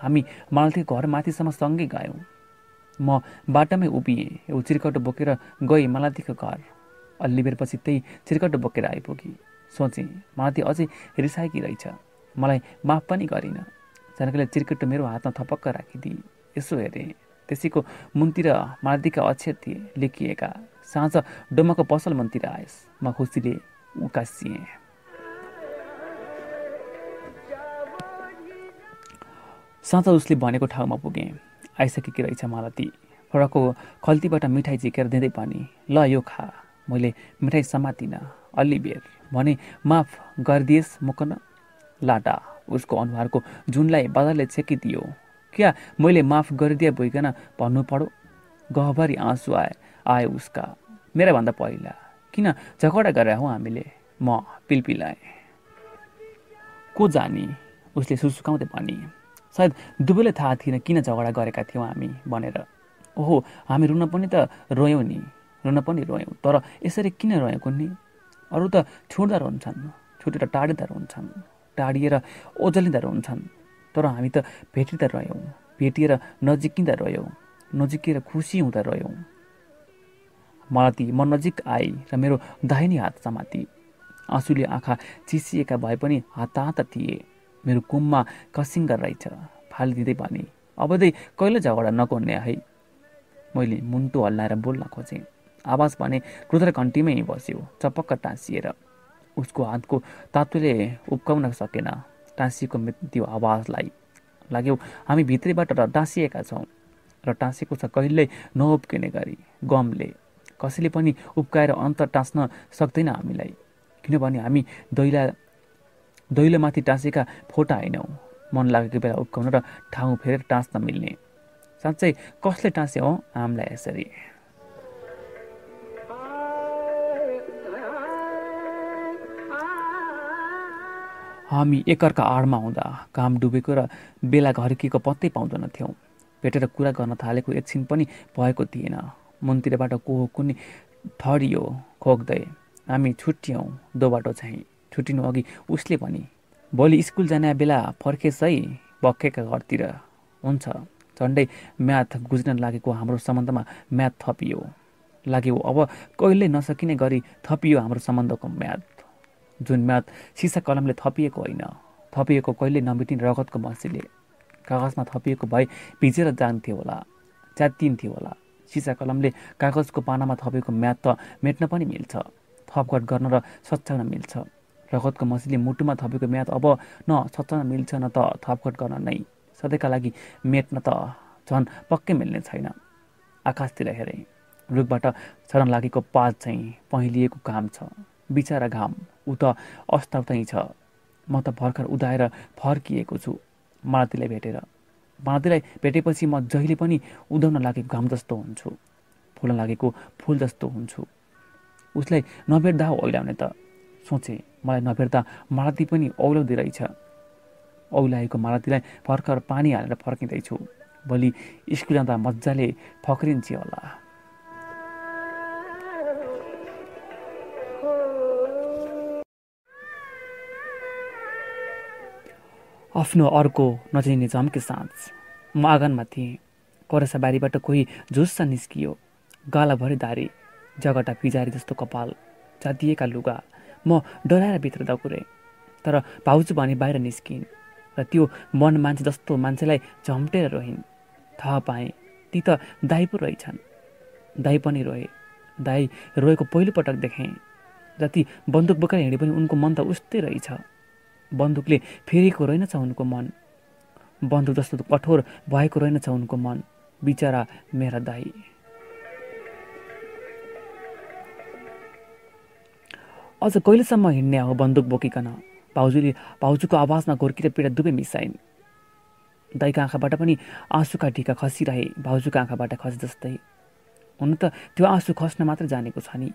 हामी मालतीको घर माथिसम्म सँगै गयौँ। म बाटोमै उभिएँ। ऊ चिर्कटो बोकेर गएँ मालतीको घर। अलि बेरपछि त्यही चिर्कटो बोकेर आइपुगेँ। सोचेँ मालती अझै रिसाएकी रहेछ। मलाई माफ पनि गरिनँ। जानकीले चिर्कटो मेरो हातमा थपक्क राखिदिए। यसो हेरेँ। त्यसैको मुनतिर मालतीका अक्षर थिए लेखिएका साँझ डोमाको पसल मनतिर आएस। म खुसीले उकासिएँ। साँझ उसले भनेको ठाउँमा पुगेँ। आइसकेकी रहेछ मालती। फरकको खल्तीबाट मिठाई झिकेर दिँदै पनि ल यो खा। मैले मिठाई समातिनँ। अलि बेर। भने माफ गरिदिएस् मुकन लाटा उसको अनुहारको जुनलाई बदलले छेकिदियो। क्या मैले माफ गरिदिए भइकन भन्नु पढो? गहभरि आँसु आए आए उसका। मेराभन्दा पहिला। किन झगडा गरेर हौ हामीले? म पिलपिलाएँ को जानी? उसले सुसुकाउँदै पनि सायद दुवैलाई थाहा थिएन किन झगडा गरेका थियौँ हामी भनेर। ओहो हामी रुन पनि त रोयौँ नि। रुन पनि रोयौँ। तर यसरी किन रोयौँ कुन्नी? अरू त छुट्दा रहन्छन् छुटेर टाढिँदा रहन्छन् टाढिएर ओजलिँदा रहन्छन् तर हामी त भेटिँदा रह्यौँ भेटिएर नजिकिँदा रह्यौँ नजिकिएर खुसी हुँदा रह्यौँ। मलाई म नजिक आई र मेरो दाहिनी हात समाती। आँसुले आँखा चिसिएका भए पनि हात थिए। मेरो कुममा कसिङ्गर रहेछ फालिदिँदै भने अबदै कहिले झगडा नगर्ने है? मैले मुन्टो हल्लाएर बोल्न खोजेँ। आवाज भने क्रुद्र घन्टीमै बस्यो चपक्क टाँसिएर। उसको हातको तातुले उब्काउन सकेन। टाँसिएको त्यो आवाजलाई लाग्यो। हामी भित्रैबाट टाँसिएका छौँ र टाँसेको छ कहिल्यै नउब्किने गरी। गमले कसैले पनि उब्काएर अन्त टाँस्न सक्दैन हामीलाई। किनभने हामी दैला दैलोमाथि टाँसेका फोटा होइनौँ। मन लागेको बेला उब्काउन र ठाउँ फेरेर टाँस्न मिल्ने। साँच्चै कसले टाँसे हो? हामीलाई यसरी। हामी एकअर्का आडमा हुँदा काम डुबेको र बेला घर्किएको पत्तै पाउँदैनथ्यौँ भेटेर कुरा गर्न थालेको एकछिन पनि भएको थिएन। मन्दिरबाट को कुनै ठडियो खोक्दै हामी छुट्यौँ दो बाटो चाहिँ। छुट्टिनु अघि उसले पनि भोलि स्कुल जाने बेला फर्केछ है बक्केका घरतिर। हुन्छ। झन्डै म्याथ गुज्न लागेको हाम्रो सम्बन्धमा म्याथ थपियो। लाग्यो अब कहिल्यै नसकिने गरी थपियो हाम्रो सम्बन्धको म्याथ। जुन म्याथ सिसा कलमले थपिएको होइन। थपिएको कहिले नमिटिने रगतको मसीले। कागजमा थपिएको भए भिजेर जान्थ्यो होला। च्यातिन्थ्यो होला। सिसा कलमले कागजको पानामा थपेको म्याथ त मेट्न पनि मिल्छ। थपघट गर्न र सच्याउन मिल्छ। रगतको मसीले मुटुमा थपेको म्याथ अब न सच्याउन मिल्छ न त थपघट गर्न नै। सधैँका लागि मेट्न त झन् पक्कै मिल्ने छैन। आकाशतिर हेरेँ। रुखबाट छरन लागेको पात चाहिँ पहिलिएको काम छ। बिचरा घाम। ऊ त अस्ताउतै छ। म त भर्खर उदाएर फर्किएको छु मालतीलाई भेटेर। मालतीलाई भेटेपछि म जहिले पनि उदाउन लागेको घाम जस्तो हुन्छु फुल्न लागेको फुल जस्तो हुन्छु। उसलाई नभेट्दा ओइलाउने त। सोचेँ मलाई नभेट्दा मालती पनि औलाउँदै रहेछ। औलाएको मालतीलाई भर्खर पानी हालेर फर्किँदैछु। भोलि स्कुल जाँदा मजाले फक्रिन्छ होला। आफ्नो अर्को नचिने झम्के साँझ। म आँगनमा थिएँ। करसा बारीबाट कोही झुस्सा निस्कियो। गालाभरि दारी जगटा फिजारी जस्तो कपाल जातिएका लुगा। म डराएर भित्र दकुरेँ। तर भाउजू भने बाहिर निस्किन् र त्यो मन मान्छे जस्तो मान्छेलाई झम्टेर रोहिन्। थाहा पाएँ ती त दाई पो रहेछन्। दाई पनि रोए। दाई रोएको पहिलोपटक देखेँ। जति बन्दुक बोकेर हिँडे पनि उनको मन त उस्तै रहेछ। बन्दुकले फेरिएको रहेनछ उनको मन। बन्दुक जस्तो कठोर भएको रहेनछ उनको मन। बिचरा मेरा दाई। अझ कहिलेसम्म हिँड्ने हो बन्दुक बोकिकन? भाउजूले भाउजूको आवाजमा घोर्किएर पीडा दुवै मिसाइन्। दाईको आँखाबाट पनि आँसुका ढिका खसिरहे भाउजूको आँखाबाट खसे जस्तै। हुन त त्यो आँसु खस्न मात्र जानेको छ नि।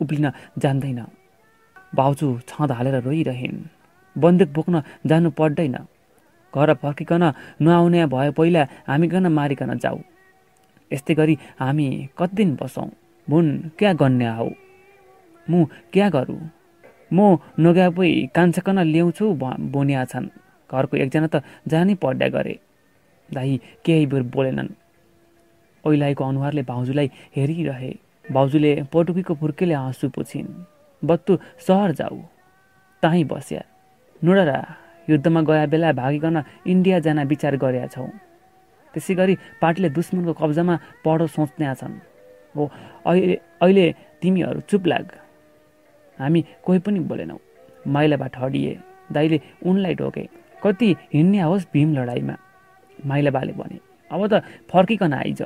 उभिन जान्दैन। भाउजू छँद हालेर रोइरहेन्। बन्दुक बोक्न जानु पर्दैन। घर फर्किकन नआउने भए पहिला हामी कन मारिकन जाऊ। यस्तै गरी हामी कति दिन बसौँ? भुन क्या गर्ने हौ? मु क्या गरौँ? म नगापै कान्छकन ल्याउँछु बोनिया छन्। घरको एकजना त जानै पड्या गरे। दाई केही बेर बोलेनन्। ओइलाईको अनुहारले भाउजूलाई हेरिरहे। भाउजूले पटुकीको फुर्केले हाँसु पुछिन् बत्तु सहर जाऊ? तहीँ बस्या? नुडरा युद्धमा गए बेला भागिकन इन्डिया जान विचार गरेका छौँ। त्यसै गरी पार्टीले दुश्मनको कब्जामा पढो सोच्ने छन्। हो अहिले अहिले तिमीहरू चुप लाग। हामी कोही पनि बोलेनौ। माइलाबाट हडिए दाइले उनलाई ढोके कति हिँड्ने होस् भीम लडाइँमा माइलाबाले भने अब त फर्किकन आइज।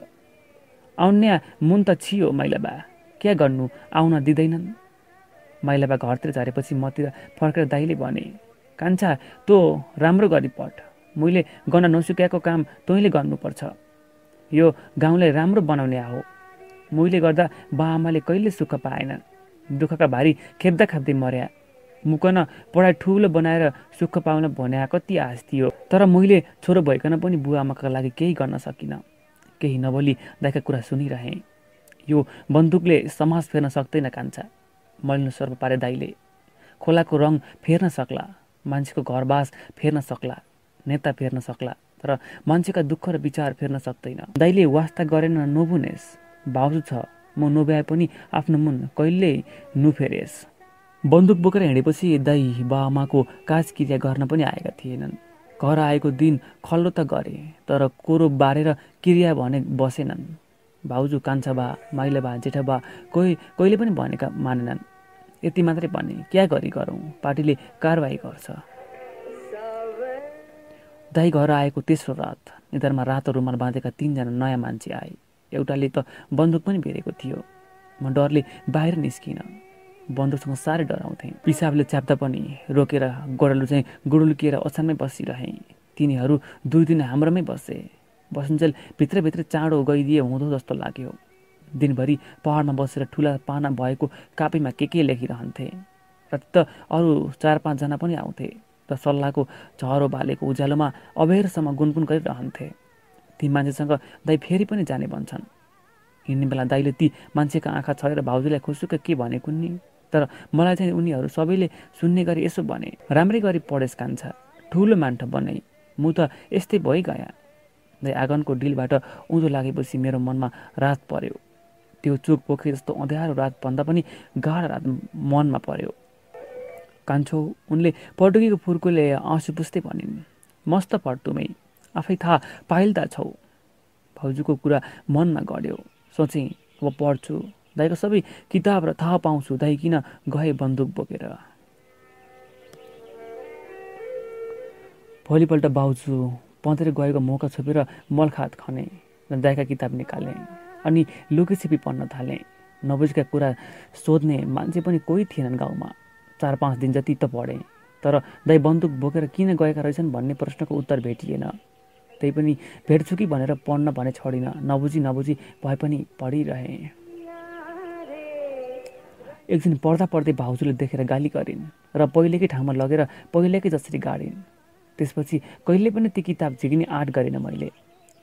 आउन्या मुन त छियो माइलाबा। क्या गर्नु? आउन दिँदैनन्। माइलाबा घरतिर झरेपछि मतिर फर्केर दाइले भने कान्छा तँ राम्रो गरी पढ मैले गर्न नसुक्याएको काम तैँले गर्नुपर्छ। यो गाउँलाई राम्रो बनाउने हो मैले गर्दा बाआमाले कहिले सुख पाएन दुःखका भारी खेप्दा खेप्दै मर्या। मुकन पढाइ ठुलो बनाएर सुख पाउन भन्या कति आश थियो। तर मैले छोरो भइकन पनि बुवाआमाका लागि केही गर्न सकिनँ। केही नबोली दाइका कुरा सुनिरहेँ। यो बन्दुकले समाज फेर्न सक्दैन कान्छा। मलिनो सर्व पारे दाइले। खोलाको रङ फेर्न सक्ला। मान्छेको घरबास फेर्न सक्ला नेता फेर्न सक्ला तर मान्छेका दुःख र विचार फेर्न सक्दैन। दाइले वास्ता गरेन नबुनेस् भाउजू छ म नभ्याए पनि आफ्नो मुन कहिल्यै नुफेरेस्। बन्दुक बोकेर हिँडेपछि दाई बाआमाको काजक्रिया गर्न पनि आएका थिएनन्। घर आएको दिन खल्लो त गरे तर कोरो बारेर क्रिया भने बसेनन्। भाउजू कान्छा बा माइला बा जेठा बा कोही कहिले पनि भनेका मानेनन्। यति मात्रै भने क्या गरी गरौँ? पार्टीले कारवाही गर्छ। दाई घर आएको तेस्रो रात निधारमा रातो रुमाल बाँधेका तिनजना नयाँ मान्छे आए। एउटाले त बन्दुक पनि भेरेको थियो। म डरले बाहिर निस्किनँ बन्दुकसँग साह्रै डराउँथेँ। पिसाबले च्याप्दा पनि रोकेर गोडालु चाहिँ गुडुल्किएर ओछ्यानमै बसिरहेँ। तिनीहरू दुई दिन हाम्रोमै बसे। बसुन्जेल भित्रभित्र चाँडो गइदिए हुँदो जस्तो लाग्यो। दिनभरि पहाडमा बसेर ठुला पाना भएको कापीमा के के लेखिरहन्थे? र त अरू चार पाँचजना पनि आउँथे र सल्लाहको झरो बालेको उज्यालोमा अबेरसम्म गुनगुन गरिरहन्थे। ती मान्छेसँग दाई फेरि पनि जाने भन्छन्। हिँड्ने बेला दाईले ती मान्छेको आँखा छरेर भाउजूलाई खुसुक के भनेको नि तर मलाई चाहिँ उनीहरू सबैले सुन्ने गरी यसो भने राम्रै गरी पढेस कान्छ ठुलो मान्ठ बनाइ मु त यस्तै भइगया। दाइ आँगनको डिलबाट उँधो लागेपछि मेरो मनमा रात पर्यो। त्यो चोक पोखरी जस्तो अँध्यारो रातभन्दा पनि गाढा रात मनमा पर्यो। कान्छो उनले पटुकीको फुर्कुले आँसु पुस्दै भनिन् मस्त पट्टुमै आफै थाहा पाइलदा छौ। भाउजूको कुरा मनमा गढ्यो सोचेँ अब पढ्छु दाइको सबै किताब र थाहा पाउँछु दाइ किन गए बन्दुक बोकेर? भोलिपल्ट बाउजू पँधेर गएको मौका छोपेर मलखात खने र दाइका किताब निकालेँ। अनि लुकीछिपी पढ्न थालेँ। नबुझेका कुरा सोध्ने मान्छे पनि कोही थिएनन् गाउँमा। चार पाँच दिन जति त पढेँ। तर दाइ बन्दुक बोकेर किन गएका रहेछन् भन्ने प्रश्नको उत्तर भेटिएन। त्यही पनि भेट्छु कि भनेर पढ्न भने छोडिनँ। नबुझी नबुझी भए पनि पढिरहेँ। एकदिन पढ्दा पढ्दै भाउजूले देखेर गाली गरिन् र पहिलेकै ठाउँमा लगेर पहिलेकै जसरी गाडिन्। त्यसपछि कहिले पनि ती किताब झिकिने आँट गरिनँ मैले।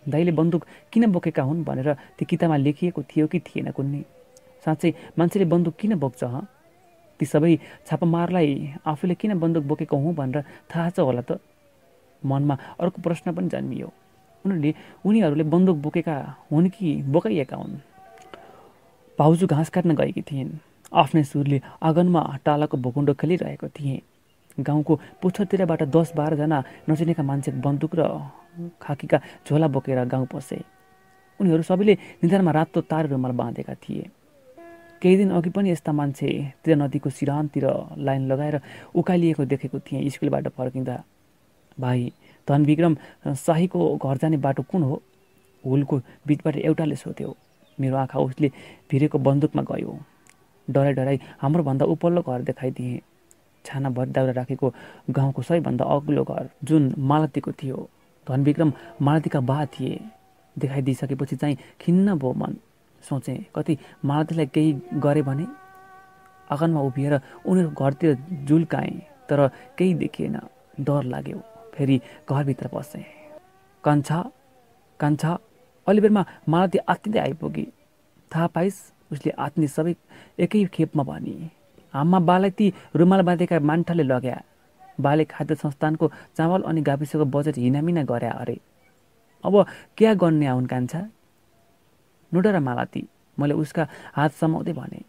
दाइले बन्दुक किन बोकेका हुन् भनेर ती किताबमा लेखिएको थियो कि थिएन कुन्ने? साँच्चै मान्छेले बन्दुक किन बोक्छ हँ? ती सबै छापामारलाई आफूले किन बन्दुक बोकेको हुँ भनेर थाहा छ होला त। मनमा अर्को प्रश्न पनि जन्मियो। उनीहरूले उनीहरूले बन्दुक बोकेका हुन् कि बोकाइएका हुन्? भाउजू घाँस काट्न गएकी थिइन्। आफ्नै सुरले आँगनमा टालाको भुकुण्डो खेलिरहेको थिएँ। गाउँको पुच्छरतिरबाट दस बाह्रजना नचिनेका मान्छे बन्दुक र खाकीका झोला बोकेर गाउँ पसे। उनीहरू सबैले निधारमा रातो तार रुमाल बाँधेका थिए। केही दिन अघि पनि यस्ता मान्छे तिर नदीको सिरानतिर लाइन लगाएर उकालिएको देखेको थिएँ। स्कुलबाट फर्किँदा। भाइ धनविक्रम शाहीको घर जाने बाटो कुन हो? हुलको बिचबाट एउटाले सोध्यो। मेरो आँखा उसले भिरेको बन्दुकमा गयो। डराइ डराइ हाम्रोभन्दा उपल्लो घर देखाइदिएँ। छाना भरि दाउरा राखेको गाउँको सबैभन्दा अग्लो घर जुन मालतीको थियो। धनविक्रम मालतीका बा थिए। देखाइदिइसकेपछि चाहिँ खिन्न भयो मन। सोचेँ कति मालतीलाई केही गरे भने? आँगनमा उभिएर उनीहरू घरतिर जुल्काएँ तर केही देखिएन। डर लाग्यो। फेरि घरभित्र पसेँ कान्छा कान्छा अलिबेरमा मालती आत्तिँदै आइपुगी। थाहा पाइस् उसले आत्नी सबै एकै खेपमा भनी। आमा बालाई ती रुमाल बाँधेका मान्ठाले लग्या। बाले खाद्य संस्थानको चामल अनि गाविसको बजेट हिनामिना गरे अरे। अब क्या गर्ने आउन् कान्छा? नुडरा मालाती मैले उसका हात समाउँदै भने।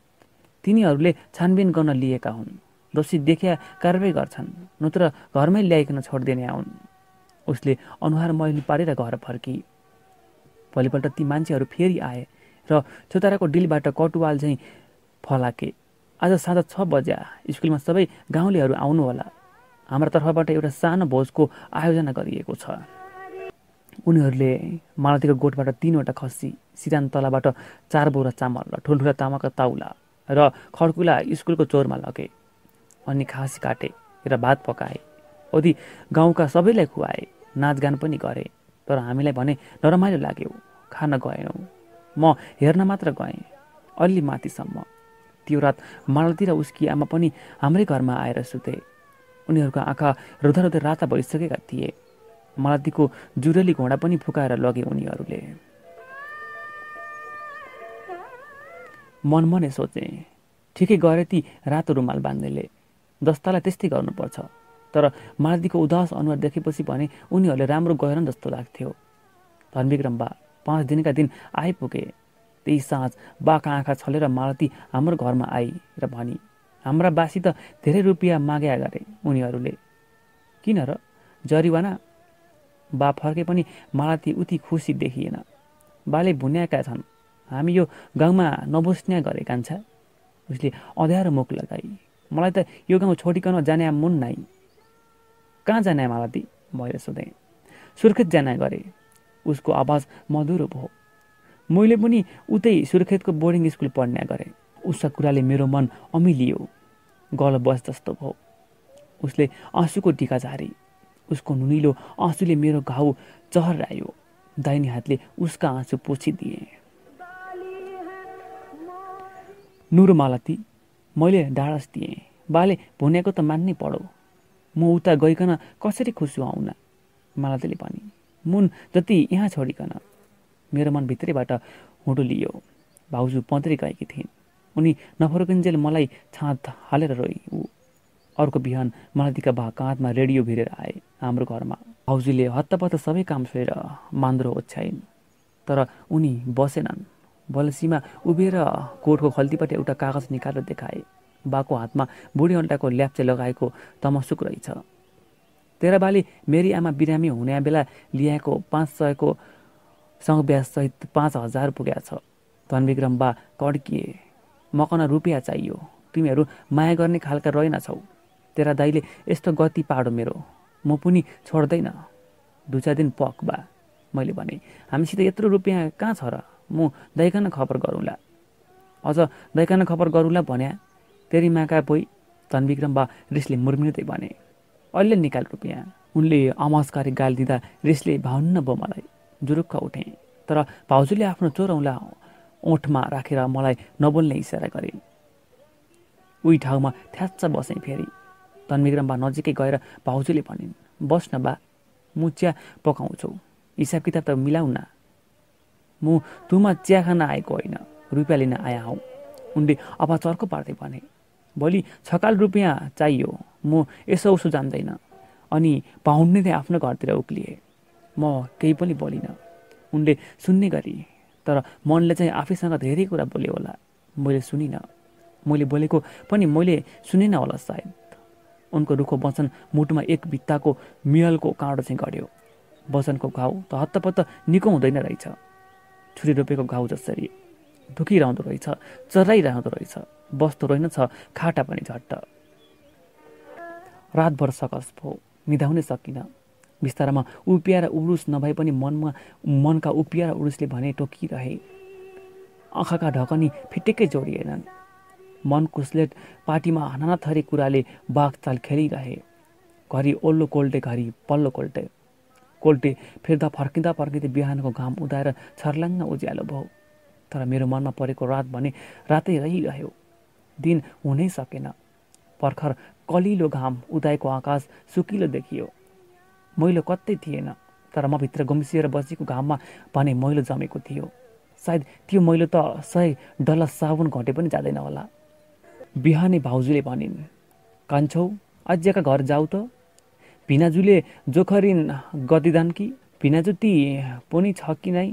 तिनीहरूले छानबिन गर्न लिएका हुन्। दोषी देखिया कारवाही गर्छन् नत्र घरमै ल्याइकन छोडिदिने आउन्। उसले अनुहार मैली पारेर घर फर्की। भोलिपल्ट ती मान्छेहरू फेरि आए र चौताराको डिलबाट कटुवाल चाहिँ फलाके। आज साँझ छ बज्या स्कुलमा सबै गाउँलेहरू आउनु होला हाम्रो तर्फबाट एउटा सानो भोजको आयोजना गरिएको छ। उनीहरूले मालतीको गोठबाट तिनवटा खसी सिरान तलाबाट चार बोरा चामल र ठुल्ठुला तामाका ताउला र खड्कुला स्कुलको चोरमा लगे। अनि खासी काटे र भात पकाए। ओदी गाउँका सबैलाई खुवाए नाचगान पनि गरे। तर हामीलाई भने नरमाइलो लाग्यो। खान गएनौँ। म हेर्न मात्र गएँ। अलि माथिसम्म। त्यो रात मालती र उसकी आमा पनि हाम्रै घरमा आएर सुते। उनीहरूको आँखा रुधा रुधा राता भइसकेका थिए। मालतीको जुरेली घोडा पनि फुकाएर लगे उनीहरूले। मन मनै सोचे ठिकै गरे ती रातो रुमाल बाँध्नेले। दस्तालाई त्यस्तै गर्नुपर्छ तर मालतीको उदास अनुहार देखेपछि भने उनीहरूले राम्रो गएन जस्तो लाग्थ्यो। धनविक्रम बा पाँच दिनका दिन आइपुगे। त्यही साँझ बाका आँखा छलेर मालती हाम्रो घरमा आई र भनी हाम्रा बासी त धेरै रुपियाँ माग्या गरे उनीहरूले। किन र? जरिवाना? बा फर्के पनि मालती उति खुसी देखिएन। बाले भुन्याएका छन्। हामी यो गाउँमा नबुस्न्या गरे कान्छा। उसले अँध्यारो मुख लगाई मलाई त यो गाउँ छोडिकन जाने मुन नाइ। कहाँ जाने मालती मैले सोधेँ। सुर्खेत जाने गरे। उसको आवाज मधुरो भयो। मैले पनि उतै सुर्खेतको बोर्डिङ स्कुल पढ्ने गरेँ। उसका कुराले मेरो मन अमिलियो। गल बस जस्तो भयो। उसले आँसुको टिका झारे। उसको नुनिलो आँसुले मेरो घाउ चहरायो दाहिने हातले उसका आँसु पोछिदिए। नुरो मालती मैले डाँडस दिएँ। बाले भुनेको त मान्नै पढो म उता गइकन कसरी खुसी आउन मालतीले पनि मुन जति यहाँ छोडिकन। मेरो मनभित्रैबाट हुँडो लियो। भाउजू पत्रै गएकी थिइन्। उनी नफर्किन्जेल मलाई छाँद हालेर रोइ ऊ अर्को बिहान मालतीका भा काँधमा रेडियो भिरेर आए हाम्रो घरमा। भाउजूले हत्तपत्त सबै काम छोएर मान्द्रो ओछ्याइन्। तर उनी बसेनन्। बलसीमा उभिएर कोटको खल्तीपट्टि एउटा कागज निकालेर देखाए। बाको हातमा बुढी अन्टाको ल्याप्चे लगाएको तमसुक रहेछ। तेरा बाली मेरी आमा बिरामी हुने बेला ल्याएको पाँच सयको सहित पाँच हजार पुगेको छ। धनविक्रम बा कड्किए मकन रुपियाँ चाहियो। तिमीहरू माया गर्ने खालका रहेनछौ तेरा दाइले यस्तो गति पाडो मेरो। म पनि छोड्दैन। दुई चार दिन पक बा मैले भने। हामीसित यत्रो रुपियाँ कहाँ छ र? म दाइकन खबर गरौँला। अझ दाइकन खबर गरौँला भन्या तेरी माका पोइ धनविक्रम बा रिसले मुर्मिँदै भने अहिले निकाल रुपियाँ। उनले अमस्कारी गाली दिँदा रिसले भाउन्न भयो मलाई। जुरुक्क उठेँ तर भाउजूले आफ्नो चोरौँला ओठमा राखेर मलाई नबोल्ने इसारा गरे। उही ठाउँमा थ्याच्च बसेँ फेरि। तन्मिग्रमबा नजिकै गएर भाउजूले भनिन् बस्न बा म चिया पकाउँछु। हिसाब किताब त मिलाउ न म तुमा चिया खान आएको होइन रुपियाँ लिन आया हौ। उनले अब चर्को पार्दै भने भोलि छकाल रुपियाँ चाहियो म यसो उसो जान्दैन। अनि पाहुन्ने नै आफ्नो घरतिर उक्लिए। म केही पनि बोलिनँ। उनले सुन्ने गरी तर मनले चाहिँ आफैसँग धेरै कुरा बोल्यो होला। मैले सुनिनँ। मैले बोलेको पनि मैले सुनिनँ होला सायद। उनको रुखो वचन मुटुमा एक भित्ताको मियलको काँडो चाहिँ गढ्यो। वचनको घाउ त हत्तपत्त निको हुँदैन रहेछ। छुरी रोपेको घाउ जसरी दुखिरहँदो रहेछ चराइरहँदो रहेछ बस्दो रहेनछ खाटा पनि झट्ट। रातभर सकस भो निधाउनै सकिनँ। बिस्तारामा उपिएर उरुस नभए पनि मनमा मनका उपिएर उरुसले भने टोकिरहे। आँखाका ढकनी फिटेकै जोडिएनन्। मन कुस्लेट पार्टीमा नाना थरी कुराले बाघचाल खेलिरहे। घरि ओल्लो कोल्टे घरि पल्लो कोल्टे। कोल्टे फिर्दा फर्किँदा फर्किँदै बिहानको घाम उदाएर छर्लाङ्ग उज्यालो भयो। तर मेरो मनमा परेको रात भने रातै रहिरह्यो। दिन हुनै सकेन। पर्खर कलिलो घाम उदाएको आकाश सुकिलो देखियो। मैलो कतै थिएन तर म भित्र गुम्सिएर बसेको घाममा भने मैलो जमेको थियो। सायद त्यो मैलो त सय डल्ला साबुन घटे पनि जाँदैन होला। बिहानै भाउजूले भनिन् कान्छौ अज्याका घर जाऊ त? भिनाजुले जोखरिन गदिदान कि? भिनाजु ती पनि छ कि नै?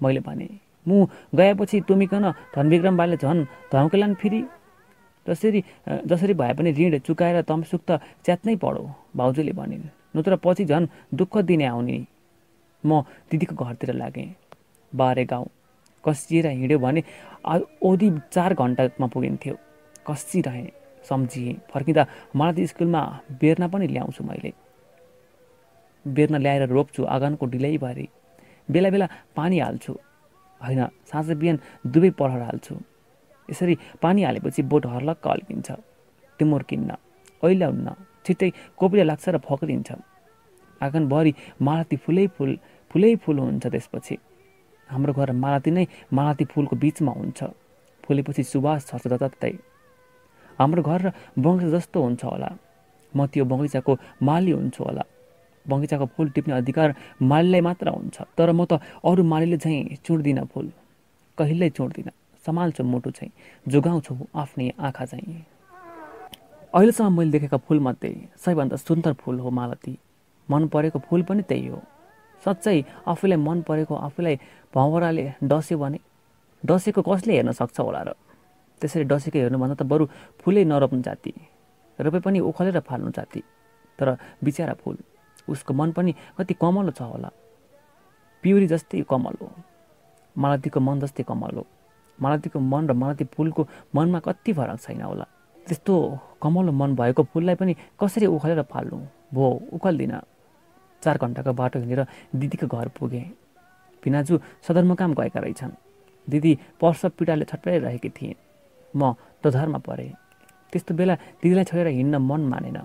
मैले भने मु गएपछि तुमिकन धनविक्रम बाले झन् धम्केलान् फेरि? जसरी जसरी भए पनि ऋण चुकाएर तमसुक त च्यात्नै पढौ भाउजूले भनिन् नत्र पछि झन् दुःख दिने आउने। म दिदीको घरतिर लागेँ। बारे गाउँ। कसिएर हिँड्यो भने ओदी चार घन्टामा पुगिन्थ्यो। कसिरहेँ सम्झिएँ। फर्किँदा मलाई त स्कुलमा बेर्ना पनि ल्याउँछु मैले। बेर्ना ल्याएर रोप्छु आँगनको डिलैभरि बेला बेला पानी हाल्छु। होइन साँझ बिहान दुवै पढाएर हाल्छु। यसरी पानी हालेपछि बोट हर्लक्क अल्किन्छ टिमुर किन्न। ऐल्याउन्न छिट्टै कोपिला लाग्छ र फक्रिन्छ आँगनभरि मालती फुलै फुल फुलै फुल हुन्छ त्यसपछि। हाम्रो घर मालती नै मालती फुलको बिचमा हुन्छ। फुलेपछि सुवास छ जताततै हाम्रो घर र बगैँचा जस्तो हुन्छ होला। म त्यो बगैँचाको माली हुन्छु होला। बगैँचाको फुल टिप्ने अधिकार मालीलाई मात्र हुन्छ। तर म त अरू मालीले चाहिँ चुड्दिनँ फुल। कहिल्यै चुड्दिनँ। सम्हाल्छु मुटु चाहिँ जोगाउँछु आफ्नै आँखा चाहिँ अहिलेसम्म मैले देखेका फुलमध्ये सबैभन्दा सुन्दर फुल हो मालती। मन परेको फुल पनि त्यही हो। साँच्चै आफूलाई मन परेको आफूलाई भँवराले डस्यो भने डसेको कसले हेर्न सक्छ होला र? त्यसरी डसेको हेर्नुभन्दा त बरु फुलै नरोप्नु जाति। रोपे पनि उखलेर फाल्नु जाति। तर बिचरा फुल उसको मन पनि कति कमलो छ होला। पिउरी जस्तै कमल हो। मालतीको मन जस्तै कमल हो। मालतीको मन र मालती फुलको मनमा कति फरक छैन होला। त्यस्तो कमलो मन भएको फुललाई पनि कसरी उखालेर फाल्नु? भो उखाल्दिनँ। चार घन्टाको बाटो हिँडेर दिदीको घर पुगेँ। पिनाजु सदरमुकाम गएका रहेछन्। दिदी पर्स पिडाले छटपटाइरहेकी थिइन्। म दोधारमा परेँ। त्यस्तो बेला दिदीलाई छोडेर हिँड्न मन मानेन।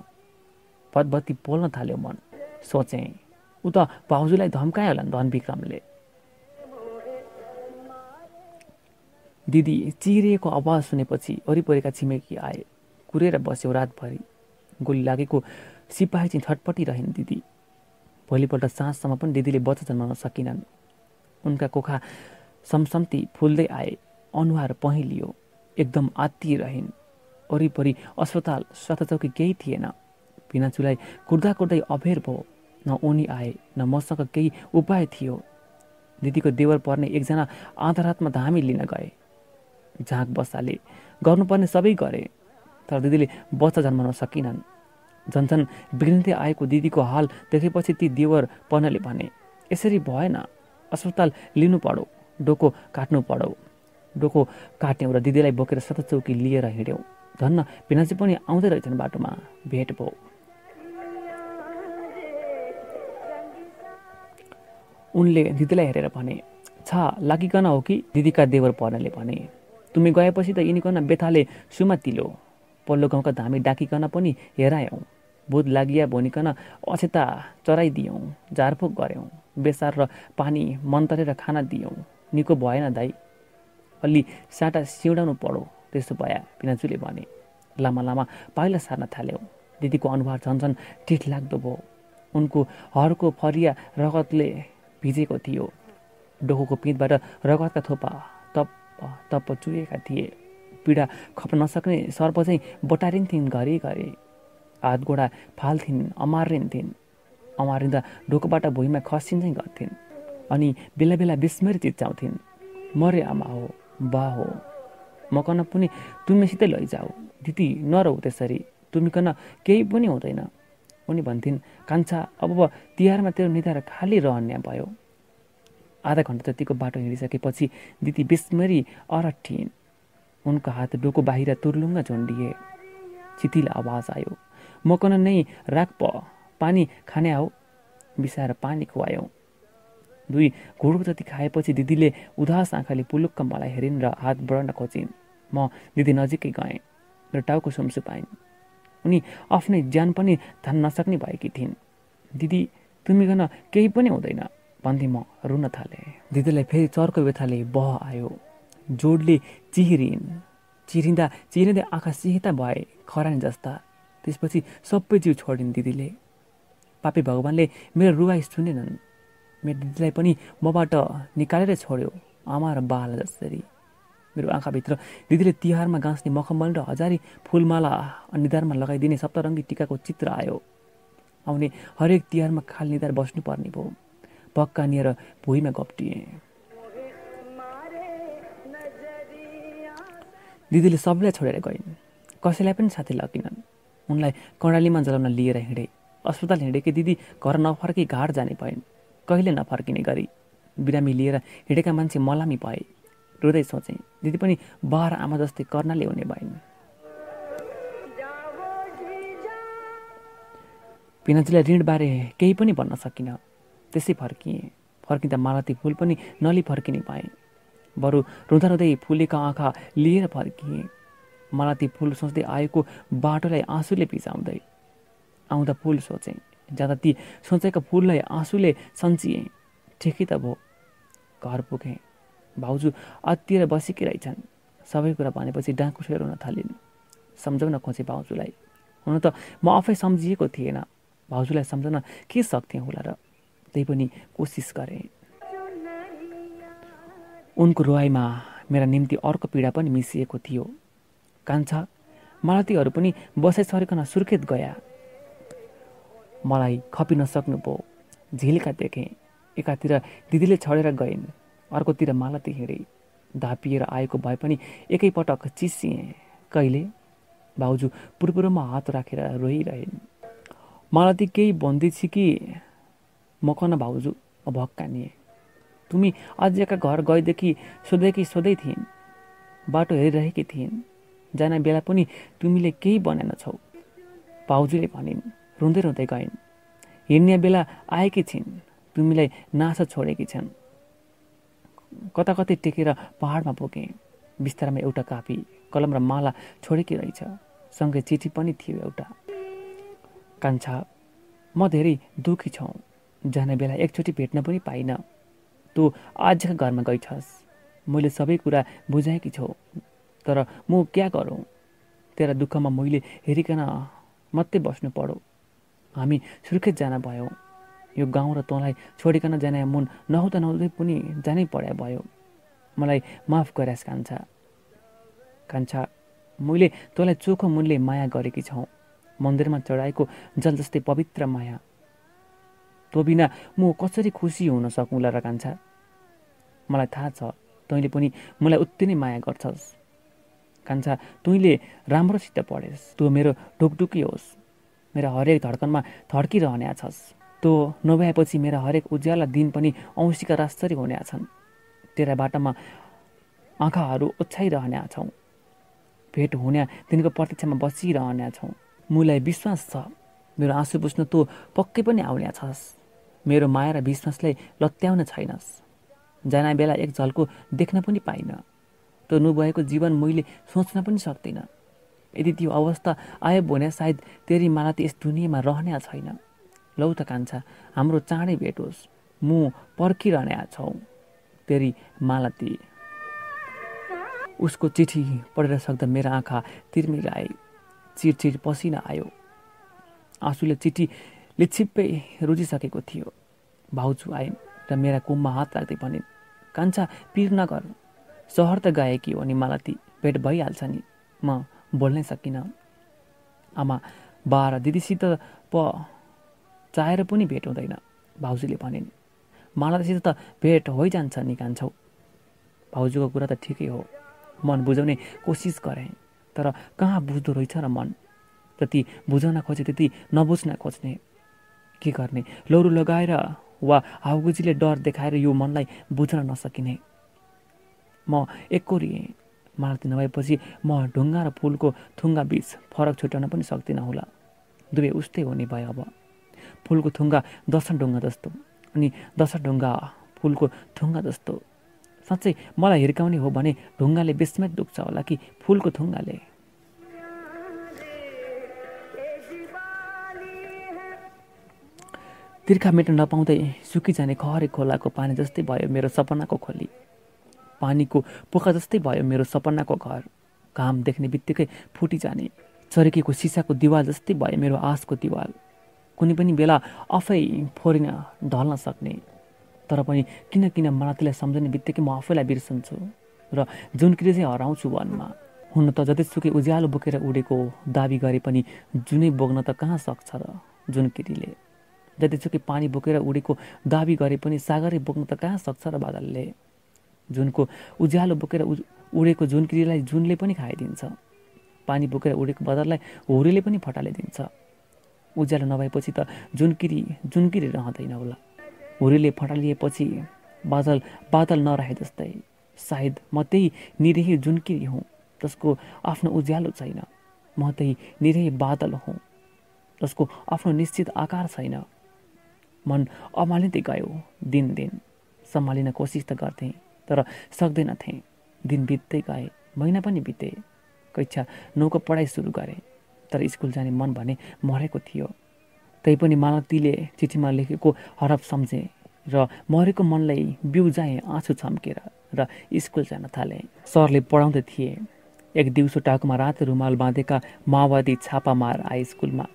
पदबत्ती पोल्न थाल्यो मन। सोचेँ ऊ त भाउजूलाई धम्कायो होला धन विक्रमले। दिदी चिरिएको आवाज सुनेपछि वरिपरिका छिमेकी आए। कुरेर बस्यो रातभरि। गोली लागेको सिपाही चाहिँ छटपटिरहन् दिदी। भोलिपल्ट साँझसम्म पनि दिदीले बच्चा जन्माउन सकिनन्। उनका कोखा समसम्ती फुल्दै आए अनुहार पहेँलियो एकदम आत्तिरहन्। वरिपरि अस्पताल चौकी केही थिएन। पिनाचुलाई कुर्दा कुर्दै अभेर भयो। न उनी आए न मसँग केही उपाय थियो। दिदीको देवर पर्ने एकजना आधारातमा धामी लिन गए। झाँक बस्दाले गर्नुपर्ने सबै गरे। तर दिदीले बच्चा जन्माउन सकिनन्। झन्झन बिग्रिँदै आएको दिदीको हाल देखेपछि ती देवर पर्नले भने यसरी भएन। अस्पताल लिनु पढौ डोको काट्नु पढौ डोको काट्यौँ र दिदीलाई बोकेर चौकी लिएर हिँड्यौँ। धन्न भिनाजी पनि आउँदै रहेछन् बाटोमा। भेट भयो। उनले दिदीलाई हेरेर भने छ लागिकन हो कि? दिदीका देवर पर्नले भने तुमी गएपछि त यिनीकन बेथाले सुमातिलो पल्लो गाउँका धामी डाकिकन पनि हेरायौँ। बुध लागिया भनिकन अछेता चराइदियौँ झारफुक गऱ्यौँ बेसार र पानी मन्तरेर खाना दियौँ। निको भएन दाई। अलि साटा सिउडाउनु पढो त्यसो भया पिनाजुले भने। लामा लामा पाइला सार्न थाल्यौँ। दिदीको अनुहार झन्झन टिठ लाग्दो भयो। उनको हरको फरिया रगतले भिजेको थियो। डोकोको पिँधबाट रगतका थोपा तप चुहेका थिए। पीडा खप्न नसक्ने सर्प चाहिँ बटारिन्थिन् घरिघरि हात गोडा फाल्थिन् अमारिन्थिन् अमारिँदा ढोकोबाट भुइँमा खसिन चाहिँ गर्थ्इन् अनि बेला बेला विस्मृति चिच्याउँथिन्। मरे आमा हो बा हो। मकन पनि तुमीसितै लैजाऊ। दिदी नरौ त्यसरी। तुमिकन केही पनि हुँदैन। उनी भन्थिन् कान्छा अब तिहारमा तेरो निधार खाली रहन्या भयो। आधा घन्टा जतिको बाटो हिँडिसकेपछि दिदी बिस्मरी अरठिन् उनको हात डोको बाहिर तुर्लुङ्ग झुन्डिए। चितिल आवाज आयो मकन नै राख पानी खाने आऊ। बिसाएर पानी खुवायौँ। दुई घुडुक जति खाएपछि दिदीले उदास आँखाले पुलुक्क मलाई हेरिन् र हात बढाउन खोजिन्। म दिदी नजिकै गएँ र टाउको सुम्सु पाइन्। उनी आफ्नै ज्यान पनि थान नसक्ने भएकी थिइन्। दिदी तुमिकन केही पनि हुँदैन भन्दै म रुन थालेँ। दिदीलाई फेरि चर्को व्यथाले बह आयो। जोडले चिहिरिन्। चिरिँदा चिरिँदै आँखा सिहिता भए खरानी जस्ता। त्यसपछि सबै जिउ छोडिन् दिदीले। पापी भगवान्ले मेरो रुवाई सुनेनन्। मेरो दिदीलाई पनि मबाट निकालेर छोड्यो आमा र बाला जसरी। मेरो आँखाभित्र दिदीले तिहारमा गाँस्ने मखमल र हजारी फुलमाला निधारमा लगाइदिने सप्तरङ्गी टिकाको चित्र आयो। आउने हरेक तिहारमा खाल निधार बस्नुपर्ने भयो पक्का निएर भुइँमा गप्टिएँ। दिदीले सबैलाई छोडेर गइन्। कसैलाई पनि साथी लगिनन्। उनलाई कर्णालीमा जलाउन लिएर हिँडे। अस्पताल हिँडेकी दिदी घर नफर्की घाट जाने भइन्। कहिले नफर्किने गरी। बिरामी लिएर हिँडेका मान्छे मलामी भए। रुँदै सोचेँ दिदी पनि बाह्र आमा जस्तै कर्णाली हुने भइन्। पिनाजीलाई ऋणबारे केही पनि भन्न सकिनँ। त्यसै फर्किएँ। फर्किँदा मालती फुल पनि नली फर्किने भएँ। बरु रुँदा रुँदै फुलेका आँखा लिएर फर्किएँ। मलाई ती फुल सोच्दै आएको बाटोलाई आँसुले पिसाउँदै आउँदा फुल सोचेँ जाँदा ती सोचेका फुललाई आँसुले सन्चिएँ। ठिकै त भयो घर पुगेँ। भाउजू अत्तिएर बसेकी रहेछन्। सबै कुरा भनेपछि डाँको छोएर हुन थालिन्। सम्झाउन खोजेँ भाउजूलाई। हुन त म आफै सम्झिएको थिएन। भाउजूलाई सम्झाउन के सक्थेँ होला र? त्यही पनि कोसिस गरेँ। उनको रोहाइमा मेरा निम्ति अर्को पीडा पनि मिसिएको थियो। कान्छा मालतीहरू पनि बसाइ सरिकन सुर्खेत गया। मलाई खपिन सक्नु भयो झिल्का देखेँ। एकातिर दिदीले छडेर गइन्। अर्कोतिर मालती हिँडे। धापिएर आएको भए पनि एकैपटक चिसिएँ। कहिले? भाउजू पुरपुरमा हात राखेर रोइरहेन्। मालती केही भन्दैछ कि? म कन भाउजू? भक्कानिएँ तुमी अझैका घर गएदेखि सोधेकी सोधै थिइन् बाटो हेरिरहेकी थिइन्। जान बेला पनि तुमीले केही बनाएनछौ भाउजूले भनिन् रुँदै रुँदै गइन् हिँड्ने बेला आएकी छिन्। तुमीलाई नासा छोडेकी छन्। कता कतै टेकेर पहाडमा पुगेँ। बिस्तारमा एउटा कापी कलम र माला छोडेकी रहेछ। सँगै चिठी पनि थियो एउटा। कान्छा म धेरै दुःखी छौँ। जाने बेला एकचोटि भेट्न पनि पाइनँ। तँ आजका घरमा गइछस् मैले सबै कुरा बुझाएकी छौ तर म क्या गरौँ? तेरा दुःखमा मैले हेरिकन मात्रै बस्नु पढो हामी सुर्खेत जान भयौँ। यो गाउँ र तँलाई छोडिकन जाने मुन नहुँदा नहुँदै पनि जानै पर्या भयो। मलाई माफ गरास् कान्छा। कान्छा मैले तँलाई चोखो मुनले माया गरेकी छौँ। मन्दिरमा चढाएको जल जस्तै पवित्र माया। तँ बिना म कसरी खुसी हुन सकौँला र कान्छा मलाई थाहा छ तैँले पनि मलाई उत्ति नै माया गर्छस्। कान्छा तैँले राम्रोसित पढेस्। तँ मेरो ढुकढुकी होस्। मेरा हरेक धड्कनमा थड्किरहने छस्। तँ नभएपछि मेरा हरेक उज्याला दिन पनि औँसीका रास्तरी हुने छन्। तेरा बाटामा आँखाहरू ओछ्याइरहने छौँ। भेट हुने दिनको प्रतीक्षामा बसिरहने छौँ। मुलाई विश्वास छ। मेरो आँसु बुझ्न तँ पक्कै पनि आउने छस्। मेरो माया र विश्वासलाई लत्याउन छैनस्। जाना बेला एक झल्को देख्न पनि पाइनँ। तँ नभएको जीवन मैले सोच्न पनि सक्दिनँ। यदि त्यो अवस्था आयो भने सायद तेरी माला त यस दुनियाँमा रहने छैन। लौ त कान्छा हाम्रो चाँडै भेट होस्। म पर्खिरहने छौ। तेरी मालती उसको चिठी पढेर सक्दा मेरा आँखा तिर्मिराए। चिरचिर पसिना आयो। आँसुले चिठी लिच्छिप्पै रुजिसकेको थियो। भाउजू आइन् र मेरा कुममा हात राख्दै भनिन् कान्छा पिर नगर। सहर त गएकी हो नि मालती। भेट भइहाल्छ नि। म बोल्नै सकिनँ। आमा बा र दिदीसित प चाहेर पनि भेट हुँदैन। भाउजूले भनिन् मालतीसित त भेट होइजान्छ नि कान्छौ। भाउजूको कुरा त ठिकै हो। मन बुझाउने कोसिस गरेँ। तर कहाँ बुझ्दो रहेछ र मन? जति बुझाउन खोजे त्यति नबुझ्न खोज्ने। के गर्ने? लौरो लगाएर वा हाउगुजीले डर देखाएर यो मनलाई बुझ्न नसकिने। म एकोरिएँ मालती नभएपछि म ढुङ्गा र फुलको थुङ्गा बिच फरक छुट्याउन पनि सक्दिनँ होला। दुवै उस्तै हुने भयो अब। फुलको थुङ्गा दर्शन ढुङ्गा जस्तो अनि दर्शन ढुङ्गा फुलको थुङ्गा जस्तो। साँच्चै मलाई हिर्काउने हो भने ढुङ्गाले बेसमेत दुख्छ होला कि फुलको थुङ्गाले? तिर्खा मेट्न नपाउँदै सुकिजाने खहरे खोलाको पानी जस्तै भयो मेरो सपनाको खोली। पानीको पोखा जस्तै भयो मेरो सपनाको घर। घाम देख्ने बित्तिकै फुटिजाने। चर्किएको सिसाको दिवाल जस्तै भयो मेरो आशको दिवाल। कुनै पनि बेला आफै फोरिन ढल्न सक्ने। तर पनि किन किन मलाई सम्झने बित्तिकै म आफैलाई बिर्सन्छु र जुन किरी चाहिँ हराउँछु वनमा। हुन त जतिसुकै उज्यालो बोकेर उडेको दाबी गरे पनि जुनै बोक्न त कहाँ सक्छ र जुन किरीले जतिसुकै पानी बोकेर उडेको दाबी गरे पनि सागरै बोक्न त कहाँ सक्छ र बादलले? जुनको उज्यालो बोकेर उडेको जुनकिरीलाई जुनले पनि खाइदिन्छ। पानी बोकेर उडेको बादललाई हुरीले पनि फटालिदिन्छ। उज्यालो नभएपछि त जुनकिरी जुनकिरी रहँदैन होला। हुरीले फटालिएपछि बादल बादल नरहे जस्तै। सायद म त्यही निरही जुनकिरी हुँ जसको आफ्नो उज्यालो छैन। म त्यही निरही बादल हुँ जसको आफ्नो निश्चित आकार छैन। मन अमालिँदै गयो। दिन दिन सम्हालिन कोसिस त गर्थेँ तर सक्दैनथेँ दिन बित्दै गए महिना पनि बिते कक्षा नौको पढाइ सुरु गरेँ तर स्कुल जाने मन भने मरेको थियो। तैपनि मालतीले चिठीमा लेखेको हरफ सम्झेँ र मरेको मनलाई बिउजाएँ आँसु छम्केर र स्कुल जान थालेँ। सरले पढाउँदै थिए एक दिउँसो टाकुमा रातो रुमाल बाँधेका माओवादी छापामार आए स्कुलमा।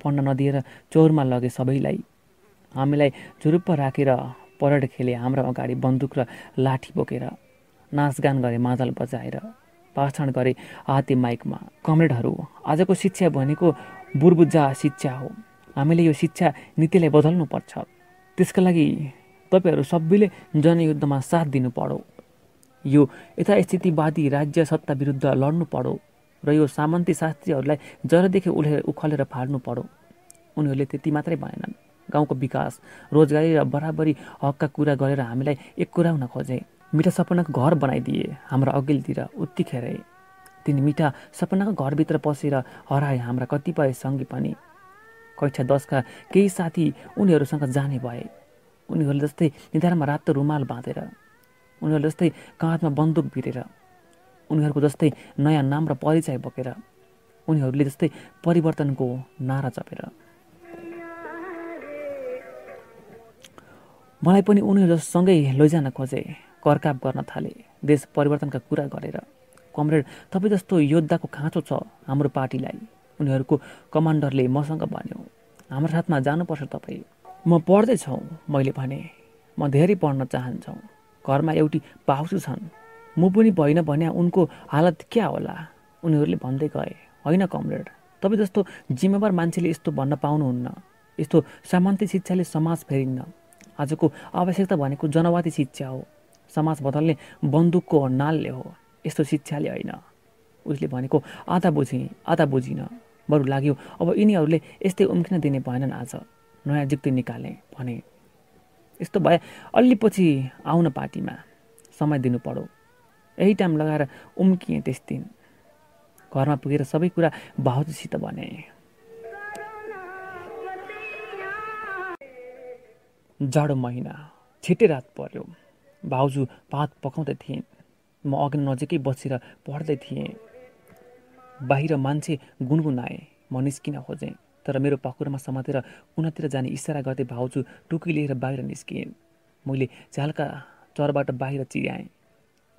पढ्न नदिएर चौरमा लगे सबैलाई। हामीलाई झुरुप्प राखेर परेड खेले हाम्रो अगाडि बन्दुक र लाठी बोकेर नाचगान गरे मादल बजाएर भाषण गरे हाते माइकमा। कमरेडहरू आजको शिक्षा भनेको बुर्बुजा शिक्षा हो। हामीले यो शिक्षा नीतिलाई बदल्नुपर्छ। त्यसका लागि तपाईँहरू सबैले जनयुद्धमा साथ दिनु पर्यो यो यथास्थितिवादी राज्य सत्ता विरुद्ध लड्नु पर्यो र यो सामन्ती शास्त्रीहरूलाई जरादेखि उले उखलेर फाड्नु पर्यो उनीहरूले त्यति मात्रै भनेनन्। गाउँको विकास रोजगारी र बराबरी हकका कुरा गरेर हामीलाई एक कुरा हुन खोजे। मिठा सपनाको घर बनाइदिए हाम्रो अघिल्तिर उत्तिखेरै। तिनी मिठा सपनाको घरभित्र पसेर हराए हाम्रा कतिपय सङ्गी पनि। कक्षा दसका केही साथी उनीहरूसँग जाने भए। उनीहरूले जस्तै निधारमा रातो रुमाल बाँधेर उनीहरू जस्तै काँधमा बन्दुक भिरेर उनीहरूको जस्तै नयाँ नाम र परिचय बोकेर उनीहरूले जस्तै परिवर्तनको नारा चपेर मलाई पनि उनीहरूसँगै लैजान खोजे करकाप गर्न थाले देश परिवर्तनका कुरा गरेर। कमरेड तपाईँ जस्तो योद्धाको खाँचो छ हाम्रो पार्टीलाई उनीहरूको कमान्डरले मसँग भन्यो। हाम्रो साथमा जानुपर्छ तपाईँ। म पढ्दैछौ मैले भने। म धेरै पढ्न चाहन्छौँ। घरमा एउटी पाउसु छन्। म पनि भइन भने उनको हालत क्या होला? उनीहरूले भन्दै गए। होइन कमरेड तपाईँ जस्तो जिम्मेवार मान्छेले यस्तो भन्न पाउनुहुन्न। यस्तो सामान्य शिक्षाले समाज फेरिन्न। आजको आवश्यकता भनेको जनवादी शिक्षा हो। समाज बदल्ने बन्दुकको नालले हो। यस्तो शिक्षाले होइन। उसले भनेको आधा बुझेँ आधा बुझिनँ। बरु लाग्यो अब यिनीहरूले यस्तै उम्किन दिने भएनन् आज। नयाँ जुक्ति निकालेँ भने। यस्तो भए अलि पछि आउन पार्टीमा समय दिनु पऱ्यो। यही टाइम लगाएर उम्किएँ त्यस दिन। घरमा पुगेर सबै कुरा भाउजूसित भने। जाडो महिना छिट्टै रात पर्यो। भाउजू भात पकाउँदै थिएँ म अघि नजिकै बसेर पढ्दै थिएँ। बाहिर मान्छे गुनगुनाए म निस्किन खोजेँ। तर मेरो पाखुरामा समातेर कुनातिर जाने इसारा गर्दै भाउजू टुकी लिएर बाहिर निस्किएँ मैले चालका चरबाट बाहिर चियाएँ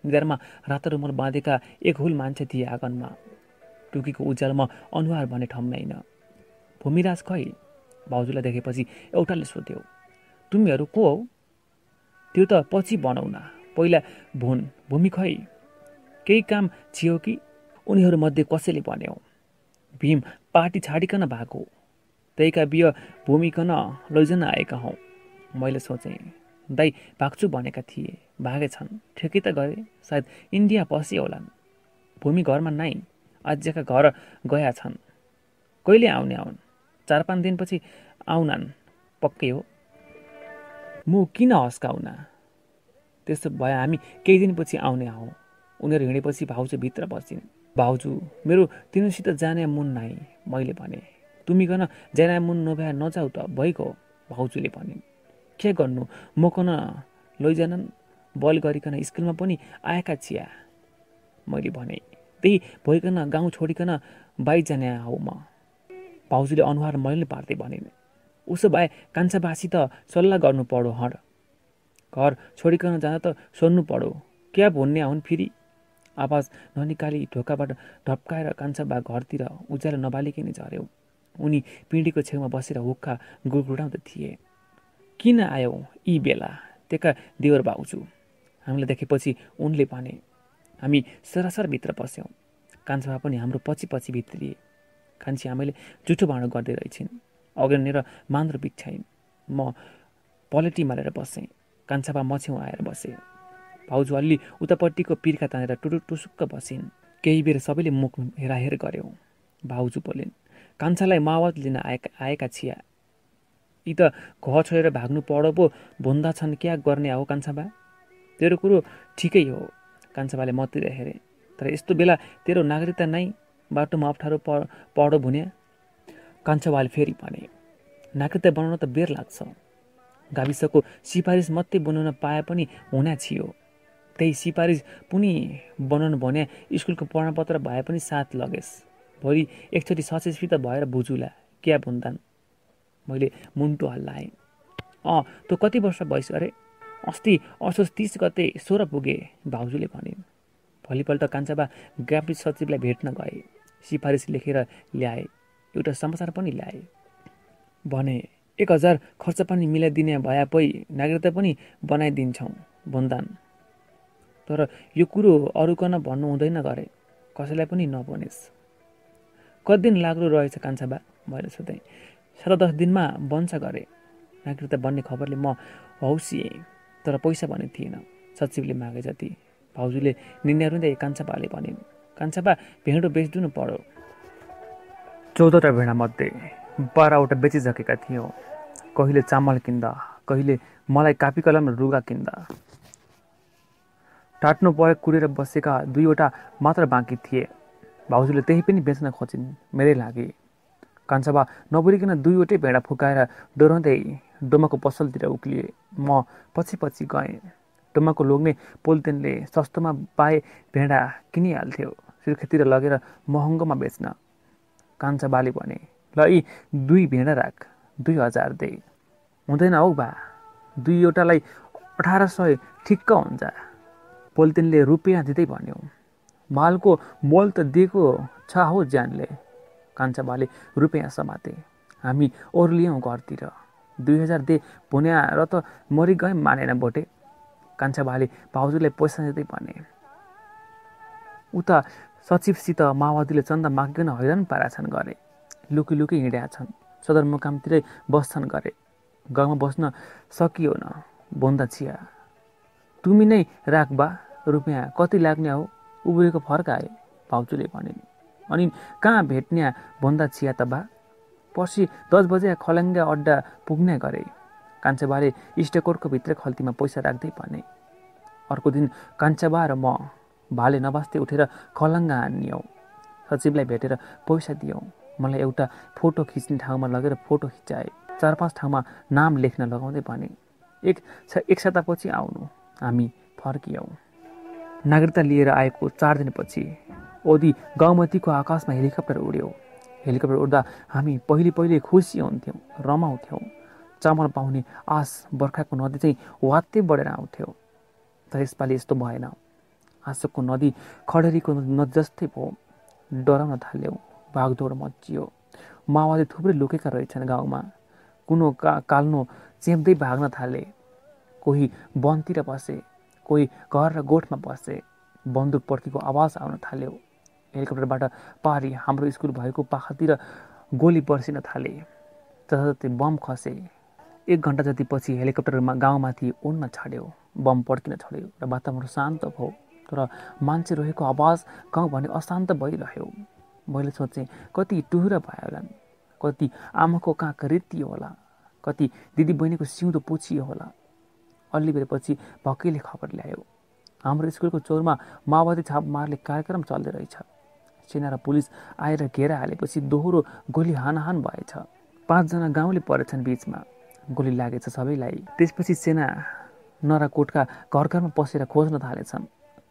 निधारमा रातो रुमल बाँधेका एक हुल मान्छे थिए आँगनमा। टुकीको उज्यालोमा अनुहार भने ठम्म्याइन। भूमिराज खै? भाउजूलाई देखेपछि एउटाले सोध्यो। तिमीहरू को हौ? त्यो त पछि भनौ न पहिला भुन भूमि खै? केही काम छियो कि? उनीहरूमध्ये कसैले भन्यो भीम पार्टी छाडिकन भएको त्यहीका बिय भूमिकन लैजान आएका हौ। मैले सोचेँ दाई भाग्छु भनेका थिए। भागेछन् ठेकै त गरे। सायद इन्डिया पसे होलान्। भूमि घरमा नाइ। अझका घर गया छन्। कहिले आउने आउन्? चार पाँच दिनपछि आउनान्। पक्कै हो। म किन हस्काउना? त्यसो भए हामी केही दिनपछि आउने हौ। उनीहरू हिँडेपछि भाउजू भित्र बसिन् भाउजू मेरो तिनीसित जाने मुन नाइ मैले भने। तुमिकन मुन नभए नजाऊ त भइगयो भाउजूले भने। के गर्नु? म कन लैजानन्? बल गरिकन स्कुलमा पनि आएका चिया मैले भने। त्यही भइकन गाउँ छोडिकन बाइक जाने हौ म। भाउजूले अनुहार मैले पार्दै भनिन्। उसो भए त सल्लाह गर्नु पढो हर। घर छोडिकन जाँदा त सोध्नु पढो क्या भन्ने हुन् फेरि? आवाज ननिकाली ढोकाबाट ढप्काएर कान्छा बा घरतिर उज्यालो नबालिकै नै झऱ्यो। उनी पिँढीको छेउमा बसेर हुक्का गुडगुडाउँदै थिए। किन आयौ यी बेला? तेका देवर बाउजू हामीलाई देखेपछि उनले भने हामी सरासर भित्र पस्यौँ। कान्छा पनि हाम्रो पछि पछि भित्रिए। कान्छी आमैले जुठो भाँडो गर्दै रहेछन्। अग्रनेर मान्द्रो बिछ्याइन् म पलेटी मारेर बसेँ। कान्छाबा मछेउ आएर बसेँ। भाउजू अलि उतापट्टिको पिर्खा तानेर टुटु टुसुक्क बसिन्। केही बेर सबैले मुख हेराहेर गऱ्यौँ भाउजू बोलिन् कान्छालाई मावत लिन आएका आएका छिया। यी त घर छोडेर भाग्नु पढो पो भुन्दा छन् क्या गर्ने हो कान्छाबा? तेरो कुरो ठिकै हो। कान्छाबाले मतिर हेरे तर यस्तो बेला तेरो नागरिकता नै बाटोमा अप्ठ्यारो पढो भुन्या। कान्छाबाले फेरि भने नागरिकता बनाउन त बेर लाग्छ। गाविसको सिफारिस मात्रै बनाउन पाए पनि हुना छियो त्यही सिफारिस पनि बनाउनु भने स्कुलको प्रमाणपत्र भए पनि साथ लगेस्। भोलि एकचोटि सचेत भएर बुझुला क्या भुन्दान् मैले मुन्टो हल्लाएँ। अँ तँ कति वर्ष भइस? अरे अस्ति असोज तिस गते सोह्र पुगे भाउजूले भनिन् भोलिपल्ट कान्छाबा ग्राफिक सचिवलाई भेट्न गए। सिफारिस लेखेर ल्याए। एउटा समाचार पनि ल्याए भने एक हजार खर्च पनि मिलाइदिने भए पै नागरिकता पनि बनाइदिन्छौँ भन्दान् तर यो कुरो अरूकन भन्नु हुँदैन गरे कसैलाई पनि नभनेस्। कति दिन लाग्नु रहेछ कान्छाबा भएर सोधेँ। सात दस दिनमा बन्छ गरे नागरिकता बन्ने खबरले म हौसिएँ तर पैसा भने थिएन सचिवले मागे जति। भाउजूले निन्या रुँदै कान्छापाले भनिन् कान्छापा भेडो बेचिदिनु पर्यो चौधवटा भेडामध्ये बाह्रवटा बेचिसकेका थियौँ। कहिले चामल किन्दा कहिले मलाई कापी कलम र रुगा किन्दा। टाट्नु परे कुरेर बसेका दुईवटा मात्र बाँकी थिए। भाउजूले त्यही पनि बेच्न खोजिन् मेरै लागि। कान्छाबा नबुरिकन दुईवटै भेडा फुकाएर डोराउँदै डोमाको पसलतिर उक्लिए। म पछि पछि गएँ। डोमाको लोग्ने पोलिथिनले सस्तोमा पाए भेडा किनिहाल्थ्यो। सुर्खेततिर लगेर महँगोमा बेच्न। कान्छा बाली भने ल यी दुई भेडा राख दुई हजार दे। हुँदैन हौ बा। दुईवटालाई अठार सय ठिक्क हुन्छ। पोलिथिनले रुपियाँ दिँदै भन्यो। मालको मोल त दिएको छ हो ज्यानले। कान्छा बाले रुपियाँ समाते। हामी ओर्लियौँ घरतिर। दुई हजार दे भुन्या र त मरि गएँ मानेन भोटे। कान्छा बाले भाउजूलाई पैसा दिँदै भने उता सचिवसित माओवादीले चन्दा मागिकन हैरान पाराछन् गरे। लुकी लुकी हिँड्या छन्। सदरमुकामतिरै बस्छन् गरे। गाउँमा बस्न सकियो न बोन्दा छिया तुमी नै राख बा रुपियाँ। कति लाग्ने हो उब्रेको फर्क आयो भाउजूले भनिन्। अनि कहाँ भेट्ने भन्दा छिया त बा। पर्सि दस बजे खलङ्गा अड्डा पुग्ने गरे कान्छेबाले इष्टकोटको भित्र खल्तीमा पैसा राख्दै भने अर्को दिन कान्छेबा र म भाले नबास्दै उठेर खलङ्गा हान्यौँ सचिवलाई भेटेर पैसा दियौँ। मलाई एउटा फोटो खिच्ने ठाउँमा लगेर फोटो खिचाए। चार पाँच ठाउँमा नाम लेख्न लगाउँदै भने एक एक सातापछि आउनु। हामी फर्कियौँ। नागरिकता लिएर आएको चार दिनपछि ओदी गाउँमतीको आकाशमा हेलिकप्टर उड्यो। हेलिकप्टर उड्दा हामी पहिले पहिले खुसी हुन्थ्यौँ रमाउँथ्यौँ। चामल पाउने आस बर्खाको नदी चाहिँ वात्तै बढेर आउँथ्यो। तर यसपालि यस्तो भएन। आँसुको नदी खडेरीको नदी जस्तै भयो डराउन थाल्यौँ भागदौड मचियो माओवादी थुप्रै लुकेका रहेछन् गाउँमा कुनो का काल्नो चेप्दै भाग्न थाले कोही वनतिर बसे कोही घर र गोठमा बसे बन्दुक पड्कीको आवाज आउन थाल्यो हेलिकप्टरबाट पारी हाम्रो स्कुल भएको पाखातिर गोली बर्सिन थाले जति बम खसे एक घन्टा जति पछि हेलिकप्टरमा गाउँमाथि उड्न छाड्यो बम पड्किन छोड्यो र वातावरण शान्त भयो तर मान्छे रहेको आवाज गाउँ भने अशान्त भइरह्यो। मैले सोचेँ कति टुहुरा भयो होला। कति आमाको काँक रित्तियो होला। कति दिदी बहिनीको सिउँदो पुछियो होला। अलि बेरपछि भक्कैले खबर ल्यायो। हाम्रो स्कुलको चौरमा माओवादी छाप मारले कार्यक्रम चल्दै रहेछ। सेना र पुलिस आएर घेरा हालेपछि दोहोरो गोली हानहान भएछ। पाँचजना गाउँले परेछन् बिचमा। गोली लागेछ सबैलाई। त्यसपछि सेना नराकोटका घर घरमा पसेर खोज्न थालेछन्।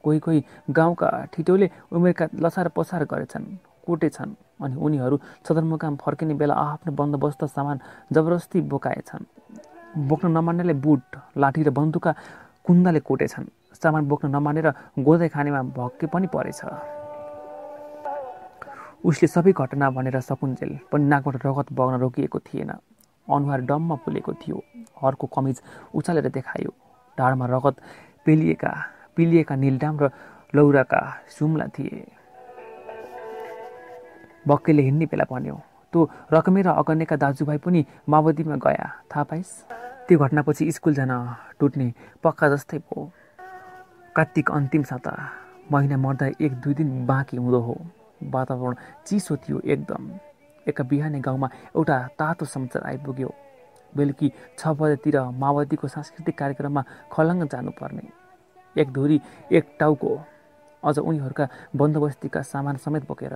कोही कोही गाउँका ठिटोले उमेरका लसार पसार गरेछन् कुटेछन् अनि उनीहरू सदरमुकाम फर्किने बेला आफ्नो बन्दोबस्त सामान जबरजस्ती बोकाएछन्। बोक्न नमान्नेले बुट लाठी र बन्दुकका कुन्दाले कुटेछन्। सामान बोक्न नमानेर गोदै खानेमा भक्के पनि परेछ। उसले सबै घटना भनेर सकुन्जेल पनि नाकबाट रगत बग्न रोकिएको थिएन। अनुहार डम्म फुलेको थियो। हरको कमिज उचालेर देखायो। ढाडमा रगत पेलिएका पिलिएका निलडाम र लौराका सुम्ला थिए। बक्केले हिँड्ने बेला भन्यो त्यो रकमे र अगन्नेका दाजुभाइ पनि माओवादीमा गया थाहा पाइस्? त्यो घटनापछि स्कुल जान टुट्ने पक्का जस्तै भयो कार्तिक अन्तिम साता महिना मर्दा एक दुई दिन बाँकी हुँदो हो। वातावरण चिसो थियो एकदम। एका बिहानै गाउँमा एउटा तातो समाचार आइपुग्यो। बेलुकी छ बजेतिर माओवादीको सांस्कृतिक कार्यक्रममा खलङ्ग जानुपर्ने। एक धुरी एक टाउको। अझ उनीहरूका बन्दोबस्तीका सामान समेत बोकेर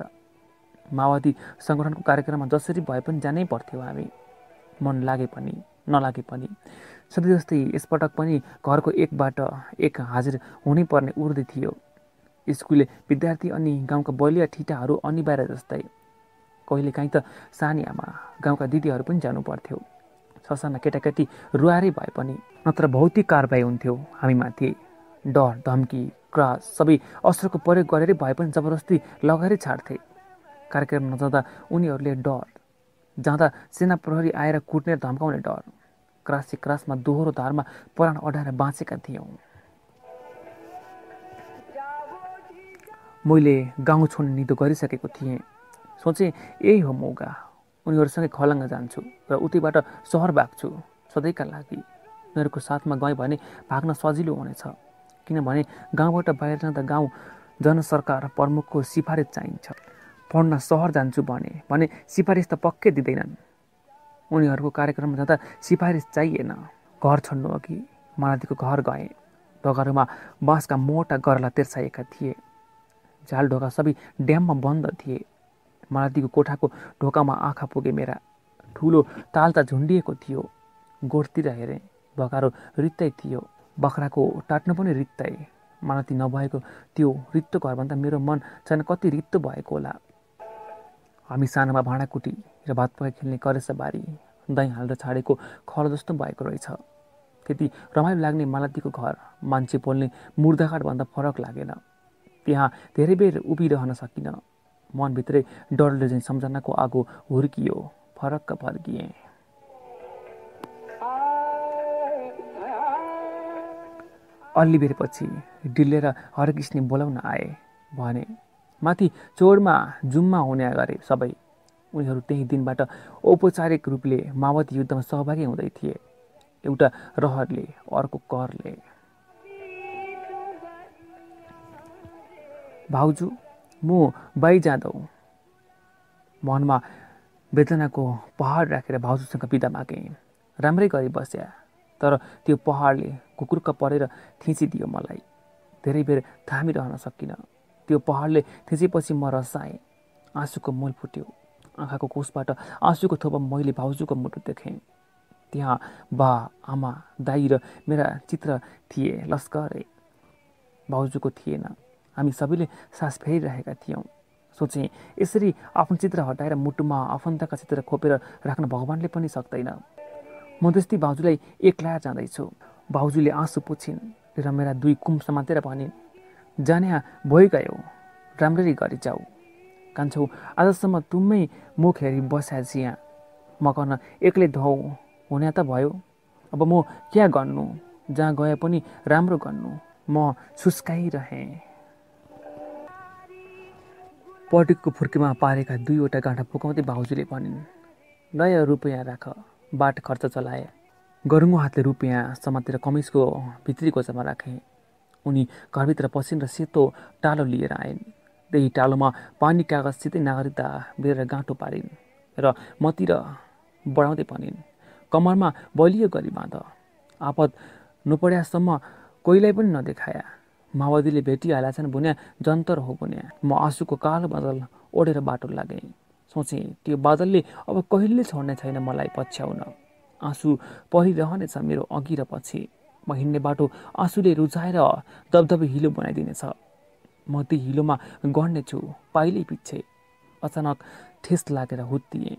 माओवादी सङ्गठनको कार्यक्रममा जसरी भए पनि जानै पर्थ्यो हामी। मन लागे पनि नलागे पनि। सधैँ जस्तै यसपटक पनि घरको एकबाट एक हाजिर हुनै पर्ने उर्दै थियो। स्कुले विद्यार्थी अनि गाउँका बलिया ठिटाहरू अनिवार्य जस्तै। कहिलेकाहीँ त सानी आमा गाउँका दिदीहरू पनि जानु पर्थ्यो ससाना केटाकेटी रुवारै भए पनि नत्र भौतिक कारबाही हुन्थ्यो हामीमाथि। डर धम्की क्रास सबै अस्त्रको प्रयोग गरेरै भए पनि जबरजस्ती लगाएरै छाड्थे। कार्यक्रम नजाँदा उनीहरूले डर जाँदा सेना प्रहरी आएर कुट्ने धम्काउने डर क्रासी क्रासमा दोहोरो धारमा प्राण अडाएर बाँचेका थियौँ। मैले गाउँ छोड्ने निदो गरिसकेको थिएँ। सोचेँ यही हो मौका। उनीहरूसँगै खलङ्ग जान्छु र उतैबाट सहर भाग्छु। सधैँका लागि। उनीहरूको साथमा गएँ भने भाग्न सजिलो हुनेछ। किनभने गाउँबाट बाहिर जाँदा गाउँ जनसरकार प्रमुखको सिफारिस चाहिन्छ। पढ्न सहर जान्छु भने भने सिफारिस त पक्कै दिँदैनन्। उनीहरूको कार्यक्रममा जाँदा सिफारिस चाहिएन। घर छोड्नु अघि मालतीको घर गएँ। ढोकाहरूमा बाँसका मोटा गरला तिर्साएका थिए। झाल ढोका सबै ड्याममा बन्द थिए। मालतीको कोठाको ढोकामा आँखा पुगे मेरा। ठुलो ताल त झुन्डिएको थियो। गोठतिर हेरेँ। भकारो रित्तै थियो। बाख्राको टाट्न पनि रित्तै मालती नभएको त्यो रित्तो घरभन्दा मेरो मन चाहिँ कति रित्तो भएको होला। हामी सानोमा भाँडाकुटी र भात पकाइ खेल्ने करेस बारी दही हालेर छाडेको खर जस्तो भएको रहेछ। त्यति रमाइलो लाग्ने मालतीको घर मान्छे पोल्ने मुर्दाघाटभन्दा फरक लागेन। त्यहाँ धेरै बेर उभिरहन सकिनँ। मनभित्रै डरले चाहिँ सम्झनाको आगो हुर्कियो फरक्क फर्किएँ। अलि बेरपछि डिल्लेर हरकृष्ण बोलाउन आए भने माथि चोरमा जुम्मा हुने गरे सबै। उनीहरू त्यही दिनबाट औपचारिक रूपले माओवादी युद्धमा सहभागी हुँदै थिए। एउटा रहरले अर्को करले। भाउजू म बाइ जाँदौ। मनमा वेदनाको पहाड राखेर भाउजूसँग बिदा मागेँ। राम्रै गरी बस्या। तर त्यो पहाडले कुकुर्क परेर थिचिदियो मलाई। धेरै बेर थामिरहन सकिनँ। त्यो पहाडले थिचेपछि म रसाएँ। आँसुको मूल फुट्यो। आँखाको कोषबाट आँसुको थोपा मैले भाउजूको मुटु देखेँ। त्यहाँ बा आमा दाई र मेरा चित्र थिए लस्करै। भाउजूको थिएन। हामी सबैले सास फेरिरहेका थियौँ। सोचेँ यसरी आफ्नो चित्र हटाएर मुटुमा आफन्तका चित्र खोपेर राख्न भगवान्ले पनि सक्दैन। म त्यस्तै भाउजूलाई एक्लाएर जाँदैछु। भाउजूले आँसु पुछिन् र मेरा दुई कुम समातेर भनिन् जाने भइगयो राम्ररी गरी जाऊ। कान्छौ आजसम्म तुम्मै मुख हेरी बस्याएपछि यहाँ म गर्न एक्लै धौ। हुने त भयो। अब म क्या गर्नु? जहाँ गए पनि राम्रो गर्नु। म सुस्काइरहेँ। पटिकको फुर्कीमा पारेका दुईवटा गाँठा फुकाउँदै भाउजूले भनिन् नयाँ रुपियाँ राख। बाट खर्च चलाए। गरुङ्गो हातले रुपियाँ समातेर कमिजको भित्री गोजामा राखे। उनी घरभित्र पसिन् र सेतो टालो लिएर आइन्। त्यही टालोमा पानी कागजसितै नागरिकता बेरेर गाँठो पारिन् र मतिर बढाउँदै भनिन् कमरमा बलियो गरी बाँध। आपत नपड्यासम्म कोहीलाई पनि नदेखाया माओवादीले भेटिहालेछन् बुन्या जन्तर हो बुन्या। म आँसुको कालो बादल ओढेर बाटो लागेँ। सोचेँ त्यो बादलले अब कहिले छोड्ने छैन मलाई पछ्याउन। आँसु परिरहनेछ मेरो अघि र पछि। म हिँड्ने बाटो आँसुले रुचाएर दबदबे हिलो बनाइदिनेछ। म त्यो हिलोमा गढ्नेछु पाइलै पिच्छे। अचानक ठेस लागेर हुत्तिएँ।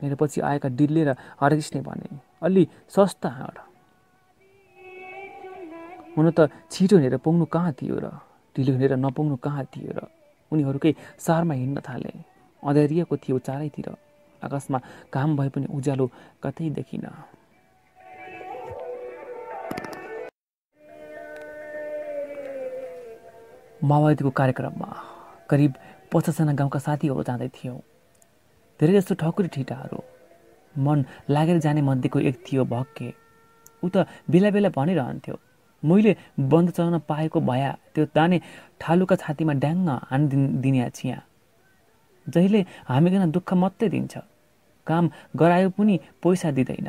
मेरो पछि आएका डिल्ले र हरकृष्ण भने अलि सस्ता हाड। हुन त छिटो हिँडेर पुग्नु कहाँ थियो र? ढिलो हिँडेर नपुग्नु कहाँ थियो र? उनीहरूकै सहरमा हिँड्न थाले। अँधेरिएको थियो चारैतिर। आकाशमा काम भए पनि उज्यालो कतै देखिन। माओवादीको कार्यक्रममा करिब पचासजना गाउँका साथीहरू जाँदै थियौँ। धेरै जस्तो ठकुरी ठिटाहरू। मन लागेर जाने मध्येको एक थियो भक्के। ऊ त बेला बेला भनिरहन्थ्यो मैले बन्द चलाउन पाएको भया त्यो ताने ठालुका छातीमा ड्याङ्ग हानिदिने छिया। जहिले हामीकन दुःख मात्रै दिन्छ। काम गरायो पनि पैसा दिँदैन।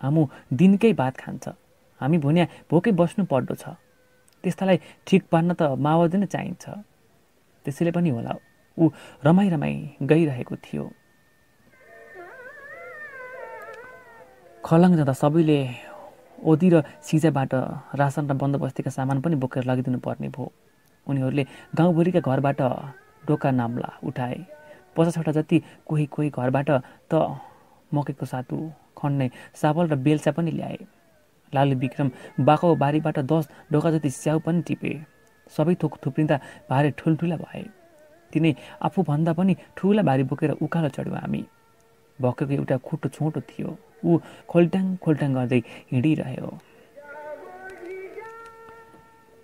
हामु दिनकै भात खान्छ। हामी भुन्या भोकै बस्नु पर्दो छ। त्यस्तालाई ठिक पार्न त माओवादी नै चाहिन्छ। त्यसैले पनि होला ऊ रमाइ रमाइ गइरहेको थियो। खलङ जाँदा सबैले ओदी र सिजाबाट रासन र बन्दोबस्तीका सामान पनि बोकेर लगिदिनु पर्ने भयो। उनीहरूले गाउँभरिका घरबाट डोका नाम्ला उठाए। पचासवटा जति कोही कोही घरबाट त मकैको सातु खन्ने साबल र बेल्चा पनि ल्याए। लालु विक्रम बाको बारीबाट दस ढोका जति स्याउ पनि टिपे। सबै थोक थुप्रिँदा भारे ठुल्ठुला भए। तिनै आफूभन्दा पनि ठुला भारी बोकेर उकालो चढ्यौँ हामी। भक्कको एउटा खुट्टो छोटो थियो। ऊ खोल्ट्याङ खोल्ट्याङ गर्दै हिँडिरह्यो।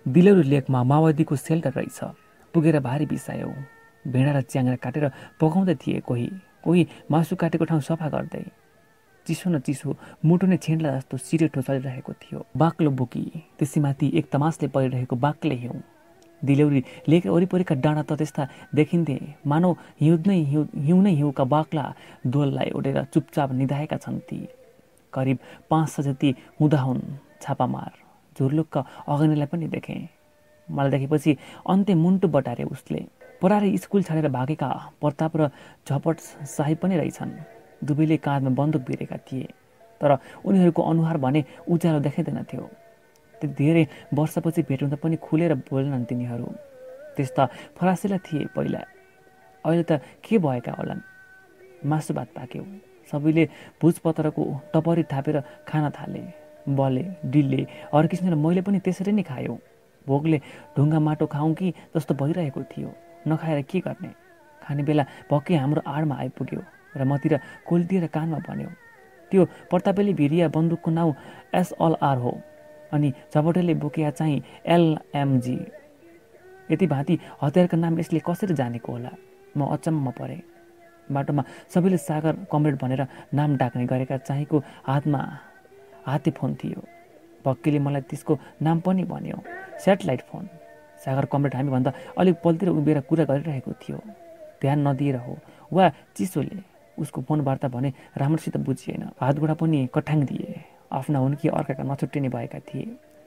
दिलौरी लेकमा माओवादीको सेल्टर रहेछ। पुगेर भारी बिसायो। भेडा र च्याङ्रा काटेर पकाउँदै थिए कोही। कोही मासु काटेको ठाउँ सफा गर्दै। चिसो न चिसो मुटु नै छेन्डला जस्तो सिरेठो चलिरहेको थियो। बाक्लो बोकी। त्यसैमाथि एक तमासले परिरहेको बाक्ले हिउँ। दिलौरी लेक वरिपरिका डाँडा त त्यस्ता देखिन्थे। मानव हिउँ नै हिउँ हिउँ नै हिउँका बाक्ला दोललाई उडेर चुपचाप निधाएका छन् ती। करिब पाँच सय जति हुँदा हुन् छापामार। झुर्लुक्क अगनीलाई पनि देखेँ। मलाई देखेपछि अन्त्य मुन्टु बटारे उसले। परारे स्कुल छाडेर भागेका प्रताप र झपट साहेब पनि रहेछन्। दुवैले काँधमा बन्दुक भिरेका थिए। तर उनीहरूको अनुहार भने उज्यालो देखाइँदैन थियो। त्यो धेरै वर्षपछि भेट्दा पनि खुलेर बोलेनन् तिनीहरू। त्यस्ता फरासिला थिए पहिला। अहिले त के भएका होलान्? मासु भात पाक्यो। सबैले भुजपत्रको टपरी थापेर खान थाले। बले डिल्ले किसिमले मैले पनि त्यसरी नै खायो। भोकले ढुङ्गा माटो खाउँ कि जस्तो भइरहेको थियो। नखाएर के गर्ने? खाने बेला भक्कै हाम्रो आडमा आइपुग्यो र मतिर कोल्टिएर कानमा भन्यो त्यो प्रतापेली भिरिया बन्दुकको नाउँ एसएलआर हो अनि झपटेले बोकिया चाहिँ एलएमजी। यति भाँति हतियारको नाम यसले कसरी जानेको होला? म अचम्म परेँ। बाटोमा सबैले सागर कमरेड भनेर नाम डाक्ने गरेका चाहिँको हातमा हाते फोन थियो। भक्कीले मलाई त्यसको नाम पनि भन्यो। सेटेलाइट फोन सागर कमरेड हामीभन्दा अलिक पल्तिर उभिएर कुरा गरिरहेको थियो। ध्यान नदिएर हो। वा चिसोले उसको फोन वार्ता भने राम्रोसित बुझिएन। हातगोडा पनि कठाङ दिए। आफ्ना हुन् कि अर्काका नछुट्टिने भएका थिए।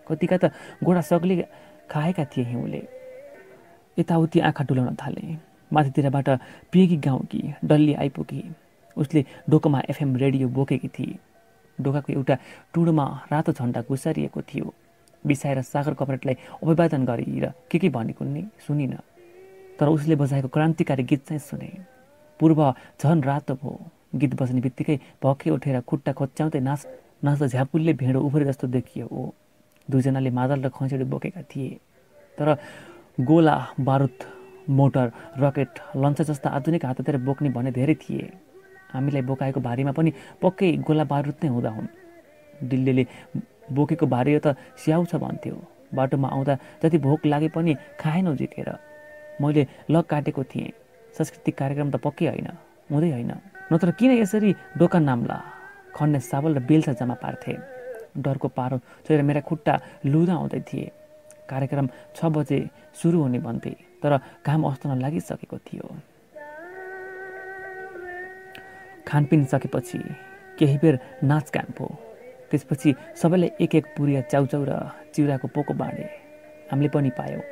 कतिका त गोडा सग्ली खाएका थिए हिउँले। यताउति आँखा डुलाउन थाले। माथितिरबाट पिएकी गाउँकी डल्ली आइपुगी। उसले डोकोमा एफएम रेडियो बोकेकी थिए। ढोकाको एउटा टुडोमा रातो झन्डा घुसारिएको थियो। बिसाएर सागर कपरेटलाई अभिवादन गरी र के के भनेको नि सुनिन। तर उसले बजाएको क्रान्तिकारी गीत चाहिँ सुने। पूर्व झन रातो भयो गीत बज्ने बित्तिकै भक्कै उठेर खुट्टा खोच्याउँदै नाच नाच्दा झ्यापुलले भेडो उफ्रे जस्तो देखियो ओ दुईजनाले मादल र खैँचडी बोकेका थिए। तर गोला बारुद मोटर रकेट लन्च जस्ता आधुनिक हाततिर बोक्ने भने धेरै थिए। हामीलाई बोकाएको भारीमा पनि पक्कै गोला बारुद नै हुँदा हुन्। दिल्लीले बोकेको भारी त स्याउ छ भन्थ्यो। बाटोमा आउँदा जति भोक लागे पनि खाएनौ जितेर। मैले लग काटेको थिएँ। सांस्कृतिक कार्यक्रम त पक्कै होइन। हुँदै होइन। नत्र किन यसरी दोकान नाम्ला? खन्ने साबल र बेलसा जम्मा पार्थे। डरको पारो चोएर मेरा खुट्टा लुदा आउँदै थिए। कार्यक्रम छ बजे सुरु हुने भन्थे तर घाम अस्ताउन लागिसकेको थियो। खानपिन सकेपछि केही बेर नाच क्याम्प हो। त्यसपछि सबैलाई एक एक पुरिया च्याउचाउ र चिउराको पोको बाँडे। हामीले पनि पायौँ।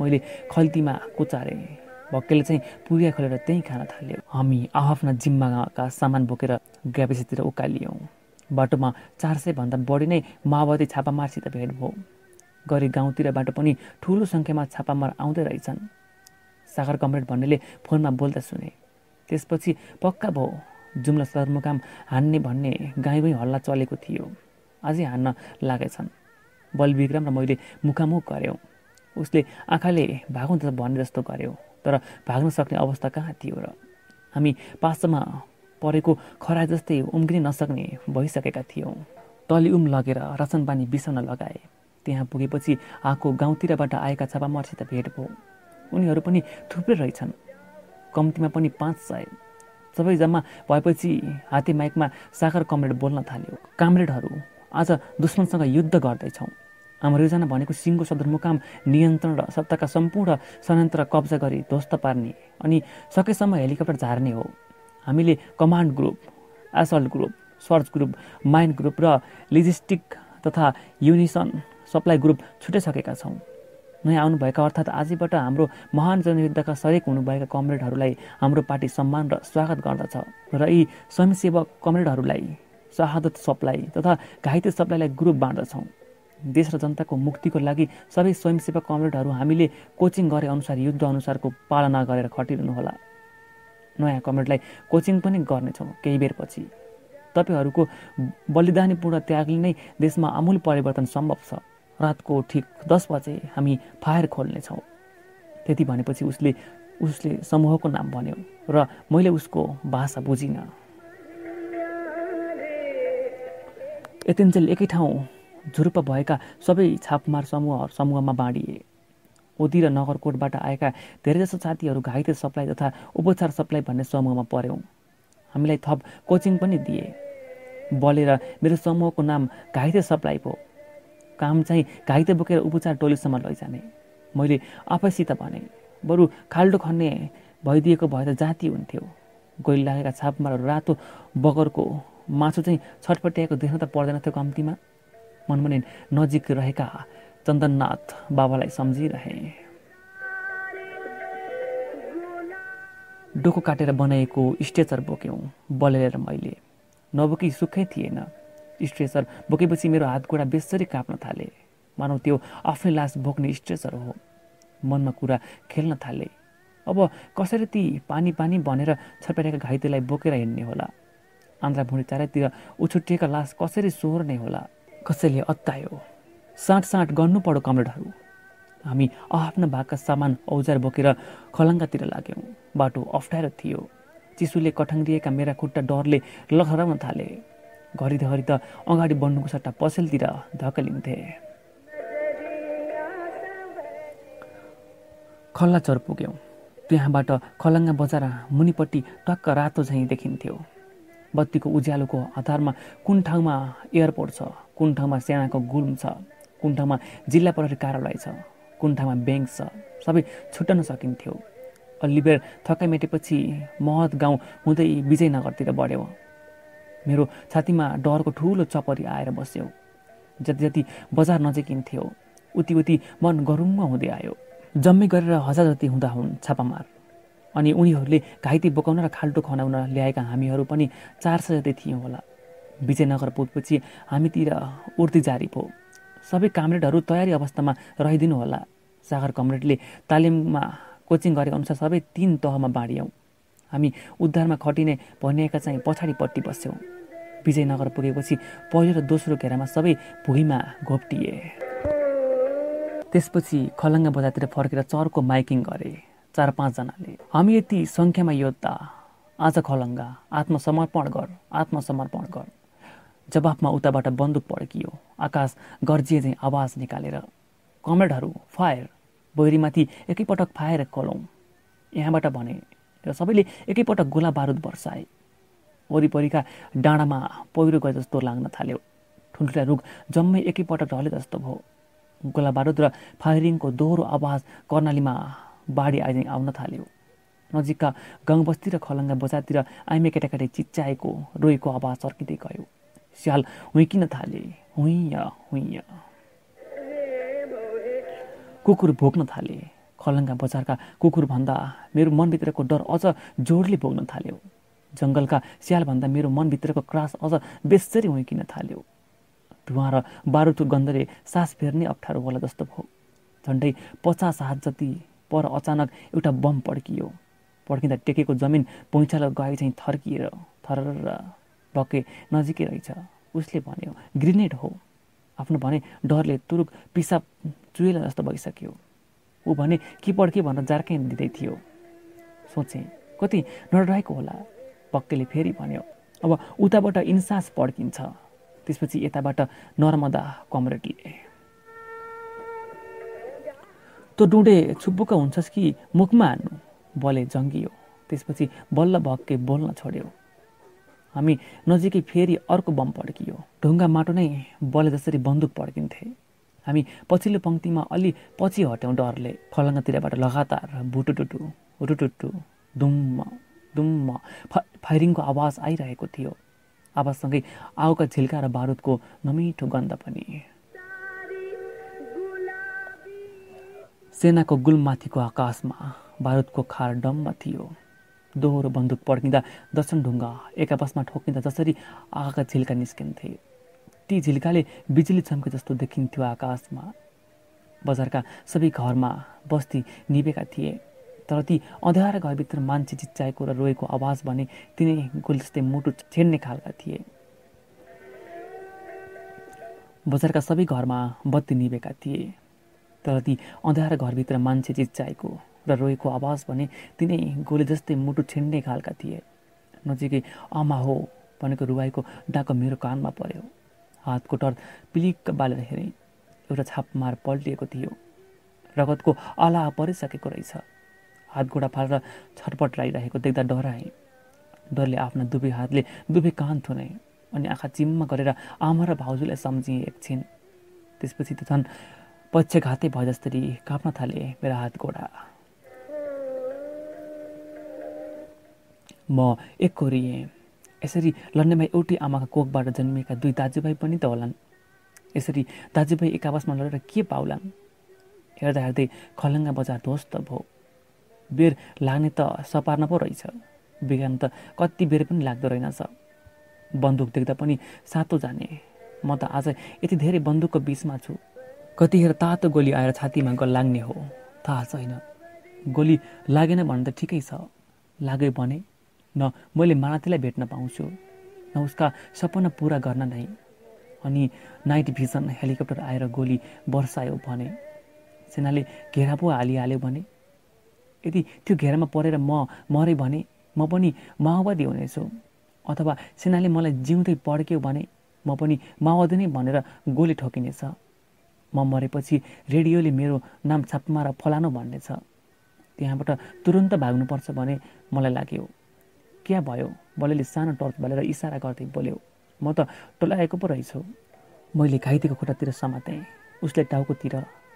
मैले खल्तीमा कुचारेँ। भक्केले चाहिँ पुरिया खोलेर त्यहीँ खान थाल्यो। हामी आफ्ना जिम्माका सामान बोकेर ग्यापेसीतिर उकालियौँ। बाटोमा चार सयभन्दा बढी नै माओवादी छापामारसित भेट भयो। गरी गाउँतिरबाट पनि ठुलो सङ्ख्यामा छापामार आउँदै रहेछन्। सागर कमरेड भन्नेले फोनमा बोल्दा सुने। त्यसपछि पक्का भयो। जुम्ला सदरमुकाम हान्ने भन्ने गाई गाई हल्ला चलेको थियो। अझै हान्न लागेछन्। बलविक्रम र मैले मुखामुख गऱ्यौँ उसले आँखाले भागौँ त भन्ने जस्तो गऱ्यो तर भाग्न सक्ने अवस्था कहाँ थियो र? हामी पासमा परेको खरा जस्तै उम्किन नसक्ने भइसकेका थियौँ। तलिउम लगेर रासन पानी बिसाउन लगाए। त्यहाँ पुगेपछि आएको गाउँतिरबाट आएका छापामारसित भेट भयो। उनीहरू पनि थुप्रै रहेछन्। कम्तीमा पनि पाँच सय। सबै जम्मा भएपछि हाते माइकमा सागर कमरेड बोल्न थाल्यो। कामरेडहरू आज दुश्मनसँग युद्ध गर्दैछौँ। हाम्रो योजना भनेको सिङ्गो सदरमुकाम नियन्त्रण र सत्ताका सम्पूर्ण षड्यन्त्र कब्जा गरी ध्वस्त पार्ने अनि सकेसम्म हेलिकप्टर झार्ने हो। हामीले command group assault group search group mind group र लिजिस्टिक तथा युनिसन सप्लाई ग्रुप छुटिसकेका छौँ। नयाँ आउनुभएका अर्थात् आजैबाट हाम्रो महान जनयुद्धका सरेक हुनुभएका कमरेडहरूलाई हाम्रो पार्टी सम्मान र स्वागत गर्दछ र यी स्वयंसेवक कमरेडहरूलाई शहादत सप्लाई तथा घाइते सप्लाईलाई ग्रुप बाँड्दछौँ। देश र जनताको मुक्तिको लागि सबै स्वयंसेवक कमरेडहरू हामीले कोचिङ गरे अनुसार युद्ध अनुसारको पालना गरेर खटिरहनुहोला। नयाँ कमरेडलाई कोचिङ पनि गर्नेछौँ केही बेरपछि। तपाईँहरूको बलिदानीपूर्ण त्यागले नै देशमा आमूल परिवर्तन सम्भव छ। रातको ठिक दस बजे हामी फायर खोल्नेछौँ। त्यति भनेपछि उसले उसले समूहको नाम भन्यो र मैले उसको भाषा बुझिनँ। यतिन्जेल एकै ठाउँ झुरुप्प भएका सबै छापमार समूह समूहमा बाँडिए। ओदी र नगरकोटबाट आएका धेरैजसो साथीहरू घाइते सप्लाई तथा उपचार सप्लाई भन्ने समूहमा पऱ्यौँ। हामीलाई थप कोचिङ पनि दिए। बलेर मेरो समूहको नाम घाइते सप्लाई भयो काम चाहिँ घाइते बोकेर उपचार टोलीसम्म लैजाने। मैले आफैसित भने बरु खाल्डो खन्ने भइदिएको भए त जाति हुन्थ्यो। गोली लागेका छापमा रातो बगरको मासु चाहिँ छटपट्याएको देख्न त पर्दैन थियो कम्तीमा। मनमने नजिक रहेका चन्दननाथ बाबालाई सम्झिरहे। डोको काटेर बनाएको स्ट्रेचर बोक्यौँ बलेर मैले। नबोकी सुखै थिएन। स्ट्रेचर बोकेपछि मेरो हात गोडा बेसरी काप्न थाले। मानौ त्यो आफ्नै लास बोक्ने स्ट्रेचर हो। मनमा कुरा खेल्न थाले। अब कसरी ती पानी पानी भनेर छटपटाएका घाइतेलाई बोकेर हिँड्ने होला? आन्द्रा भुँडी चारैतिर उछुटिएका लास कसरी सोहोर्ने होला? कसैले अत्तायो। साँट साँट गर्नु पढो कमरेडहरू। हामी आफ्नो भागका सामान औजार बोकेर खलङ्गातिर लाग्यौँ। बाटो अप्ठ्यारो थियो। चिसुले कठङ्गिएका मेरा खुट्टा डरले लखराउन थाले। घरिघरि त अगाडि बढ्नुको सट्टा पसलतिर धकलिन्थे। खल्ला चर पुग्यौँ। त्यहाँबाट खलङ्गा बजार मुनिपट्टि टक्क रातो झैँ देखिन्थ्यो। बत्तीको उज्यालोको आधारमा कुन ठाउँमा एयरपोर्ट छ कुन ठाउँमा सेनाको गुल्म छ कुन ठाउँमा जिल्ला प्रहरी कार्यालय छ कुन ठाउँमा ब्याङ्क छ सबै छुट्टन सकिन्थ्यो। अल्लिबेर थकाइ मेटेपछि महत गाउँ हुँदै विजयनगरतिर बढ्यो। मेरो छातीमा डरको ठुलो चपरी आएर बस्यो। जति जति बजार नजिकिन्थ्यो उति उति मन गरुङ्ग हुँदै आयो। जम्मै गरेर हजार जति हुँदा हुन् छापामार। अनि उनीहरूले घाइते बोकाउन र खाल्टो खनाउन ल्याएका हामीहरू पनि चार सय जति थियौँ होला। विजयनगर पुगेपछि हामीतिर उर्ती जारी भयो। सबै कामरेडहरू तयारी अवस्थामा रहिदिनु होला। सागर कमरेडले तालिममा कोचिङ गरे अनुसार सबै तिन तहमा बाँडियौँ। हामी उद्धारमा खटिने भनिएका चाहिँ पछाडिपट्टि बस्यौँ। विजयनगर पुगेपछि पहिलो र दोस्रो घेरामा सबै भुइँमा घोप्टिए। त्यसपछि खलङ्गा बजारतिर फर्केर चर्को माइकिङ गरे चार पाँचजनाले। हामी यति सङ्ख्यामा योद्धा आज खलङ्गा आत्मसमर्पण गर आत्मसमर्पण गर। जवाफमा उताबाट बन्दुक पड्कियो आकाश गर्जिए चाहिँ आवाज निकालेर कमरेडहरू फायर बैरीमाथि एकैपटक फायर खोलौँ। यहाँबाट भने र सबैले एकैपटक गोला बारुद वर्षाए वरिपरिका डाँडामा पहिरो गए जस्तो लाग्न थाल्यो। ठुल्ठुला रुख जम्मै एकैपटक ढले जस्तो भयो। गोला बारुद र फायरिङको दोहोरो आवाज कर्णालीमा बाढी आइ आउन थाल्यो। नजिकका गाउँबस्ती र खलङ्गा बजारतिर आइमे केटाकेटी चिच्चाएको रोएको आवाज चर्किँदै गयो। स्याल हुइकिन थाले। हुइँ हुइँ कुकुर भोग्न थाले। खलङ्गा बजारका कुकुरभन्दा मेरो मनभित्रको डर अझ जोडले भोग्न थाल्यो। जङ्गलका स्यालभन्दा मेरो मनभित्रको क्रास अझ बेसरी हुइकिन थाल्यो। धुवा र बारुदको गन्धले सास फेर्ने अप्ठ्यारो होला जस्तो भयो। झन्डै पचास हात जति पर अचानक एउटा बम पड्कियो। पड्किँदा टेकेको जमिन पैँचालो गए चाहिँ थर्किएर थर भके नजिकै रहेछ। उसले भन्यो ग्रिनेड हो। आफ्नो भने डरले तुरुक पिसाब चुहेला जस्तो भइसक्यो। ऊ भने के पड्के भनेर जार्कै दिँदै थियो? सोचेँ। कति नडराएको होला। पक्केले फेरि भन्यो अब उताबाट इन्सास पड्किन्छ। त्यसपछि यताबाट नर्मदा कमरेडले। तँ डुँडे छुब्बुक हुन्छस् कि मुखमा हान्नु? बले जङ्गियो। त्यसपछि बल्ल भक्के बोल्न छोड्यो। हामी नजिकै फेरि अर्को बम पड्कियो। ढुङ्गा माटो नै बले जसरी बन्दुक पड्किन्थे। हामी पछिल्लो पङ्क्तिमा अलि पछि हट्यौँ डरले फलङ्गातिरबाट लगातार भुटुटुटु रुटुटु दुम्म दुम्म फायरिङको आवाज आइरहेको थियो। आवाजसँगै आउका झिल्का र बारुदको नमिठो गन्ध पनि। सेनाको गुलमाथिको आकाशमा बारुदको खार डम्म थियो। दोहोरो बन्दुक पड्किँदा दर्शन ढुङ्गा एक आपसमा ठोकिँदा जसरी आँखाका झिल्का निस्किन्थे। ती झिल्काले बिजुली चम्के जस्तो देखिन्थ्यो आकाशमा। बजारका सबै घरमा बस्ती निभेका थिए तर ती अँध्यारा घरभित्र मान्छे चिच्चाएको र रोएको आवाज भने तिनै गोल जस्तै मुटु छेड्ने खालका थिए। बजारका सबै घरमा बत्ती निभेका थिए तर ती अँध्यारा घरभित्र मान्छे चिच्चाएको र रोएको आवाज भने तिनै गोली जस्तै मुटु छिन्ने खालका थिए। नजिकै आमा हो भनेको रुवाईको डाको मेरो कानमा पर्यो। हातको टर पिलिक्क बालेर हेरेँ। एउटा छापमार पल्टिएको थियो। रगतको आला परिसकेको रहेछ। हात गोडा फालेर छटपट लगाइरहेको देख्दा डराएँ। डरले आफ्ना दुवै हातले दुवै कान थुने अनि आँखा चिम्मा गरेर आमा र भाउजूलाई सम्झिएँ एकछिन। त्यसपछि त झन् पक्षघातै भए जसरी काप्न थाले मेरा हात गोडा। म एक कोरिएँ यसरी लड्नेमा एउटै आमाका कोखबाट जन्मिएका दुई दाजुभाइ पनि त होलान्। यसरी दाजुभाइ एक आपसमा लडेर के पाउलान्? हेर्दा हेर्दै खलङ्गा बजार ध्वस्त भयो। बेर लाग्ने त सपार्न पो रहेछ। बिहान त कति बेर पनि लाग्दो रहेनछ। बन्दुक देख्दा पनि सातो जाने। म त आज यति धेरै बन्दुकको बिचमा छु। कतिखेर तातो गोली आएर छातीमा लाग्ने हो। थाहा छैन। गोली लागेन भने त ठिकै छ। लाग्यो भने न मैले मालतीलाई भेट्न पाउँछु न उसका सपना पुरा गर्न नै। अनि नाइट भिजन हेलिकप्टर आएर गोली बर्सायो भने सेनाले घेरा पो हालिहाल्यो भने यदि त्यो घेरामा परेर म मरेँ भने म पनि माओवादी हुनेछु। अथवा सेनाले मलाई जिउँदै पड्क्यो भने म पनि माओवादी नै भनेर गोली ठोकिनेछ। म मरेपछि रेडियोले मेरो नाम छापमा र फलानु भन्नेछ। त्यहाँबाट तुरन्त भाग्नुपर्छ भने मलाई लाग्यो। क्या भयो? बलेले सानो टर्च बालेर इसारा गर्दै बोल्यो म त टोलाएको पो रहेछु। मैले घाइतेको खुट्टातिर समातेँ। उसले टाउकोतिर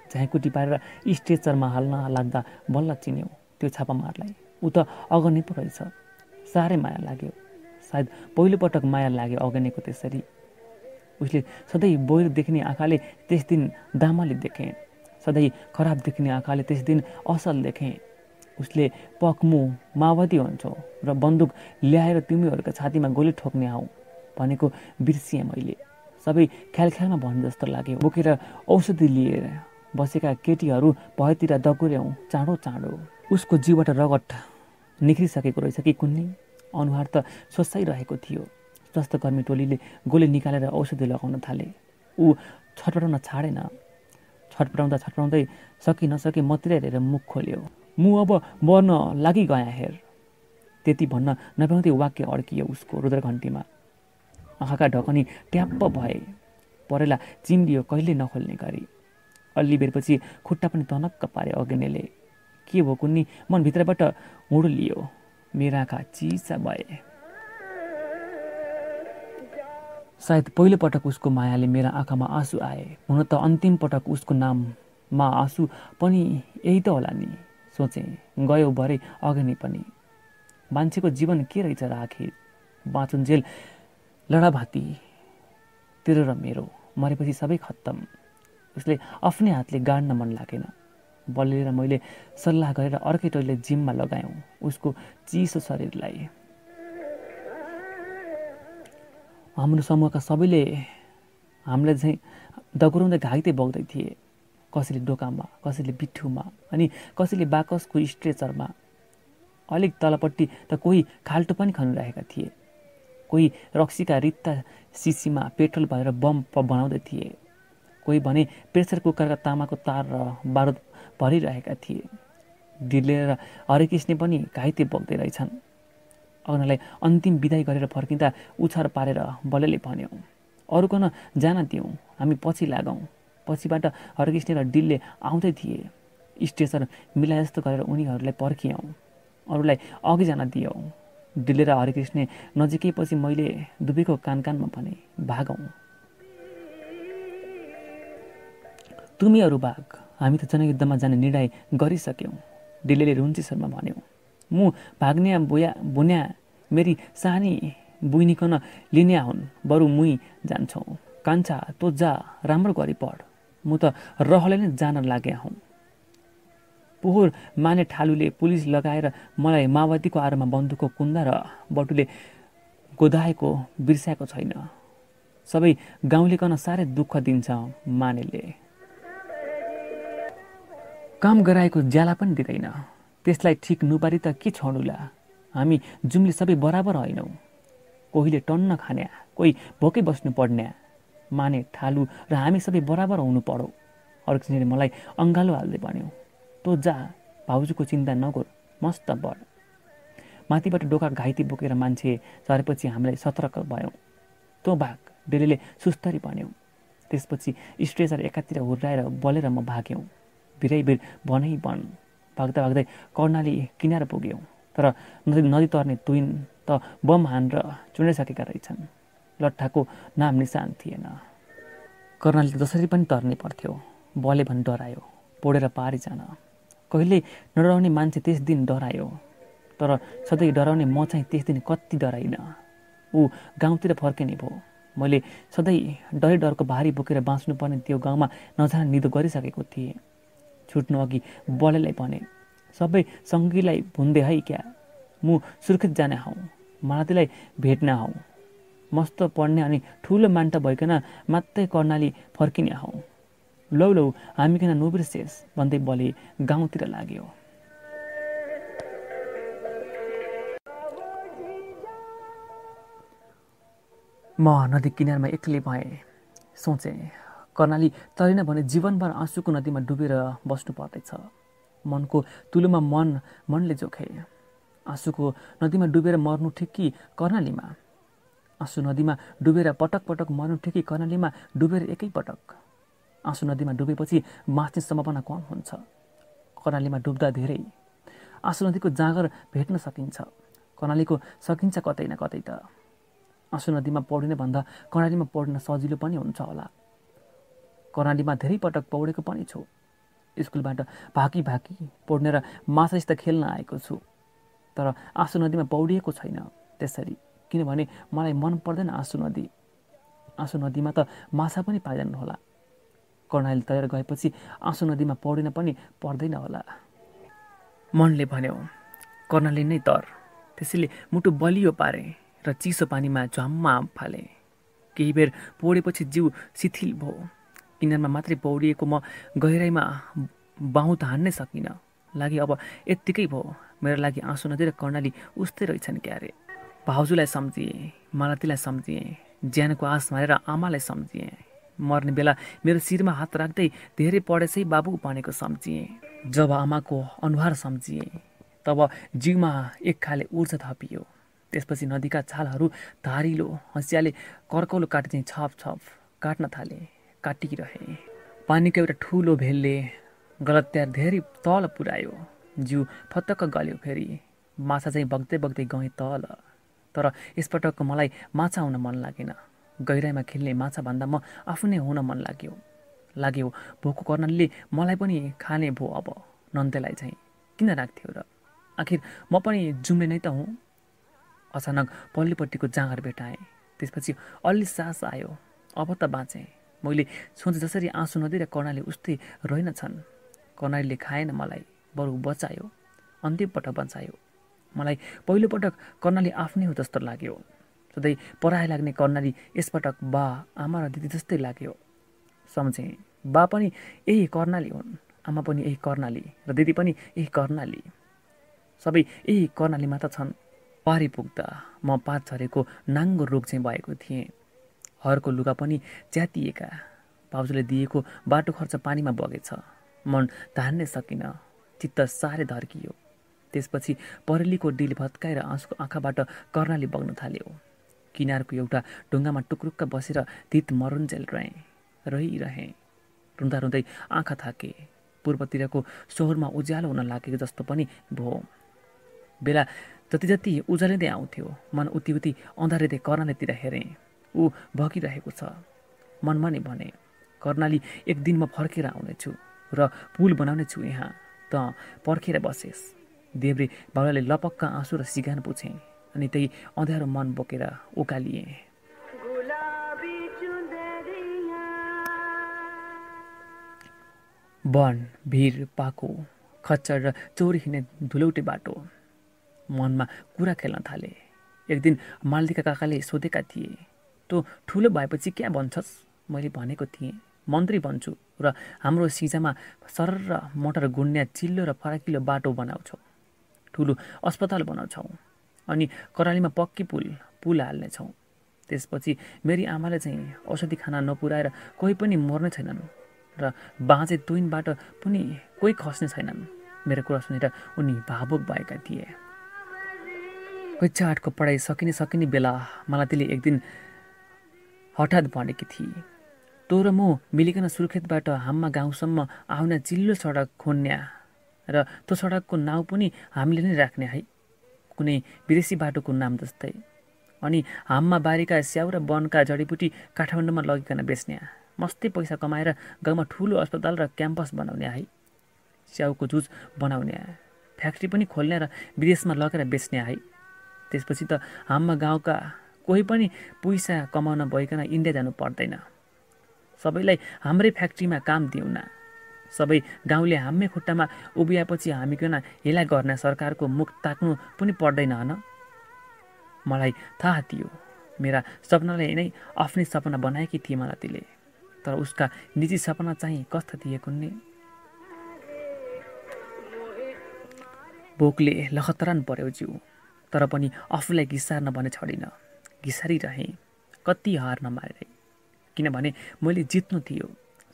झाँकुटी पारेर स्ट्रेचरमा हाल्न लाग्दा बल्ल चिन्यो त्यो छापामारलाई ऊ त अगने पो रहेछ। साह्रै माया लाग्यो। सायद पहिलोपटक माया लाग्यो अगनेको त्यसरी। उसले सधैँ बोइर देख्ने आँखाले त्यस दिन दामाले देखेँ। सधैँ खराब देख्ने आँखाले त्यस दिन असल देखेँ। उसले पक्मु माओवादी हुन्छौ र बन्दुक ल्याएर तिमीहरूका छातीमा गोली ठोक्ने आऊ भनेको बिर्सिएँ मैले। सबै ख्याल ख्यालमा भन्नु जस्तो लाग्यो। बोकेर औषधि लिएर बसेका केटीहरू भएतिर दगुर्यौँ चाँडो चाँडो। उसको जिउबाट रगत निख्रिसकेको रहेछ कि कुन्नी? अनुहार त सोचाइरहेको थियो। स्वास्थ्यकर्मी टोलीले गोली निकालेर औषधि लगाउन थाले। ऊ छटपटाउन छाडेन। छटपटाउँदा छटपटाउँदै सकि नसके मतिर हेरेर मुख खोल्यो। मु अब मर्न लागि गएँ हेर। त्यति भन्न नपाउँदै वाक्य अड्कियो उसको रुद्रघन्टीमा आँखाका ढकनी ट्याप्प भए। परेला चिम्लियो कहिले नखोल्ने गरी। अल्ली बेरपछि खुट्टा पनि तनक्क पारे अग्नेले। के भयो कुन्नी? मनभित्रबाट लियो। मेरा आँखा चिसा भए। सायद पहिलोपटक उसको मायाले मेरा आँखामा आँसु आए। हुन त अन्तिम पटक उसको नाममा आँसु पनि यही त होला नि। सोचेँ गयो भरे अग्नि पनि। मान्छेको जीवन के रहेछ र आखिर? बाँचुन्जेल लडाभाती तेरो र मेरो मरेपछि सबै खत्तम। उसले आफ्नै हातले गाड्न मन लागेन। बलेर मैले सल्लाह गरेर अर्कै टोइले जिममा लगायौँ उसको चिसो शरीरलाई। हाम्रो समूहका सबैले हामीलाई चाहिँ दगुराउँदै घाइते बग्दै थिए। कसैले डोकामा कसैले बिठुमा अनि कसैले बाकसको स्ट्रेचरमा। अलिक तलपट्टि त कोही खाल्टो पनि खनिरहेका थिए। कोही रक्सीका रित्ता सिसीमा पेट्रोल भएर बम बनाउँदै थिए। कोही भने प्रेसर कुकरका तामाको तार र बारुद भरिरहेका थिए। डिले र हरेकृष्ण पनि घाइते बोक्दै रहेछन्। अग्नलाई अन्तिम विदाई गरेर फर्किँदा उछार पारेर बलेले भन्यो अरूकन जान दिउँ हामी पछि लागौँ। पछिबाट हरकृष्ण र डिलले आउँदै थिए। स्टेसन मिलाए जस्तो गरेर उनीहरूलाई पर्खियौँ अरूलाई अघि जान दियौँ। डिले र हरिकृष्ण नजिकै मैले दुबेको कान कानमा भने भागौँ। तुमीहरू भाग हामी त जनयुद्धमा जाने निर्णय गरिसक्यौँ। डिलेले रुन्ची शर्मा भन्यो मु भाग्ने बोया बुन्या मेरी सानी बुइनिकन लिने हुन् बरु मुई जान्छौ। कान्छा तँ जा राम्रो गरी पढ। म त रहले नै जान लागे हुँ। पोहोर माने ठालुले पुलिस लगाएर मलाई माओवादीको आरोमा बन्दुकको कुन्दा र बटुले गोदाएको बिर्स्याएको छैन। सबै गाउँलेकन साह्रै दुःख दिन्छ मानेले। काम गराएको ज्याला पनि दिँदैन। त्यसलाई ठिक नुपारी त के छोड्नुला हामी जुम्ले सबै बराबर होइनौँ। कोहीले टन्न खान्या कोही भोकै बस्नु पर्ने माने ठालु र हामी सबै बराबर हुनु पढौँ अर्किसिनले मलाई अङ्गालो हाल्दै भन्यो तँ जा भाउजूको चिन्ता नगर मस्त बढ माथिबाट डोका घाइते बोकेर मान्छे झरेपछि हामीलाई सतर्क भयौँ। तँ भाग डेलीले सुस्तरी भन्यौँ। त्यसपछि स्ट्रेचर एकातिर हुर्राएर बलेर म भाग्यौँ। भिरै भिर भनै भन। भाग्दा भाग्दै कर्णाली किनार पुग्यौँ। तर नदी नदी तर्ने तुइन त बम हानेर चुनिसकेका रहेछन्। लट्ठाको नाम निशान थिएन। कर्णाली जसरी पनि तर्ने पर्थ्यो। बले भनी डरायो पोडेर पारी जान। कहिले नडराउने मान्छे त्यस दिन डरायो। तर सधैँ डराउने म चाहिँ त्यस दिन कति डराइनँ। ऊ गाउँतिर फर्किने भयो मैले सधैँ डरै डरको भारी बोकेर बाँच्नुपर्ने त्यो गाउँमा नजान निदो गरिसकेको थिएँ। छुट्नु अघि बलेलाई भने सबै सङ्गीलाई भुन्दे है क्या? म सुर्खेत जाने हौ। मालतीलाई भेट्न हौ। मस्त पढ्ने अनि ठुलो मान्टा भइकन मात्रै कर्णाली फर्किने हौ। लौ लौ हामी किन नोबिर्सेस भन्दै बले गाउँतिर लाग्यो। म नदी किनारमा एक्लै भएँ। सोचेँ कर्णाली तरिन भने जीवनभर आँसुको नदीमा डुबेर बस्नु पर्दैछ। मनको तुलोमा मन मनले जोखे। आँसुको नदीमा डुबेर मर्नु ठिक कि कर्णालीमा? आँसु नदीमा डुबेर पटक पटक मर्नु ठिक कर्णालीमा डुबेर एकैपटक आँसु नदीमा डुबेपछि बाँच्ने सम्भावना कम हुन्छ। कर्णालीमा डुब्दा धेरै। आँसु नदीको जाँगर भेट्न सकिन्छ। कर्णालीको सकिन्छ कतै न कतै त। आँसु नदीमा पौडिने भन्दा कर्णालीमा पौडिन सजिलो पनि हुन्छ होला। कर्णालीमा धेरै पटक पौडेको पनि छु। स्कुलबाट भाकी भाकी पौड्ने र माछासित खेल्न आएको छु। तर आँसु नदीमा पौडिएको छैन। त्यसरी किनभने मलाई मन पर्दैन आँसु नदी आँसु नदीमा त माछा पनि पाइँदैन होला। कर्णाली तयार गएपछि आँसु नदीमा पौडिन पनि पर्दैन होला। मनले भन्यो कर्णाली नै तर। त्यसैले मुटु बलियो पारे र चिसो पानीमा झम्मा फाले। केही बेर पौडेपछि जिउ शिथिल भयो। किनारमा मात्रै पौडिएको म गहिराइमा बाहुँ त हान्नै सकिनँ। लागि अब यत्तिकै भयो। मेरो लागि आँसु नदी र कर्णाली उस्तै रहेछन् क्यारे। भाउजूलाई सम्झिएँ मालतीलाई सम्झिएँ ज्यानको आँस मारेर आमालाई सम्झिएँ। मर्ने बेला मेरो शिरमा हात राख्दै धेरै पढेछै बाबु भनेको सम्झिएँ। जब आमाको अनुहार सम्झिएँ तब जिउमा एक खाले ऊर्जा थपियो। त्यसपछि नदीका छालहरू धारिलो हँसियाले कर्कौलो काटे चाहिँ छप छप काट्न थाले काटिरहे। पानीको एउटा ठुलो भेलले गलत्यार धेरै तल पुर्यायो जिउ फतक्क गल्यो फेरि माछा चाहिँ बग्दै बग्दै गएँ तल। तर यसपटक मलाई माछा हुन मन लागेन। गहिराइमा खेल्ने माछा भन्दा म आफू नै हुन मन लाग्यो। लाग्यो भोको कर्णालीले मलाई पनि खाने भो अब नन्देलाई चाहिँ। किन राख्थ्यो र? आखिर म पनि जुम्ले नै त हुँ। अचानक पल्लीपट्टिको जाँगर भेटाएँ। त्यसपछि अलि सास आयो। अब त बाँचेँ। मैले सोचेँ जसरी आँसु नदी र कर्णाली उस्तै रहेनछन् कर्णालीले खाएन मलाई। बरु बचायो। अन्तिम पटक बचायो। मलाई पहिलोपटक कर्णाली आफ्नै हो जस्तो लाग्यो। सधैँ पढाइ लाग्ने कर्णाली यसपटक बा आमा र दिदी जस्तै लाग्यो। सम्झेँ बा पनि यही कर्णाली हुन् आमा पनि यही कर्णाली र दिदी पनि यही कर्णाली। सबै यही कर्णालीमा त छन्। पारी पुग्दा म पात झरेको नाङ्गो रोग चाहिँ भएको थिएँ। हरको लुगा पनि च्यातिएका। भाउजूले दिएको बाटो खर्च पानीमा बगेछ। मन धान्नै सकिनँ चित्त साह्रै धर्कियो। त्यसपछि परेलीको डिल भत्काएर आँसुको आँखाबाट कर्णाली बग्न थाल्यो। किनारको एउटा ढुङ्गामा टुक्रुक्क बसेर तित मरुन्जेल रहेँ रहिरहेँ। रुँदा रुँदै आँखा थाके। पूर्वतिरको सोहोरमा उज्यालो हुन लागेको जस्तो पनि भयो। बेला जति जति उज्यालिँदै आउँथ्यो मन उति उति अन्धारिँदै कर्णालीतिर हेरेँ। ऊ भकिरहेको छ। मनमा नै भने कर्णाली एक दिन म फर्केर आउनेछु र पुल बनाउने छु यहाँ। त पर्खेर बसेस्। देब्रे बाउलाले लपक्क आँसु र सिगान पुछेँ अनि त्यही अँध्यारो मन बोकेर उकालिएँ। वन भिर पाको खच्चर र चोरी हिँड्ने धुलौटे बाटो। मनमा कुरा खेल्न थाले। एक दिन मालदिका काकाले सोधेका थिए तँ ठुलो भएपछि क्या भन्छस्? मैले भनेको थिएँ मन्त्री बन्छु र हाम्रो सिजामा सरर र मोटर गुन्ने चिल्लो र फराकिलो बाटो बनाउँछौ। ठुलो अस्पताल बनाउँछौ। अनि करालीमा पक्की पुल पुल हाल्नेछौँ। त्यसपछि मेरी आमाले चाहिँ औषधि खाना नपुऱ्याएर कोही पनि मर्ने छैनन् र बाँचे तुइनबाट पनि कोही खस्ने छैनन्। मेरो कुरा सुनेर उनी भावुक भएका थिए। कक्षा आठको पढाइ सकिने सकिने बेला मलाई त्यसले एक दिन हठात भनेकी थिए तँ र म मिलिकन सुर्खेतबाट हाम्मा गाउँसम्म आउने चिल्लो सडक खोन्या। र त्यो सडकको नाउँ पनि हामीले नै राख्ने है। कुनै विदेशी बाटोको नाम जस्तै। अनि हाम्मा बारीका स्याउ र वनका जडीबुटी काठमाडौँमा लगिकन बेच्ने। मस्तै पैसा कमाएर गाउँमा ठुलो अस्पताल र क्याम्पस बनाउने है। स्याउको जुज बनाउने। फ्याक्ट्री पनि खोल्ने र विदेशमा लगेर बेच्ने है। त्यसपछि त हाम्रा गाउँका कोही पनि पैसा कमाउन भइकन इन्डिया जानु पर्दैन। सबैलाई हाम्रै फ्याक्ट्रीमा काम दिउन। सबै गाउँले हाम्रै खुट्टामा उभिएपछि हामीकन हेला गर्न सरकारको मुख ताक्नु पनि पर्दैन हन? मलाई थाहा थियो। मेरा सपनालाई नै आफ्नै सपना बनाएकी थिए मलाई त्यसले तर उसका निजी सपना चाहिँ कस्ता थिए कुन्ने? बोकले लखतरान पर्यो जिउ तर पनि आफूलाई घिसार्न भने छडिनँ। घिसारिरहेँ कति हार नमारे किनभने मैले जित्नु थियो।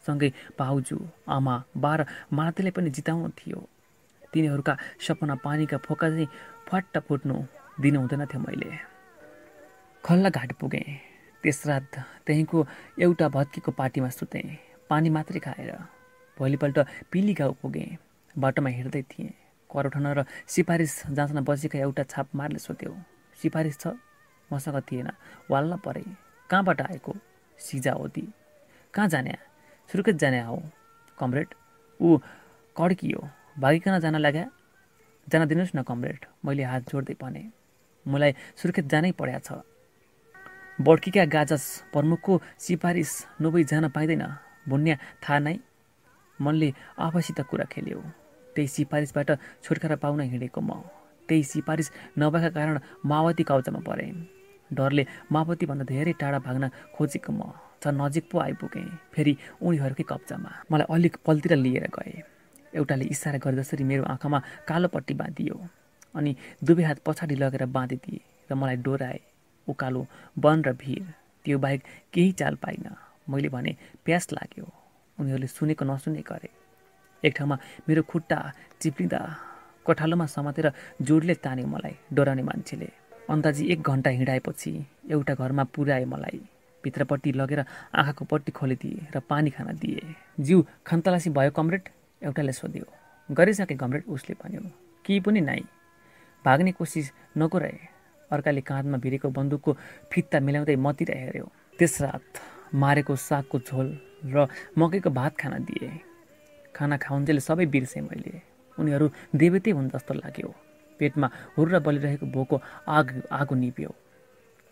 सँगै भाउजू आमा बाह्र मातेलाई पनि जिताउनु थियो। तिनीहरूका सपना पानीका फोका चाहिँ फट्ट फुट्नु दिनु हुँदैन थियो मैले। खल्ला घाट पुगेँ। त्यस रात त्यहीँको एउटा भत्कीको पार्टीमा सुतेँ। पानी मात्रै खाएर भोलिपल्ट पिली गाउँ पुगेँ। बाटोमा हिँड्दै थिएँ। कर उठाउन र सिफारिस जाँच्न बसेका एउटा छाप मारले सोध्यो सिफारिस छ? मसँग थिएन। वाल्न परे। कहाँबाट आएको? सिजा हो ती। कहाँ जाने? सुर्खेत जाने हो कमरेड। ऊ कड्कियो भागिकन जान लाग्या जान दिनुहोस् न कमरेड मैले हात जोड्दै भने। मलाई सुर्खेत जानै परेको छ। बड्कीका गाजस प्रमुखको सिफारिस नभई जान पाइँदैन भुन्या थाहा नै मनले आफैसित कुरा खेल्यो। त्यही सिफारिसबाट छुटकारा पाउन हिँडेको म। त्यही सिफारिस नभएका कारण माओवादी कब्जामा परेँ। डरले माओवादीभन्दा धेरै टाढा भाग्न खोजेको म। झन् नजिक पो आइपुगेँ। फेरि उनीहरूकै कब्जामा। मलाई अलिक पल्तिर लिएर गए। एउटाले इसारा गरे जसरी मेरो आँखामा कालो पट्टी बाँधियो। अनि दुवै हात पछाडि लगेर बाँधिदिए र मलाई डोराए। उकालो वन र भिर। त्यो बाहेक केही चाल पाइनँ। मैले भने प्यास लाग्यो। उनीहरूले सुनेको नसुने गरे। एक ठाउँमा मेरो खुट्टा चिप्लिँदा कठालोमा समातेर जोडले तान्यो मलाई डराउने मान्छेले। अन्दाजी एक घन्टा हिँडाएपछि एउटा घरमा पुर्याए मलाई। भित्रपट्टि लगेर आँखाको पट्टी खोलिदिए र पानी खान दिए। जिउ खन्तलासी भयो कमरेड एउटाले सोध्यो। गरिसके कमरेड उसले भन्यो केही पनि नाइ। भाग्ने कोसिस नगराए। अर्काले काँधमा भिरेको बन्दुकको फित्ता मिलाउँदै मतिर हेऱ्यो। त्यस रात मारेको सागको झोल र मकैको भात खान दिए। खाना खाउन्जेल सबै बिर्सेँ मैले। उनीहरू देवतै हुन् जस्तो लाग्यो। पेटमा हुर्र बलिरहेको भोको आग आगो निप्यो।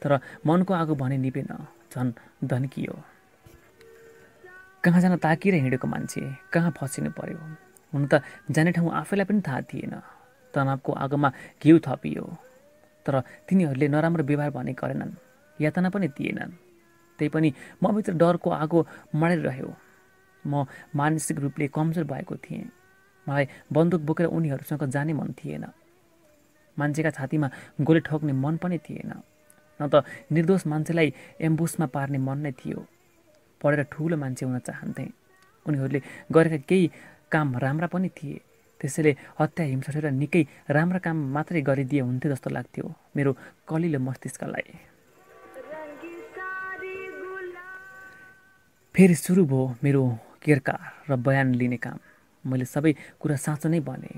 तर मनको आगो भने निपेन। झन् धन्कियो। कहाँ जान ताकिएर हिँडेको मान्छे कहाँ फसिनु पर्यो? हुन त जाने ठाउँ आफैलाई पनि थाहा थिएन। तनावको आगोमा घिउ थपियो। तर तिनीहरूले नराम्रो व्यवहार भने गरेनन् यातना पनि दिएनन्। त्यही पनि मभित्र डरको आगो मडिरह्यो। म मानसिक रूपले कमजोर भएको थिएँ। मलाई बन्दुक बोकेर उनीहरूसँग जाने मन थिएन। मान्छेका छातीमा गोली ठोक्ने मन पनि थिएन। न त निर्दोष मान्छेलाई एम्बुसमा पार्ने मन नै थियो। पढेर ठुलो मान्छे हुन चाहन्थे। उनीहरूले गरेका केही काम राम्रा पनि थिए। त्यसैले हत्या हिंसा निकै राम्रो काम मात्रै गरिदिए हुन्थ्यो जस्तो लाग्थ्यो मेरो कलिलो मस्तिष्कलाई। फेरि सुरु भयो मेरो केरकार र बयान लिने काम। मैले सबै कुरा साँचो नै भने।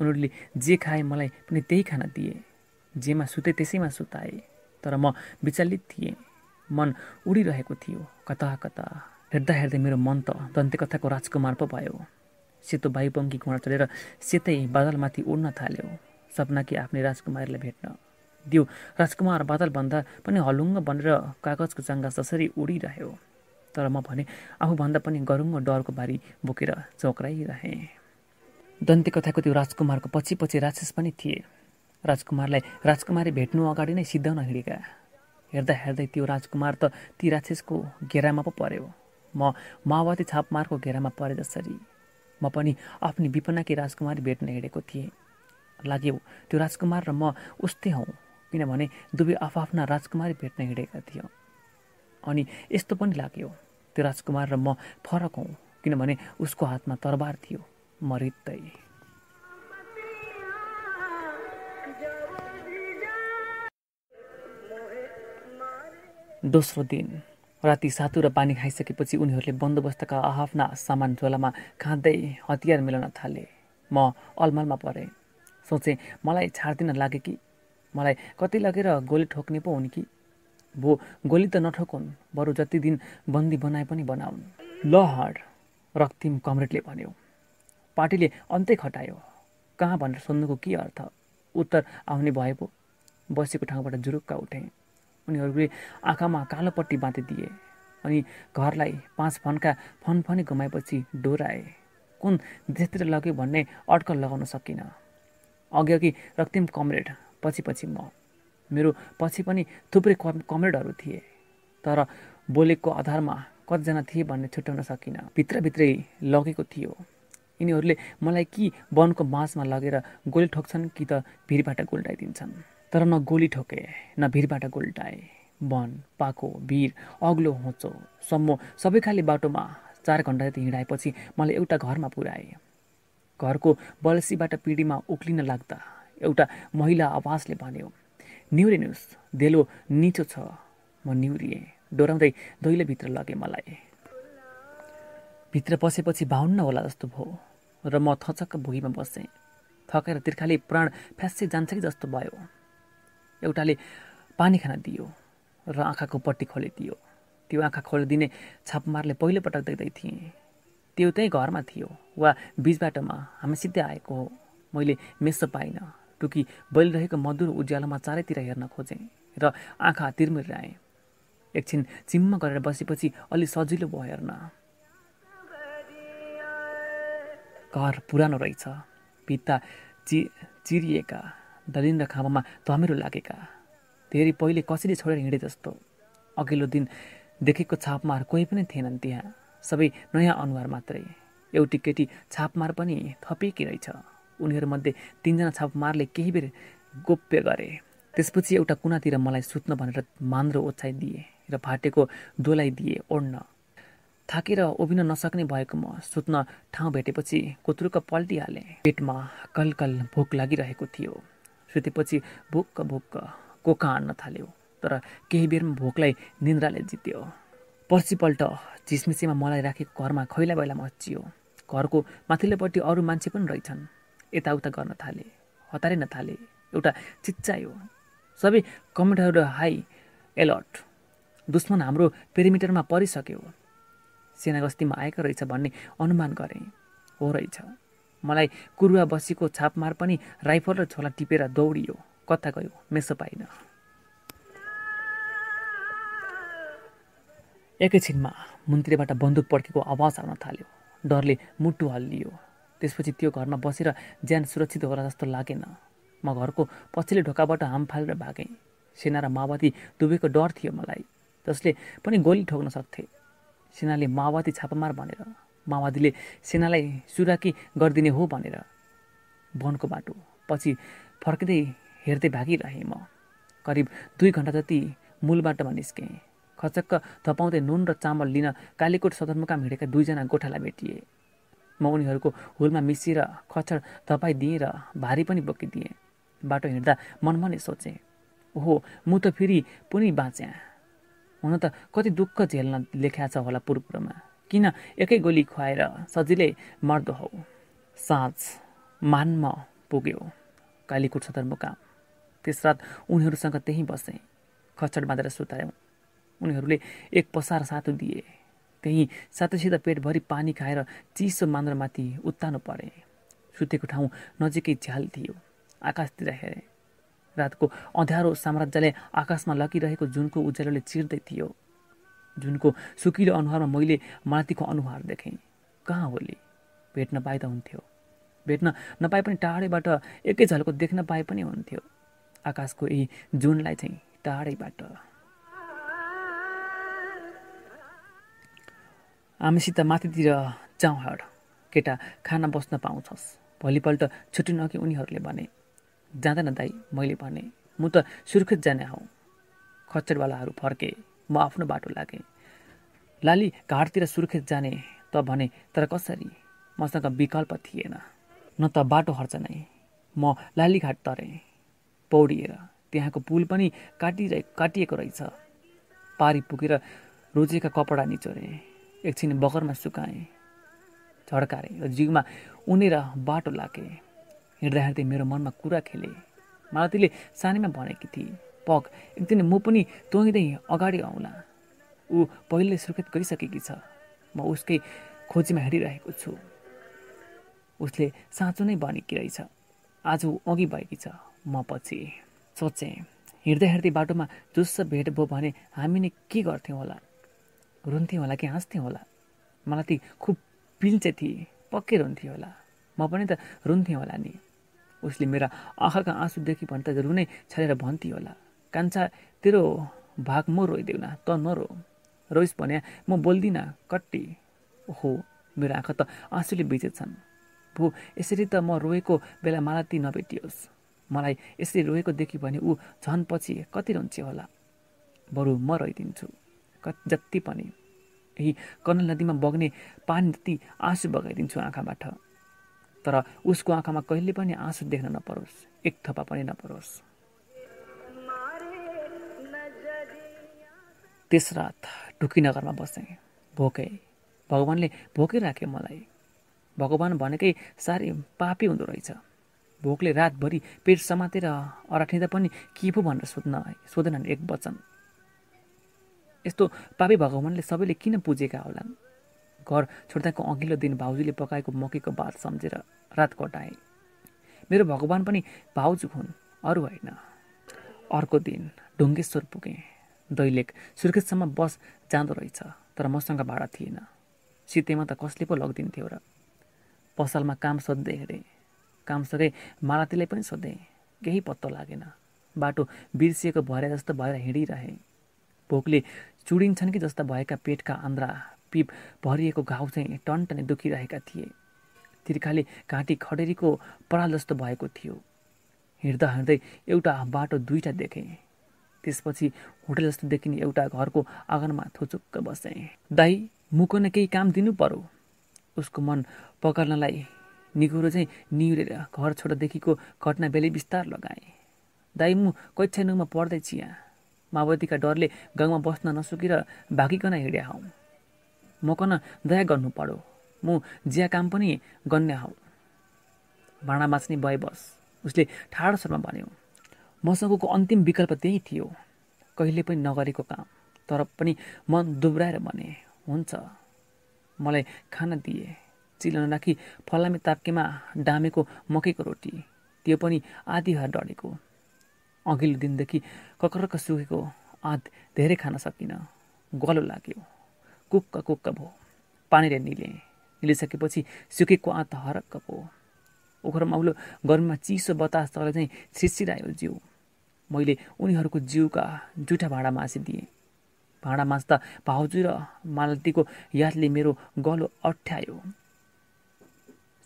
उनीहरूले जे खाए मलाई पनि त्यही खाना दिए। जेमा सुते त्यसैमा सुताए। तर म विचलित थिएँ मन उडिरहेको थियो। कता कता? हेर्दा हेर्दै मेरो मन त दन्ते कथाको राजकुमार पो भयो। सेतो वायुपङ्की घोडा चढेर सेतै बादलमाथि उड्न थाल्यो। सपना कि आफ्नै राजकुमारीलाई भेट्न। दियो राजकुमार बादलभन्दा पनि हलुङ्ग बनेर कागजको चङ्गा जसरी उडिरह्यो। तर म भने आफूभन्दा पनि गरुङ्गो डरको बारी बोकेर चौक्राइरहेँ। दन्ते कथाको त्यो राजकुमारको पछि पछि राक्षस पनि थिए। राजकुमारलाई राजकुमारी भेट्नु अगाडि नै सिद्धाउन हिँडेका हेर्दा हेर्दै त्यो राजकुमार त ती राक्षसको घेरामा पो पर्यो म माओवादी छापमारको घेरामा परे जसरी। म पनि आफ्नी विपनाकी राजकुमारी भेट्न हिँडेको थिएँ। लाग्यो त्यो राजकुमार र म उस्तै हौँ किनभने दुवै आफआफ्ना राजकुमारी भेट्न हिँडेका थियौँ। अनि यस्तो पनि लाग्यो त्यो राजकुमार र म फरक हौँ किनभने उसको हातमा तरबार थियो म रित्तै। दोस्रो दिन राति सातु र पानी खाइसकेपछि उनीहरूले बन्दोबस्तका आफ्ना सामान झोलामा खाँदै हतियार मिलाउन थाले। म अलमलमा परेँ। सोचेँ मलाई छाड्दिन लागे कि? मलाई कति लगेर गोली ठोक्ने पो हुन् कि? भो गोली त नठोकुन् बरु जति दिन बन्दी बनाए पनि बनाउन्। ल हड रक्तिम कमरेडले भन्यो। पार्टीले अन्तै खटायो। कहाँ भनेर सोध्नुको के अर्थ? उत्तर आउने भए पो। बसेको ठाउँबाट जुरुक्का उठेँ। उनीहरूले आँखामा कालो पट्टी बाँधिदिए अनि घरलाई पाँच फन्का फनफनी घुमाएपछि डोराए। कुन देशतिर लग्यो भन्ने अड्कल लगाउन सकिनँ। अघि अघि रक्तिम कमरेड पछि पछि म। मेरो पछि पनि थुप्रै कमरेडहरू थिए। तर बोलेको आधारमा कतिजना थिए भन्ने छुट्याउन सकिनँ। भित्रभित्रै लगेको थियो। यिनीहरूले मलाई कि वनको बाँसमा लगेर गोली ठोक्छन् कि त भिरबाट गोल्टाइदिन्छन् तर न गोली ठोके न भिरबाट गोल्टाए वन पाको भिर अग्लो होचो सम्मो सबै खाले बाटोमा चार घन्टा जति हिँडाएपछि मलाई एउटा घरमा पुर्याए घरको बलसीबाट पिँढीमा उक्लिन लाग्दा एउटा महिला आवाजले भन्यो निहुरिनुहोस् देलो निचो छ। म निहुरिएँ। डोराउँदै दैलोभित्र लगेँ मलाई। भित्र पसेपछि बाहुन्न होला जस्तो भयो र म थचक्क भुइँमा बसेँ। थकेर तिर्खाले प्राण फ्यास्सै जान्छ कि जस्तो भयो। एउटाले पानी खान दियो र आँखाको पट्टी खोलिदियो। त्यो आँखा खोलिदिने छापमारले पहिलोपटक देख्दै थिएँ। त्यो त्यही घरमा थियो वा बिच बाटोमा हामी सिधै आएको हो। मैले मेसो पाइनँ टुकी बलिरहेको मधुर उज्यालोमा चारैतिर हेर्न खोजेँ र आँखा तिर्मिराएँ एकछिन चिम्म गरेर बसेपछि अलि सजिलो भयो हेर्न। घर पुरानो रहेछ भित्ता चि चिरिएका। दलिन र खाँबामा धमेरो लागेका। धेरै पहिले कसैले छोडेर हिँडे जस्तो। अघिल्लो दिन देखेको छापमार कोही पनि थिएनन् त्यहाँ। सबै नयाँ अनुहार मात्रै। एउटी केटी छापमार पनि थपिएकी रहेछ। उनीहरूमध्ये तिनजना छापमारले केही बेर गोप्य गरे। त्यसपछि एउटा कुनातिर मलाई सुत्न भनेर मान्द्रो ओछ्याइदिए र फाटेको दोलाइदिए ओढ्न थाकेर उभिन नसक्ने भएको म सुत्न ठाउँ भेटेपछि कोत्रुक पल्टिहालेँ। पेटमा कलकल भोक लागिरहेको थियो। सुतेपछि भुक्क भुक्क कोका हान्न थाल्यो। तर केही बेरमा भोकलाई निन्द्राले जित्यो। पर्सिपल्ट झिसमिसेमा मलाई राखेको घरमा खैला बैला मचियो घरको माथिल्लोपट्टि अरू मान्छे पनि रहेछन्। यताउता गर्न थाले हतारिन थाले एउटा चिच्चायो। सबै कमेन्टहरू हाई एलर्ट। दुश्मन हाम्रो पेरिमिटरमा परिसक्यो। सेना गस्तीमा आएको रहेछ भन्ने अनुमान गरेँ। हो रहेछ। मलाई कुरुवा बसीको छापमार पनि राइफल र छोला टिपेर दौडियो। कता गयो? मेसो पाइन। एकैछिनमा मन्त्रीबाट बन्दुक पड्केको आवाज आउन थाल्यो। डरले मुटु हल्लियो। त्यसपछि त्यो घरमा बसेर ज्यान सुरक्षित होला जस्तो लागेन। म घरको पछिल्लो ढोकाबाट हाम फालेर भागेँ। सेना र माओवादी दुवैको डर थियो मलाई जसले पनि गोली ठोक्न सक्थे। सेनाले माओवादी छापामार भनेर माओवादीले सेनालाई सुराकी गरिदिने हो भनेर वनको बाटो। पछि फर्किँदै हेर्दै भागिरहेँ म। करिब दुई घन्टा जति मूल बाटोमा निस्केँ। खचक्क थपाउँदै नुन र चामल लिन कालीकोट सदरमुकाम हिँडेका दुईजना गोठालाई भेटिए। म उनीहरूको हुलमा मिसिएर खच्चड तपाईँ र भारी पनि बोकिदिएँ। बाटो हिँड्दा मनमनै सोचेँ ओहो म त फेरि पनि बाँच्या हुन त कति दुःख झेल्न लेख्या छ होला पूर्वमा किन एकै गोली खुवाएर सजिलै मर्दो हौ? साँझ मानमा पुग्यो कालीकोट सदरमुकाम। त्यस रात उनीहरूसँग त्यहीँ बसेँ खच्चड बाँधेर सुतायौँ। उनीहरूले एक पसार सातो दिए। त्यहीँ सातैसित पेटभरि पानी खाएर चिसो मान्द्रमाथि उत्तानो परे। सुतेको ठाउँ नजिकै झ्याल थियो आकाशतिर हेरेँ। रातको अँध्यारो साम्राज्यले आकाशमा लगिरहेको जुनको उज्यालोले चिर्दै थियो। जुनको सुकिलो अनुहारमा मैले माथिको अनुहार देखेँ। कहाँ होली भेट्न पाए त हुन्थ्यो। भेट्न नपाए पनि टाढैबाट एकै झल्को देख्न पाए पनि हुन्थ्यो। आकाशको यही जुनलाई चाहिँ टाढैबाट। हामीसित माथितिर जाउँ हड। केटा खाना बस्न पाउँछस्। भोलिपल्ट छुट्टी नकि उनीहरूले भने। जाँदैन दाई मैले भने। म त सुर्खेत जाने हौ। खच्चडवालाहरू फर्के। म आफ्नो बाटो लागेँ। लाली घाटतिर सुर्खेत जाने त भने तर कसरी? मसँग विकल्प थिएन। न त बाटो खर्च नै। म लालीघाट तरेँ। पौडिएर त्यहाँको पुल पनि काटिरहे काटिएको रहेछ। पारी पुगेर रोजेका कपडा निचोरेँ। एकछिन बगरमा सुकाएँ। झड्काएँ र जिउमा उनेर बाटो लागे। हिँड्दा हिँड्दै मेरो मनमा कुरा खेले। मालतीले सानैमा भनेकी थिए पग। एकदिन म पनि तोइँदै अगाडि आउँला। ऊ पहिले सुर्खेत गइसकेकी छ। म उसकै खोजीमा हिँडिरहेको छु। उसले साँचो नै भनेकी रहेछ। आज ऊ अघि भएकी छ। म पछि सोचेँ हिँड्दै हिँड्दै बाटोमा जुस्स भेट भयो भने हामी नै के गर्थ्यौँ होला? रुन्थ्यौँ होला कि हाँस्थ्यौँ होला? मलाई ती खुब पिल्चे थिए पक्कै रुन्थ्यो होला। म पनि त रुन्थेँ होला नि। उसले मेरा आँखाका आँसुदेखि त रुनै छाडेर भन्थ्यो होला। कान्छा तेरो भाग म रोइदेऊ न त नरो। रोइस भने म बोल्दिनँ कट्टी। ओहो मेरो आँखा त आँसुले बिचेछन् भो यसरी त म रोएको बेला मालती नभेटियोस्। मलाई यसरी रोएको देखि भने ऊ झन् पछि कति रुन्चे होला। बरु म रोइदिन्छु। जति पनि। यही कनल नदीमा बग्ने पानी जति आँसु बगाइदिन्छु आँखाबाट। तर उसको आँखामा कहिले पनि आँसु देख्न नपरोस्। एक थपा पनि नपरोस्। त्यस रात ढुकीनगरमा बसेँ। भोकै भगवान्ले भोकै राख्यो मलाई। भगवान् भनेकै साह्रै पापी हुँदो रहेछ। भोकले रातभरि पेट समातेर अराठिँदा पनि के पो भनेर सोध्न सोधेनन् एक वचन। यस्तो पापी भगवान्ले सबैले किन पुजेका होलान्? घर छोड्दाको अघिल्लो दिन भाउजूले पकाएको मकैको बात सम्झेर रात कटाएँ। मेरो भगवान् पनि भाउजू हुन् अरू होइन। अर्को दिन ढुङ्गेश्वर पुगेँ। दैलेख सुर्खेतसम्म बस जाँदो रहेछ तर मसँग भाडा थिएन। सितेमा त कसले पो लगिदिन्थ्यो र? पसलमा काम हिँडेँ काम सके मालातीलाई पनि सोधेँ केही पत्तो लागेन। बाटो बिर्सिएको भरे जस्तो भएर हिँडिरहेँ। भोकले चुडिन्छन् कि जस्ता भएका पेटका आन्द्रा पिप भरिएको घाउ चाहिँ टनटने दुखिरहेका थिए। तिर्खाले घाँटी खडेरीको पराल जस्तो भएको थियो। हिँड्दा हिँड्दै एउटा बाटो दुईवटा देखेँ। त्यसपछि होटल जस्तो देखिने एउटा घरको आँगनमा थुचुक्क बसेँ। दाई मुको न केही काम दिनु पर्यो? उसको मन पकर्नलाई निगुरो चाहिँ निहुरेर घर छोड्दादेखिको घटना बेली बिस्तार लगाएँ। दाई मु कैच्छानुमा पढ्दैछ यहाँ माओवादीका डरले गाउँमा बस्न नसकेर भागिकन हिँड्या हौ। म कन दया गर्नु पर्यो। म ज्या काम पनि गर्ने हौ। भाँडा बाँच्ने भए बस। उसले ठाडो स्वरमा भन्यो। मसँगको अन्तिम विकल्प त्यही थियो। कहिले पनि नगरेको काम तर पनि मन दुब्राएर भने हुन्छ। मलाई खाना दिए। चिलो नराखी फलामे ताप्केमा डामेको मकैको रोटी। त्यो पनि आधी भएर डढेको। अघिल्लो दिनदेखि ककरक सुकेको आँत धेरै खान सकिनँ। गलो लाग्यो। कुक्क कुक्क भयो पानीले निले। निलिसकेपछि सुकेको आँत हरक्क भयो ओखरमा उलो गर्मीमा चिसो बतास तल चाहिँ छिसिरह्यो जिउ। मैले उनीहरूको जिउका जुठा भाँडा मासिदिएँ। भाँडा माझ्दा भाउजू र मालतीको यादले मेरो गलो अठ्यायो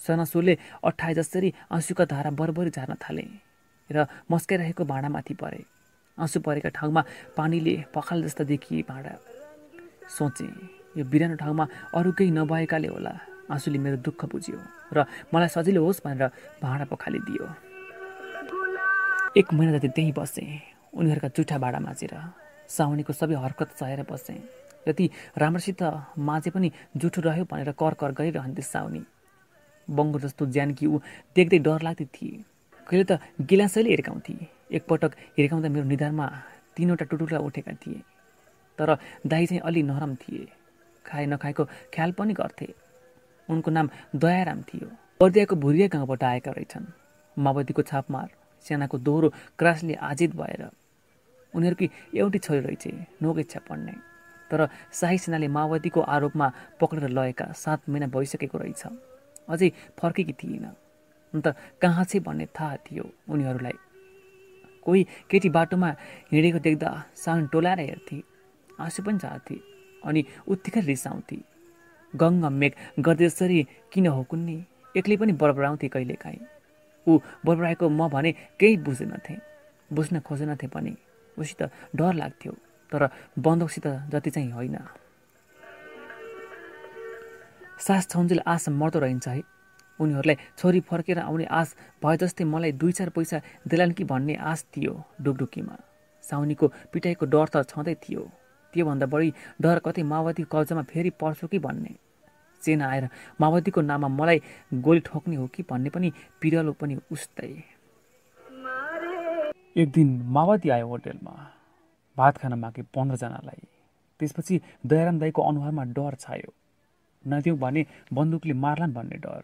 सनासोले अठाए जसरी आँसुका धारा बरबरी झार्न थाले र मस्काइरहेको भाँडामाथि परे। आँसु परेका ठाउँमा पानीले पखाल जस्ता देखिए भाँडा। सोचे यो बिरानो ठाउँमा अरू केही नभएकाले होला। आँसुले मेरो दुःख बुझ्यो र मलाई सजिलो होस् भनेर भाँडा पखालिदियो। एक महिना जति त्यहीँ बसेँ उनीहरूका जुठा भाँडा माझेर साउनीको सबै हरकत सहेर बसेँ। यति राम्रोसित माझे पनि जुठो रह्यो भनेर कर कर गरिरहन्थे साउनी बङ्गो जस्तो ज्यानकी ऊ देख्दै डर लाग्दै थिए। कहिले त गिलासैले हिर्काउँथे। एकपटक हिर्काउँदा मेरो निधारमा तिनवटा टुटुला उठेका थिए। तर दाई चाहिँ अलि नरम थिए। खाए नखाएको ख्याल पनि गर्थे। उनको नाम दयाराम थियो। बर्दियाको भुरिया गाउँबाट आएका रहेछन्। माओवादीको छापमार। सेनाको दोहोरो क्रासले आजित भएर। उनीहरूकी एउटी छोरी रहेछ नोकेच्छा पढ्ने तर शाही सेनाले माओवादीको आरोपमा पक्रेर लगेका सात महिना भइसकेको रहेछ। अझै फर्केकी थिएन। अन्त कहाँ चाहिँ भन्ने थाहा थियो उनीहरूलाई। कोही केटी बाटोमा हिँडेको देख्दा साउन टोलाएर हेर्थे आँसु पनि चाहथे अनि उत्तिकै रिसाउँथे। गङ्ग मेघ गर्देश्वरी किन हो कुन्नी? एक्लै पनि बरबराउँथे कहिलेकाहीँ। ऊ बरबराएको म भने केही बुझेनथेँ बुझ्न खोजेनथेँ पनि। उसित डर लाग्थ्यो तर बन्दोकसित जति चाहिँ होइन। सास छौन्जेल आश मर्दो रहन्छ है। उनीहरूलाई छोरी फर्केर आउने आश भए जस्तै मलाई दुई चार पैसा देलान् कि भन्ने आश थियो डुकडुकीमा साउनीको पिटाइको डर त छँदै थियो। त्योभन्दा बढी डर कतै माओवादी कब्जामा फेरि पर्छु कि भन्ने। सेना आएर माओवादीको नाममा मलाई गोली ठोक्ने हो कि भन्ने पनि पिरलो पनि उस्तै। एक दिन माओवादी आयो होटेलमा। भात खान मागे पन्ध्रजनालाई त्यसपछि दयाराम दाईको अनुहारमा डर छायो। नदिउँ भने बन्दुकले मार्लान् भन्ने डर।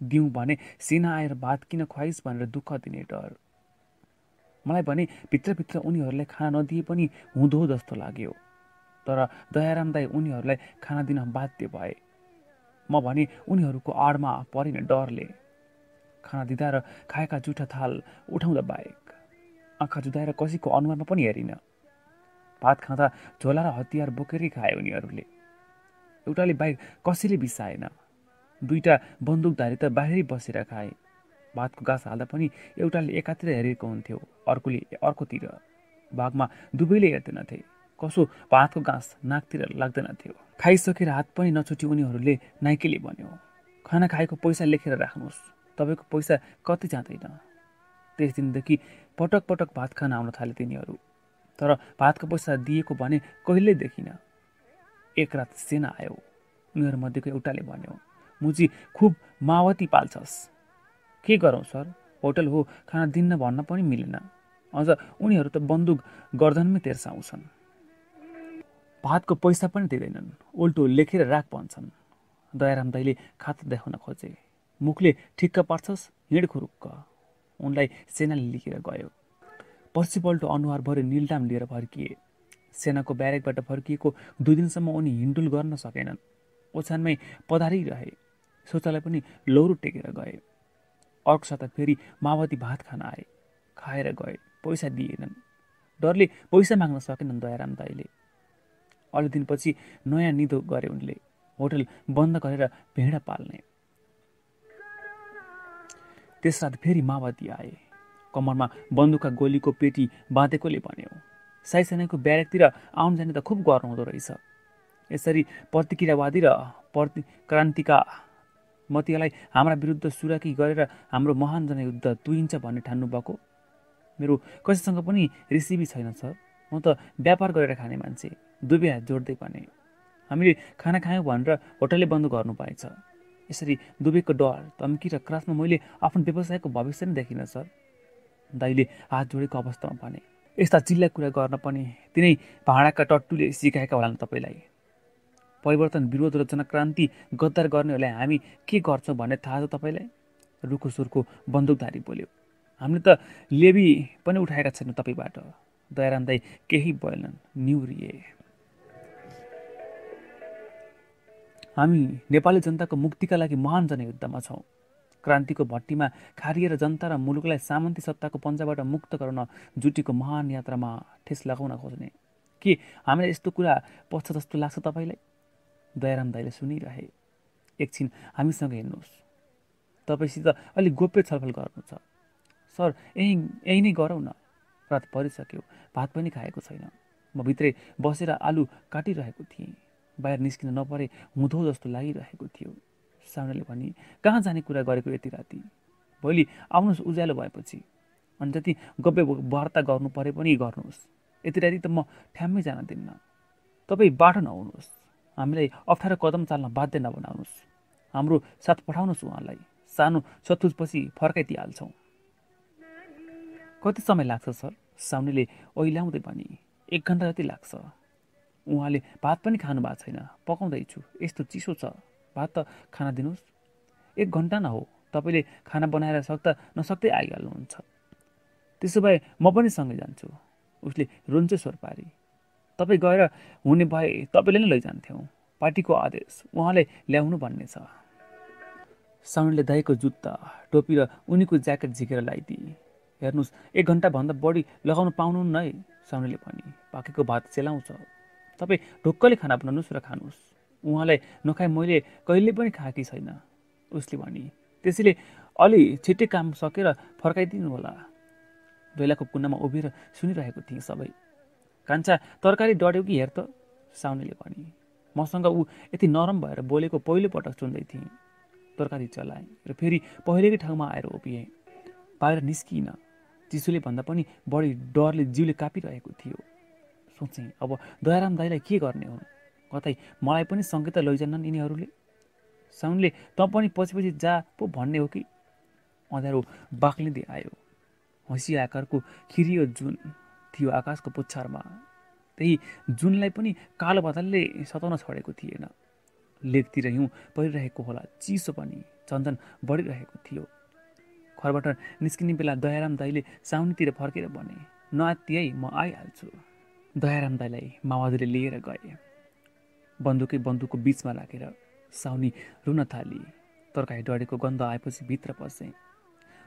दिउँ भने सेना आएर भात किन खुवाइस् भनेर दुःख दिने डर। मलाई भने भित्रभित्र उनीहरूलाई खाना नदिए पनि हुँदो जस्तो लाग्यो। तर दयाराम दाई उनीहरूलाई खाना दिन बाध्य भए। म भने उनीहरूको आडमा परिन डरले खाना दिँदा र खाएका जुठा थाल उठाउँदा बाहेक आँखा जुदाएर कसैको अनुहारमा पनि हेरिन। भात खाँदा झोला र हतियार बोकेरै खाए उनीहरूले। एउटाले बाइक कसैले बिसाएन। दुईवटा बन्दुकधारी त बाहिरै बसेर खाए। भातको गाँस हाल्दा पनि एउटाले एकातिर हेरेको हुन्थ्यो अर्कोले अर्कोतिर। भागमा दुवैले हेर्दैनथे कसो भातको घाँस नाकतिर लाग्दैनथ्यो खाइसकेर हात पनि नछुटी उनीहरूले नाइकेले भन्यो खाना खाएको पैसा लेखेर राख्नुहोस्। तपाईँको पैसा कति जाँदैन। त्यस दिनदेखि पटक पटक भात खान आउन थाले तिनीहरू। तर भातको पैसा दिएको भने कहिल्यै देखिनँ। एक रात सेना आयो। उनीहरूमध्येको एउटाले भन्यो मुजी खुब मावती पाल्छस्। के गरौँ सर? होटल हो खाना दिन्न भन्न पनि मिलेन। अझ उनीहरू त बन्दुक गर्दनमै तेर्साउँछन्। भातको पैसा पनि दिँदैनन्। उल्टो लेखेर राख भन्छन्। दयाराम दाईले खाता देखाउन खोजे। मुखले ठिक्क पार्छस् हिँड खुरुक्क उनलाई सेनाले लिखेर गयो। पर्सिपल्टो अनुहारभरि निलटाम लिएर फर्किए। सेनाको ब्यारेकबाट फर्किएको दुई दिनसम्म उनी हिन्डुल गर्न सकेनन्। ओछ्यानमै पधारिरहे शौचालय पनि लौरो टेकेर गए। अर्को साता फेरि माओवादी भात खान आए। खाएर गए। पैसा दिएनन्। डरले पैसा माग्न सकेनन् दयाराम दाईले। अलि दिनपछि नयाँ निदो गरे उनले। होटल बन्द गरेर भेडा पाल्ने। त्यस रात फेरि माओवादी आए। कम्मरमा बन्दुकका गोलीको पेटी बाँधेकोले भन्यो साई सेनाको ब्यारेकतिर आउन जाने त खुब गर्नु हुँदो रहेछ। यसरी प्रतिक्रियावादी र प्रति क्रान्तिका मतियालाई हाम्रा विरुद्ध सुराकी गरेर हाम्रो महान जनयुद्ध तुइन्छ भन्ने ठान्नु भएको मेरो कसैसँग पनि रेसिपी छैन सर। म त व्यापार गरेर खाने मान्छे। दुवै हात जोड्दै भने हामीले खाना खायौँ भनेर होटलले बन्द गर्नु पाएछ। यसरी दुबईको डर धम्की र क्रासमा मैले आफ्नो व्यवसायको भविष्य नै देखिनँ सर दाइले हात जोडेको अवस्थामा भने यस्ता चिल्ला कुरा गर्न पनि तिनै भाँडाका टट्टुले सिकाएका होलान् तपाईँलाई। परिवर्तन विरोध र जनक्रान्ति गद्दार गर्नेहरूलाई हामी के गर्छौँ भन्ने थाहा छ तपाईँलाई रुखो सुर्खो बन्दुकधारी बोल्यो हामीले त लेबी पनि उठाएका छैनौँ तपाईँबाट दयाराम दाई केही बोलेनन् निउरिए हामी नेपाली जनताको मुक्तिका लागि महान जनयुद्धमा छौँ। क्रान्तिको भट्टीमा खारिएर जनता र मुलुकलाई सामन्ती सत्ताको पन्जाबाट मुक्त गराउन जुटेको महान यात्रामा ठेस लगाउन खोज्ने। के हामीलाई यस्तो कुरा पस्छ जस्तो लाग्छ तपाईँलाई? दयाराम दाईले सुनिरहे। एकछिन हामीसँग हेर्नुहोस्। तपाईँसित अलिक गोप्य छलफल गर्नु छ। सर यहीँ यहीँ नै गरौँ न। रात परिसक्यो। भात पनि खाएको छैन। म भित्रै बसेर आलु काटिरहेको थिएँ। बाहिर निस्किन नपरे हुँदो जस्तो लागिरहेको थियो। साउनाले भनी कहाँ जाने कुरा गरेको यति राति? भोलि आउनुहोस् उज्यालो भएपछि। अनि जति गव्य वार्ता गर्नु परे पनि गर्नुहोस्। यति राति त म ठ्याम्मै जान दिन्न। तपाईँ बाटो नआउनुहोस् हामीलाई अप्ठ्यारो कदम चाल्न बाध्य नबनाउनुहोस्। हाम्रो साथ पठाउनुहोस् उहाँलाई। सानो सतुजपछि फर्काइदिइहाल्छौँ। कति समय लाग्छ सर? साउनेले ओइलाउँदै पनि एक घन्टा जति लाग्छ। उहाँले भात पनि खानु भएको छैन। पकाउँदैछु। यस्तो चिसो छ। भात त खाना दिनुहोस्। एक घन्टा न हो। तपाईँले खाना बनाएर सक्दा नसक्दै आइहाल्नुहुन्छ। त्यसो भए म पनि सँगै जान्छु। उसले रुन्चे स्वर पारी। तपाईँ गएर हुने भए तपाईँले नै लैजान्थ्यौँ। पार्टीको आदेश उहाँले ल्याउनु भन्ने छ। साउनले दाईको जुत्ता टोपी र उनीको ज्याकेट झिकेर लगाइदिए। हेर्नुहोस् एक घन्टाभन्दा बढी लगाउनु पाउनु नै साउनेले पनि पाकेको भात सेलाउँछ तपाईँ ढुक्कले खाना बनाउनुहोस् र खानुहोस्। उहाँलाई नखाए मैले कहिले पनि खाएकी छैन उसले भनी। त्यसैले अलि छिट्टै काम सकेर फर्काइदिनु होला। बेलाको कुनामा उभिएर सुनिरहेको थिएँ सबै। कान्छा तरकारी डढ्यो कि हेर त साउनेले भने। मसँग ऊ यति नरम भएर बोलेको पहिलो पटक सुन्दै थिएँ। तरकारी चलाएँ र फेरि पहिलेकै ठाउँमा आएर उभिएँ। बाहिर निस्किन चिसोले भन्दा पनि बढी डरले जिउले कापिरहेको थियो। सोचेँ अब दयाराम दाईलाई के गर्ने हुन्? कतै मलाई पनि सङ्केत लैजान्नन् यिनीहरूले? साउनले त पनि पछि पछि जा पो भन्ने हो कि? अँध्यारो बाक्लिँदै आयो। हँसी आकारको खिरियो जुन थियो आकाशको पुच्छारमा। त्यही जुनलाई पनि कालो बादलले सताउन छोडेको थिएन। लेकतिर हिउँ परिरहेको होला चिसो पनि झन्झन बढिरहेको थियो। घरबाट निस्किने बेला दयाराम दाईले साउनीतिर फर्केर भने नआत्ति है म आइहाल्छु। दयाराम दाईलाई माओवादीले लिएर गए। बन्दुकै बन्दुकको बिचमा राखेर साउनी रुन थाली तरकारी डढेको गन्ध आएपछि भित्र पसेँ।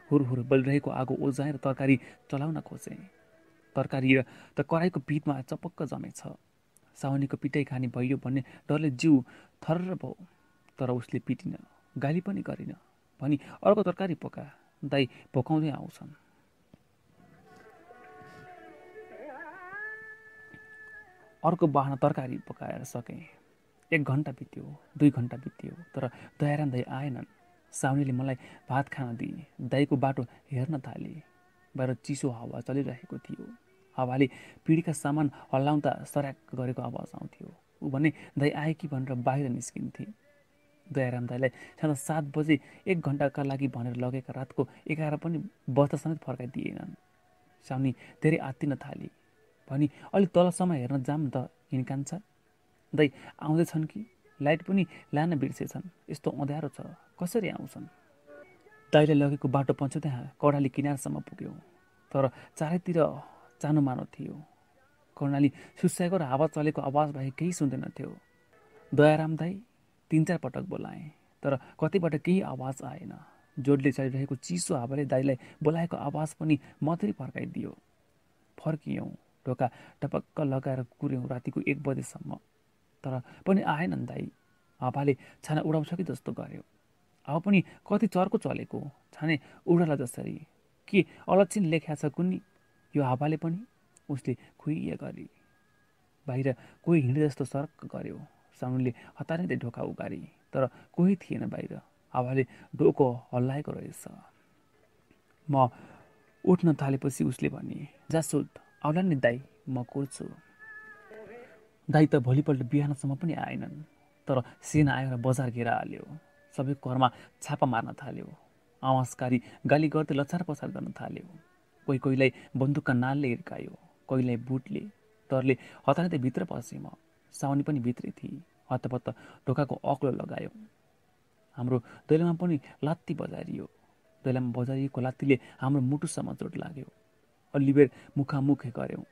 हुरहुर बलिरहेको आगो ओझाएर तरकारी चलाउन खोजेँ। तरकारी त कराईको पिठमा चपक्क जमेछ। साउनीको पिटाइ खाने भइयो भन्ने डरले जिउ थर्र भयो तर उसले पिटिन गाली पनि गरिन। भनी अर्को तरकारी पका दाई भोकाउँदै आउँछन्। अर्को बाहना तरकारी पकाएर सकेँ। एक घन्टा बित्यो दुई घन्टा बित्यो तर दयाराम दाई आएनन्। साउनीले मलाई भात खान दिए दाईको बाटो हेर्न थाले बाहिर चिसो हावा चलिरहेको थियो। हावाले पिँढीका सामान हल्लाउँदा सराक गरेको आवाज आउँथ्यो। ऊ भने दाई आए कि भनेर बाहिर निस्किन्थे? दयाराम दाईलाई साँझ सात बजे एक घन्टाका लागि भनेर लगेका रातको एघार पनि बस्दा समेत फर्काइदिएनन्। साउनी धेरै आत्तिन थाली। भनी अलिक तलसम्म हेर्न जाम त हिँडकान्छ दाई आउँदैछन् कि? लाइट पनि लान बिर्सेछन्। यस्तो अँध्यारो छ। कसरी आउँछन्? दाइले लगेको बाटो पन्छो त्यहाँ कर्णाली किनारसम्म पुग्यो। तर चारैतिर चानो मानो थियो। कर्णाली सुस्याएको र हावा चलेको आवाज बाहेक केही सुन्दैन थियो। दयाराम दाई तिन चार पटक बोलाएँ तर कतिबाट केही आवाज आएन। जोडले चलिरहेको चिसो हावाले दाईलाई बोलाएको आवाज पनि मात्रै फर्काइदियो। फर्कियौँ। ढोका टपक्क लगाएर कुर्यौँ रातिको एक बजेसम्म। तर पनि आएनन् दाई। हावाले छाना उडाउँछ कि जस्तो गर्यो हावा पनि कति चर्को चलेको? छाने उडाला जसरी। के अलक्षिण लेख्या छ कुन्नी? यो हावाले पनि उसले खुइए गरी। बाहिर कोही हिँडे जस्तो सर्क गर्यो साउनले हतारिँदै ढोका उगारी। तर कोही थिएन बाहिर। हावाले डोको हल्लाएको रहेछ। म उठ्न थालेपछि उसले भने जा आउला नि दाई म कुर्छु। दाई त भोलिपल्ट बिहानसम्म पनि आएनन् तर सेना आएर बजार घेर हाल्यो। सबै घरमा छापा मार्न थाल्यो। आवाजकारी गाली गर्दै लछार पछार गर्न थाल्यो। कोही कोहीलाई बन्दुकका नालले हिर्कायो कोहीलाई बुटले। तरले हतारिँदै भित्र पसेँ म। साउनी पनि भित्रै थिए। हत्तपत्त ढोकाको अग्लो लगायो। हाम्रो दैलोमा पनि लात्ती बजारियो। दैलामा बजारिएको लात्तीले हाम्रो मुटुसम्म चोट लाग्यो। अलि बेर मुखामुख गऱ्यौँ।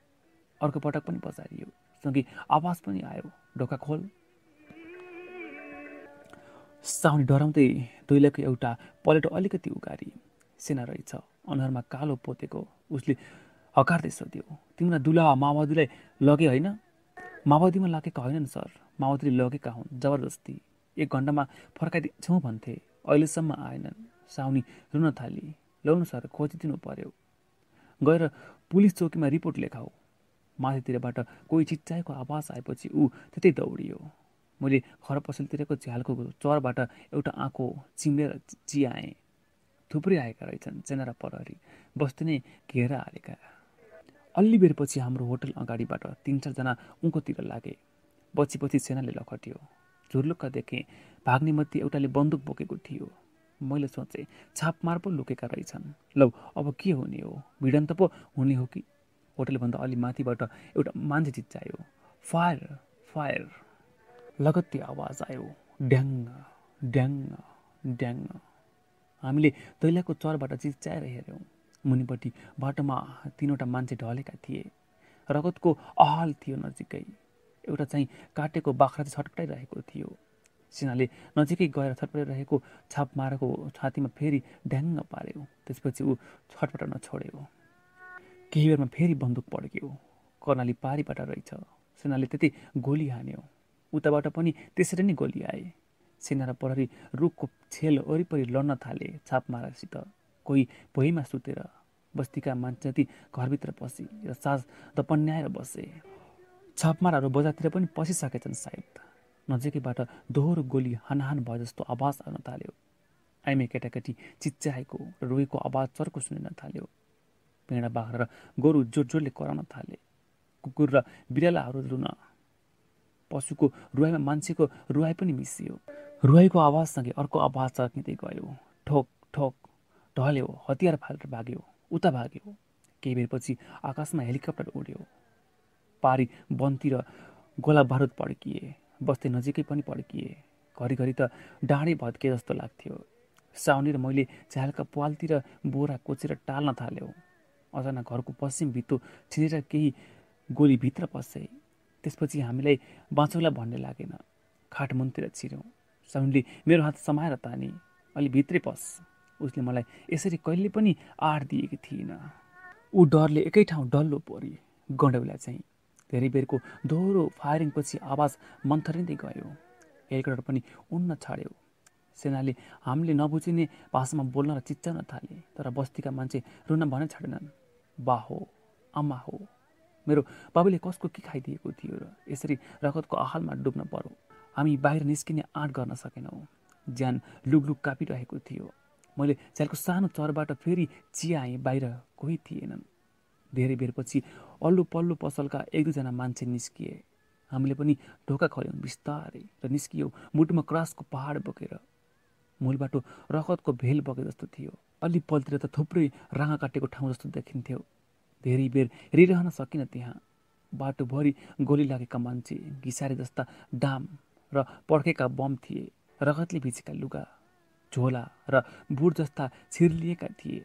अर्को पटक पनि बजारियो। सँगै आवाज पनि आयो। ढोका खोल। साउनी डराउँदै दैलाको एउटा पलेटो अलिकति उगारी। सेना रहेछ। अनुहारमा कालो पोतेको। उसले हकार्दै सोध्यो तिमीलाई दुला माओवादीलाई लगे होइन? माओवादीमा लागेका होइनन् सर। माओवादीले लगेका हुन्। जबरजस्ती। एक घन्टामा फर्काइदिन्छौँ भन्थे। अहिलेसम्म आएनन्। साउनी रुन थाली। ल्याउनु सर। खोजिदिनु पर्यो। गएर पुलिस चौकीमा रिपोर्ट लेखाऊ माथितिरबाट कोही चिच्चाएको आवाज आएपछि ऊ त्यतै दौडियो। मैले घर पसलतिरको झ्यालको चरबाट एउटा आँको चिम्लेर चियाएँ। थुप्रै आएका रहेछन् सेना र प्रहरी। बस्ती नै घेरा हालेका। अलि बेरपछि हाम्रो होटल अगाडिबाट तिन चारजना उङ्कोतिर लागे। पछि पछि सेनाले लखट्यो। झुर्लुक्क देखेँ भाग्ने मध्ये एउटाले बन्दुक बोकेको थियो। मैले सोचेँ छापमार पो लुकेका रहेछन्। लौ अब के हुने हो? भिडन्त पो हुने हो कि? होटलभन्दा अलि माथिबाट एउटा मान्छे चिच्चायो फायर फायर। लगत्ती आवाज आयो। ड्याङ ड्याङ ड्याङ हामीले दैलाको चरबाट चिच्चाएर हेऱ्यौँ। मुनिपट्टि बाटोमा तिनवटा मान्छे ढलेका थिए। रगतको अहाल थियो नजिकै। एउटा चाहिँ काटेको बाख्रा चाहिँ छटपटाइरहेको थियो। सिन्हाले नजिकै गएर छटपटाइरहेको छाप मारेको छातीमा फेरि ड्याङ्ग पार्यो त्यसपछि ऊ छटपटाउन छोड्यो केही बेरमा फेरि बन्दुक पड्क्यो। कर्णाली पारीबाट रहेछ। सेनाले त्यति गोली हान्यो। उताबाट पनि त्यसरी नै गोली आए। सेना र प्रहरी रुखको छेल वरिपरि लड्न थाले छाप मारासित। कोही भुइँमा सुतेर बस्तीका मान्छे जति घरभित्र पसी र सास दपन्याएर बसे। छापमाराहरू बजारतिर पनि पसिसकेछन् सायद। नजिकैबाट दोहोरो गोली हानहान भए जस्तो आवाज आउन थाल्यो। आइमे केटाकेटी चिच्चाएको र आवाज चर्को सुनिन थाल्यो। पेँडा बाख्रा र गोरु जोड जोडले कराउन थाले। कुकुर र बिरालाहरू रुन। पशुको रुवाईमा मान्छेको रुवाई पनि मिसियो। रुवाईको आवाजसँगै अर्को आवाज चर्किँदै गयो। ठोक ठोक। ढल्यो हतियार फालेर भाग्यो उता भाग्यो। केही बेरपछि आकाशमा हेलिकप्टर उड्यो। पारी वनतिर गोला बारुद पड्किए। बस्दै नजिकै पनि पड्किए। घरिघरि त डाँडै भत्के जस्तो लाग्थ्यो। साउनी र मैले झ्यालका पालतिर बोरा कोचेर टाल्न थाल्यौँ। अचानक घरको पश्चिम भित्तो छिनेर केही गोली भित्र पसे त्यसपछि हामीलाई बाँचौला भन्ने लागेन। खाट मुनतिर छिर्यौँ साउनले मेरो हात समाएर तानी अलि भित्रै पस। उसले मलाई यसरी कहिले पनि आड दिएकी थिइनँ ऊ डरले एकै ठाउँ डल्लो परी। गण्डौला चाहिँ धेरै बेरको दोहोरो फायरिङपछि आवाज मन्थरिँदै गयो। हेलिकप्टर पनि उड्न छाड्यो। सेनाले हामीले नबुझिने भाषामा बोल्न र चिच्चाउन थाले तर बस्तीका मान्छे रुन भने छाडेनन्। बा हो आमा हो। मेरो बाबुले कसको के खाइदिएको थियो र यसरी रगतको आहालमा डुब्न पर्यो। हामी बाहिर निस्किने आँट गर्न सकेनौँ। ज्यान लुगलुग कापिरहेको थियो। मैले च्यालको सानो चरबाट फेरि चियाएँ बाहिर कोही थिएनन्। धेरै बेरपछि अल्लु पल्लु पसलका एक दुईजना मान्छे निस्किए। हामीले पनि ढोका खल्यौँ बिस्तारै र निस्कियौँ मुटुमा क्रसको पहाड बोकेर। मूलबाट रगतको भेल बगे जस्तो थियो। अलि पलतिर त थुप्रै राँगा काटेको ठाउँ जस्तो देखिन्थ्यो। धेरै बेर हेरिरहन सकिनँ त्यहाँ। बाटोभरि गोली लागेका मान्छे घिसारे जस्ता डाम र पड्केका बम थिए। रगतले भिजेका लुगा झोला र बुट जस्ता छिर्लिएका थिए।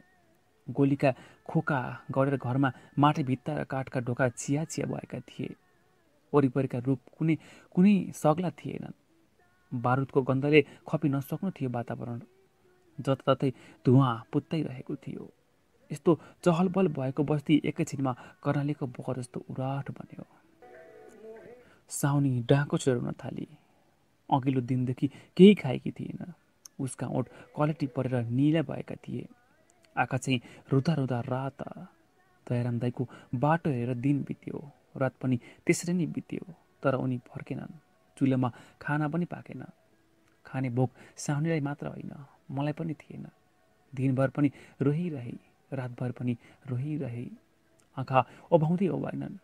गोलीका खोका गरेर घरमा माटे भित्ता र काठका ढोका चिया चिया भएका थिए। वरिपरिका रूप कुनै कुनै सग्ला थिएनन् बारुदको गन्धले खपि नसक्नु थियो वातावरण। जताततै धुवा पुत्ताइरहेको थियो। यस्तो चहलपहल भएको बस्ती एकैछिनमा कर्णालीको बोकर जस्तो उराट बन्यो। साउनी डाँको चोराउन थाली। अघिल्लो दिनदेखि केही खाएकी थिएन। उसका ओठ क्वालिटी परेर निला भएका थिए। आँखा चाहिँ रुदा रुदा रात दयाराम दाईको बाटो हेरेर दिन बित्यो। रात पनि त्यसरी नै बित्यो तर उनी फर्केनन्। चुलोमा खाना पनि पाकेन। खाने भोक साउनीलाई मात्र होइन मलाई पनि थिएन। दिनभर पनि रोहिरहे रातभर पनि रोहिरहे। आँखा ओभाउँदै ओभाएनन्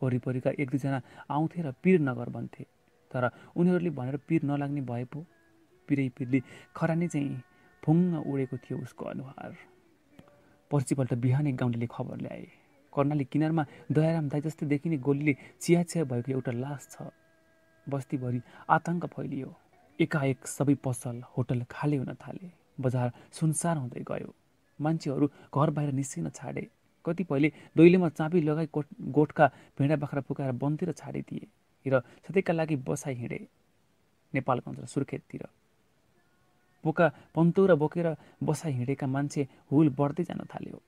वरिपरिका एक दुईजना आउँथे र पिर नगर भन्थे तर उनीहरूले भनेर पिर नलाग्ने भए पो पिरै पिरले खरानी चाहिँ फुङ्ग उडेको थियो उसको अनुहार। पर्सिपल्ट बिहानै गाउँले खबर ल्याए। कर्णाली किनारमा दयाराम दाई जस्तै देखिने गोलीले चिया चिया भएको एउटा लास छ। बस्तीभरि आतङ्क फैलियो। एकाएक सबै पसल होटल खाली हुन थाले। बजार सुनसान हुँदै गयो। मान्छेहरू घर बाहिर निस्किन छाडे। कतिपयले दैलोमा चाँपी लगाई कोट गोठका भेडा बाख्रा फुकाएर बनतिर छाडिदिए र सधैँका लागि बसाइ हिँडे। नेपालगञ्ज सुर्खेततिर। बोका पन्तौरा बोकेर बसाइ हिँडेका मान्छे हुल बढ्दै जान थाल्यो।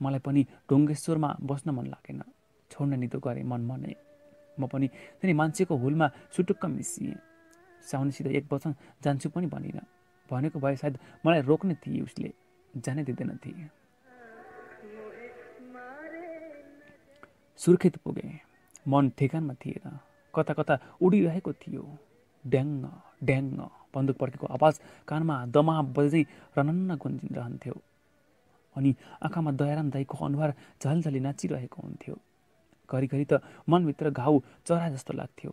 मलाई पनि ढुङ्गेश्वरमा बस्न मन लागेन। छोड्न निदो गरेँ मन मनै। म पनि त्यही मान्छेको हुलमा सुटुक्क मिसिएँ। साउनीसित एक वचन जान्छु पनि भनिनँ। भनेको भए सायद मलाई रोक्ने थिए उसले। जानै दिँदैन थिए। सुर्खेत पुगेँ। मन ठेगानमा थिएन। कता कता उडिरहेको थियो। ड्याङ्ग। ड्याङ्ग बन्दुक पड्केको आवाज कानमा दमा बज्दै रनन्न गुन्जिरहन्थ्यो अनि आँखामा दयाराम दाईको अनुहार झलझली नाचिरहेको हुन्थ्यो। घरिघरि त मनभित्र घाउ चरा जस्तो लाग्थ्यो।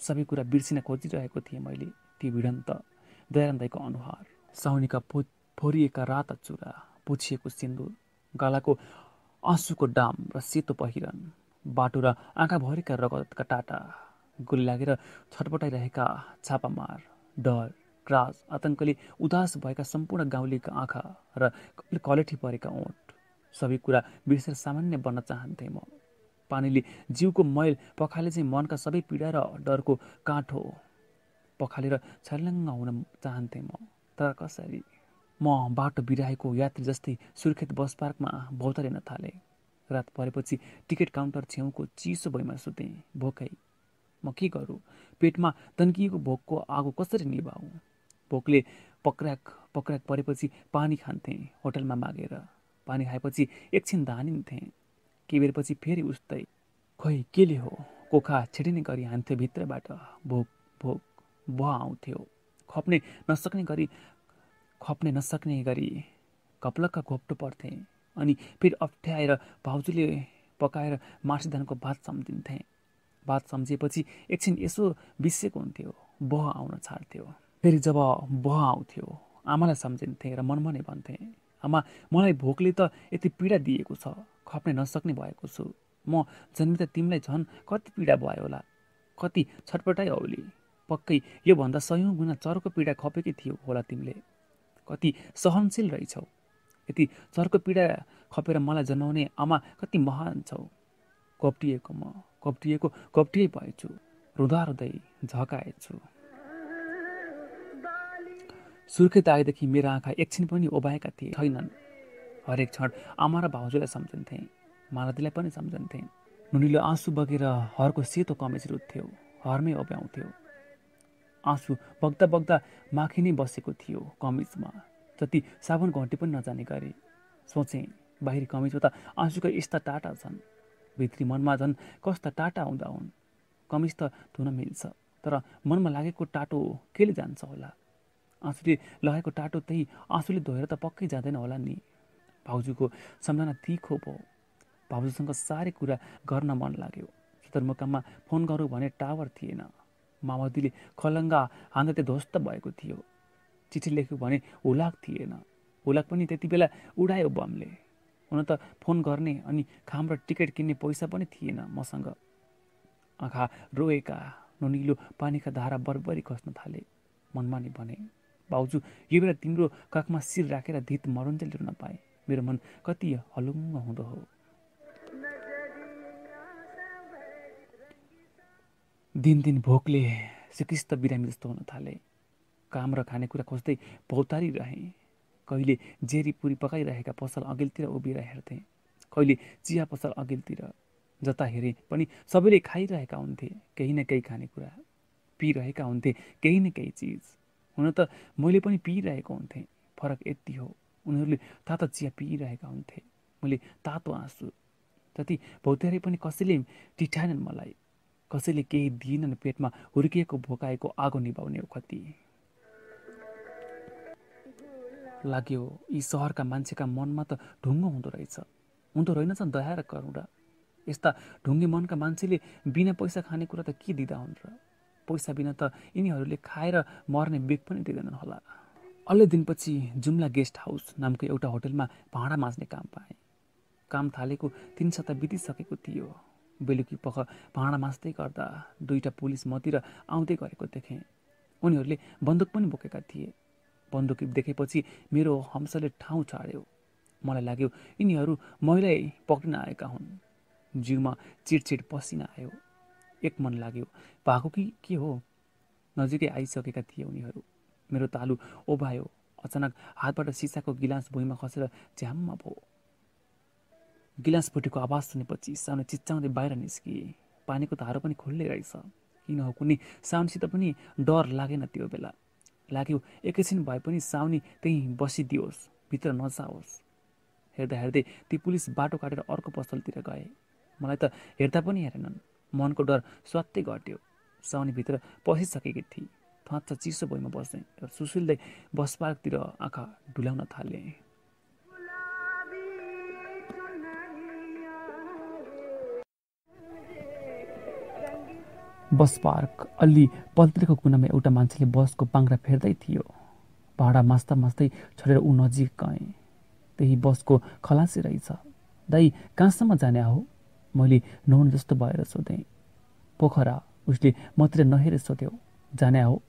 सबै कुरा बिर्सिन खोजिरहेको थिएँ मैले त्यो भिडन्त। दयाराम दाईको अनुहार साउनीका पो फोरिएका राता चुरा पुछिएको सिन्दुर गालाको आँसुको डाम र सेतो पहिरन बाटो र आँखाभरिका रगतका टाटा। गोली लागेर छटपटाइरहेका छापामार डर क्रास आतङ्कले उदास भएका सम्पूर्ण गाउँलेका आँखा र कलेठी परेका ओठ। सबै कुरा बिर्सेर सामान्य बन्न चाहन्थेँ म। पानीले जिउको मैल पखाले चाहिँ मनका सबै पीडा र डरको काँठो पखालेर छर्लङ्ग हुन चाहन्थेँ म। तर कसरी? म बाटो बिराएको यात्री जस्तै सुर्खेत बस पार्कमा भौतारिन थालेँ। रात परेपछि टिकट काउन्टर छेउको चिसो भैमा सुतेँ भोकै। म के गरौँ? पेटमा तन्किएको भोकको आगो कसरी निभाऊ? भोकले पक्राक पक्राक परेपछि पानी खान्थेँ होटलमा मागेर। पानी खाएपछि एकछिन धानिन्थेँ। केही बेरपछि फेरि उस्तै। खोइ केले हो? कोखा छिटिने गरी हान्थ्यो भित्रबाट। भोक भोक बुवा आउँथ्यो। खप्ने नसक्ने गरी खप्ने नसक्ने गरी कप्लक्क घोप्टो पर्थेँ अनि फेरि अप्ठ्याएर भाउजूले पकाएर मासिधानको भात सम्झिन्थेँ। भात सम्झिएपछि एकछिन यसो बिसेको हुन्थ्यो बह आउन छाड्थ्यो। फेरि जब बह आउँथ्यो आमालाई सम्झिन्थेँ र मनमा नै भन्थेँ आमा मलाई भोकले त यति पीडा दिएको छ खप्ने नसक्ने भएको छु। म जन्मिँदा तिमीलाई झन् कति पीडा भयो होला कति छटपटाइ औली पक्कै योभन्दा सयौँ गुणा चर्को पीडा खपेकै थियो होला तिमीले। कति सहनशील रहेछौ। यति चर्को पीडा खपेर मलाई जन्माउने आमा कति महान छौ। कप्टिएको म। कप्टिएको कप्टिए भएछु रुँदा रुँदै झकाएछु। सुर्खेत आएदेखि मेरा आँखा एकछिन पनि ओभाएका थिए छैनन्। हरेक क्षण आमा र भाउजूलाई सम्झन्थेँ मालतीलाई पनि सम्झन्थेँ। नुनीले आँसु बगेर हरको सेतो कमेज रुत्थ्यो हरमै ओभ्याउँथ्यो आँसु बग्दा बग्दा माखी नै बसेको थियो कमिजमा जति साबुन घन्टी पनि नजाने गरे। सोचेँ बाहिरी कमिजमा त आँसुका यस्ता टाटा छन्। भित्री मनमा झन् कस्ता टाटा आउँदा हुन्। कमिज त धुन मिल्छ तर मनमा लागेको टाटो केले जान्छ होला? आँसुले लगाएको टाटो त्यही आँसुले धोएर त पक्कै जाँदैन होला नि। भाउजूको सम्झना तिखो भयो। भाउजूसँग साह्रै कुरा गर्न मन लाग्यो। सदरमुकाममा फोन गरौँ भने टावर थिएन। माओवादीले खलङ्गा हान्दा त्यो ध्वस्त भएको थियो। चिठी लेख्यो भने हुलाक थिएन। हुलाक पनि त्यति बेला उडायो बमले। हुन त फोन गर्ने अनि खाम र टिकट किन्ने पैसा पनि थिएन मसँग। आँखा रोएका नुनिलो पानीका धारा बरबरी खस्न थाले मनमा नि भने भाउजू यो बेला तिम्रो काखमा शिर राखेर धित मरुन्जेल रुन पाए। मेरो मन कति हलुङ्ग हुँदो हो। दिन दिन भोकले सिकिस्त बिरामी जस्तो हुन थाले। काम र खानेकुरा खोज्दै रहेँ। कहिले जेरी पुरी पकाइरहेका पसल अघिल्तिर उभिएर हेर्थेँ। कहिले चिया पसल अघिल्तिर जता हेरे पनि सबैले खाइरहेका हुन्थे केही न केही खानेकुरा पिइरहेका हुन्थे केही न केही चिज। हुन त मैले पनि पिइरहेको हुन्थेँ फरक यति हो उनीहरूले तातो चिया पिइरहेका हुन्थे मैले तातो आँसु। जति भौतेरै पनि कसैले टिठाएनन् मलाई कसैले केही दिएनन् पेटमा हुर्किएको भोकाएको आगो निभाउने कति लाग्यो। यी सहरका मान्छेका मनमा त ढुङ्गो हुँदो रहेछ। हुँदो रहेनछ दया र करुणा। यस्ता ढुङ्गे मनका मान्छेले बिना पैसा खाने कुरा त के दिँदा हुन् र? पैसा बिना त यिनीहरूले खाएर मर्ने बेग पनि दिँदैनन् होला। अल्लै दिनपछि जुम्ला गेस्ट हाउस नामको एउटा होटलमा भाँडा माझ्ने काम पाएँ। काम थालेको तिन सता बितिसकेको थियो। बेलुकी पख भाँडा माझ्दै गर्दा दुईवटा पुलिस मतिर आउँदै गरेको देखेँ। उनीहरूले बन्दुक पनि बोकेका थिए। बन्दुक देखेपछि मेरो हम्सले ठाउँ छाड्यो मलाई लाग्यो यिनीहरू मैलै पक्रिन आएका हुन्। जिउमा चिडचिड पसिना आयो। एक मन लाग्यो भएको कि के हो? नजिकै आइसकेका थिए उनीहरू। मेरो तालु ओभायो। अचानक हातबाट सिसाको गिलास भुइँमा खसेर झ्याममा भयो। गिलास फुटेको आवाज सुनेपछि साउन चिच्चाउँदै बाहिर निस्किए। पानीको धारो पनि खुल्लै रहेछ। किन हो कुनै साउनसित पनि डर लागेन त्यो बेला। लाग्यो। एकैछिन भए पनि साउनी त्यहीँ बसिदियोस् भित्र नजाओस्। हेर्दा हेर्दै ती पुलिस बाटो काटेर अर्को पसलतिर गए। मलाई त हेर्दा पनि हेरेनन्। मनको डर स्वात्तै घट्यो। साउनीभित्र पसिसकेकी थिए। फाँच्चा चिसो भुइँमा बस्ने र सुसुल्दै बस पार्कतिर आँखा डुलाउन थालेँ। Bus park. अलि पल्त्रेको कुनामा एउटा मान्छेले बसको पाङ्रा फेर्दै थियो। भाडा मास्दा मास्दै छोडेर ऊ नजिक गएँ। त्यही बसको खलासी रहेछ। दाई कहाँसम्म जाने हो मैले नहुनु जस्तो भएर सोधेँ। पोखरा उसले मतिर नहेरे सोध्यो। जाने हो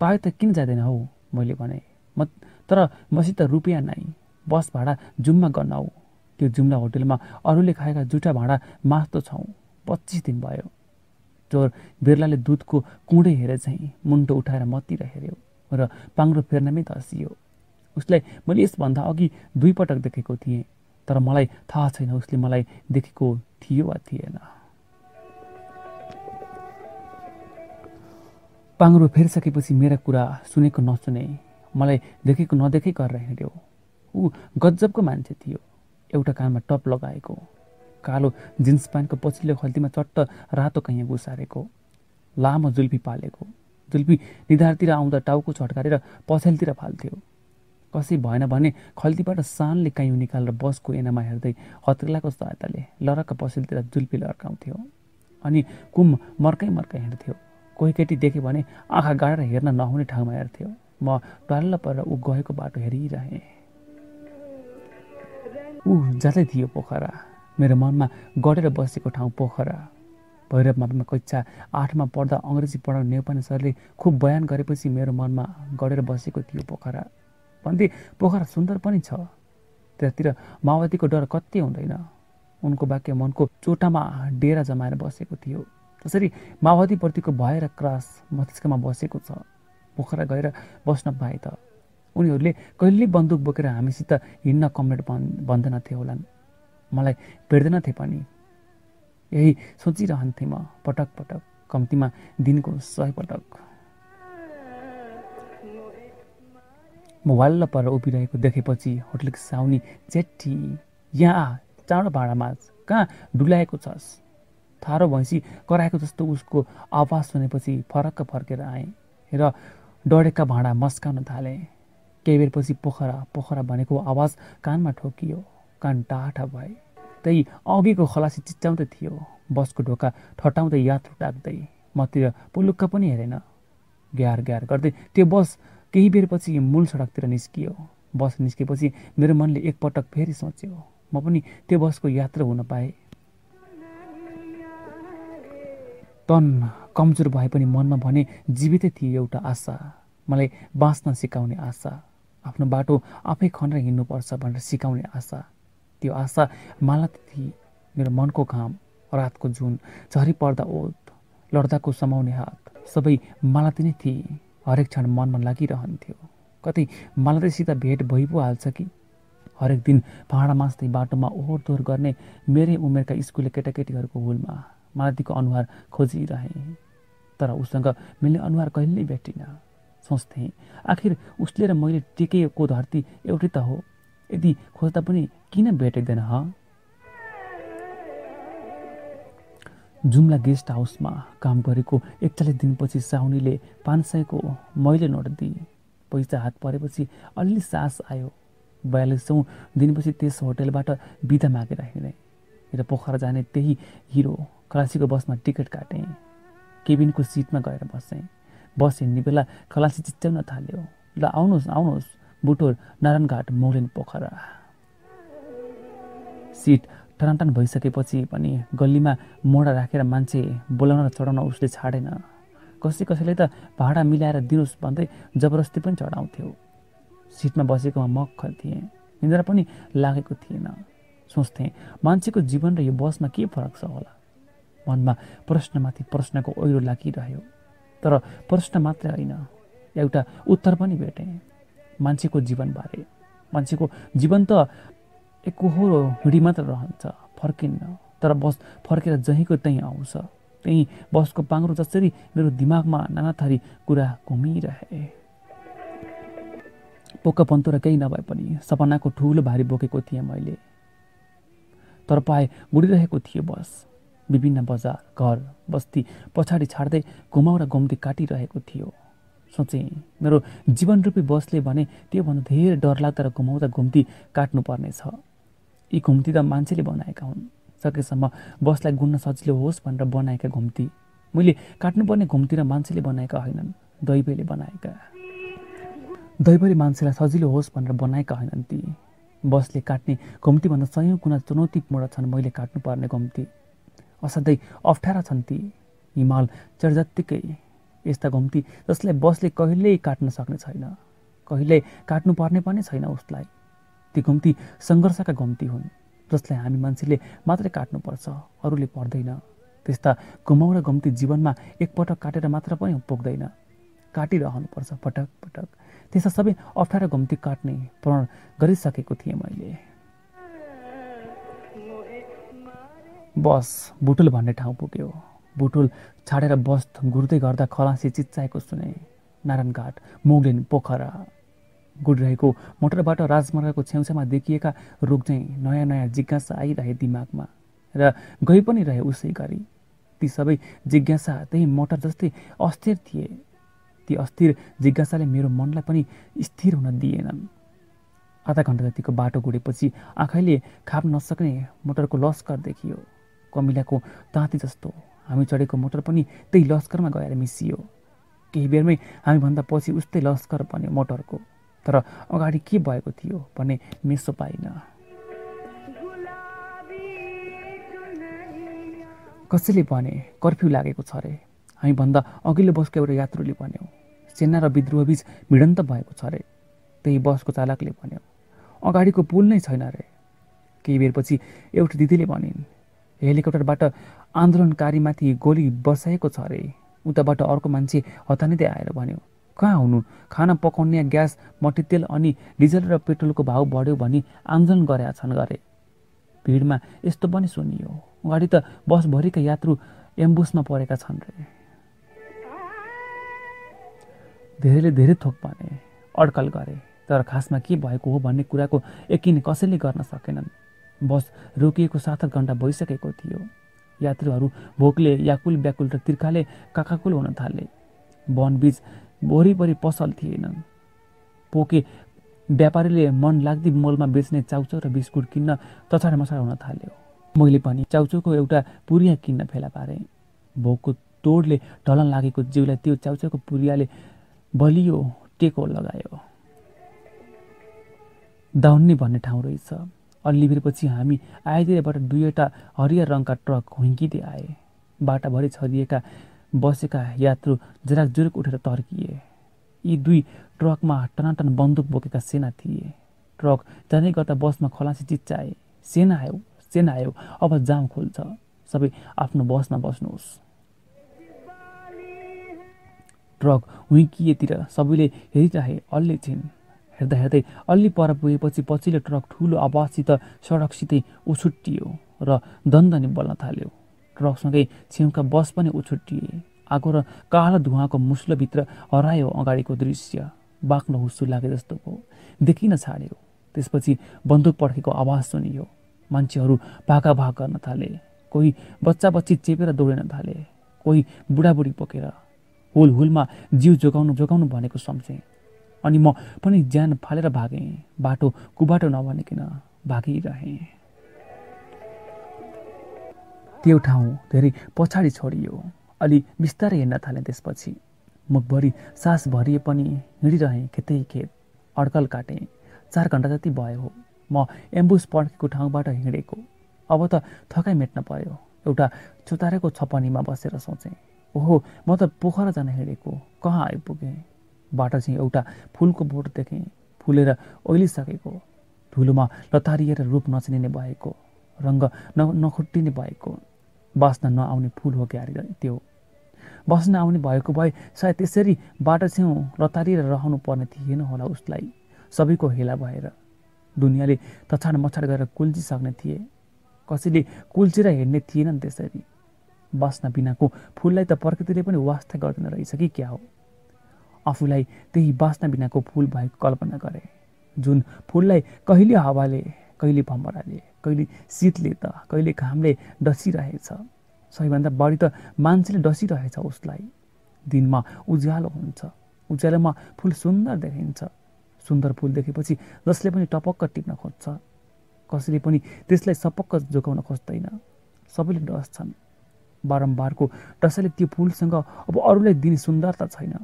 पायो त किन जाँदैन हौ? मैले भने। म तर मसित रुपियाँ नै बस भाडा जुम्मा गर्न हौ त्यो जुम्ला होटेलमा अरूले खाएका जुठा भाँडा मास्दो छौँ। पच्चिस दिन भयो। चोर बिर्लाले दुधको कुँडे हेरे चाहिँ मुन्टो उठाएर मतिर हेऱ्यो र पाङ्रो फेर्नमै धसियो। उसलाई मैले यसभन्दा अघि दुईपटक देखेको थिएँ तर मलाई थाहा छैन उसले मलाई देखेको थियो वा थिएन। पाङ्रो फेरिसकेपछि मेरा कुरा सुनेको नसुने मलाई देखेको नदेखे गरेर हिँड्यो ऊ गजबको मान्छे थियो एउटा कानमा टप लगाएको। कालो जिन्स प्यान्टको पछिल्लो खल्तीमा चट्ट रातो कैयाँ गुसारेको लामो जुल्फी पालेको। जुल्फी निधारतिर आउँदा टाउको छट्कारेर पछेलतिर फाल्थ्यो। कसै भएन भने खल्तीबाट सानले काइँ निकालेर बसको एनामा हेर्दै हत्रेलाको सहायताले लरक्क पछिल्तिर जुल्फी लर्काउँथ्यो। अनि कुम मर्कै मर्कै हिँड्थ्यो। कोही केटी देख्यो भने आँखा गाडेर हेर्न नहुने ठाउँमा हेर्थ्यो। म डल्ल परेर ऊ गएको बाटो हेरिरहेँ। ऊ जाँदै थियो पोखरा। मेरो मनमा गढेर बसेको ठाउँ पोखरा। भैरव मापमा कक्षा आठमा पढ्दा अङ्ग्रेजी पढाउने नेपाली सरले खुब बयान गरेपछि मेरो मनमा गढेर बसेको थियो पोखरा। भन्थे पोखरा सुन्दर पनि छ। त्यतातिर माओवादीको डर कति हुँदैन। उनको वाक्य मनको चोटामा डेरा जमाएर बसेको थियो। त्यसरी माओवादीप्रतिको भय र क्रास मस्तिष्कमा बसेको छ। पोखरा गएर बस्न पाए त। उनीहरूले कहिले बन्दुक बोकेर हामीसित हिँड्न कमरेड भन्दैनथे होलान्। मलाई भेट्दैनथे पनि। यही सोचिरहन्थेँ म पटक पटक कम्तीमा दिनको सय पटक मोबाइल पर उभिरहेको देखेपछि होटलको साउनी चेट्टी यहाँ चाँडो भाँडामा कहाँ डुलाएको छस्? थारो भैँसी कराएको जस्तो उसको आवाज सुनेपछि फरक्क फर्केर आएँ र डढेका भाँडा मस्काउन थालेँ। केही बेरपछि पोखरा पोखरा भनेको आवाज कानमा ठोकियो कान टाठा भए। त्यही अघिको खलासी चिच्याउँदै थियो। बसको ढोका ठटाउँदै यात्रु डाक्दै मतिर पुलुक्क पनि हेरेन। ग्यार ग्यार गर्दै त्यो बस केही बेरपछि मूल सडकतिर निस्कियो। बस निस्केपछि मेरो मनले एकपटक फेरि सोच्यो म पनि त्यो बसको यात्रा हुन पाएँ। तन कमजोर भए पनि मनमा भने जीवितै थियो एउटा आशा। मलाई बाँच्न सिकाउने आशा। आफ्नो बाटो आफै खनेर हिँड्नुपर्छ भनेर सिकाउने आशा। त्यो आशा थिए मेरो मनको घाम रातको जुन झरी पर्दा ओत लड्दाको समाउने हात सबै मालती नै थिए। हरेक क्षण मनमा लागिरहन्थ्यो। कतै मालतीसित भेट भइ पो हाल्छ कि? हरेक दिन भाँडा मास्दै बाटोमा ओहोर दोहोर गर्ने मेरै उमेरका स्कुले केटाकेटीहरूको हुलमा मालतीको अनुहार खोजिरहेँ। तर उसँग मिल्ने अनुहार कहिल्यै भेटिनँ। सोच्थेँ आखिर उसले र मैले टेकेको धरती एउटै त हो। यदि खोज्दा पनि किन भेटिँदैन ह? जुम्ला गेस्ट हाउसमा काम गरेको एकचालिस दिनपछि साउनीले पाँच सयको मैले नोट दिएँ। पैसा हात परेपछि अलि सास आयो। बयालिसौँ दिनपछि त्यस होटेलबाट बिदा मागेर हिँडेँ र पोखरा जाने त्यही हिरो खलासीको बसमा टिकट काटेँ। केबिनको सिटमा गएर बसेँ। बस हिँड्ने बेला खलासी चिच्याउन थाल्यो। ल आउनुहोस् आउनुहोस्। बुटोर नारायणघाट मौलिन पोखरा। सिट टनाटन भइसकेपछि पनि गल्लीमा मोडा राखेर मान्छे बोलाउन र चढाउन उसले छाडेन। कसै कसैले त भाडा मिलाएर दिनुहोस् भन्दै जबरजस्ती पनि चढाउँथ्यो। सिटमा बसेकोमा मख थिएँ निन्द्रा पनि लागेको थिएन। सोच्थेँ मान्छेको जीवन र यो बसमा के फरक छ होला? मनमा प्रश्नमाथि प्रश्नको ओहिरो लागिरह्यो। तर प्रश्न मात्रै होइन एउटा उत्तर पनि भेटेँ। मान्छेको जीवनबारे। मान्छेको जीवन त एकहोरो हिँडी मात्र रहन्छ फर्किन्न। तर बस फर्केर जहीँको त्यहीँ आउँछ। त्यहीँ बसको पाङ्रो जसरी मेरो दिमागमा नाना थरी कुरा घुमिरहे। पोक्क पन्तो र केही नभए पनि सपनाको ठुलो भारी बोकेको थिएँ मैले। तर पाए गुडिरहेको थियो बस। विभिन्न बजार घर बस्ती पछाडि छाड्दै घुमाउ र घुम्ती काटिरहेको थियो। सोचेँ मेरो जीवनरूपी बसले भने त्योभन्दा धेरै डरलाग्दा र घुमाउँदा घुम्ती काट्नुपर्नेछ। यी घुम्ती त मान्छेले बनाएका हुन्। सकेसम्म बसलाई गुन्न सजिलो होस् भनेर बनाएका घुम्ती। मैले काट्नुपर्ने घुम्ती र मान्छेले बनाएका होइनन् दैवले बनाएका। दैवले मान्छेलाई सजिलो होस् भनेर बनाएका होइनन् ती। बसले काट्ने घुम्तीभन्दा सयौँ गुणा चुनौतीपूर्ण छन् मैले काट्नुपर्ने घुम्ती। असाध्यै अप्ठ्यारा छन् ती। हिमाल चढ यस्ता घुम्ती जसलाई बसले कहिल्यै काट्न सक्ने छैन कहिल्यै काट्नुपर्ने पनि छैन उसलाई। ती घुम्ती सङ्घर्षका घुम्ती हुन् जसलाई हामी मान्छेले मात्रै काट्नुपर्छ अरूले पर्दैन। त्यस्ता घुमाउ र घुम्ती जीवनमा एकपटक काटेर मात्र पनि पुग्दैन। काटिरहनुपर्छ पटक पटक। त्यस्ता सबै अप्ठ्यारा घुम्ती काट्ने प्रण गरिसकेको थिएँ मैले। बस बुटुल भन्ने ठाउँ पुग्यो। बुटुल छाडेर बस घुर्दै गर्दा खलासी चिच्चाएको सुने। नारायणघाट मोगलिन पोखरा। गुडिरहेको मोटरबाट राजमार्गको छेउछाउमा देखिएका रुख चाहिँ नयाँ नयाँ जिज्ञासा आइरहे दिमागमा र गइ पनि रहे उसै गरी। ती सबै जिज्ञासा त्यही मोटर जस्तै अस्थिर थिए। ती अस्थिर जिज्ञासाले मेरो मनलाई पनि स्थिर हुन दिएनन्। आधा घन्टा जतिको बाटो गुडेपछि आँखैले खाप नसक्ने मोटरको लस्कर देखियो। कमिलाको ताँती जस्तो हामी चढेको मोटर पनि त्यही लस्करमा गएर मिसियो। केही बेरमै हामीभन्दा पछि उस्तै लस्कर बन्यो मोटरको। तर अगाडि के भएको थियो भन्ने मेसो पाइन। कसैले भने कर्फ्यू लागेको छ अरे हामीभन्दा अघिल्लो बसको एउटा यात्रुले भन्यो सेना र विद्रोहबीच भिडन्त भएको छ अरे त्यही बसको चालकले भन्यो अगाडिको पुल नै छैन अरे केही बेरपछि एउटा दिदीले भनिन् हेलिकप्टरबाट आन्दोलनकारीमाथि गोली बसाएको छ अरे। उताबाट अर्को मान्छे हतानिँदै आएर भन्यो कहाँ हुनु? खाना पकाउने ग्यास मट्टीतेल अनि डिजल र पेट्रोलको भाउ बढ्यो भनी आन्दोलन गरेका छन् गरे। भिडमा यस्तो पनि सुनियो। अगाडि त बसभरिका यात्रु एम्बुसमा परेका छन् रे। धेरैले धेरै थोक भने अड्कल गरे। तर खासमा के भएको हो भन्ने कुराको यकिन कसैले गर्न सकेनन्। बस रोकिएको सात आठ घन्टा भइसकेको थियो। यात्रुहरू भोकले याकुल ब्याकुल र तिर्खाले काकाकुल हुन थाले। वनबीच वरिपरि पसल थिएनन्। पोके व्यापारीले मन लाग्दी मोलमा बेच्ने चाउचाउ र बिस्कुट किन्न तछाड मछाड हुन थाल्यो। मैले पनि चाउचाउको एउटा पुरिया किन्न फेला पारेँ। भोकको तोडले ढलन लागेको जिउलाई त्यो चाउचाउको पुरियाले बलियो टेको लगायो। दाउन्ने भन्ने ठाउँ रहेछ। अल्लिभिरपछि हामी आइदिएबाट दुईवटा हरियर रङका ट्रक हुइँकिँदै आए। बाटाभरि छरिएका बसेका यात्रु जुरुक उठेर तर्किए। यी दुई ट्रकमा टनाटन बन्दुक बोकेका सेना थिए। ट्रक जाँदै गर्दा बसमा खलासी चिच्चाए सेना आयो सेना आयो अब जाम खोल्छ। सबै आफ्नो बसमा बस्नुहोस्। ट्रक हुइकिएतिर सबैले हेरिरहे अल्ले छिन्। हेर्दा हेर्दै अल्ली पर पुगेपछि पछिल्लो ट्रक ठुलो आवाजसित सडकसितै उछुट्टियो र दन्दनी बल्न थाल्यो। ट्रकसँगै छेउका बस पनि उछुट्टिए। आगो र कालो धुवाको मुस्लोभित्र हरायो अगाडिको दृश्य। बाक्लो हुस्सु लागे जस्तो भयो। देखिन छाड्यो। त्यसपछि बन्दुक पड्केको आवाज सुनियो। मान्छेहरू भागा भाग गर्न थाले। कोही बच्चा बच्ची चेपेर दौडिन थाले। कोही बुढाबुढी पोकेर हुल हुलमा जिउ जोगाउनु जोगाउनु भनेको सम्झेँ। अनि म पनि ज्यान फालेर भागेँ। बाटो कुबाटो नभनिकन भागिरहेँ। त्यो ठाउँ धेरै पछाडि छोडियो। अलि बिस्तारै हिँड्न थालेँ त्यसपछि। मुखभरि सास भरिए पनि हिँडिरहेँ खेतै खेत अड्कल काटेँ। चार घन्टा जति भयो हो म एम्बुस पड्केको ठाउँबाट हिँडेको। अब त थकाइ मेट्न पर्यो एउटा चुतारेको छपनीमा बसेर सोचेँ ओहो म त पोखरा जान हिँडेको कहाँ आइपुगेँ? बाटो चाहिँ एउटा फुलको बोट देखेँ। फुलेर ओइलिसकेको। धुलोमा लतारिएर रूप नचिनिने भएको रङ्ग न नखुट्टिने भएको। बाँच्न नआउने फुल हो क्यारे त्यो? बस्न आउने भएको भए सायद त्यसरी बाटो छेउ लतारिएर रहनु पर्ने थिएन होला उसलाई। सबैको हेला भएर। दुनियाँले तछाड मछाड गरेर कुल्चिसक्ने थिए। कसैले कुल्चेर हिँड्ने थिएनन् त्यसरी। बाँच्न बिनाको फुललाई त प्रकृतिले पनि वास्ता गर्दैन रहेछ कि क्या हो? आफूलाई त्यही बाँच्न बिनाको फुल भएको कल्पना गरे जुन फुललाई कहिले हावाले कहिले भमराले कहिले शीतले त कहिले घामले डसिरहेछ। सबैभन्दा बढी त मान्छेले डसिरहेछ उसलाई। दिनमा उज्यालो हुन्छ। उज्यालोमा फुल सुन्दर देखिन्छ। सुन्दर फुल देखेपछि जसले पनि टपक्क टिप्न खोज्छ। कसैले पनि त्यसलाई सपक्क जोगाउन खोज्दैन। सबैले डस्छन्। बारम्बारको डसैले त्यो फुलसँग अब अरूलाई दिने सुन्दरता छैन।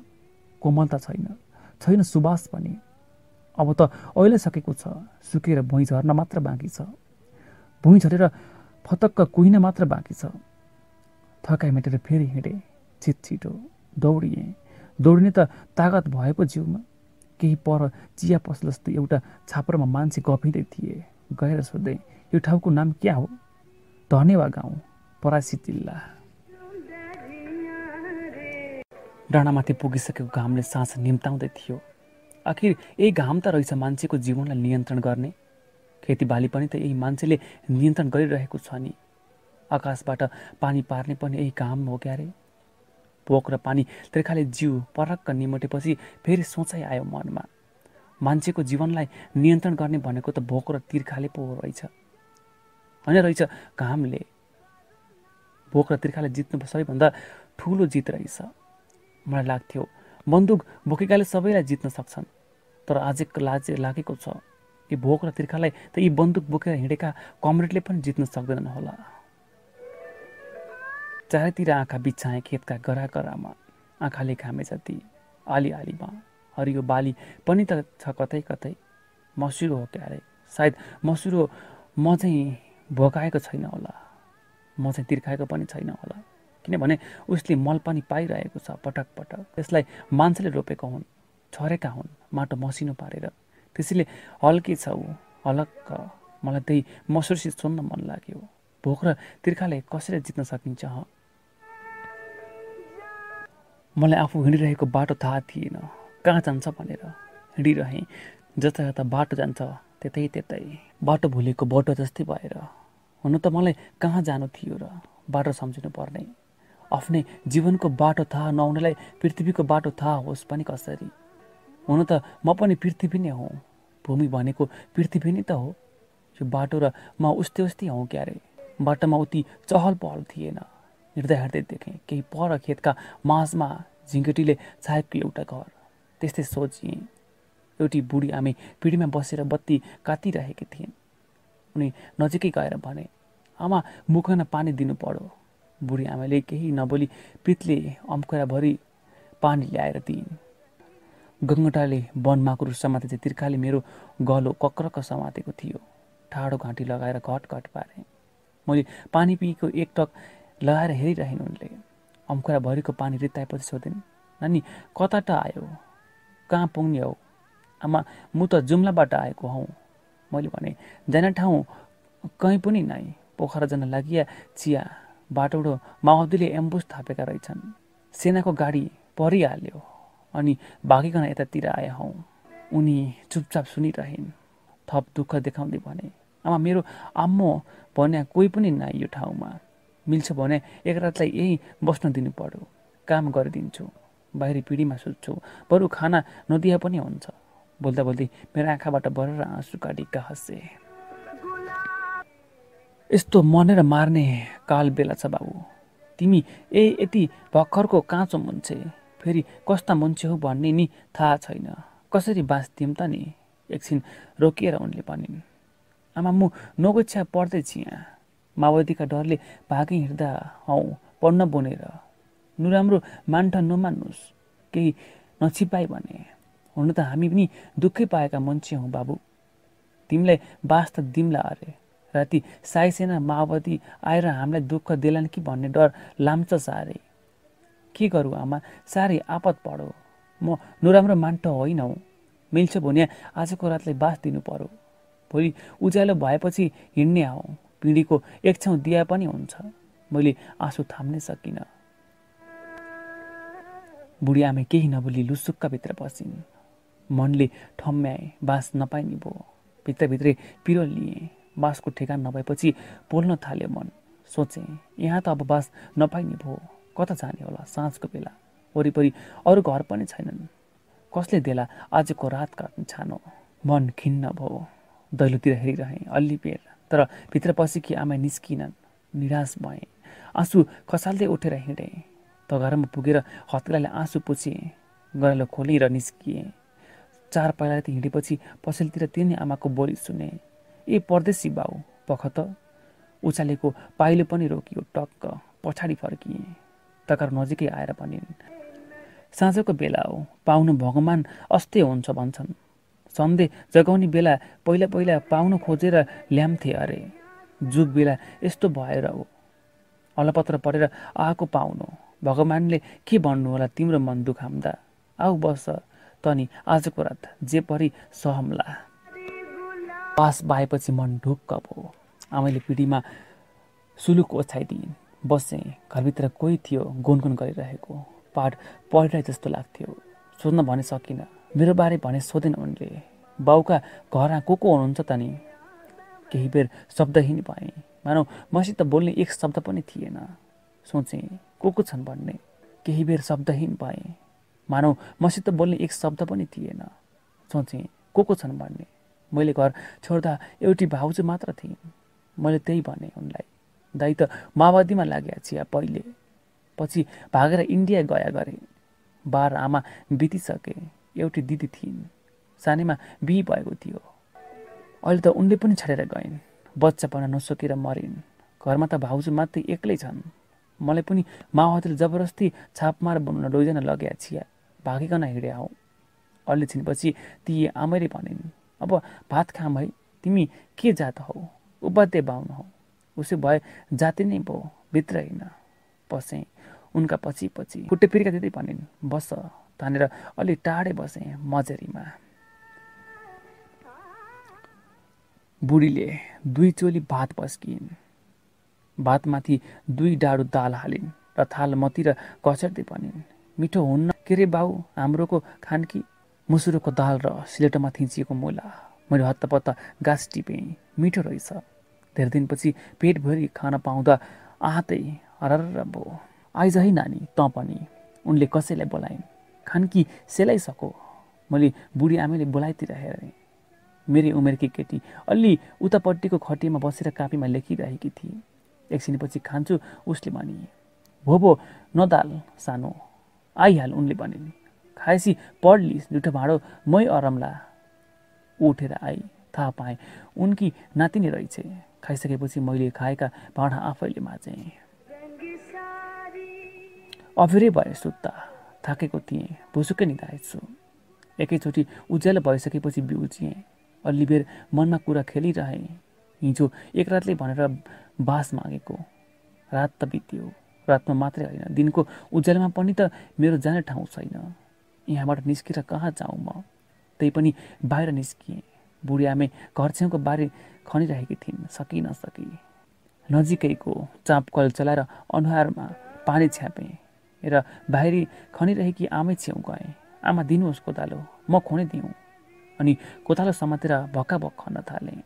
कोमलता छैन। छैन सुवास पनि। अब त अहिले सकेको छ सुकेर भुइँ झर्न मात्र बाँकी छ। भुइँ झरेर फतक्क कुहिन मात्र बाँकी छ। थकाइ मेटेर फेरि हिँडेँ छिट छिटो दौडिएँ। दौडिने त तागत भयो पो जिउमा। केही पर चिया पसल जस्तो एउटा छापरमा मान्छे गफिँदै थिए। गएर सोधेँ यो ठाउँको नाम क्या हो? धनेवा गाउँ परासी जिल्ला डाँडामाथि पुगिसकेको घामले सास निम्ताउँदै थियो। आखिर यही घाम त रहेछ मान्छेको जीवनलाई नियन्त्रण गर्ने? खेतीबाली पनि त यही मान्छेले नियन्त्रण गरिरहेको छ नि। आकाशबाट पानी पार्ने पनि यही घाम हो क्यारे? भोक र पानी तिर्खाले जिउ परक्क निमटेपछि फेरि सोचाइ आयो मनमा। मान्छेको जीवनलाई नियन्त्रण गर्ने भनेको त भोक र तिर्खाले पो रहेछ। होइन रहेछ घामले। भोक र तिर्खाले जित्नु सबैभन्दा ठुलो जित रहेछ। मलाई लाग्थ्यो बन्दुक बोकेकाले सबैलाई जित्न सक्छन्। तर आजको लाज लागेको छ यी भोक र तिर्खालाई त यी बन्दुक बोकेर हिँडेका कमरेडले पनि जित्न सक्दैनन् होला। चारैतिर आँखा बिछाएँ खेतका गरा गरामा आँखाले घामे जति आली आलीमा हरियो बाली पनि त छ कतै कतै। मसुरो हो क्यारे। सायद मसुरो म चाहिँ भोकाएको छैन होला। म चाहिँ तिर्खाएको पनि छैन होला। किनभने उसले मल पनि पाइरहेको छ पटक पटक। त्यसलाई मान्छेले रोपेको हुन् छरेका हुन् माटो मसिनो पारेर। त्यसैले हल्के छ ऊ हलक्क। मलाई त्यही मसुरसित सुन्न मन लाग्यो। भोक र तिर्खाले कसरी जित्न सकिन्छ मलाई आफू हिँडिरहेको बाटो थाहा थिएन। कहाँ जान्छ भनेर हिँडिरहेँ। जता जता बाटो जान्छ त्यतै त्यतै। बाटो भुलेको बाटो जस्तै भएर। हुन त मलाई कहाँ जानु थियो र बाटो सम्झिनु पर्ने। आफ्नै जीवनको बाटो थाहा नहुनेलाई पृथ्वीको बाटो थाहा होस् पनि कसरी? हुन त म पनि पृथ्वी नै हुँ। भूमि भनेको पृथ्वी नै त हो। यो बाटो र म उस्तै उस्तै हौँ क्यारे। बाटोमा उति चहल पहल थिएन। हिँड्दा हिँड्दै देखेँ केही पर खेतका माझमा झिङ्गटीले छाएको एउटा घर। त्यस्तै सोचिएँ। एउटी बुढी आमी पिँढीमा बसेर बत्ती काटिरहेकी थिइन्। उनी नजिकै गएर भने आमा मुखमा पानी दिनु पर्यो बुढी आमाले केही नबोली पितले अम्कुराभरि पानी ल्याएर दिइन्। गङ्गटाले वनमाकुर समाते चाहिँ तिर्खाले मेरो गलो कक्रक समातेको थियो। ठाडो घाँटी लगाएर घट घट पारेँ। मैले पानी पिएको एक टक लगाएर हेरिरहेन् उनले। अम्कुराभरिको पानी रित्ताएपछि सोधिन् नानी कताटा आयो? कहाँ पुग्ने हौ? आमा म त जुम्लाबाट आएको हौ। मैले भने जाने ठाउँ कहीँ पनि नै पोखरा जान लागि चिया बाटोडो माओवादीले एम्बुस थापेका रहेछन्। सेनाको गाडी परिहाल्यो अनि भागिकन यतातिर आए हौ। उनी चुपचाप सुनिरहेन्। थप दुःख देखाउँदै भने आमा मेरो आम्मो भने कोही पनि नै यो ठाउँमा। मिल्छ भने एक रातलाई यही बस्न दिनु पर्यो काम गरिदिन्छु। बाहिरी पिँढीमा सुत्छु। बरु खाना नदिए पनि हुन्छ बोल्दा बोल्दै मेरो आँखाबाट बरेर आँसु काटिका हाँसे। यस्तो मनेर मार्ने काल बेला छ बाबु। तिमी ए यति भर्खरको काँचो मुन्छे फेरि कस्ता मुन्छे हो भन्ने नि थाहा छैन। कसरी बाँच्थ्यौँ त नि? एकछिन रोकिएर उनले भनिन् आमा म नगोच्छा पढ्दैछु यहाँ। माओवादीका डरले भागी हिँड्दा हौ पढ्न बोनेर। नराम्रो मान्ठ नमान्नुहोस् केही नछिपाइ भने। हुन त हामी पनि दुःखै पाएका मान्छे हौ बाबु। तिमीलाई त दिम्ला अरे। राति साई सेना माओवादी आएर हामीलाई दुःख देलान् कि भन्ने डर लाम्छ साह्रै के गरौँ आमा? साह्रै आपत पढो म नराम्रो मान्ट होइन हौ। मिल्छ भने आजको रातलाई बास दिनु पर्यो। भोलि उज्यालो भएपछि हिँड्ने हौ। पिँढीको एक छेउ दिया पनि हुन्छ। मैले आँसु थाम्नै सकिनँ। बुढी आमै केही नबोली लुसुक्काभित्र पसिन् मनले ठम्म्याए बाँस नपाइने भयो भित्रभित्रै पिरो लिएँ। बाँसको ठेगान नभएपछि बोल्न थाल्यो मन। सोचेँ यहाँ त अब बाँस नपाइने भयो। कता जाने होला साँझको बेला? वरिपरि अरू घर पनि छैनन्। कसले देला आजको रात काट्ने छानो? मन खिन्न भयो। दैलोतिर हेरिरहेँ बेर। तर भित्र पसेकी आमा निस्किनन्। निराश भएँ। आँसु खसाल्दै उठेर हिँडेँ। त घरमा पुगेर हत्केलाले आँसु पुछेँ। गरालो खोलेँ र निस्किएँ। चार पाइला हिँडेपछि पछिल्लोतिर तिनी आमाको बोली सुने। ए परदेशी बाउ पख त। उचालेको पाइलो पनि रोकियो टक्क पछाडि फर्किएँ। तकार नजिकै आएर भनिन् साँझको बेला हो पाउनु भगवान् अस्ते हुन्छ भन्छन्। सन्देह जगाउने बेला पहिला पहिला पाउनु खोजेर ल्याम्थे अरे। जुग बेला यस्तो भएर हो। अलपत्र परेर आएको पाउनु। भगवान्ले के भन्नु होला तिम्रो मन दुखाउँदा? आऊ बस तनी आजको रात जे परि सहमला। पास बाएपछि मन ढुक्क भयो आमैले पिँढीमा सुलुक ओछ्याइदिइन्। बसेँ घरभित्र कोही थियो गुनगुन गरिरहेको। पाठ पढिरहे जस्तो लाग्थ्यो। सोध्न भने सकिनँ। मेरो बारे भने सोधेन उनले। बाउका घरमा को को हुनुहुन्छ त नि? केही बेर शब्दहीन भएँ। मानौ मसित बोल्ने एक शब्द पनि थिएन। सोचेँ को को छन् भन्ने। केही बेर शब्दहीन भएँ। मानौ मसित बोल्ने एक शब्द पनि थिएन। सोचेँ को को छन् भन्ने। मैले घर छोड्दा एउटी भाउजू मात्र थिइन्। मैले त्यही भने उनलाई। दाइ त माओवादीमा लागेका छिया पहिले। पछि भागेर इन्डिया गया गरे। बार आमा बितिसके एउटी दिदी थिइन्। सानैमा बिही भएको थियो। अहिले त उनले पनि छाडेर गइन्। बच्चा पढ्न नसकेर मरिन्। घरमा त भाउजू मात्रै एक्लै छन्। मलाई पनि माओवादीले जबरजस्ती छापमार बनाउन लैजान लगेका छिया। भागिकन हिँडे हौ। अलि छिनपछि ती आमैले भनिन् अब भात खाम है तिमी के जात हौ? उपाध्याय बाहुन हौ। उसो भए जाति नै भयो भित्र होइन बसेँ उनका पछि पछि। खुट्टे फिर्का दिँदै भनिन् बस तानेर अलि टाढै बसेँ मजेरीमा बुढीले दुई चोली भात पस्किन् भातमाथि दुई डाडु दाल हालिन् र थाल मतिर कचर्दै भनिन् मिठो हुन्न। के रे बाउ हाम्रोको खानकी मुसुरोको दाल र सिलेटोमा थिचिएको मुला मैले हत्तपत्त गाँस टिपेँ। मिठो रहेछ। धेरै दिनपछि पेटभरि खान पाउँदा आहतै हरर भयो आइज है नानी तँ पनि। उनले कसैलाई बोलाइन् खानकी सेलाइसको मैले बुढी आमैले बोलाइतिर हेरेँ। मेरै उमेरकी केटी अलि उतापट्टिको खटियामा बसेर कापीमा लेखिरहेकी थिए। एकछिनपछि खान्छु उसले भने भो भो नदाल सानो। आइहाल उनले भनिन्। खाएपछि पढलिस् दुइटो भाँडो मै अरमला उठेर आई थाहा पाएँ उनकी नातिनी रहेछ। खाइसकेपछि मैले खाएका भाँडा आफैले माझेँ। अफेरै भए सुत्ता थाकेको थिएँ भुसुक्कै निधाएछु। एकैचोटि उज्यालो भइसकेपछि बिउजिएँ बेर मनमा कुरा खेलिरहेँ। हिजो एक रातले भनेर बास मागेको। रात त बित्यो। रातमा मात्रै होइन दिनको उज्यालोमा पनि त मेरो जाने ठाउँ छैन। यहाँबाट निस्केर कहाँ जाउँ म? त्यही पनि बाहिर निस्किएँ। बुढी आमे घर छेउको बारी खनिरहेकी थिइन्। सकि नसकी। नजिकैको चाँपकल चलाएर अनुहारमा पानी छ्यापेँ र बाहिरी खनिरहेकी आमै छेउ गएँ। आमा दिनुहोस् कोतालो म खोने दिउँ। अनि कोतालो समातेर भक्का भक्क खन्न थालेँ।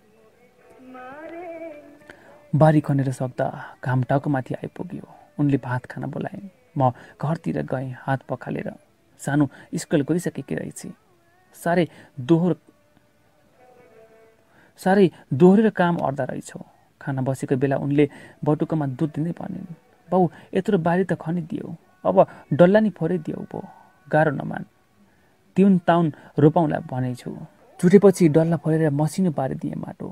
बारी खनेर सक्दा घाम टाउकोमाथि आइपुग्यो। उनले भात खान बोलाइन्। म घरतिर गएँ हात पखालेर। सानो स्कुल गइसकेकी रहेछ। साह्रै दोहोर साह्रै दोहोरेर काम अर्दा रहेछौ। खाना बसेको बेला उनले बटुकोमा दुध दिँदै भनिन् बाउ यत्रो बारी त खनिदियो। अब डल्ला नि फोरिदियो पो गाह्रो नमान। तिउन ताउन रोपाउँला भनेछु। छुटेपछि डल्ला फोरेर मसिनो पारिदिएँ माटो।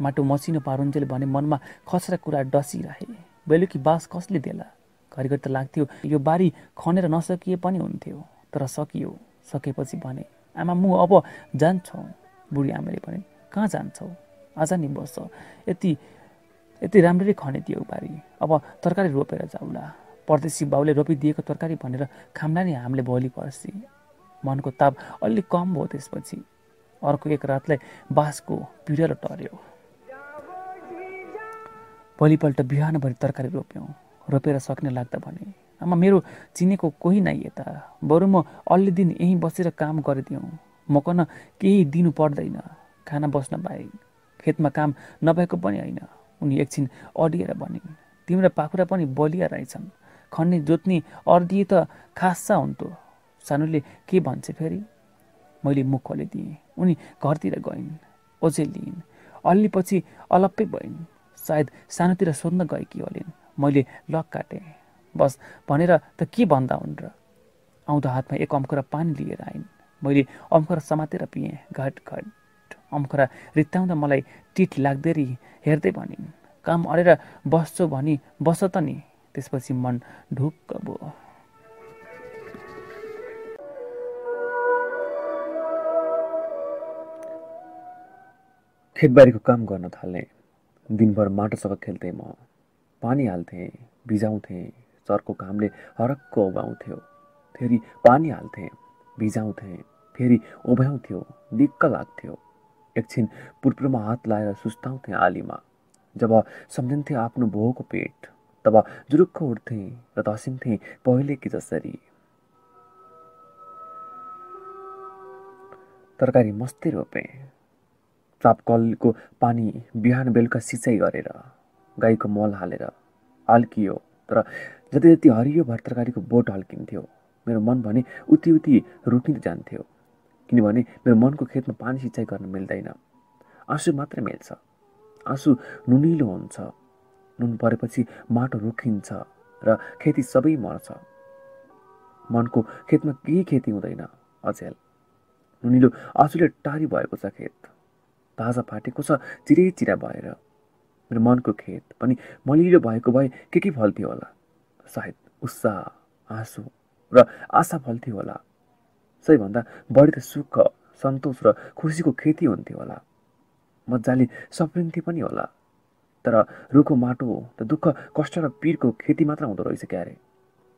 माटो मसिनो पारुन्जेल भने मनमा खसरा कुरा डसिरहे। बेलुकी बास कसले देला? घरिघरि त लाग्थ्यो। यो बारी खनेर नसकिए पनि हुन्थ्यो तर सकियो। सकेपछि भने आमा मु अब जान्छौ। बुढी आमाले भने कहाँ जान्छौ? आज नि बस्छ यति यति राम्ररी खनिदियो बारी। अब तरकारी रोपेर जाउला। परदेशी बाउले रोपिदिएको तरकारी भनेर खाम्ला नि हामीले भोलि पर्सि। मनको ताप अलि कम भयो त्यसपछि। अर्को एक रातलाई बाँसको पिँढलो टर्यो। भोलिपल्ट बिहानभरि तरकारी रोप्यौँ। रोपेर सक्ने लाग्दा भने आमा मेरो चिनेको कोही नै यता। बरु म अलि दिन यहीँ बसेर काम गरिदिउँ। म कन केही दिनु पर्दैन। खाना बस्न बाहेक। खेतमा काम नभएको पनि होइन। उनी एकछिन अडिएर भनिन् तिम्रो पाखुरा पनि बलिया रहेछन्। खन्ने जोत्ने अर्दिए त खासा हुन्थ्यो सानुले के भन्छ फेरि? मैले मुख खोलिदिएँ। उनी घरतिर गइन् ओझेल लिइन्। अलि पछि अलप्पै भइन्। सायद सानोतिर सोध्न गएकी होलिन्। मैले लक काटेँ। बस भनेर त के भन्दा हुन् र? आउँदो हातमा एक अम्खुरा पानी लिएर आइन्। मैले अम्खुरा समातेर पिएँ घट घट। अम्खुरा रित्ताउँदा मलाई टिट लाग्दै हेर्दै भनिन् काम अडेर बस्छौ भनी बस त नि। त्यसपछि मन ढुक्क भयो। खेतबारीको काम गर्न थालेँ। दिनभर माटोसँग खेल्थेँ म। पानी हाल्थेँ भिजाउँथेँ चर्को घामले हरक्क उभाउँथ्यो। फेरि पानी हाल्थेँ भिजाउँथेँ फेरि उभ्याउँथ्यो दिक्क लाग्थ्यो। एकछिन पुर्पुरमा हात लाएर सुस्ताउँथेँ आलीमा जब सम्झिन्थेँ आफ्नो भोको पेट तब जुरुक्क उठ्थेँ र तसिन्थेँ पहिले कि जसरी। तरकारी मस्तै रोपेँ। चापकलको पानी बिहान बेलुका सिँचाइ गरेर। गाईको मल हालेर हल्कियो। तर जति जति हरियो भर तरकारीको बोट हल्किन्थ्यो मेरो मन भने उति उति रोकिँदै जान्थ्यो। किनभने मेरो मनको खेतमा पानी सिँचाइ गर्न मिल्दैन। आँसु मात्रै मिल्छ। आँसु नुनिलो हुन्छ। नुन परेपछि माटो रुखिन्छ र खेती सबै मर्छ। मनको खेतमा केही खेती हुँदैन अचेल नुनिलो आँसुले टारी भएको छ खेत। ताजा फाटेको छ चिरै चिरा भएर। मेरो मनको खेत। पनि मलिलो भएको भए के के फल्थ्यो होला? सायद उत्साह आँसु र आशा फल्थ्यो होला। सबैभन्दा बढी त सुख सन्तोष र खुसीको खेती हुन्थ्यो होला। मजाले सप्रिन्थे पनि होला। तर रुखो माटो त दुःख कष्ट र पिरको खेती मात्र हुँदो रहेछ क्यारे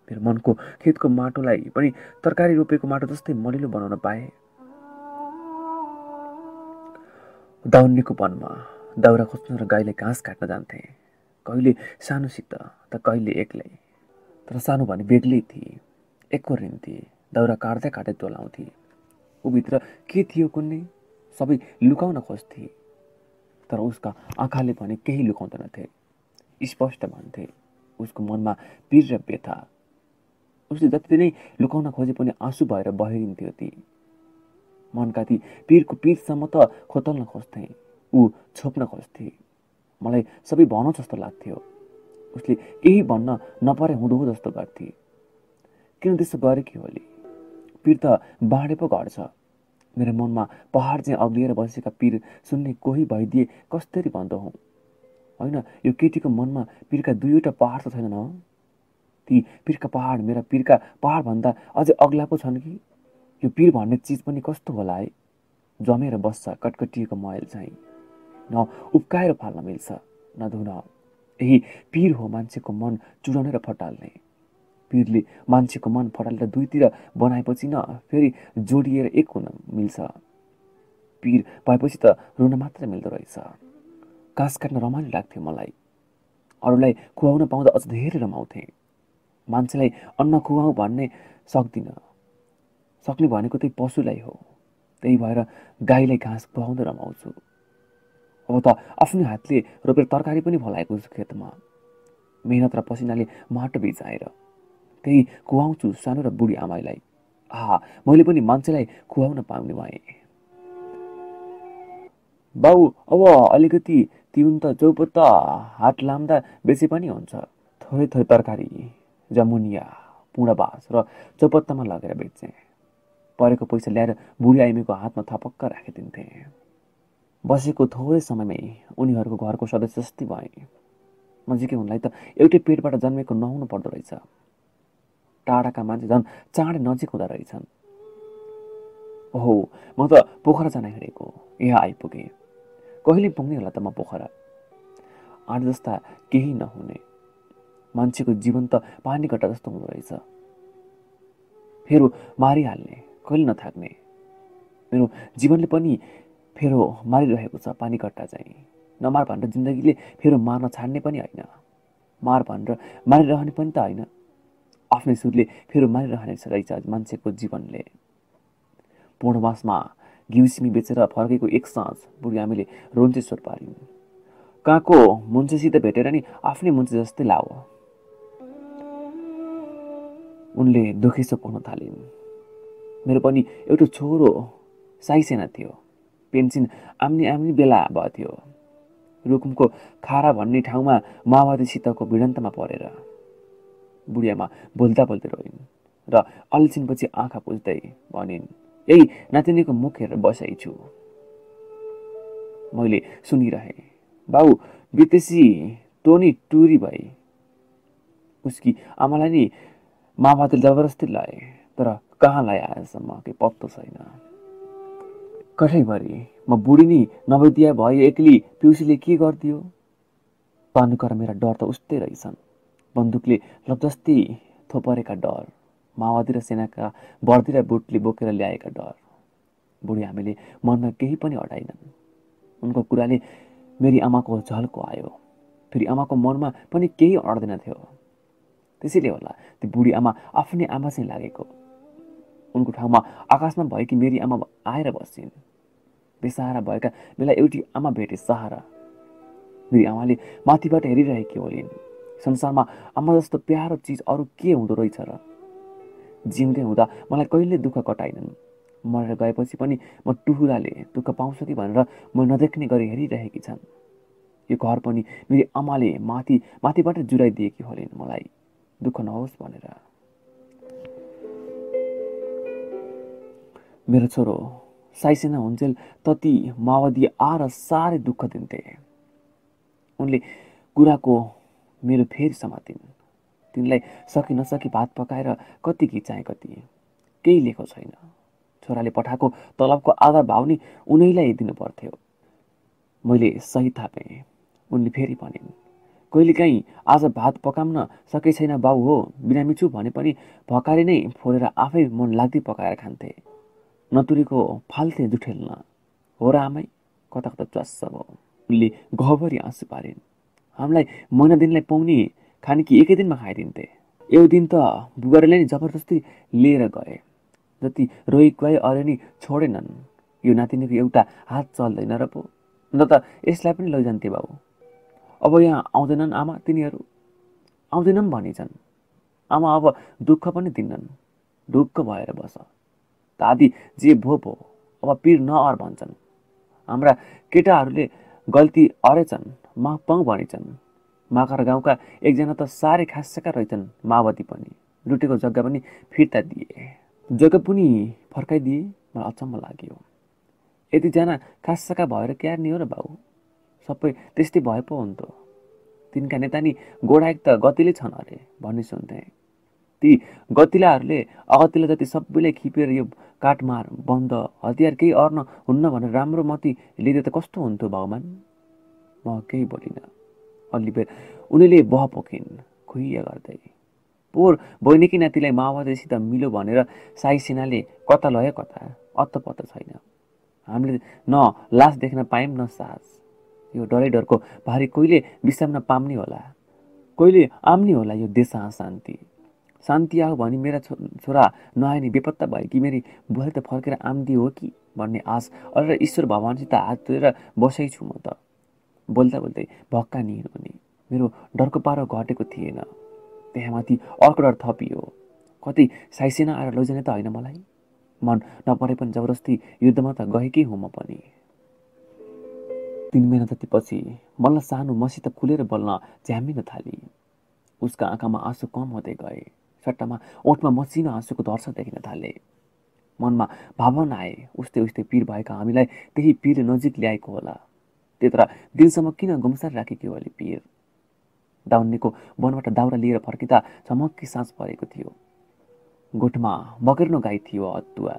मेरो मनको खेतको माटोलाई पनि तरकारी रोपेको माटो जस्तै मलिलो बनाउन पाएँ। दाउन्नेको वनमा दाउरा खोज्नु र गाईले घाँस काट्न जान्थे। कहिले सानोसित त कहिले एक्लै। तर सानो भने बेग्लै थिए। एकहोरिन्थे दाउरा काट्दै काट्दै टोलाउँथे ऊभित्र के थियो कुन्ने? सबै लुकाउन खोज्थे। तर उसका आँखाले भने केही लुकाउँदैनथे स्पष्ट भन्थे उसको मनमा पिर र व्यथा। उसले जति नै लुकाउन खोजे पनि आँसु भएर बहिरिन्थ्यो ती। मनका ती पिरको पिरसम्म त खोतल्न खोज्थे। ऊ छोप्न खोज्थे मलाई सबै भनौँ जस्तो लाग्थ्यो। उसले केही भन्न नपरे हुँदो जस्तो गर्थे किन त्यस्तो गरे कि होली? पिर त बाँडे पो घट्छ। मेरो मनमा पहाड चाहिँ अग्लिएर बसेका पिर सुन्ने कोही भइदिए कसरी भन्दो हुँ। होइन यो केटीको मनमा पिरका दुईवटा पहाड त छैनन् हो। ती पिरका पहाड मेरा पिरका पहाडभन्दा अझै अग्ला पो छन् कि? यो पिर भन्ने चिज पनि कस्तो होला है? जमेर बस्छ कटकटिएको मैल चाहिँ। न उब्काएर फाल्न मिल्छ न यही पिर हो मान्छेको मन चुडाउने र फटाल्ने। पिरले मान्छेको मन फटालेर दुईतिर बनाएपछि न फेरि जोडिएर एक हुन मिल्छ। पिर भएपछि त रुन मात्र मिल्दो रहेछ। घाँस काट्न रमाइलो लाग्थ्यो मलाई। अरूलाई खुवाउन पाउँदा अझ धेरै रमाउँथेँ। मान्छेलाई अन्न खुवाऊ भन्ने सक्दिनँ। सक्ने भनेको त्यही पशुलाई हो। त्यही भएर गाईलाई घाँस खुवाउँदै रमाउँछु। अब त। आफ्नो हातले रोपेर तरकारी पनि फलाएको छु खेतमा मेहनत र पसिनाले माटो भिजाएर। त्यही खुवाउँछु सानो र बुढी आमाईलाई। आहा मैले पनि मान्छेलाई खुवाउन पाउने भएँ। बाउ अब अलिकति तिउन त चौपत्ता हात लाम्दा बेसी पनि हुन्छ। थोरै थोरै तरकारी जमुनिया पुँडा बाँस र चौपत्तामा लगेर बेच्थेँ परेको पैसा ल्याएर बुढी आइमीको हातमा थपक्क राखिदिन्थे। बसेको थोरै समयमै उनीहरूको घरको सदस्य जस्तै भए। नजिकै उनलाई त एउटै पेटबाट जन्मेको नहुनु पर्दो रहेछ। टाढाका मान्छे झन् चाँडै नजिक हुँदो रहेछन्। ओहो म त पोखरा जान हिँडेको। यहाँ आइपुगेँ। कहिले पुग्ने होला त म पोखरा। आठ जस्ता केही नहुने। मान्छेको जीवन त पानी गट्टा जस्तो हुँदो रहेछ। फेरि मारिहाल्ने कहिले नथाक्ने मेरो जीवनले पनि फेरो मारिरहेको छ पानी कट्टा चाहिँ। नमार भनेर जिन्दगीले फेरो मार्न छाड्ने पनि होइन। मार भनेर मारिरहने पनि त होइन। आफ्नै सुरले फेरि मारिरहने रहेछ मान्छेको जीवनले। पूर्णमासमा घिउसिमी बेचेर फर्केको एक साँझ बुढी आमीले रोन्चे स्वर पारिन्। कहाँको मुन्सेसित भेटेर नि आफ्नै मुन्से जस्तै लाओ। उनले दुखेसो पाउन थालिन्। मेरो पनि एउटा छोरो साइसेना थियो। पेन्सिन आम्नी आम्नी बेला भएको रुकुमको खारा भन्ने ठाउँमा माओवादीसितको भिडन्तमा परेर बुढियामा बोल्दा बोल्दै रोइन् र अल्छिनपछि आँखा पुज्दै भनिन् यही नातिनीको मुख हेरेर बसाइ छु। मैले सुनिरहेँ बाउ विदेशी टोनी टुरी भई। उसकी आमालाई नि मामाले जबरजस्ती लाए तर कहाँ लाए आएसम्म केही पत्तो छैन। कठैभरि म बुढी नि नभइदिया भए एक्ली पिउसीले के गरिदियो? पानुकर मेरा डर त उस्तै रहेछन्। बन्दुकले लपजस्ती थोपरेका डर माओवादी र सेनाका बर्दी र बुटले बोकेर ल्याएका डर। बुढी हामीले मनमा केही पनि हटाइनन् उनको कुराले मेरी आमाको झल्को आयो। फेरि आमाको मनमा पनि केही अड्दैन थियो। त्यसैले होला त्यो बुढी आमा आफ्नै आमा चाहिँ लागेको। उनको ठाउँमा आकाशमा भएकी मेरी आमा आएर बसिन् बेसहारा भएका बेला एउटी आमा भेटे सहारा। मेरी आमाले माथिबाट हेरिरहेकी होलिन् संसारमा आमा जस्तो प्यारो चिज अरू के हुँदो रहेछ र? जिउँदै हुँदा मलाई कहिले दुःख कटाइनन् मरेर गएपछि पनि म टुहुराले दुःख पाउँछु कि भनेर म नदेख्ने गरी हेरिरहेकी छन्। यो घर पनि मेरी आमाले माथि माथिबाट जुराइदिएकी होलिन् मलाई। दुःख नहोस् भनेर। मेरो छोरो साइसेना हुन्जेल तति माओवादी आएर साह्रै दुःख दिन्थे। उनले कुराको मेरो फेरि समातिन्। तिनलाई सकि नसकी भात पकाएर कति घिचाएँ कति। केही लेखो छैन। छोराले पठाएको तलबको आधा भाउ नि उनैलाई दिनु पर्थ्यो। मैले सही थापेँ। उनले फेरि भनिन् कहिलेकाहीँ आज भात पकाउन सके छैन बाउ हो बिरामी छु भने पनि भकारी नै फोरेर आफै मन लाग्दै पकाएर खान्थे। नतुरीको फाल्थे जुठेल्न हो र कता कता च्वास्स भयो उनले गहभरि आँसु पारिन्। हामीलाई महिना दिनलाई पाउने खानेकी एकै दिनमा खाइदिन्थे? एउटा दिन त बुबारीले नि जबरजस्ती लिएर गए। जति रोइ गए अरे नि छोडेनन् यो नातिनीको एउटा हात चल्दैन र पो। न त यसलाई पनि लैजान्थे बाउ अब यहाँ आउँदैनन् आमा तिनीहरू। आउँदैनन् भनिन्छन्। आमा अब दुःख पनि दिन्नन्। ढुक्क भएर बस। दादी जे भो भो अब पिर नअर भन्छन्। हाम्रा केटाहरूले गल्ती अरेछन् मा पाउँ भनिन्छन् माकर गाउँका एकजना त साह्रै खासका रहेछन् माओवादी पनि। लुटेको जग्गा पनि फिर्ता दिए। जग्गा पनि फर्काइदिए मलाई अचम्म लाग्यो। यतिजना खासका भएर क्यार नि हो र बाउ? सबै त्यस्तै भए पो हुन्थ्यो। तिनका नेता नि गोडाएक त गतिले छन् अरे भन्ने सुन्थेँ। ती गतिलाहरूले अगतिला जति सबैले खिपेर यो काठमार बन्द हतियार केही अर्न हुन्न भनेर राम्रो मती लिँदै त कस्तो हुन्थ्यो भगवान्? म केही बोलिनँ। अलि बेर उनीले बह पोखिन् खुइया गर्दै। पोहोर बैनिकी नातिलाई माओवादीसित मिल्यो भनेर साई सेनाले कता लयो कता? अत्त पत्ता छैन। हामीले न लास देख्न पायौँ न सास। यो डरै डरको भारी कहिले विश्राम पाम्ने होला। कहिले आम्ने होला यो देश शान्ति शान्ति आऊ भने मेरा छोरा नआए नि बेपत्ता भयो कि मेरी बुहारी त फर्केर आम्दी हो कि भन्ने आश अरे ईश्वर भगवान्सित हात धोएर बसै छु म त। बोल्दा बोल्दै भक्का निहिनु हुने मेरो डरको पारो घटेको थिएन। त्यहाँमाथि अर्को डर थपियो। कति साइसेना आएर लैजाने त होइन मलाई। मन नपरे पनि जबरजस्ती युद्धमा त गएकै हुँ म पनि। तिन महिना जतिपछि मलाई सानो मसित खुलेर बोल्न झ्यामिन थाली। उसका आँखामा आँसु कम हुँदै गए। सट्टामा ओठमा मसिनो आँसुको दर्श देखिन थाले। मनमा भावना आए उस्तै उस्तै पिर भएका हामीलाई त्यही पिर नजिक ल्याएको होला। त्यत्र दिनसम्म किन गुम्सार राखेकी अलिक पिर? दाउन्नेको वनबाट दाउरा लिएर फर्किँदा चमक्की साँझ परेको थियो। गोठमा बगेर्नो गाई थियो अतुवा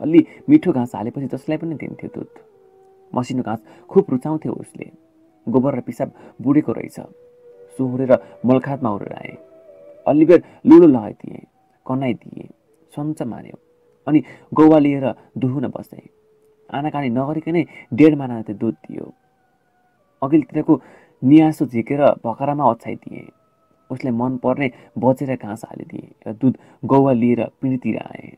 अलि मिठो घाँस हालेपछि जसलाई पनि दिन्थ्यो दुध। मसिनो घाँस खुब रुचाउँथ्यो उसले। गोबर र पिसाब बुढेको रहेछ। सोहोरेर मलखातमा उडेर आए। अलिबेर लुलो लगाइदिए कनाइदिए सन्च मान्यो अनि गौवा लिएर दुहुन बसे। आनाकानी नगरिकनै डेढ माना दुध दियो। अघिल्तिरको नियासो झिकेर भकरामा ओछ्याइदिएँ उसलाई मन पर्ने बचेर घाँस हालिदिएँ र दुध गौवा लिएर पिँढीतिर आएँ।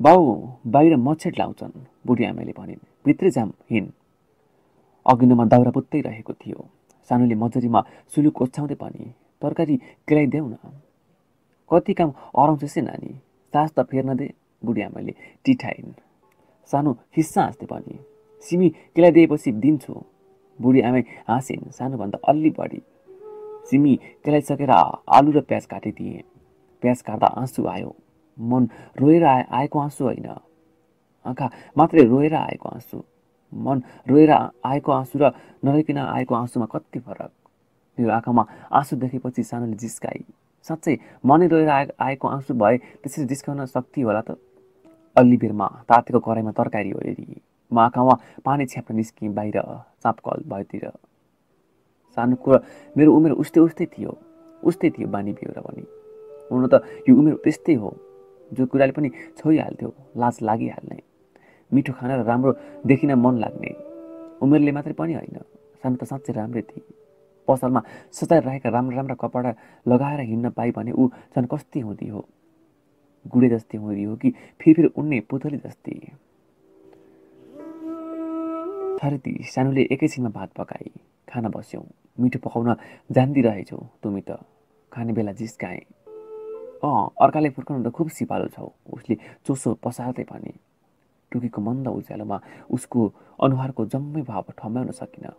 बाउ बाहिर मच्छर लाउँछन् बुढी आमाले भनिन्। भित्रै जाम हिँड अघिनोमा दाउरा पुत्तै रहेको थियो। सानोले मजरीमा सुलुक ओछ्याउँदै पनि तरकारी केलाइदेऊ न कति काम अराउँछ से नानी? सास त फेर्न दे बुढी आमाले टिठाइन्। सानो हिस्सा हाँस्दै पनि सिमी केलाइदिएपछि दिन्छु। बुढी आमै हाँसिन् सानोभन्दा अलि बढी। सिमी केलाइसकेर आलु र प्याज काटिदिएँ। प्याज काट्दा आँसु आयो। मन रोएर आए आएको आँसु होइन। आँखा मात्रै रोएर आएको आँसु। मन रोएर आएको आँसु र नरोकिन आएको आँसुमा कति फरक? मेरो आँखामा आँसु देखेपछि सानोले जिस्काई साँच्चै मनै रोएर आए आएको आँसु भए त्यसरी जिस्काउन सक्थी होला त। अल्ली बेरमा तातेको कराईमा तरकारी हेरी। म आँखामा पानी छ्याप्न निस्किएँ बाहिर चापकल भएतिर। सानो कुरा मेरो उमेर उस्तै उस्तै थियो। उस्तै थियो बानी बेहोरा पनि। हुन त यो उमेर त्यस्तै हो। जो कुराले पनि छोइहाल्थ्यो लाज लागिहाल्ने। मिठो खाना र राम्रो देखिन मन लाग्ने। उमेरले मात्रै पनि होइन। सानो त साँच्चै राम्रै थिए। पसलमा सजाएर राखेका राम्रा राम्रा कपडा लगाएर हिँड्न पाइ भने ऊ झन् कस्ती हुँदी हो। गुडे जस्तै हुँदी हो कि फेरि फेरि उड्ने पुतली जस्तै। थरती सानोले एकैछिनमा भात पकाई खाना बस्यौँ। मिठो पकाउन जान्दिरहेछौ तुमी त। खाने बेला जिस्काएँ। अँ अर्काले फुर्काउनु त खुब सिपालु छौ। उसले चोसो पसार्दै भने। टुकीको मन्द उज्यालोमा उसको अनुहारको जम्मै भाव ठम्ब्याउन सकिनँ।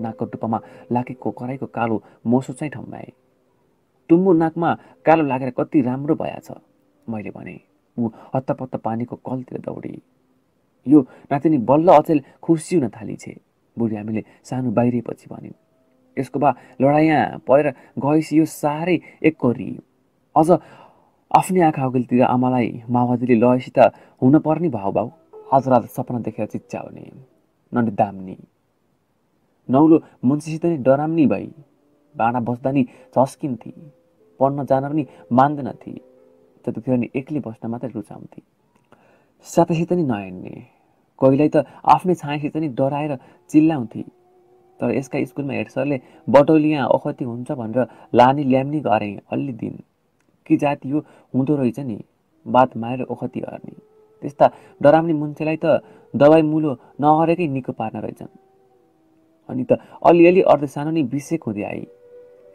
नाकको टुप्पामा लागेको कराईको कालो मोसो चाहिँ ठम्ब्याए टुम्बो नाकमा कालो लागेर कति राम्रो भएछ मैले भने। ऊ हत्तापत्ता पानीको कलतिर दौडी। यो नातिनी बल्ल अचेल खुसी हुन थाली छे बुढी हामीले सानो बाहिरिएपछि भन्यौँ। यसको बा लडाइँ परेर गएपछि यो साह्रै एक कोरी। अझ आफ्नै आँखा अघिल्तिर आमालाई माओवादीले लएपछि त हुन पर्ने भाउ भाउ आज रात सपना देखेर चिच्याउने दाम्नी नौलो मुन्सीसित नि डराम्नी भई। बाँडा बस्दा नि झस्किन्थे पढ्न जान पनि मान्दैनथे त्यतिखेर नि एक्लै बस्न मात्रै रुचाउँथे। साथैसित नि नहेर्ने कहिल्यै त आफ्नै छायासित नि डराएर चिल्लाउँथे। तर यसका स्कुलमा हेड सरले बटौलिया ओखती हुन्छ भनेर लानी ल्याम्नी गरेँ अलि दिन कि जाति यो हुँदो रहेछ नि। बात मारेर ओखती गर्ने त्यस्ता डराउने मान्छेलाई त दबाई मुलो नगरेकै निको पार्न रहेछन्। अनि त अलिअलि अर्ध सानो नै बिसेक हुँदै आए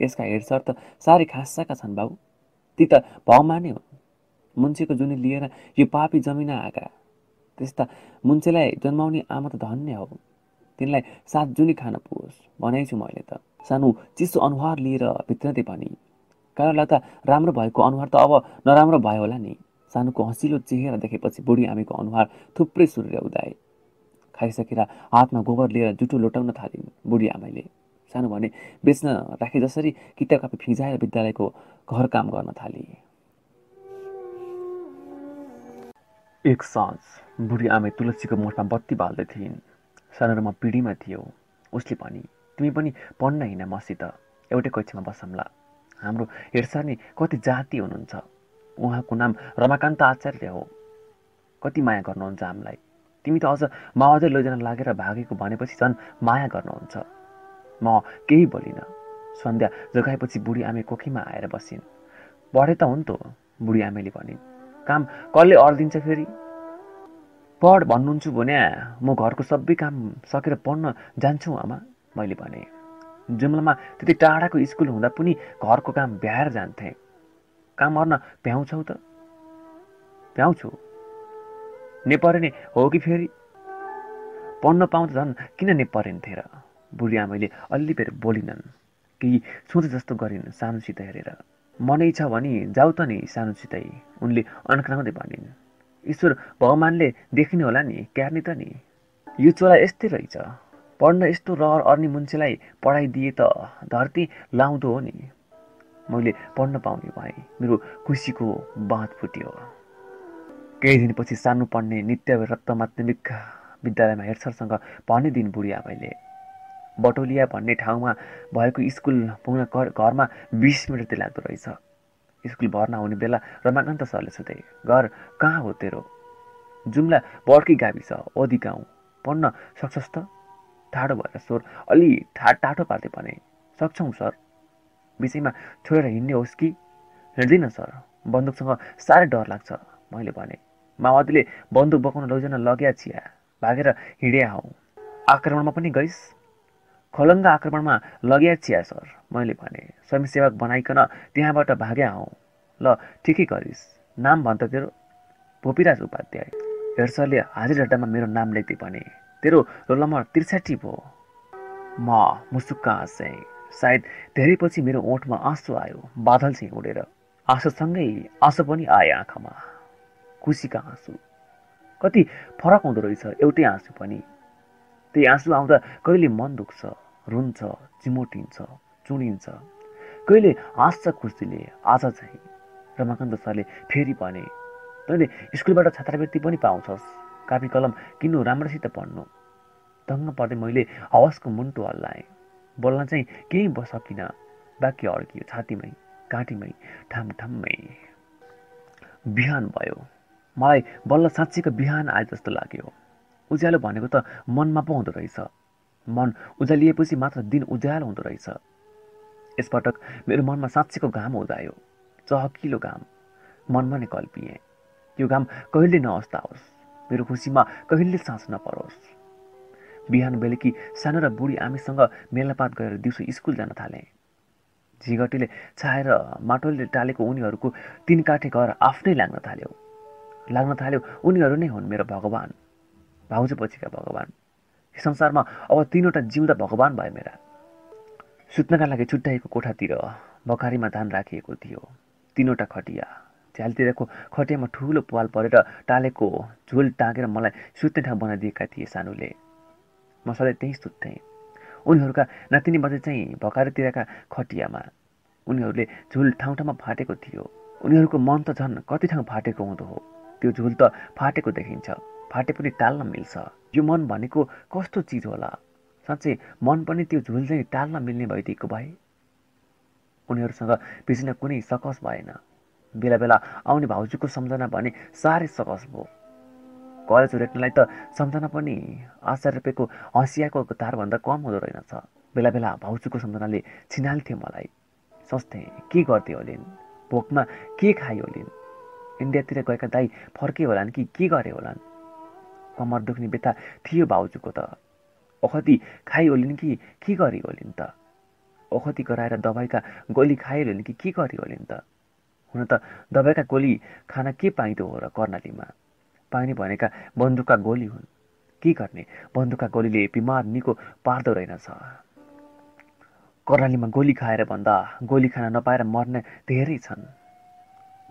यसका हेडसर त साह्रै खासाका छन् बाउ ती त भाउमा नै हो मुन्छेको जुनी लिएर यो पापी जमिन आएका। त्यस्ता मुन्छेलाई जन्माउने आमा त धन्य हो। तिनलाई सात जुनी खान पुगोस् भनेको छु मैले त। सानो चिसो अनुहार लिएर भित्रदै पनि कारणलाई त राम्रो भएको अनुहार त अब नराम्रो भयो होला नि। सानोको हँसिलो चेहेरा देखेपछि बुढी आमीको अनुहार थुप्रै सूर्य उदाए। खाइसकेर हातमा गोबर लिएर जुठो लोटाउन थालिन् बुढी आमैले सानो भने बेच्न राखे जसरी किताब कापी फिजाएर विद्यालयको घर काम गर्न थाले। एक साँझ बुढी आमै तुलसीको मोठमा बत्ती बाल्दै थिइन्। सानो म पिँढीमा थियो। उसले पनि तिमी पनि पढ्न हिँड मसित एउटै कक्षामा बसौँला हाम्रो हेरसार नि कति जाति हुनुहुन्छ। उहाँको नाम रमाकान्त आचार्य हो। कति माया गर्नुहुन्छ हामीलाई? तिमी त अझ माओवादी लैजान लागेर भागेको भनेपछि झन् माया गर्नुहुन्छ। म केही बोलिनँ। सन्ध्या जगाएपछि बुढी आमे कोखीमा आएर बसिन्। पढे त हो नि त बुढी आमेले भनिन्। काम कसले अर्दिन्छ फेरि? पढ भन्नुहुन्छ भने म घरको सबै काम सकेर पढ्न जान्छु आमा मैले भने। जुम्लामा त्यति टाढाको स्कुल हुँदा पनि घरको काम भ्याएर जान्थेँ। काम गर्न भ्याउँछौ त। भ्याउँछु। नेपरेने हो कि फेरि? पढ्न पाउँदा झन् किन नेपरेन्थे र? बुढी आमैले अलि बेर बोलिनन् केही सोचे जस्तो गरिन् सानोसित हेरेर। मनै छ भने जाऊ त नि सानोसितै उनले अन्कनाउँदै भनिन्। ईश्वर भगवान्ले देखिने होला नि क्यार्ने त नि। यो चोला यस्तै रहेछ। पढ्न यस्तो रहर अर्ने मान्छेलाई पढाइदिए त धरती लाउँदो हो नि। मैले पढ्न पाउने भएँ मेरो खुसीको बाँध फुट्यो। केही दिनपछि सानो पढ्ने नित्य रक्त माध्यमिक विद्यालयमा हेडसरसँग भन्ने दिन बुढी आमैले बटोलिया भन्ने ठाउँमा भएको स्कुल पुग्न घरमा बिस मिनट लाग्दो रहेछ। स्कुल भर्ना हुने बेला रमाकान्त सरले सोधे घर कहाँ हो तेरो? जुम्ला बर्की गाविस ओदी गाउँ। पढ्न सक्छस् त? ठाडो भएर स्वर। अलि ठा टाठो पार्दै भने। सक्छौँ सर। विषयमा छोडेर हिँड्ने होस् कि? हिँड्दिनँ सर। बन्दुकसँग साह्रै डर लाग्छ मैले भने। माओवादीले बन्दुक बोकाउन लैजान लग्या छिया। भागेर हिँडे हौ आक्रमणमा पनि गइस्? खलङ्गा आक्रमणमा लग्या छिया सर मैले भने। स्वयंसेवक बनाइकन त्यहाँबाट भाग्या हौ ल ठिकै गरिस्। नाम भन्छ तेरो। भोपिराज उपाध्याय। हेड सरले हाजिर अड्डामा मेरो नाम लेख्दै भने तेरो रोल नम्बर त्रिसाठी भयो म मुसुक्क हाँसेँ। सायद धेरै पछि मेरो ओठमा आँसु आयो। बादल चाहिँ उडेर आँसुसँगै आँसु पनि आए आँखामा। खुसीका आँसु। कति फरक हुँदो रहेछ एउटै आँसु पनि। त्यही आँसु आउँदा कहिले मन दुख्छ रुन्छ चिमोटिन्छ चुडिन्छ कहिले हाँस्छ खुसीले आज चाहिँ रमाकान्त सरले फेरि भने तैँले स्कुलबाट छात्रवृत्ति पनि पाउँछस्। कापी कलम किन्नु राम्रोसित पढ्नु। दङ्ग पर्दै मैले हवसको मुन्टो हल्लाएँ। बोल्न चाहिँ केही सकिनँ बाँकी अड्कियो छातीमै काँटीमै ठाम ठाममै बिहान भयो। मलाई बल्ल साँच्चीको बिहान आए जस्तो लाग्यो। उज्यालो भनेको त मनमा पो हुँदो रहेछ। मन उज्यालिएपछि मात्र दिन उज्यालो हुँदो रहेछ। यसपटक मेरो मनमा साँच्चीको घाम उदायो। चहकिलो घाम। मनमा नै कल्पिएँ। यो घाम कहिले नअस्ताओस् मेरो खुसीमा कहिले सास नपरोस्। बिहान बेलुकी सानो र बुढी आमीसँग मेलापात गरेर दिउँसो स्कुल जान थालेँ। झिगटीले छाएर माटोले टालेको उनीहरूको तिन काठे घर आफ्नै लाग्न थाल्यो। लाग्न थाल्यो उनीहरू नै हुन् मेरो भगवान् भाउजू पछिका भगवान्। संसारमा अब तिनवटा जिउँदा भगवान् भयो मेरा। सुत्नका लागि छुट्याएको कोठातिर बखारीमा धान राखिएको थियो। तिनवटा खटिया झ्यालतिरको खटियामा ठुलो पाल परेर टालेको झोल टाँगेर मलाई सुत्ने ठाउँ बनाइदिएका थिए सानुले। म सधैँ त्यहीँ सुत्थेँ उनीहरूका नातिनी बजे चाहिँ भकारीतिरका खटियामा उनीहरूले झुल ठाउँ ठाउँमा फाटेको थियो। उनीहरूको मन त झन् कति ठाउँ फाटेको हुँदो हो। त्यो झुल त फाटेको देखिन्छ। फाटे पनि टाल्न मिल्छ। यो मन भनेको कस्तो चिज होला? साँच्चै मन पनि त्यो झुल चाहिँ टाल्न मिल्ने भइदिएको भए? उनीहरूसँग बिच्न कुनै सकस भएन। बेला बेला आउने भाउजूको सम्झना भने साह्रै सकस भयो। कलेज रेट्नलाई त सम्झना पनि आचार रुपियाँको हँसियाको तारभन्दा कम हुँदो रहेनछ। बेला बेला भाउजूको सम्झनाले छिनाल्थ्यो मलाई। सोच्थेँ के गर्थे होलिन् भोकमा के खायो होलिन् इन्डियातिर गएका दाई फर्के होलान् कि के गरे होलान्? कमर दुख्ने बेथा थियो भाउजूको त। ओखती खाइ होलिन् कि के गरी होलिन् त? ओखती गराएर दबाईका गोली खाइहोलिन् कि के गरी होलिन् त? हुन त दबाईका गोली खाना के पाइँदो हो र कर्णालीमा? पाइने भनेका बन्दुकका गोली हुन्। के गर्ने? बन्दुकका गोलीले बिमार निको पार्दो रहेनछ। कर्णालीमा गोली खाएर भन्दा गोली खान नपाएर मर्ने धेरै छन्।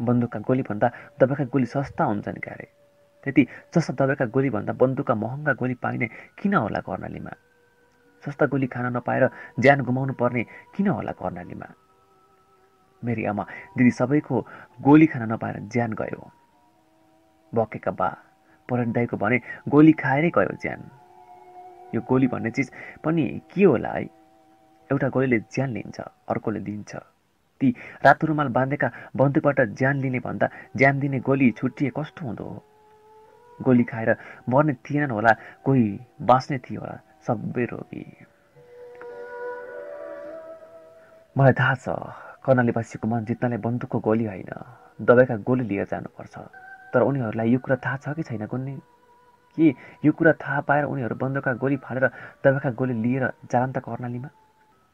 बन्दुकका गोलीभन्दा दबाईका गोली सस्ता हुन्छन् क्यारे। त्यति सस्ता दबाईका गोलीभन्दा बन्दुकका महँगा गोली पाइने किन होला कर्णालीमा? सस्ता गोली खान नपाएर ज्यान गुमाउनु पर्ने किन होला कर्णालीमा? मेरी आमा दिदी सबैको गोली खान नपाएर ज्यान गयो। बकेका बा। परण भने गोली खाएरै गयो ज्यान। यो गोली भन्ने चिज पनि के होला है? एउटा गोलीले ज्यान लिन्छ अर्कोले दिन्छ। ती रातो रुमाल बाँधेका बन्दुकबाट ज्यान लिने भन्दा ज्यान दिने गोली छुट्टिए कस्तो हुँदो हो? गोली खाएर मर्ने थिएनन् होला कोही बाँच्ने थियो होला सबै रोगी। मलाई थाहा छ कर्णालीवासीको मन जित्नलाई बन्दुकको गोली होइन दबाईका गोली लिएर जानुपर्छ। तर उनीहरूलाई यो कुरा थाहा छ कि छैन कुन्ने? के यो कुरा थाहा पाएर उनीहरू बन्दुकका गोली फालेर दबाईका गोली लिएर जालान् त कर्णालीमा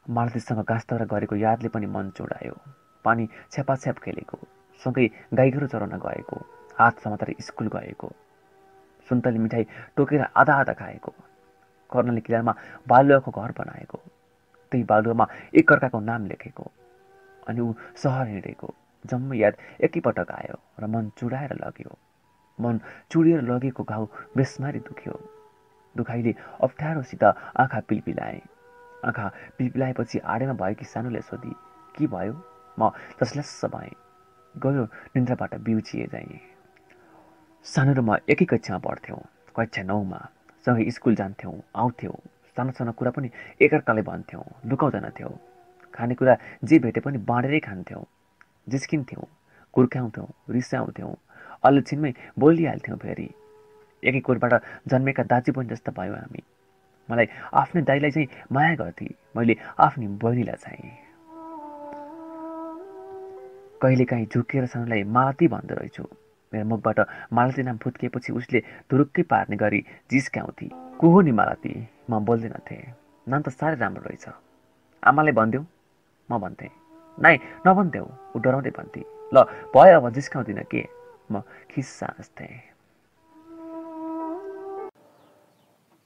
मालतीसँग घाँस दौरा गरेको यादले पनि मन चुडायो। पानी छ्यापाछ्याप खेलेको सँगै गाईगोरु चराउन गएको हात समातेर स्कुल गएको सुन्तली मिठाई टोकेर आधा आधा खाएको कर्णाली किलामा बालुवाको घर बनाएको त्यही बालुवामा एकअर्काको नाम लेखेको अनि ऊ सहर हिँडेको। जम्मै याद एकैपटक आयो र मन चुडाएर लग्यो। मन चुडिएर लगेको घाउ बेसमारी दुख्यो। दुखाइले अप्ठ्यारोसित आँखा पिलपिलाएँ। आँखा पिलपिलाएपछि आडेमा भएकी सानोले सोधी के भयो? म लसलस्स भएँ। गयो निन्द्राबाट बिउचिए जाएँ सानो र म एकै कक्षामा पढ्थ्यौँ। कक्षा नौमा। सँगै स्कुल जान्थ्यौँ आउँथ्यौँ। सानो सानो कुरा पनि एकअर्काले भन्थ्यौँ। लुकाउँदैनथ्यौँ खानेकुरा जे भेटे पनि बाँडेरै खान्थ्यौँ। जिस्किन्थ्यौँ कुर्काउँथ्यौँ रिसाउँथ्यौँ अलछिनमै बोलिहाल्थ्यौँ फेरि। एकै कोरबाट जन्मेका दाजु बहिनी जस्ता भयौँ हामी। मलाई आफ्नै दाइलाई चाहिँ माया गर्थे मैले आफ्नै बहिनीलाई चाहिँ। कहिलेकाहीँ झुकेर सानोलाई मालती भन्दो रहेछु। मेरो मुखबाट मालती नाम फुत्किएपछि उसले धुरुक्कै पार्ने गरी जिस्काउँथे। को हो नि मालती म बोल्दैनथेँ। नाम त साह्रै राम्रो रहेछ। आमाले भनिदेऊ म भन्थेँ। नाइ नभन्थ्यौ ऊ डराउँदै भन्थे ल भयो अब जिस्काउँदिनँ के? म खिस्सा हाँस्थेँ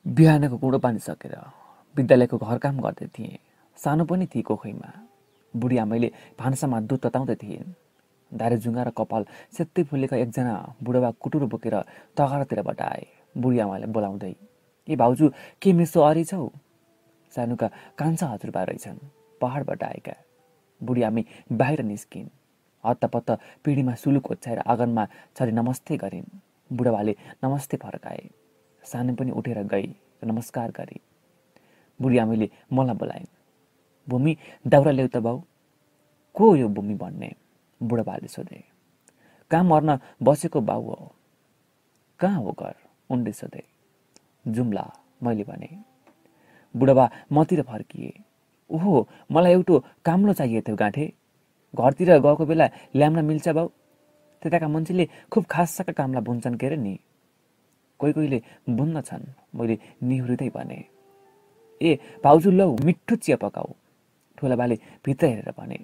बिहानको कुँडो पानी सकेर विद्यालयको घर काम गर्दै थिएँ। सानो पनि थिए कोखैमा। बुढी आमैले भान्सामा दुध तताउँदै थिइन्। जुङ्गा र कपाल सेत्तै फुलेका एकजना बुढाबा कुटुर बोकेर तगारतिरबाट आए बुढी आमाले बोलाउँदै ए भाउजू के मिसो अरी छौ सानुका कान्छा हजुरबा रहेछन् पहाडबाट आएका। बुढी आमी बाहिर निस्किन्। हत्तपत्त पिँढीमा सुलुक ओछ्याएर आँगनमा छरी नमस्ते गरिन्। बुढाबाले नमस्ते फर्काए। सानो पनि उठेर गई र नमस्कार गरे। बुढी आमैले मलाई बोलाइन् भूमि दाउरा ल्याउ त बाउ। को यो भूमि भन्ने? बुढाबाले सोधे कहाँ मर्न बसेको बाउ हो? कहाँ हो घर? उनले सोधे जुम्ला मैले भने। बुढाबा मतिर फर्किए। ओहो मलाई एउटा काम्लो चाहिएको थियो गाँठे। घरतिर गएको बेला ल्याम्न मिल्छ बाउ। त्यताका मान्छेले खुब खासका कामला बुन्छन् के अरे नि? कोही कोहीले बुन्दछन् मैले निहुरिँदै भने। ए भाउजू लौ मिठो चिया पकाऊ ठुला बाले भित्र हेरेर भने।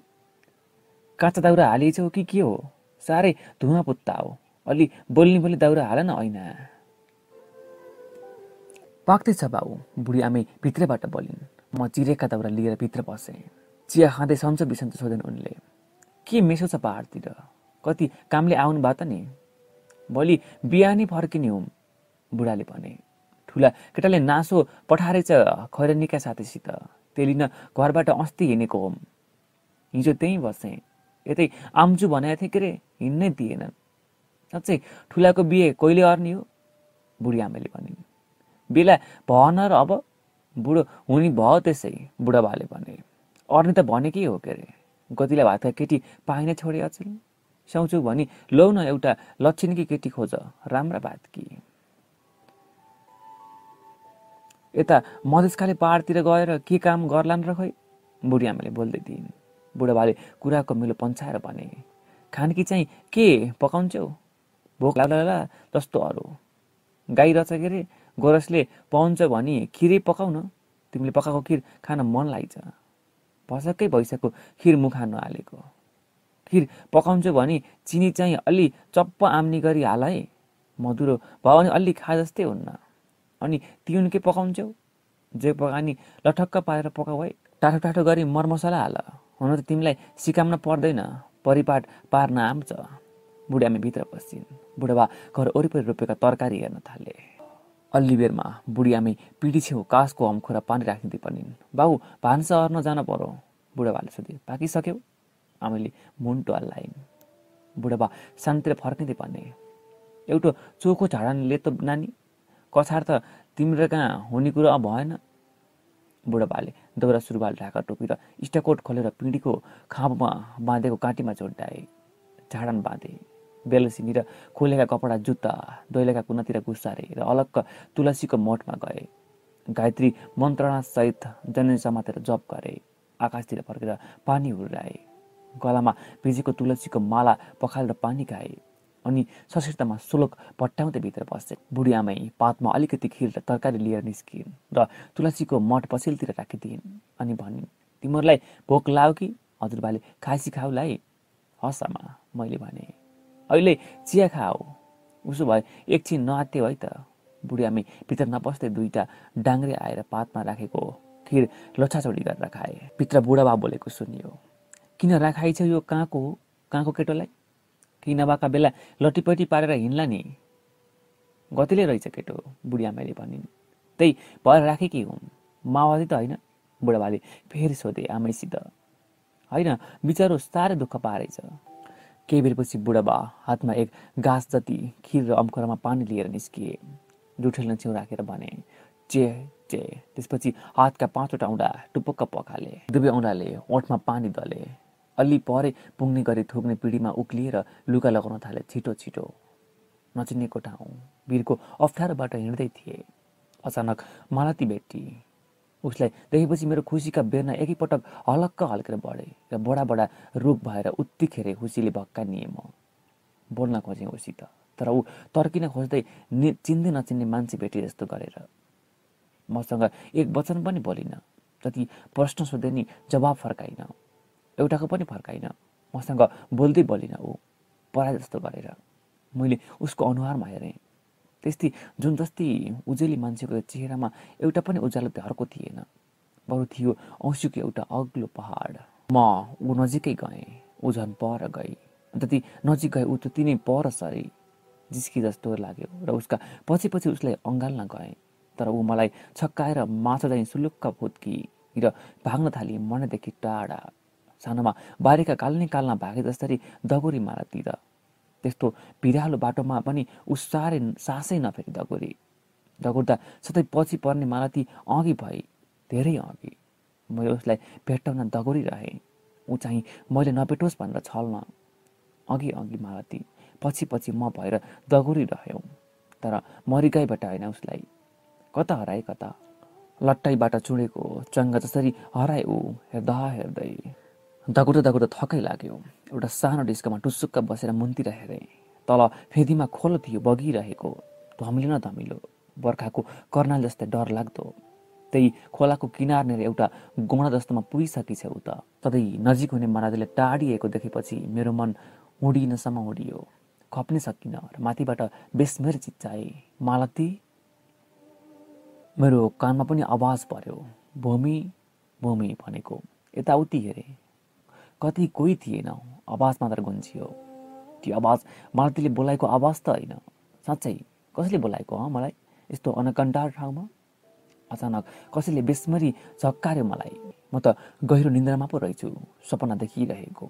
काँचा दाउरा हालिछौ कि के हो? साह्रै धुवा पुत्ता हो। अलि बोल्ने बोली दाउरा हाल न ऐना। पाक्दैछ बाउ बुढी आमै भित्रैबाट बोलिन्। म चिरेका दाउरा लिएर भित्र बसेँ। चिया खाँदै सन्चो बिसन्चो सोधेन् उनले के मेसो छ पहाडतिर? कति कामले आउनु भयो त नि? भोलि बिहानै फर्किने हुँ बुढाले भने। ठुला केटाले नासो पठाएछ खैरनीका साथीसित। त्यो लिन घरबाट अस्ति हिँडेको होम। हिजो त्यहीँ बसेँ। यतै आम्चु भनेको थिएँ के अरे हिँड्नै दिएनन् साँच्चै ठुलाको बिहे कहिले अर्ने हो? बुढी आमेले भनिन्। बेला भएन र अब बुढो हुने भयो त्यसै बुढाबाले भने। अर्ने त भनेकै हो के अरे? गतिलाई भात केटी पाइन छोडे अचेल। स्याउँछु भनी लौ न एउटा लक्षणकी केटी खोज राम्रा भात कि? यता मधेसकाले पाहाडतिर गएर के काम गर्लान् र खै बुढी आमाले बोल्दै थिइन् बुढाबाले कुराको मिलो पन्छाएर भने खानकी चाहिँ के पकाउँछौ? भोक लाग्ला जस्तो अरू। गाई रहेछ के अरे गोरसले पाउँछ भने खिरै पकाउ न तिमीले पकाएको खिर खान मन लाग्छ। भसक्कै भइसक्यो खिर मुखा नहालेको खिर पकाउँछु भने चिनी चाहिँ अलि चप्प आम्नी गरी हाल है। मधुरो भयो भने अलि खा जस्तै हुन्न। अनि तिउन के पकाउँछौ? जे पकानी लठक्क पारेर पकाऊ है। टाठो टाठो गरी मरमसला हाल। हुन त तिमीलाई सिकाउन पर्दैन। परिपाट पार्न आउँछ बुढामी भित्र पसिन् बुढाबा घर वरिपरि रोपेका तरकारी हेर्न थाले। अल्ली बेरमा बुढी आमी पिँढी छेउ कासको अम्खुरा पानी राखिदिँदै पनिन् बाउ भान्सा अर्न जान पर्यो। बुढाबाले सोधे पाकिसक्यौ आमेले मुन्टो हल्लाइन्। बुढाबा शान्तिर फर्किँदै भन्ने एउटा चोखो झाडानले त नानी कछाड त तिम्रो कहाँ हुने कुरो भएन? बुढाबाले दौरा सुरुवाल ढाका टोपी र स्टकोट खोलेर पिँढीको खाँपमा बाँधेको काँटीमा जोड्दाए झाडान बाँधे। बेलसिनी र खोलेका कपडा जुत्ता दैलेका कुनातिर गुसारे र अलक्क तुलसीको मठमा गए। गायत्री मन्त्रणासहित जन समातेर जप गरे। आकाशतिर फर्केर पानी हुर्राए। गलामा भिजेको तुलसीको माला पखालेर पानी खाए। अनि सशिर्तामा सुलोक पट्याउँदै भित्र बसे। बुढी आमै पातमा अलिकति खिर र तरकारी लिएर निस्किन् र तुलसीको मठ पछिल्तिर राखिदिइन् अनि भनिन् तिमीहरूलाई भोक लायो कि? हजुरबाले खासी खाउलाई हसामा? मैले भने। अहिले चिया खाऊ उसो भए एकछिन नआत्यो है त। बुढियामी भित्र नपस्दै दुईवटा डाङ्ग्रे आएर पातमा राखेको खिर लछाचोडी गरेर खाए। भित्र बुढाबा बोलेको सुनियो किन राखाइ छ यो कहाँको कहाँको केटोलाई? कि नभएका बेला लटीपटी पारेर हिँड्ला नि? गतिले रहेछ केटो बुढियामाले भनिन्। त्यही भएर राखेकी हुन्। माओवादी त होइन? बुढाबाले फेरि सोधे आमैसित होइन बिचरो साह्रै दुःख पारेछ। केही बेरपछि बुढाबा हातमा एक घाँस जति खिर र अम्खुरामा पानी लिएर निस्किए। जुठेल्न छेउ राखेर भने चे चे त्यसपछि हातका पाँचवटा औँडा टुपक्क पखाले। दुवै औँडाले ओठमा पानी दले। अलि परे पुग्ने गरी थुक्ने पिँढीमा उक्लिएर लुगा लगाउन थाले छिटो छिटो। नचिनेको ठाउँ। वीरको अप्ठ्यारोबाट हिँड्दै थिए। अचानक मालती भेटी। उसलाई देखेपछि मेरो खुसीका बेर्ना एकैपटक हलक्क हल्केर बढे र बडा बडा रुख भएर उत्तिखेर खुसीले भक्का निए म। बोल्न खोजेँ उसित तर ऊ तर्किन खोज्दै नि चिन्दै नचिन्ने मान्छे भेटे जस्तो गरेर। मसँग एक वचन पनि बोलिन जति प्रश्न सोधे नि जवाब फर्काइन। एउटाको पनि फर्काइन मसँग बोल्दै बोलिन ऊ पढाए जस्तो गरेर। मैले उसको अनुहारमा हेरेँ। त्यस्तै जुन जस्तै उजेली मान्छेको चेहरामा एउटा पनि उज्यालो अर्को थिएन। बरु थियो औँसीको एउटा अग्लो पहाड। म ऊ नजिकै गएँ ऊ झन् पर गई अन्त ती नजिक गए ऊ त तिनै पर सरी जिस्की जस्तो लाग्यो र उसका पछि पछि उसलाई अँगाल्न गएँ। तर ऊ मलाई छक्काएर माछा चाहिँ सुलुक्क फुत्की र भाग्न थाली मनदेखि टाढा। सानोमा बारीका काल्ने कालना भागे जसरी दगोरी मालातिर त्यस्तो भिरालो बाटोमा पनि ऊ साह्रै सासै नफेरि दगोरी दगुर्दा सधैँ पछि पर्ने मालती अघि भई धेरै अघि। मैले उसलाई भेट्टाउन दगोरिरहेँ ऊ चाहिँ मैले नभेटोस् भनेर छल्न। अघि अघि मालती पछि पछि म भएर दगोरिरह्यौँ तर मरिगाईबाट होइन उसलाई। कता हराए कता? लट्टाइबाट चुडेको चङ्गा जसरी हराए ऊ हेर्दा हेर्दै। दगुर्दा दगुर्दा थकै लाग्यो। एउटा सानो डिस्कोमा टुसुक्क बसेर मुन्तिर हेरेँ तल फेदीमा खोलो थियो बगिरहेको। धमिलो न धमिलो। बर्खाको कर्णाल जस्तै डर लाग्दो। त्यही खोलाको किनारनेर एउटा गोडा जस्तोमा पुगिसकेछ ऊ त। सधैँ नजिक हुने मालातीले टाढिएको देखेपछि मेरो मन उडिनसम्म उडियो। खप्नै सकिनँ र माथिबाट बेसमेर चिच्चाए। मालती? मेरो कानमा पनि आवाज पर्यो। भूमि? भूमि भनेको। यताउति हेरेँ। कति कोही थिएन। आवाज मात्र गुन्जियो। त्यो आवाज मालतीले बोलाएको आवाज त होइन। साँच्चै कसले बोलाएको हँ मलाई? यस्तो अनकन्टार ठाउँमा? अचानक कसैले बेसमरी झक्कार्यो मलाई। म त गहिरो निन्द्रामा पो रहेछु सपना देखिरहेको।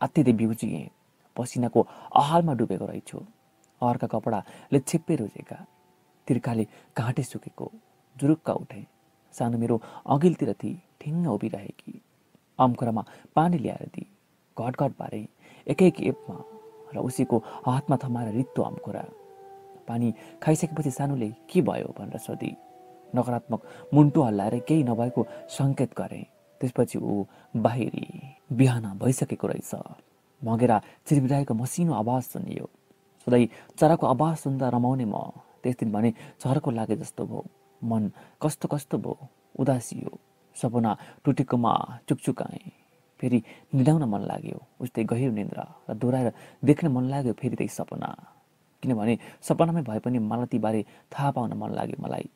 आत्तिदै बिउजिएँ पसिनाको अहालमा डुबेको रहेछु। अर्का कपडाले छेप्पे रोजेका। तिर्खाले घाँटे सुकेको। जुरुक्क उठे। सानो मेरो अघिल्तिर थिए ठिङ्ग उभिरहेकी। अम्कुरामा पानी ल्याएर दिए। घटघट पारे एक एक एपमा र उसैको हातमा थमाएर रित्तो अम्कुरा पानी खाइसकेपछि सानोले के भयो भनेर सोधी। नकारात्मक मुन्टो हल्लाएर केही नभएको सङ्केत गरे। त्यसपछि ऊ बाहिरी बिहान भइसकेको रहेछ। मगेरा चिरबिराएको मसिनो आवाज सुनियो। सधैँ चराको आवाज सुन्दा रमाउने म। त्यस दिन भने चराको लागे जस्तो भयो मन कस्तो कस्तो भयो उदासियो सपना टुटेकोमा चुकचुकाएँ। फेरि निदाउन मन लाग्यो। उस्तै गहिरो निन्द्रा र दोहोऱ्याएर देख्न मन लाग्यो फेरि त्यही सपना। किनभने सपनामै भए पनि मालतीबारे थाहा पाउन मन लाग्यो मलाई।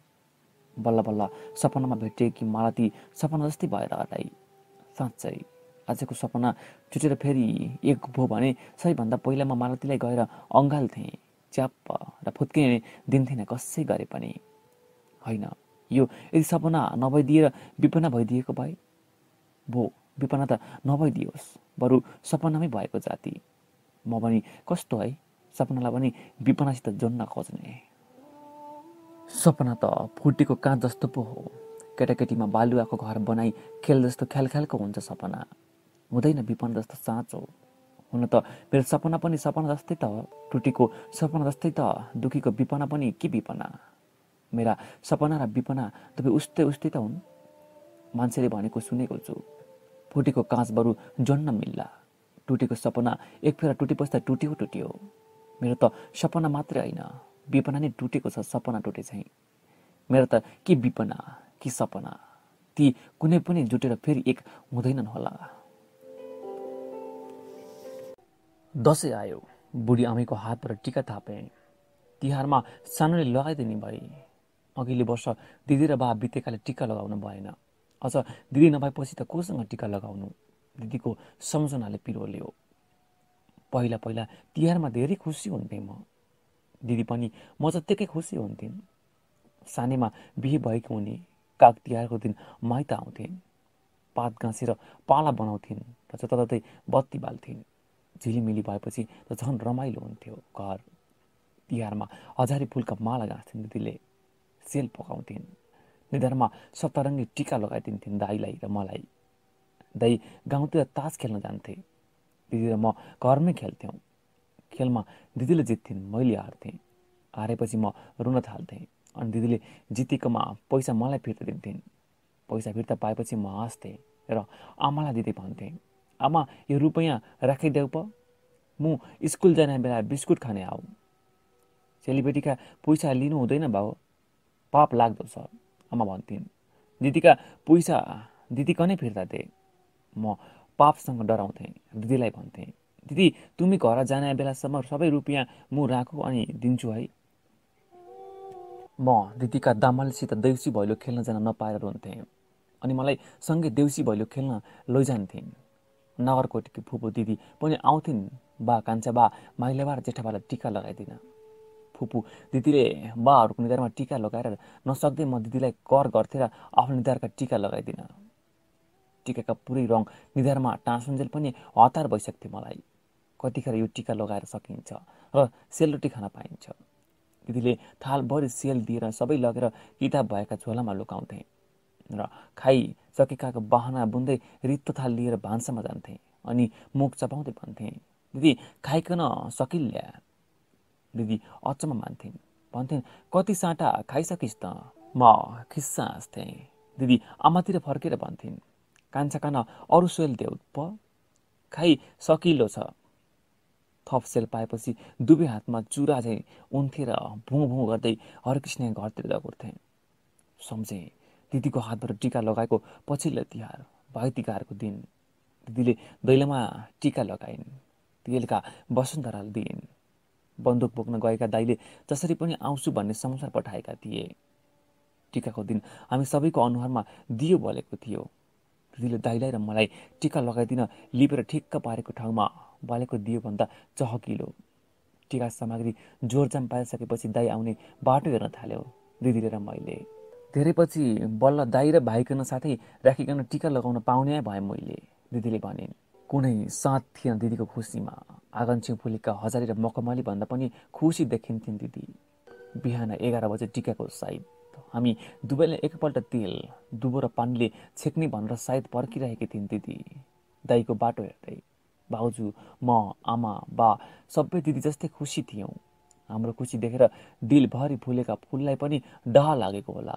बल्ल बल्ल सपनामा भेटे कि मालती सपना जस्तै भएर हटाइ साँच्चै आजको सपना चुटेर फेरि एक भयो भने सबैभन्दा पहिला म मालतीलाई गएर अँगाल्थेँ च्याप्प र फुत्किने दिन्थेन कसै गरे पनि। होइन। यो यदि सपना नभइदिएर विपना भइदिएको भए भो विपना त नभइदियोस् बरु सपनामै भएको जाति। म पनि कस्तो है? सपनालाई पनि विपनासित जोड्न खोज्ने। सपना त फुटेको काँच जस्तो पो हो। केटाकेटीमा बालुवाको घर बनाई खेल जस्तो ख्याल ख्यालको हुन्छ सपना। हुँदैन विपना जस्तो साँचो। हुन त मेरो सपना पनि सपना जस्तै त टुटीको सपना जस्तै त दुखीको विपना पनि के विपना मेरा सपना र विपना तपाईँ उस्तै उस्तै त हुन्। मान्छेले भनेको सुनेको छु। फुटेको काँच बरु जोड्न मिल्ला। टुटेको सपना एक फेर टुटेपछि त टुट्यो टुट्यो। मेरो त सपना मात्रै होइन। विपना नै टुटेको छ सपना टुटे चाहिँ। मेरो त के विपना कि सपना? ती कुनै पनि जुटेर फेरि एक हुँदैनन् होला। दसैँ आयो। बुढी आमैको हातबाट टिका थापेँ। तिहारमा सानोले लगाइदिने भए अघिल्लो वर्ष दिदी र बा बितेकाले टिका लगाउनु भएन। अझ दिदी नभएपछि त कोसँग टिका लगाउनु? दिदीको सम्झनाले पिरोल्यो। पहिला पहिला तिहारमा धेरै खुसी हुन्थेँ म। दिदी पनि म जत्तिकै खुसी हुन्थिन्। सानैमा बिहे भएको हुने काग तिहारको दिन माइत आउँथिन् पात गाँसेर पाला बनाउँथिन् र जताततै बत्ती बाल्थिन्। झिलिमिली भएपछि त झन् रमाइलो हुन्थ्यो घर। तिहारमा हजारी फुलका माला गाँस्थ्थिन् दिदीले। सेल पकाउँथिन्। निधारमा सप्तरङ्गी टिका लगाइदिन्थिन् दाईलाई र मलाई। दाई गाउँतिर तास खेल्न जान्थे। दिदी र म घरमै खेल्थ्यौँ। खेलमा दिदीले जित्थिन् मैले हार्थेँ। हारेपछि म रुन थाल्थेँ अनि दिदीले जितेकोमा पैसा मलाई फिर्ता दिन्थिन्। पैसा फिर्ता पाएपछि म हाँस्थेँ र आमालाई दिदी भन्थेँ आमा यो रुपियाँ राखिदेऊ प। म स्कुल जाने बेला बिस्कुट खाने आऊ। चेलीबेटीका पैसा लिनु हुँदैन भाउ पाप लाग्दो छ। आमा भन्थिन् दिदीका पैसा दिदी कनै फिर्ता दे। म पापसँग डराउँथेँ। दिदीलाई भन्थेँ दिदी तुमी घर जाने बेलासम्म सबै रुपियाँ म राखु अनि दिन्छु है। म दिदीका दामालसित देउसी भैलो खेल्न जान नपाएर रुन्थेँ अनि मलाई सँगै देउसी भैलो खेल्न लैजान्थिन्। नगरकोटकी फुपू दिदी पनि आउँथिन् बा कान्छा बा माइला र जेठाबालाई टिका लगाइदिन। फुपू दिदीले बाहरूको निधारमा टिका लगाएर नसक्दै म दिदीलाई कर गर्थेँ र आफ्नो निधारका टिका लगाइदिन। टिकाका पुरै रङ निधारमा टाँसुन्जेल पनि हतार भइसक्थ्यो मलाई। कतिखेर यो टिका लगाएर सकिन्छ र सेलरोटी खान पाइन्छ। दिदीले थालभरि सेल दिएर सबै लगेर किताब भएका झोलामा लुकाउँथे र खाइसकेकाको बहाना बुन्दै रित्तो थाल लिएर भान्सामा जान्थे अनि मुख चपाउँदै भन्थे दिदी खाइकन सकिल्या दिदी अचम्म मान्थिन्। भन्थिन् कति साँटा खाइसकिस् त? म खिस्सा हाँस्थेँ। दिदी आमातिर फर्केर भन्थिन् कान्छा कान अरू सेल देऊ प। खाइ सकिलो छ। थप सेल पाएपछि दुवै हातमा चुरा चाहिँ उन्थेर भुँ भुँ गर्दै हरकृष्ण घरतिर दगुर्थे। सम्झेँ दिदीको हातबाट टिका लगाएको पछिल्लो तिहार भाइ टिकाहरूको दिन। दिदीले दैलोमा टिका लगाइन् तेलका वसुन्धराल दिइन्। बन्दुक बोक्न गएका दाईले जसरी पनि आउँछु भन्ने समाचार पठाएका थिए। टिकाको दिन हामी सबैको अनुहारमा दियो बलेको थियो। दिदीले दाईलाई र मलाई टिका लगाइदिन लिपेर ठिक्क पारेको ठाउँमा बालेको दियोभन्दा चहकिलो। टिका सामग्री जोरजाम पाइसकेपछि दाई आउने बाटो हेर्न थाल्यो दिदीले र मैले। धेरै पछि बल्ल दाई र भाइकन साथै राखिकन टिका लगाउन पाउने भएँ मैले दिदीले भने कुनै साथ थिएन दिदीको खुसीमा। आँगन फुलेका हजारी र मकमली भन्दा पनि खुसी देखिन्थिन् दिदी। बिहान एघार बजे टिकाको साइद हामी दुवैले एकपल्ट तेल दुबो र पानीले छेक्ने भनेर सायद पर्खिरहेकी थिइन् दिदी। दाईको बाटो हेर्दै भाउजू म आमा बा सबै दिदी जस्तै खुसी थियौँ। हाम्रो खुसी देखेर दिलभरि फुलेका फुललाई पनि डह लागेको होला।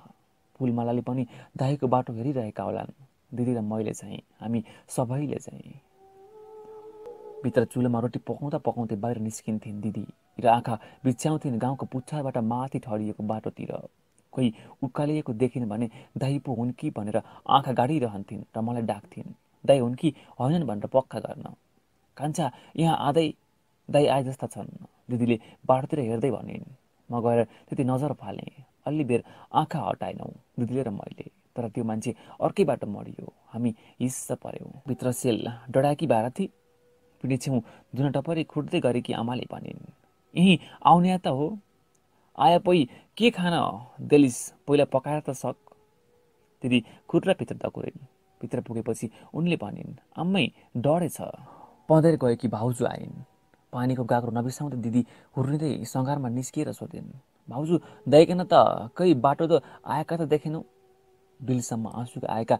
फुलमालाले पनि दाईको बाटो हेरिरहेका होलान्। दिदी र मैले चाहिँ हामी सबैले चाहिँ। भित्र चुलोमा रोटी पकाउँदा पकाउँदै बाहिर निस्किन्थिन् दिदी। र आँखा बिछ्याउँथिन् गाउँको पुच्छरबाट माथि ठडिएको बाटोतिर। कोही उकालिएको देखिन् भने दाई पो हुन् कि भनेर आँखा गाडिरहन्थिन् र मलाई डाक्थिन्। दाई हुन् कि होइनन् भनेर पक्का गर्न। कान्छा यहाँ आँदै दाई आए जस्ता छन्। दिदीले बाटोतिर हेर्दै भनिन् म गएर त्यति नजर फालेँ। अलि बेर आँखा हटाएनौँ। दिदीले र मैले। तर त्यो मान्छे अर्कै बाटो मरियो। हामी हिस्सा पऱ्यौँ। भित्र सेल डडाकी भाँडा पिँढी छेउ दुन टपरी खुट्दै गरेकी आमाले भनिन् यहीँ आउने त हो? आया पै के खान देलिस? पहिला पकाएर त सक। दिदी खुट्रा भित्र दकुरिन्। भित्र पुगेपछि उनले भनिन् आम्मै डढेछ पँधेर गएकी भाउजू आइन्। पानीको गाग्रो नबिसाउँदै दिदी हुर्निँदै सङ्घारमा निस्किएर सोधिन् भाउजू दाइकन त कहीँ बाटो त आएका त देखेनौ? बिलसम्म आँसु आएका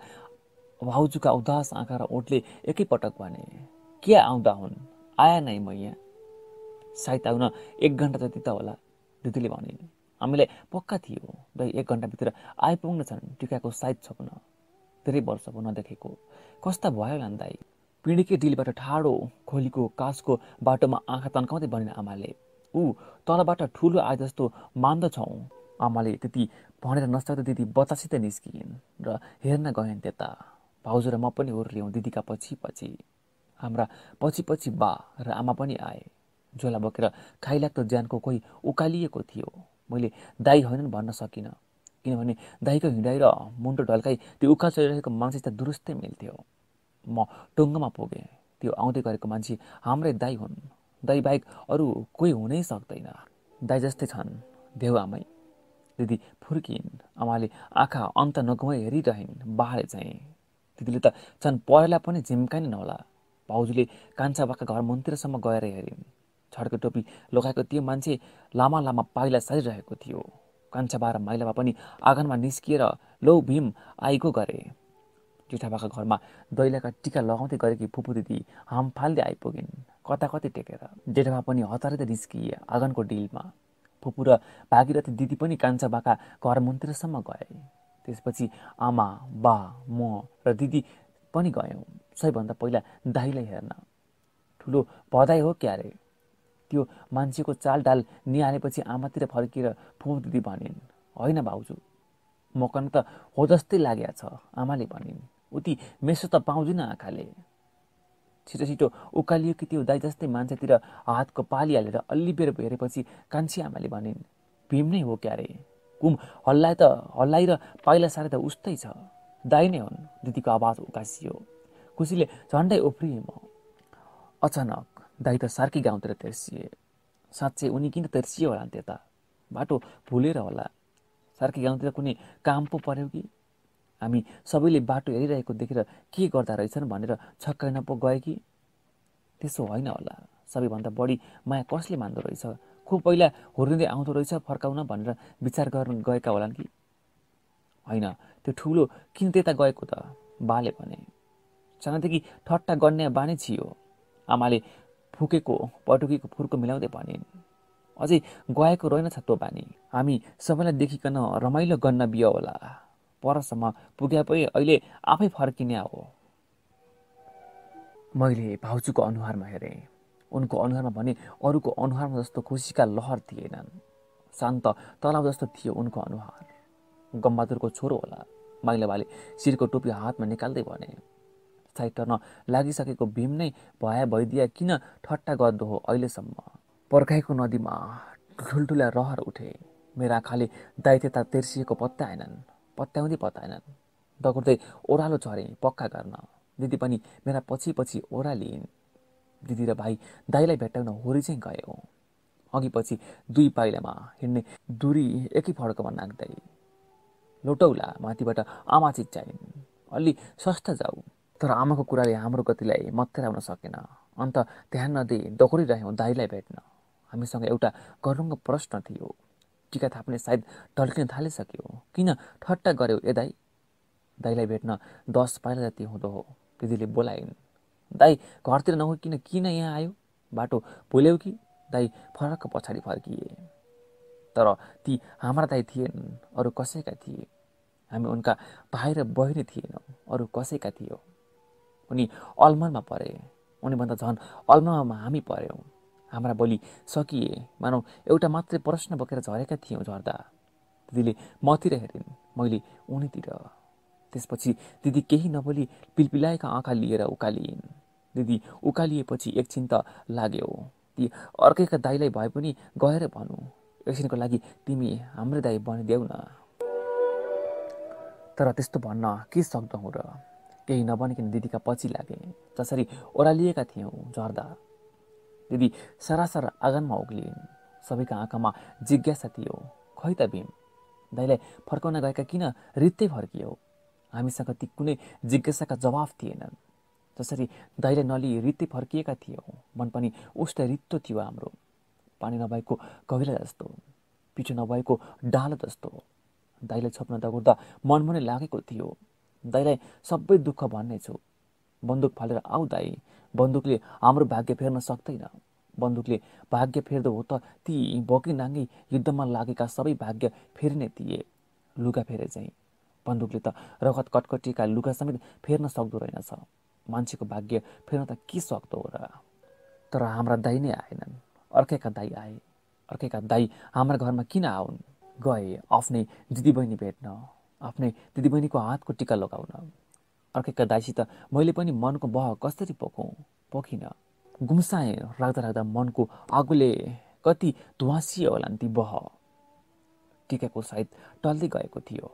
भाउजूका उदास आँखा र ओठले एकैपटक भने के आउँदा हुन्? आया नै म यहाँ। सायद आउन एक घन्टा जति त होला दिदीले भनिन् हामीलाई पक्का थियो दाइ एक घन्टाभित्र आइपुग्न छन् टिकाको सायद छप्न। धेरै वर्ष भयो नदेखेको। कस्ता भयो होला दाई पिँढीकै डिलबाट ठाडो खोलीको कासको बाटोमा आँखा तन्काउँदै भनिन् आमाले। ऊ तलबाट ठुलो आए जस्तो मान्दछौँ आमाले त्यति भनेर नसक्दा दिदी बतासित निस्किन् र हेर्न गएन् त्यता। भाउजू र म पनि ओर्लियौँ दिदीका पछि पछि। हाम्रा पछि पछि बा र आमा पनि आए। झोला बोकेर खाइलाग्दो ज्यानको कोही उकालिएको थियो। मैले दाई होइनन् भन्न सकिनँ। किनभने दाईको हिँडाइ र मुन्टो ढल्काइ त्यो उकाल चलिरहेको मान्छे त दुरुस्तै मिल्थ्यो। म टुङ्गोमा पुगेँ। त्यो आउँदै गरेको मान्छे हाम्रै दाई हुन्। दाई बाहेक अरू कोही हुनै सक्दैन। दाई जस्तै छन् देउ आमै दिदी फुर्किन्। आमाले आँखा अन्त नगुमाइ हेरिरहन् बाहाले चाहिँ। दिदीले त झन् पहिला पनि झिम्काइन होला। भाउजूले कान्छा बाका घर मन्दिरसम्म गएर हेरिन् छड्के टोपी लगाएको त्यो मान्छे लामा लामा पाइला सारिरहेको थियो। कान्छा बा र माइलाबा पनि आँगनमा निस्किएर लौ भीम आइगो गरे। जेठाबाका घरमा दैलाका टिका लगाउँदै गरेकी फुपू दिदी हाम फाल्दै आइपुगिन्। कता कति टेकेर। जेठाबा पनि हतारै निस्किए आँगनको डिलमा। फुपू र भागीरथी दिदी पनि कान्छा बाका घर मन्दिरसम्म गए। त्यसपछि आमा बा म र दिदी पनि गयौँ। सबैभन्दा पहिला दाईलाई हेर्न। ठुलो भदाई हो क्यारे त्यो मान्छेको चाल डाल निहालेपछि आमातिर फर्किएर फुप दिदी भनिन् होइन भाउजू मकन त हो जस्तै लागेको छ आमाले भनिन्। उति मेसो त पाउँदिनँ आँखाले। छिटो छिटो उकालियो कि त्यो दाई जस्तै मान्छेतिर हातको पाली हालेर अल्ली बेर हेरेपछि कान्छी आमाले भनिन् भीम नै हो क्यारे कुम हल्लाए त हल्लाइ र पाइला सारे त उस्तै छ। दाई नै हुन् दिदीको आवाज उकासियो। खुसीले झन्डै उफ्रिए म। अचानक दाई त सार्की गाउँतिर तेर्सिए। साँच्चै उनी किन तेर्सिए होला त्यता? बाटो भुलेर होला। सार्की गाउँतिर कुनै काम पो पर्यो कि? हामी सबैले बाटो हेरिरहेको देखेर के गर्दा रहेछन् भनेर छक्काइन पो गए कि? त्यसो होइन होला। सबैभन्दा बढी माया कसले मान्दो रहेछ? खुब पहिला हुर्किँदै आउँदो रहेछ फर्काउन भनेर विचार गर्न गएका होलान् कि? होइन त्यो ठुलो किन त्यता गएको त? बाले भने। सानोदेखि ठट्टा गर्ने बानी छियो आमाले फुकेको पटुकीको फुर्को मिलाउँदै भनिन् अझै गएको रहेनछ त्यो बानी। हामी सबैलाई देखिकन रमाइलो गर्न बियो होला। परसम्म पुग्या पै अहिले आफै फर्किने हो। मैले भाउजूको अनुहारमा हेरेँ। उनको अनुहारमा भने अरूको अनुहारमा जस्तो खुसीका लहर थिएनन्। शान्त तलाउ जस्तो थियो उनको अनुहार। गम्बहादुरको छोरो होला। माइला बाले शिरको टोपी हातमा निकाल्दै भने साइड टर्न लागिसकेको भीम नै भए भइदिए किन ठट्टा गर्दो हो अहिलेसम्म? पर्खाइको नदीमा ठुल्ठुला रहर उठे। मेरा आँखाले दाइ त्यता तेर्सिएको पत्याएनन् पत्याउँदै पत्याएनन् दगुर्दै ओह्रालो झरेँ पक्का गर्न। दिदी पनि मेरा पछि पछि ओह्रालिन् दिदी र भाइ दाइलाई भेट्टाउन होरी चाहिँ गयो अघि पछि दुई पाइलामा हिँड्ने दुरी एकै फड्कोमा नाग्दै। लोटौला माथिबाट आमा चिच्चाइन् अलि सस्ता जाऊ। तर आमाको कुराले हाम्रो गतिलाई मत्तराउन सकेन। अन्त ध्यान नदिई दोहोरिरह्यौँ दाईलाई भेट्न। हामीसँग एउटा गरुङ्ग प्रश्न थियो। टिका थाप्ने सायद ढल्किन थालिसक्यो। किन ठट्टा गर्यो ए दाई? दाईलाई भेट्न दस पाइला जति हुँदो हो दिदीले बोलाइन्। दाई घरतिर नहो किन किन यहाँ आयो? बाटो भुल्यौ कि? दाई फरक पछाडि फर्किए। तर ती हाम्रा दाई थिएनन् अरू कसैका थिए। हामी उनका भाइ र बहिनी थिएनौँ अरू कसैका थियो। उनी अलमनमा परे। उनीभन्दा झन् अलमनमा हामी पऱ्यौँ हाम्रा बोली सकिए। मानौ एउटा मात्रै प्रश्न बोकेर झरेका थियौँ झर्दा। दिदीले मतिर हेरिन्। मैले उनीतिर। त्यसपछि दिदी केही नबोली पिलपिलाएका आँखा लिएर उकालिन् दिदी उकालिएपछि एकछिन त लाग्यो। ती अर्कैका दाईलाई भए पनि गएर भनौँ एकछिनको लागि तिमी हाम्रै दाई बनिदेऊ न। तर त्यस्तो भन्न के सक्दौ र? केही नबनिकन दिदीका पछि लागे। जसरी ओह्रालिएका थियौँ झर्दा। दिदी सरासर आँगनमा उक्लिन् सबैका आँखामा जिज्ञासा थियो खै त भीम? दाइलाई फर्काउन गएका किन रित्तै फर्कियो? हामीसँग ती कुनै जिज्ञासाका जवाफ थिएनन्। जसरी दाइलाई नलिई रित्तै फर्किएका थियौँ मन पनि उस्तै रित्तो थियो हाम्रो। पानी नभएको कहिला जस्तो पिठो नभएको डालो जस्तो। दाइलाई छोप्न दगुर्दा मन नै लागेको थियो। दाइलाई सबै दुःख भन्ने छु। बन्दुक फालेर आऊ दाई। बन्दुकले हाम्रो भाग्य फेर्न सक्दैन। बन्दुकले भाग्य फेर्दो हो त ती बोकी नाङ्गी युद्धमा लागेका सबै भाग्य फेर्ने थिए। लुगा फेरे चाहिँ बन्दुकले त रगत कटकटीका लुगा समेत फेर्न सक्दो रहेनछ। मान्छेको भाग्य फेर्न त के सक्दो हो र तर हाम्रा दाई नै आएनन्। अर्कैका दाई आए। अर्कैका दाई हाम्रा घरमा किन आउन्? गए। आफ्नै दिदीबहिनी भेट्न। आफ्नै दिदीबहिनीको हातको टिका लगाउन। अर्कैका दाइसित मैले पनि मनको बह कसरी पोखौँ? पोखिनँ। गुम्साएँ राख्दा राख्दा मनको आगोले कति धुवासिए होलान् ती बह। टिकाको सायद टल्दै गएको थियो।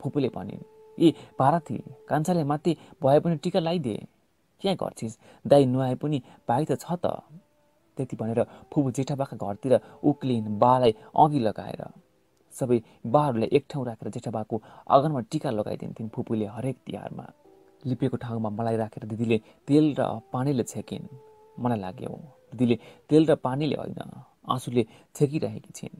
फुपूले भनिन् ए भारती कान्छाले माथि भए पनि टिका लगाइदिए। त्यहाँ गर्छिस्? दाई नुहाए पनि भाइ त छ त त्यति भनेर फुपू जेठाबाका घरतिर उक्लिन् बालाई अघि लगाएर। सबै बाहरूले एक ठाउँ राखेर जेठाबाको आँगनमा टिका लगाइदिन्थिन् फुपूले हरेक तिहारमा। लिपेको ठाउँमा मलाई राखेर दिदीले तेल र पानीले छेकिन्। मलाई लाग्यो दिदीले तेल र पानीले होइन आँसुले छेकिरहेकी छिन्।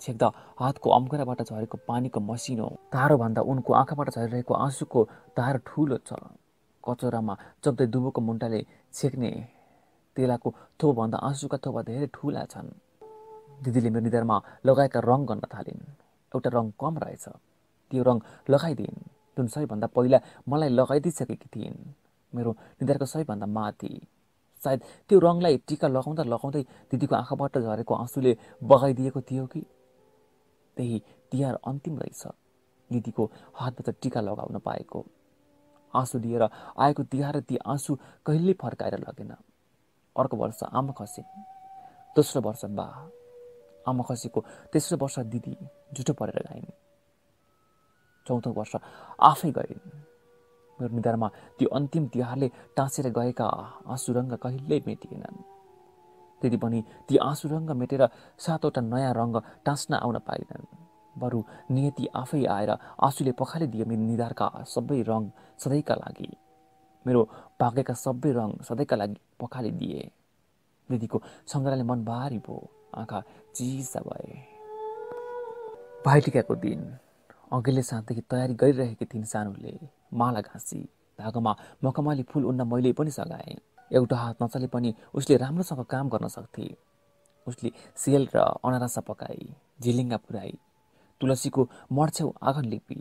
छेक्दा हातको अम्कराबाट झरेको पानीको मसिनो तारोभन्दा उनको आँखाबाट झरिरहेको आँसुको तारो ठुलो छ। कचौरामा चप्दै दुबोको मुन्टाले छेक्ने तेलाको थोपभन्दा आँसुका थोपा धेरै ठुला छन्। दिदीले मेरो निधारमा लगाएका रङ गर्न थालिन्। एउटा रङ कम रहेछ। त्यो रङ लगाइदिइन् जुन सबैभन्दा पहिला मलाई लगाइदिइसकेकी थिइन्। मेरो निधारको सबैभन्दा माथि। सायद त्यो रङलाई टिका लगाउँदा लगाउँदै दिदीको आँखाबाट झरेको आँसुले बगाइदिएको थियो कि? त्यही तिहार अन्तिम रहेछ। दिदीको हातबाट टिका लगाउन पाएको। आँसु लिएर आएको तिहार ती आँसु कहिले फर्काएर लगेन। अर्को वर्ष आमा खसिन् दोस्रो वर्ष बा। आमा खसेको तेस्रो वर्ष दिदी जुठो परेर गाइन् चौथो वर्ष आफै गए मेरो निधारमा त्यो अन्तिम तिहारले टाँसेर गएका आँसुरङ्ग कहिल्यै मेटिएनन्। त्यति पनि ती आँसुरङ्ग मेटेर सातवटा नयाँ रङ्ग टाँस्न आउन पाइनन्। बरु नियति आफै आएर आँसुले पखालिदियो मेरो निधारका सबै रङ सधैँका लागि। मेरो भागेका सबै रङ सधैँका लागि पखालिदिए दिदीको सम्झनाले मन भारी भयो। आँखा चिसा भए। भाइटिकाको दिन अघिल्ले साँझदेखि तयारी गरिरहेकी थिइन् सानोले। माला घाँसी धागोमा मखमली फुल उन्न मैले पनि सघाएँ। एउटा हात नचले पनि उसले राम्रोसँग काम गर्न सक्थे। उसले सेल र अनारसा पकाई झिलिङ्गा पुऱ्याई तुलसीको मर्छेउ आँगन लिपी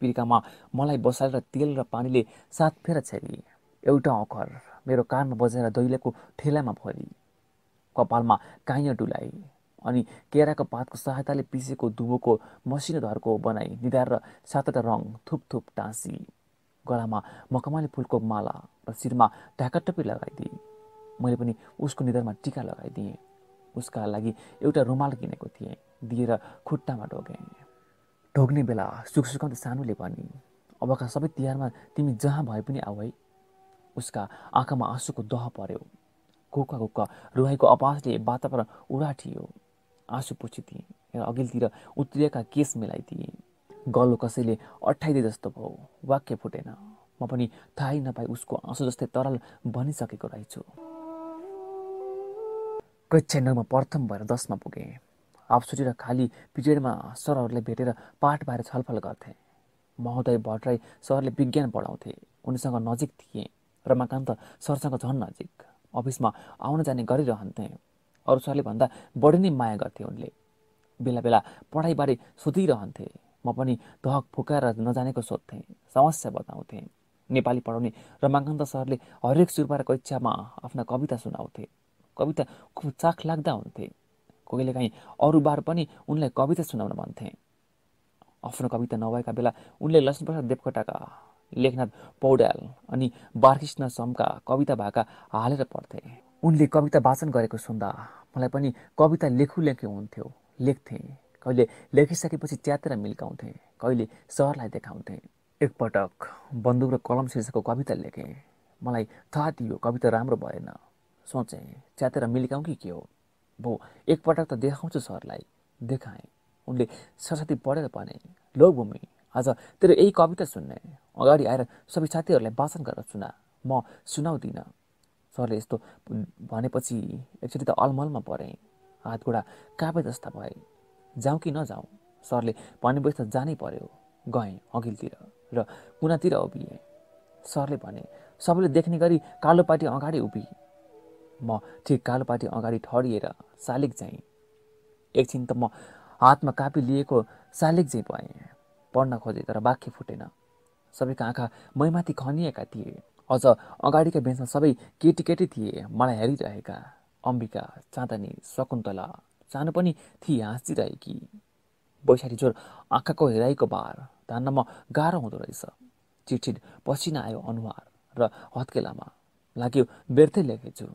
पिर्कामा मलाई बसालेर तेल र पानीले सात फेर छेरी एउटा अखर मेरो कानमा बजाएर दैलेको ठेलामा भरी। कपालमा काइँ डुलाई अनि केराको पातको सहायताले पिसेको दुबोको मसिनो धरको बनाई निधार र सातवटा रङ थुप थुप टाँसी। गलामा मखमली फुलको माला र शिरमा ढाकाटप्पी लगाइदिए। मैले पनि उसको निधारमा टिका लगाइदिएँ। उसका लागि एउटा रुमाल किनेको थिएँ दिएर खुट्टामा ढोगेँ। ढोग्ने बेला सुख सुखाउँदै सानोले पनि अबका सबै तिहारमा तिमी जहाँ भए पनि आऊ है। उसका आँखामा आँसुको दह पर्यो। कुक्का कुक्का रुहाईको अपासले वातावरण उडाठियो आँसु पुछिदिएँ र अघिल्तिर उत्रिएका केस मिलाइदिएँ गलो कसैले अठाइदिए जस्तो भयो वाक्य फुटेन म पनि थाहै नपाई उसको आँसु जस्तै तरल बनिसकेको रहेछु कक्षा प्रथम भएर दसमा पुगेँ अफसुटी र खाली पिरियडमा सरहरूलाई भेटेर पाठ बारे छलफल गर्थे महोदय भट्टराई सरले विज्ञान पढाउँथे उनीसँग नजिक थिए रमाकान्त सरसँग झन् नजिक अफिसमा आउन जाने गरिरहन्थे। अरू सरले भन्दा बढी नै माया गर्थे उनले। बेला बेला पढाइबारे सोधिरहन्थे। म पनि धक फुकाएर नजानेको सोध्थेँ। समस्या बताउँथेँ। नेपाली पढाउने रमाकान्त सरले हरेक सुरबारको इच्छामा आफ्ना कविता सुनाउँथे। कविता खुब चाख लाग्दा हुन्थे। कहिलेकाहीँ अरू बार पनि उनलाई कविता सुनाउन भन्थे। आफ्नो कविता नभएका बेला उनले लक्ष्मीप्रसाद देवकोटाका लेखनाथ पौड्याल अनि बालकृष्ण समका कविता भाका हालेर पढ्थे। उनले कविता वाचन गरेको सुन्दा मलाई पनि कविता लेखु लेख्यो हुन्थ्यो। लेख्थेँ। कहिले लेखिसकेपछि च्यातेर मिल्काउँथे। कहिले सहरलाई देखाउँथे। एकपटक बन्दुक र कलम शीर्षकको कविता लेखेँ। मलाई थाहा थियो कविता राम्रो भएन। सोचेँ च्यातेर मिल्काउँ कि के हो? भो एकपटक त देखाउँछु सरलाई देखाएँ। उनले सरस्वती पढेर भने लो भूमि आज तेरो यही कविता सुन्ने। अगाडि आएर सबै साथीहरूलाई वाचन गरेर सुना। म सुनाउँदिनँ। सरले यस्तो भनेपछि एकचोटि त अलमलमा परेँ। हात घुँडा कापे जस्ता भए। जाउँ कि नजाउँ सरले भनेपछि त जानै पर्यो। गएँ अघिल्तिर र कुनातिर उभिएँ। सरले भने सबैले देख्ने गरी कालोपाटी अगाडि उभि। म ठिक कालोपाटी अगाडि ठडिएर शालिग चाहिँ एकछिन त म हातमा कापी लिएको शालिग चाहिँ भएँ। पढ्न खोजेँ तर वाक्य फुटेन। सबैका आँखा मैमाथि खनिएका थिए। अझ अगाडिका बेन्चमा सबै केटी केटी थिए। मलाई हेरिरहेका अम्बिका चाँदनी शकुन्तला सानो पनि थिए हाँसिरहेकी। बैशारी जोर आँखाको हेराइको बार धान्नमा गाह्रो हुँदो रहेछ। चिटचिट पसिना आयो अनुहार र हत्केलामा। लाग्यो व्यर्थै लेखेछु।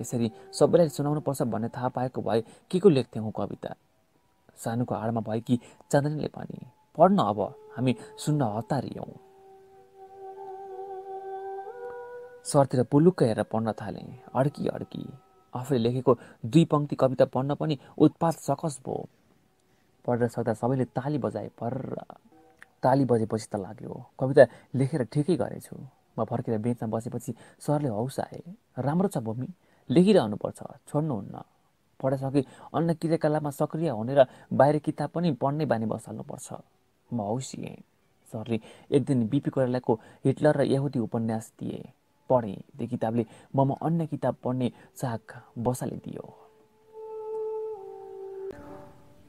यसरी सबैलाई सुनाउनु पर्छ भन्ने थाहा पाएको भए के को लेख्थेँ हुँ कविता? सानोको हाडमा भएकी चाँदनीले पनि पढ्न अब हामी सुन्न हतारियौँ सरतिर पुलुक्क हेरेर पढ्न थालेँ। अड्की अड्की। आफूले लेखेको दुई पङ्क्ति कविता पढ्न पनि उत्पात सकस भयो। पढेर सक्दा सबैले ताली बजाए पर ताली बजेपछि त लाग्यो। कविता लेखेर ठिकै गरेछु। म फर्केर बेचमा बसेपछि सरले हौस आए। राम्रो छ भूमि। लेखिरहनुपर्छ। छोड्नुहुन्न। पढाइसके अन्य क्रियाकलापमा सक्रिय हुने र बाहिर किताब पनि पढ्ने बानी बसाल्नुपर्छ। म हौसिएँ सरले एक दिन बिपी कोइरालाको हिटलर र यहुदी उपन्यास दिए पढेँ। त्यो किताबले ममा अन्य किताब पढ्ने चाक बसाले दियो।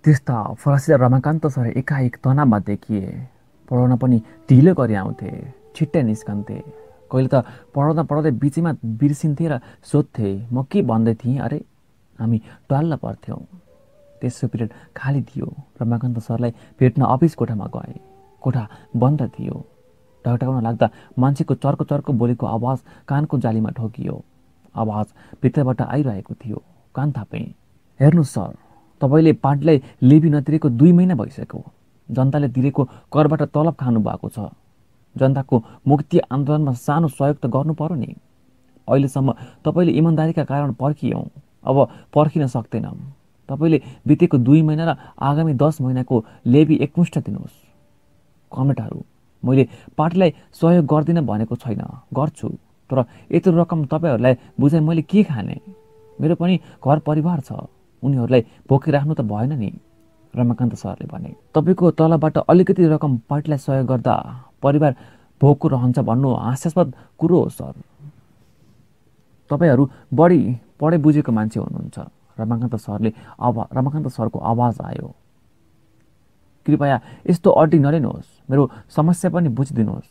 त्यस्ता फरासी रमाकान्त सर एकाएक तनावमा देखिए। पढाउन पनि ढिलो गरी आउँथे छिट्टै निस्कन्थे। कहिले त पढाउँदा पढाउँदै बिचैमा बिर्सिन्थे र सोध्थे म के भन्दै थिएँ? अरे हामी टल्ल पर्थ्यौँ तेस्रो पिरियड खाली थियो रमाकान्त सरलाई भेट्न अफिस कोठामा गए। कोठा बन्द थियो। ढकढकाउन लाग्दा मान्छेको चर्को चर्को बोलेको आवाज कानको जालीमा ठोकियो। आवाज भित्रबाट आइरहेको थियो। कान थापेँ। हेर्नुहोस् सर तपाईँले पाठलाई लेबी नतिरेको दुई महिना भइसक्यो। जनताले तिरेको करबाट तलब खानु भएको छ। जनताको मुक्ति आन्दोलनमा सानो सहयोग त गर्नु पर्यो नि। अहिलेसम्म तपाईँले इमान्दारीका कारण पर्खियौँ। अब पर्खिन सक्दैनौँ। तपाईँले बितेको दुई महिना र आगामी दस महिनाको लेबी एकमुष्ट दिनुहोस्। कमेन्टहरू। मैले पार्टीलाई सहयोग गर्दिनँ भनेको छैन। गर्छु। तर यत्रो रकम तपाईँहरूलाई बुझाइ मैले के खाने? मेरो पनि घर परिवार छ। उनीहरूलाई बोकिराख्नु त भएन नि। रमाकान्त सरले भने तपाईँको तलबाट अलिकति रकम पार्टीलाई सहयोग गर्दा परिवार भोकको रहन्छ भन्नु हास्यास्पद कुरो हो सर। तपाईँहरू बढी पढे बुझेको मान्छे हुनुहुन्छ। रमाकान्त सरले आवा रमाकान्त सरको आवाज आयो। कृपया यस्तो अड्डी नलिनुहोस्। मेरो समस्या पनि बुझिदिनुहोस्।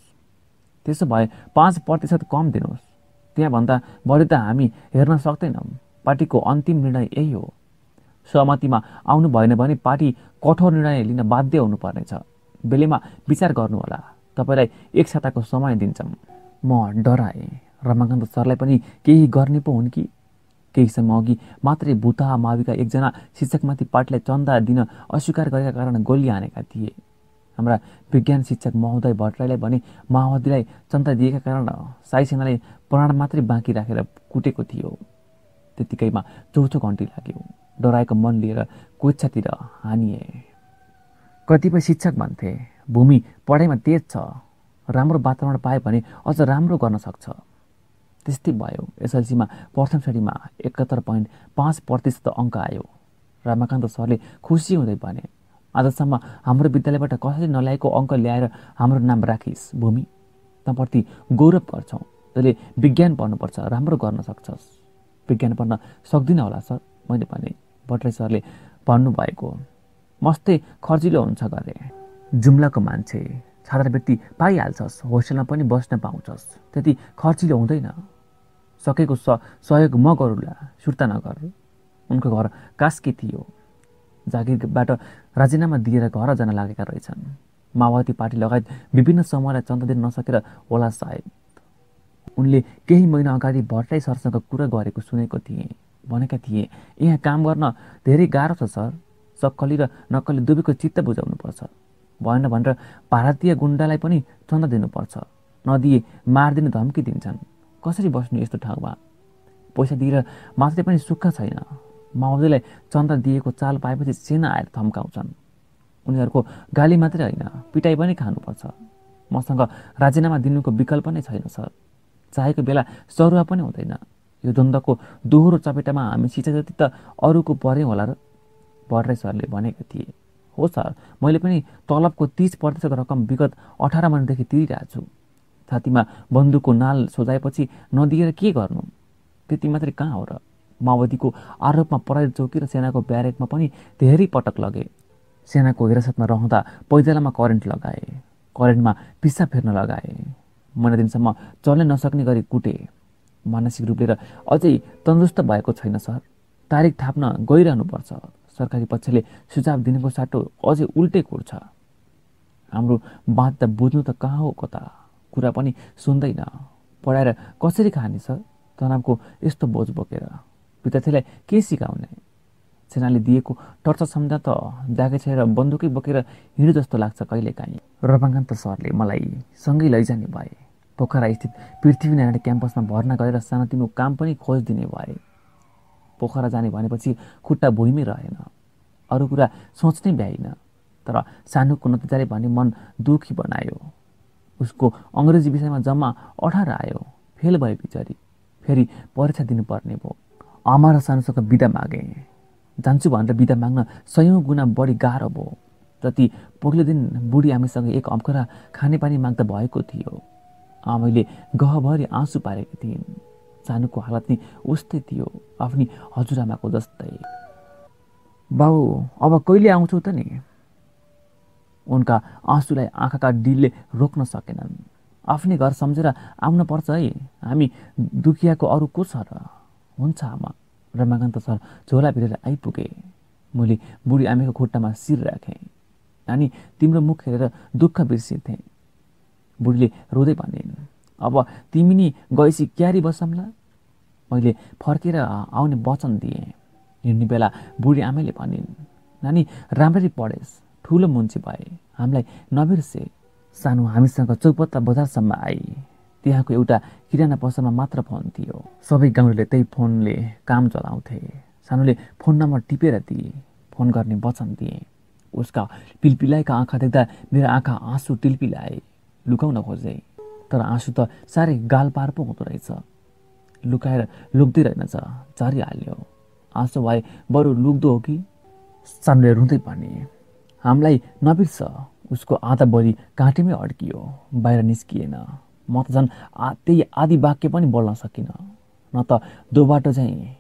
त्यसो भए पाँच प्रतिशत कम दिनुहोस्। त्यहाँभन्दा बढी त हामी हेर्न सक्दैनौँ। पार्टीको अन्तिम निर्णय यही हो। सहमतिमा आउनु भएन भने पार्टी कठोर निर्णय लिन बाध्य हुनुपर्नेछ। बेलैमा विचार गर्नुहोला। तपाईँलाई एक साताको समय दिन्छौँ। म डराएँ। रमाकान्त सरलाई पनि केही गर्ने पो हुन् कि? केही समय अघि मात्रै भूता माविका एकजना शिक्षकमाथि पार्टीलाई चन्दा दिन अस्वीकार गरेका कारण गोली हानेका थिए। हाम्रा विज्ञान शिक्षक महोदय भट्टराईलाई भने माओवादीलाई चन्दा दिएका कारण साई सेनाले प्राण मात्रै बाँकी राखेर कुटेको थियो। त्यतिकैमा चौथो घन्टी लाग्यो। डराएको मन लिएर कोच्छातिर हानिए। कतिपय शिक्षक भन्थे भूमि पढाइमा तेज छ राम्रो वातावरण पायो भने अझ राम्रो गर्न सक्छ। त्यस्तै भयो। एसएलसीमा प्रथम श्रेणीमा एकहत्तर पोइन्ट पाँच प्रतिशत अङ्क आयो। रमाकान्त सरले खुसी हुँदै भने आजसम्म हाम्रो विद्यालयबाट कसैले नल्याएको अङ्क ल्याएर हाम्रो नाम राखिस् भूमि। तँप्रति गौरव गर्छौँ। तैँले विज्ञान पढ्नुपर्छ राम्रो गर्न सक्छस्। विज्ञान पढ्न सक्दिनँ होला सर। मैले भने। भट्टराई सरले भन्नुभएको मस्तै खर्चिलो हुन्छ गरे। जुम्लाको मान्छे छात्रवृत्ति पाइहाल्छस् होस्टेलमा पनि बस्न पाउँछस्। त्यति खर्चिलो हुँदैन। सकेको स सहयोग म गरौँला सुर्ता नगर। उनको घर कास्की थियो। जागिरबाट राजीनामा दिएर घर जान लागेका रहेछन्। माओवादी पार्टी लगायत विभिन्न समूहलाई चन्दा दिन नसकेर होला सायद। उनले केही महिना अगाडि भट्टराई सरसँग कुरा गरेको सुनेको थिएँ। भनेका थिए यहाँ काम गर्न धेरै गाह्रो छ सर। सक्कली र नक्कली दुवैको चित्त बुझाउनुपर्छ। भएन भनेर भारतीय गुन्डालाई पनि चन्दा दिनुपर्छ। नदिए मारिदिने धम्की दिन्छन्। कसरी बस्नु यस्तो ठाउँमा पैसा दिएर मात्रै पनि सुख छैन। माओवादीलाई चन्दा दिएको चाल पाएपछि सेना आएर थम्काउँछन्। उनीहरूको गाली मात्रै होइन पिटाइ पनि खानुपर्छ। मसँग राजीनामा दिनुको विकल्प नै छैन सर। चाहेको बेला सरुवा पनि हुँदैन। यो द्वन्द्वको दोहोरो चपेटामा हामी सिचा जति त अरूको पऱ्यौँ होला र भट्टराई सरले भनेका थिए। हो सर मैले पनि तलबको तिस प्रतिशत रकम विगत अठार महिनादेखि तिरिरहेको छु छातीमा बन्दुकको नाल सोझाएपछि नदिएर के गर्नु? त्यति मात्रै कहाँ हो र? माओवादीको आरोपमा पराई चौकी र सेनाको ब्यारेकमा पनि धेरै पटक लगे। सेनाको हिरासतमा रहँदा पैदलामा करेन्ट लगाए करेन्टमा पिस्सा फेर्न लगाए। महिना दिनसम्म चल्नै नसक्ने गरी कुटे। मानसिक रूपले र अझै तन्दुरुस्त भएको छैन सर। तारिक थाप्न गइरहनुपर्छ। सरकारी पक्षले सुझाव दिनुको साटो अझै उल्टै कुर्छ। हाम्रो बात त बुझ्नु त कहाँ हो कता? कुरा पनि सुन्दैन। पढाएर कसरी खाने सर? तनावको यस्तो बोझ बोकेर। विद्यार्थीलाई के सिकाउने? सेनाले दिएको टर्च सम्झा त जागे छैर बन्दुकै बोकेर हिँड्यो जस्तो लाग्छ कहिलेकाहीँ रमाकान्त सरले मलाई सँगै लैजाने भए। पोखरा स्थित पृथ्वीनारायण क्याम्पसमा भर्ना गरेर सानोतिनो काम पनि खोजिदिने भए। पोखरा जाने भनेपछि खुट्टा भुइँमै रहेन। अरू कुरा सोच्नै भ्याइन। तर सानोको नतिजाले भने मन दुखी बनायो। उसको अङ्ग्रेजी विषयमा जम्मा अठार आयो। फेल भयो बिचरी। फेरि परीक्षा दिनुपर्ने भयो। आमा र सानोसँग बिदा मागे। जान्छु भनेर बिदा माग्न सयौँ गुणा बढी गाह्रो भयो। जति पहिले दिन बुढी आमैसँग एक अम्करा खानेपानी माग्दा भएको थियो। आमैले गहभरि आँसु पारेकी थिइन्। सानोको हालत नि उस्तै थियो आफ्नी हजुरआमाको जस्तै। बाउ अब कहिले आउँछौ त नि? उनका आँसुलाई आँखाका डिलले रोक्न सकेनन्। आफ्नै घर सम्झेर आउन पर्छ है। हामी दुखियाको अरू को छ र? हुन्छ आमा। रमाकान्त सर झोला भिरेर आइपुगे। मैले बुढी आमेको खुट्टामा शिर राखेँ। नानी तिम्रो मुख हेरेर दुःख बिर्सिन्थेँ। बुढीले रोँदै भनिन् अब तिमी नि गएसी क्यारी बसम्ला? मैले फर्केर आउने वचन दिएँ। हिँड्ने बेला बुढी आमैले भनिन् नानी राम्ररी पढेस्। ठुलो मुन्सी भए। हामीलाई नबिर्से सानो हामीसँग चौपत्ता बजारसम्म आई। त्यहाँको एउटा किराना पसलमा मात्र फोन थियो। सबै गाउँले त्यही फोनले काम चलाउँथे। सानोले फोन नम्बर टिपेर दिए। फोन गर्ने वचन दिए। उसका पिलपिलाएका आँखा देख्दा मेरो आँखा आँसु टिलपिलाए। लुकाउन खोजे। तर आँसु त साह्रै गाल पार पो हुँदो रहेछ। लुकाएर लुक्दै रहेनछ। झरिहाल्यो। आँसु भए बरु लुक्दो हो कि? सानोले रुँदै भने हामीलाई नबिर्स। उसको आधा बोली काँटीमै अड्कियो। बाहिर निस्किएन। म त झन् त्यही आधी वाक्य पनि बोल्न सकिनँ। न त दो बाटो चाहिँ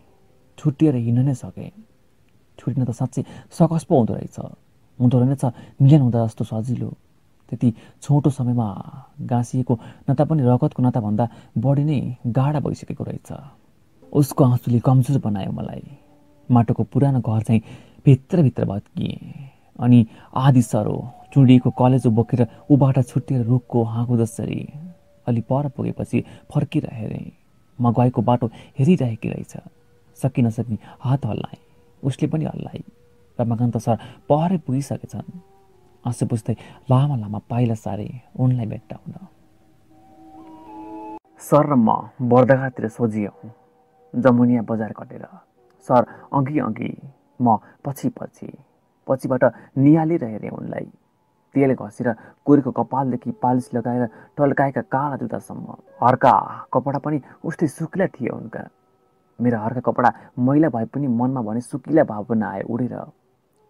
छुट्टिएर हिँड्न नै सकेँ। छुट्टिन त साँच्चै सकस पो हुँदो रहेछ। हुँदो रहेछ मिलन हुँदा जस्तो सजिलो। त्यति छोटो समयमा गाँसिएको नाता पनि रगतको नाताभन्दा बढी नै गाढा भइसकेको रहेछ। उसको आँसुले कमजोर बनायो मलाई। माटोको पुरानो घर चाहिँ भित्रभित्र भत्किएँ। अनि आधी सरो चुडिएको कलेजो बोकेर ऊबाट छुट्टिएर रुखको हाँको जसरी अलि पर पुगेपछि फर्किएर हेरेँ म गएको बाटो हेरिरहेकी रहेछ। सकि नसक्ने हात हल्लाएँ उसले पनि हल्लाए। रमाकान्त सर पहरै पुगिसकेछन्। आँसु पुस्दै लामा लामा पाइला सारे उनलाई भेट्टाउन सर र म बर्दगातिर सोझियौँ जमुनिया बजार कटेर। सर अघि अघि म पछि पछि पछिबाट निहालेर हेरेँ उनलाई। तेल घसेर कोरेको कपालदेखि पालिस लगाएर टल्काएका काला जुत्तासम्म हर्का कपडा पनि उस्तै सुकिला थिए उनका। मेरा हर्का कपडा मैला भए पनि मनमा भने सुकिला भावना आयो उडेर।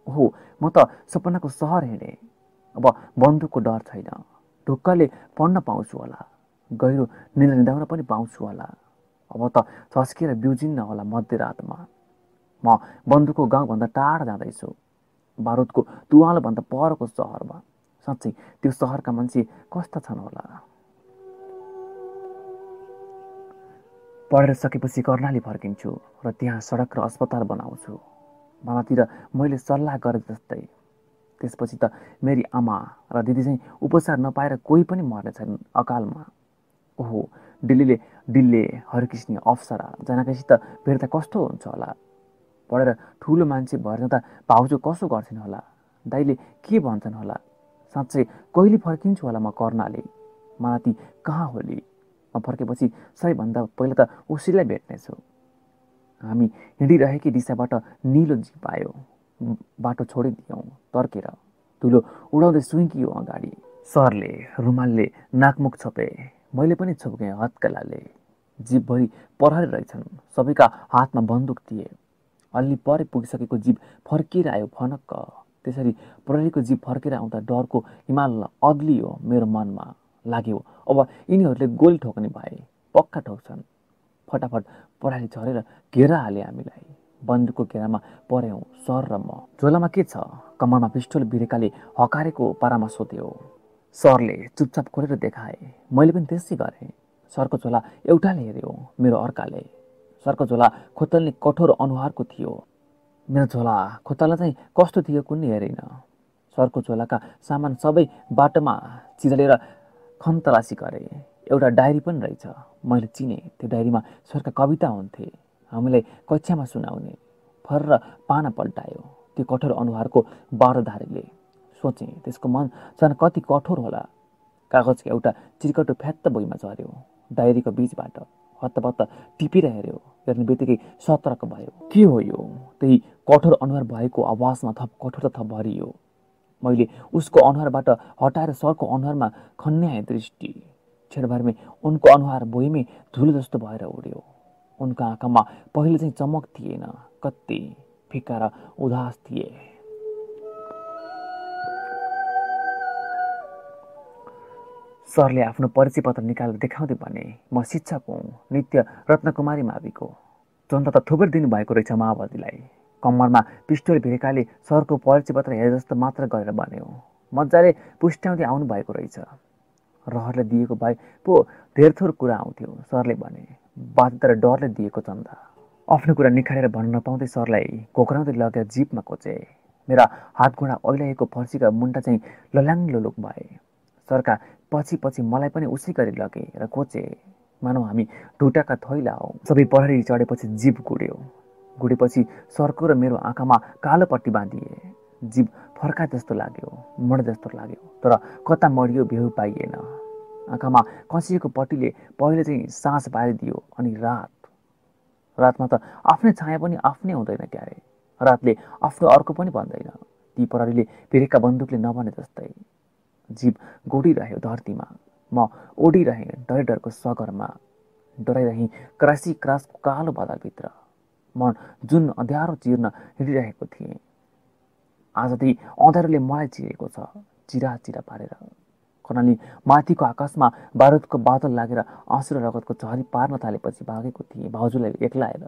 ओहो म त सपनाको सहर हिँडेँ। अब बन्दुकको डर छैन। ढुक्कले पढ्न पाउँछु होला। गहिरो निन्द्रा निधाउन पनि पाउँछु होला। अब त छस्किएर बिउजिन्न होला मध्यरातमा। म बन्दुकको गाउँभन्दा टाढा जाँदैछु। बारुदको तुवालोभन्दा परको सहरमा साँच्चै त्यो सहरका मान्छे कस्ता छन् होला? पढेर सकेपछि कर्णाली फर्किन्छु र त्यहाँ सडक र अस्पताल बनाउँछु। मालातिर मैले सल्लाह गरे जस्तै। त्यसपछि त मेरी आमा र दिदी चाहिँ उपचार नपाएर कोही पनि मर्नेछन् अकालमा। ओहो दिल्लीले डिल्ले हरकिस्ने अप्सरा जनकैसित भेट्दा कस्तो हुन्छ होला? पढेर ठुलो मान्छे भएर त भाउजू कसो गर्छन् होला? दाइले के भन्छन् होला? साँच्चै कहिले फर्किन्छु होला म कर्णाले? माथि कहाँ होली? म फर्केपछि सबैभन्दा पहिला त उसैलाई भेट्नेछु। हामी हिँडिरहेकै दिशाबाट निलो जीप आयो। बाटो छोडिदियौँ तर्केर। धुलो उडाउँदै सुइकियो अगाडि। सरले रुमालले नाकमुख छोपे। मैले पनि छोपेँ हत्कलाले। जिपभरि प्रहरी रहेछन्। सबैका हातमा बन्दुक थिए। अलि परे पुगिसकेको जीप फर्किएर आयो फनक्क। त्यसरी प्रहरीको जीप फर्केर आउँदा डरको हिमाल अग्लियो मेरो मनमा। लाग्यो अब यिनीहरूले गोली ठोक्ने भए पक्का ठोक्छन्। फटाफट प्रहरी झरेर घेरा हाले हामीलाई। बन्दुकको घेरामा पऱ्यौँ सर र म। झोलामा के छ? कमरमा पिस्टोल बिरेकाले हकारेको पारामा सोध्यो। सरले चुपचाप खोलेर देखाए मैले पनि त्यसै गरेँ। सरको झोला एउटाले हेऱ्यो मेरो अर्काले। सरको झोला खोतल्ने कठोर अनुहारको थियो। मेरो झोला खोतला चाहिँ कस्तो थियो कुनै हेरेन। सरको झोलाका सामान सबै बाटोमा चिरलेर खन्तलासी गरे। एउटा डायरी पनि रहेछ। मैले चिनेँ। त्यो डायरीमा सरका कविता हुन्थे। हामीलाई कक्षामा सुनाउने। फर र पाना पल्टायो। त्यो कठोर अनुहारको बारोधारीले सोचेँ त्यसको मन सन कति कठोर होला। कागजको एउटा चिरकटो फ्यात्त भुइँमा झऱ्यो। डायरीको बिचबाट हत्तपत्त टिपेर हेऱ्यो हेर्ने बित्तिकै सतर्क भयो। के हो यो? त्यही कठोर अनुहार भएको आवाजमा थप कठोर थप भरियो। मैले उसको अनुहारबाट हटाएर सरको अनुहारमा खन्याएँ दृष्टि। छेडबारमै उनको अनुहार भुइँमै धुलो जस्तो भएर उड्यो। उनको आँखामा पहिले चाहिँ चमक थिएन। कति फिका र उदास थिए। सरले आफ्नो परिचय पत्र निकालेर देखाउँदै भने म शिक्षक हुँ नित्य रत्नकुमारी माविको। चन्दा त थुप्रै दिनुभएको रहेछ माओवादीलाई। कम्मरमा पिस्टोल भिरेकाले सरको परिचय पत्र हेरे जस्तो मात्र गरेर भन्यो मजाले पुष्ट्याउँदै आउनुभएको रहेछ। रहरले दिएको भए पो धेर थोर कुरा आउँथ्यो। सरले भने बाध्य र डरले दिएको चन्दा आफ्नो कुरा निखारेर भन्न नपाउँदै सरलाई घोक्राउँदै लगेर जिपमा कोचे मेरा हात घुँडा ओइलाएको फर्सीका मुन्टा चाहिँ लल्याङ लोलुक भए। सरका पछि पछि मलाई पनि उसै गरी लगे र कोचे मानौ हामी ढुटाका थैला हौ। सबै प्रहरी चढेपछि जिप गुड्यो। गुडेपछि सरको र मेरो आँखामा कालो पट्टी बाँधिए। जीव फर्का जस्तो लाग्यो मड जस्तो लाग्यो। तर कता मरियो भ्यू पाइएन। आँखामा कसिएको पट्टीले पहिले चाहिँ सास पारिदियो अनि रात। रातमा त आफ्नै छाया पनि आफ्नै हुँदैन क्यारे। रातले आफ्नो अर्को पनि भन्दैन। ती प्रहरीले फेरेका बन्दुकले नभने जस्तै। जीव गोडिरह्यो धरतीमा। म ओडिरहेँ डर डरको स्वघरमा डराइरहेँ क्रासी क्रासको कालो बादलभित्र। म जुन अँध्यारो चिर्न हिँडिरहेको थिएँ। आज ती अँध्यारोले मलाई चिरेको छ चिरा चिरा पारेर। कर्णाली माथिको आकाशमा बारुदको बादल लागेर आँसु र रगतको झरी पार्न थालेपछि भागेको थिएँ भाउजूलाई एक्लाएर।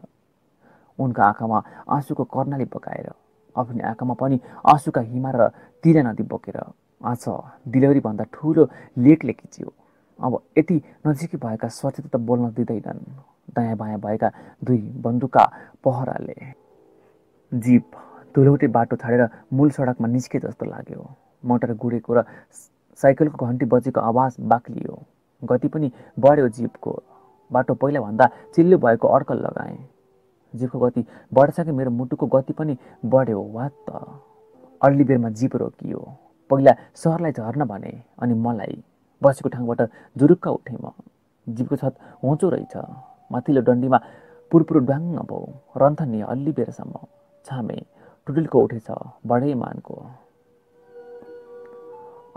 उनका आँखामा आँसुको कर्णाली पकाएर आफ्नो आँखामा पनि आँसुका हिमा र तिरा नदी बोकेर। आज डिलिभरीभन्दा ठुलो लेकले खिच्यो। अब यति नजिकै भएका स्वच्छ त बोल्न दिँदैनन्। दायाँ बायाँ भएका दुई बन्दुकका पहराले। जिप धुलौटे बाटो छाडेर मूल सडकमा निस्के जस्तो लाग्यो। मोटर गुडेको र साइकलको घन्टी बजेको आवाज बाक्लियो। गति पनि बढ्यो जिपको। बाटो पहिलाभन्दा चिल्लो भएको अड्कल लगाएँ। जिपको गति बढ्छ कि मेरो मुटुको गति पनि बढ्यो वा त। अल्ली बेरमा जिप रोकियो। पहिला सहरलाई झर्न भने अनि मलाई बसेको ठाउँबाट जुरुक्क उठेँ म। जिपको छत होचो रहेछ। माथिल्लो डन्डीमा पुरपुरो ड्वाङ्ग भयो। रन्थनी अल्ली बेरसम्म छामे टुटुलको उठेछ बढै मानको।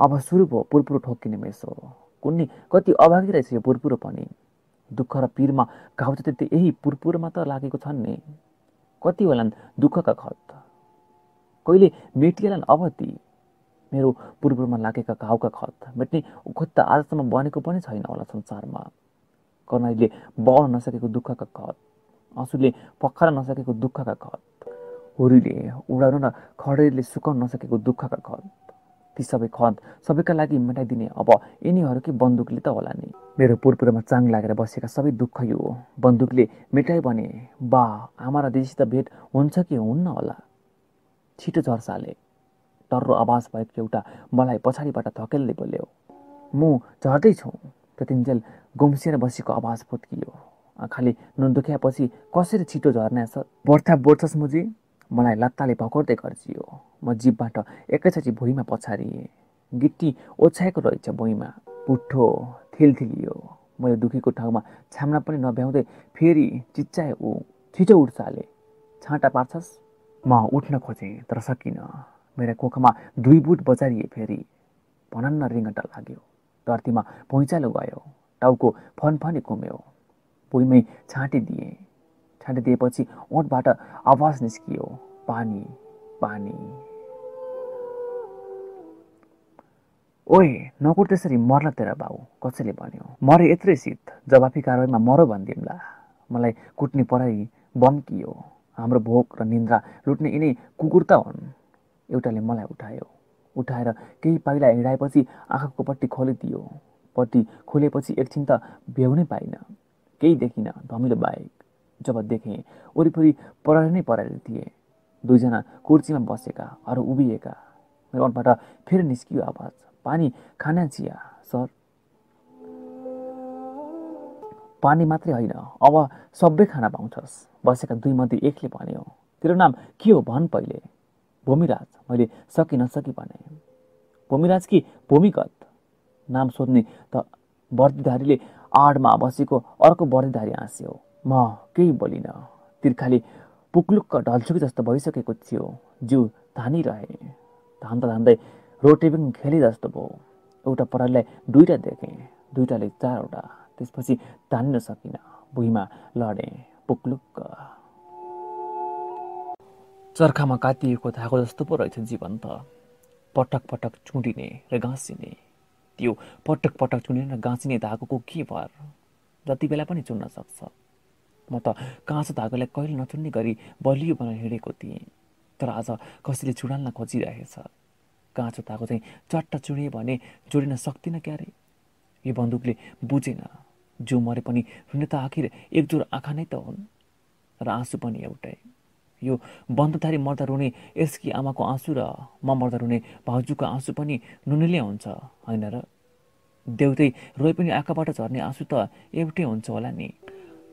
अब सुरु भयो पुरपुरो ठोक्किने मेसो। कुन्नी कति अभागी रहेछ यो पुरपुरो पनि। दुःख र पिरमा घाउ त त्यति यही पुरपुरमा त लागेको छन् नि। कति होलान् दुःखका खत। कहिले मेटिएलान् ती मेरो पुरपुरमा लागेका घाउका खत मेट्ने उखुत्त आजसम्म बनेको पनि छैन होला संसारमा। कर्णालीले बढ्न नसकेको दुःखका खत आँसुले पखार नसकेको दुःखका खत हुरीले उडाउन र खडेरीले सुकाउन नसकेको दुःखका खत। ती सबै खत सबैका लागि मेटाइदिने अब यिनीहरूकै बन्दुकले त होला नि। मेरो पुरपुरमा चाङ लागेर बसेका सबै दुःख यो बन्दुकले मेटाइ भने बा आमा र दिदीसित भेट हुन्छ कि हुन्न होला? छिटो झर्साले। टर्रो आवाज भएको एउटा मलाई पछाडिबाट थकेलले बोल्यो म झर्दैछु त्यतिन्जेल गुम्सिएर बसेको आवाज फुत्कियो। आँखाले दुख्याएपछि कसरी छिटो झर्ने बर्था बोर्छस् मुजी? मलाई लत्ताले भकोर्दै गर्जियो। म जिपबाट एकैचोटि भुइँमा पछारिएँ। गिट्टी ओछ्याएको रहेछ भुइँमा। पुठो थिलथिलियो। मैले दुखेको ठाउँमा छाम्न पनि नभ्याउँदै फेरि चिच्चाए ऊ। छिटो उठ्छाले छाँटा पार्छस्? म उठ्न खोजेँ तर सकिनँ। मेरा कोखामा दुई बुट बजारिए फेरि। भनन्न रिङ्गटा लाग्यो। धरतीमा भुइँचालो गयो। टाउको फनफनी घुम्यो। भुइँमै छाँटिदिएँ छाँटिदिएपछि ओठबाट आवाज निस्कियो। पानी पानी। ओए नकुट त्यसरी मर्ला तेरा बाउ कसैले भन्यो। मरे यत्रै शीत। जवाफी कारवाहीमा मरो भनिदिउँला मलाई कुट्ने पराई बम्कियो। हाम्रो भोक र निन्द्रा लुट्ने यिनै कुकुर त हुन्। एउटाले मलाई उठायो। उठाएर केही पाइला हिँडाएपछि आँखाको पट्टी खोलिदियो। पट्टी खोलेपछि एकछिन त भ्याउनै पाइनँ। केही देखिनँ धमिलो बाहेक। जब देखेँ वरिपरि पराएर नै पराएर थिए। दुईजना कुर्सीमा बसेका अरू उभिएका। मेरो मनबाट फेरि निस्कियो आवाज पानी खाना चिया सर। पानी मात्रै होइन अब सबै खाना पाउँछस्। बसेका दुई मध्ये एकले भन्यो तेरो नाम के हो भन् पहिले? भूमिराज। मैले सकि नसकी भने। भूमिराज कि भूमिगत? नाम सोध्ने त वर्दीधारीले आडमा बसेको अर्को वर्दीधारी हाँस्यो। म केही बोलिनँ। तिर्खाले पुक्लुक्क ढल्छुकी जस्तो भइसकेको थियो। जिउ धानिरहे। धान्दा धान्दै रोटेबिङ खेले जस्तो भयो। एउटा परालीलाई दुईवटा देखेँ। दुईवटाले चारवटा। त्यसपछि तानिन सकिनँ। भुइँमा लडेँ। पुक्लुक्क। चर्खामा काटिएको धागो जस्तो पो रहेछ जीवन त। पटक पटक चुडिने र गाँसिने त्यो पटक पटक चुडिने र गाँसिने धागोको के भर? जति बेला पनि चुन्न सक्छ। म त काँचो धागोलाई कहिले नचुन्ने गरी बलियो बनाएर हिँडेको थिएँ। तर आज कसैले चुडाल्न खोजिरहेछ। काँचो धागो चाहिँ चट्ट चुडियो भने जोडिन सक्दिनँ क्यारे? यो बन्दुकले बुझेन। जो मरे पनि हुने त आखिर एकजोर आँखा नै त हुन्। र आँसु पनि एउटै। यो बन्दधारी मर्दा रुने यसकी आमाको आँसु र म मर्दा रुने भाउजूको आँसु पनि नुनिले हुन्छ होइन र? देउतै रोइ पनि आँखाबाट झर्ने आँसु त एउटै हुन्छ होला नि।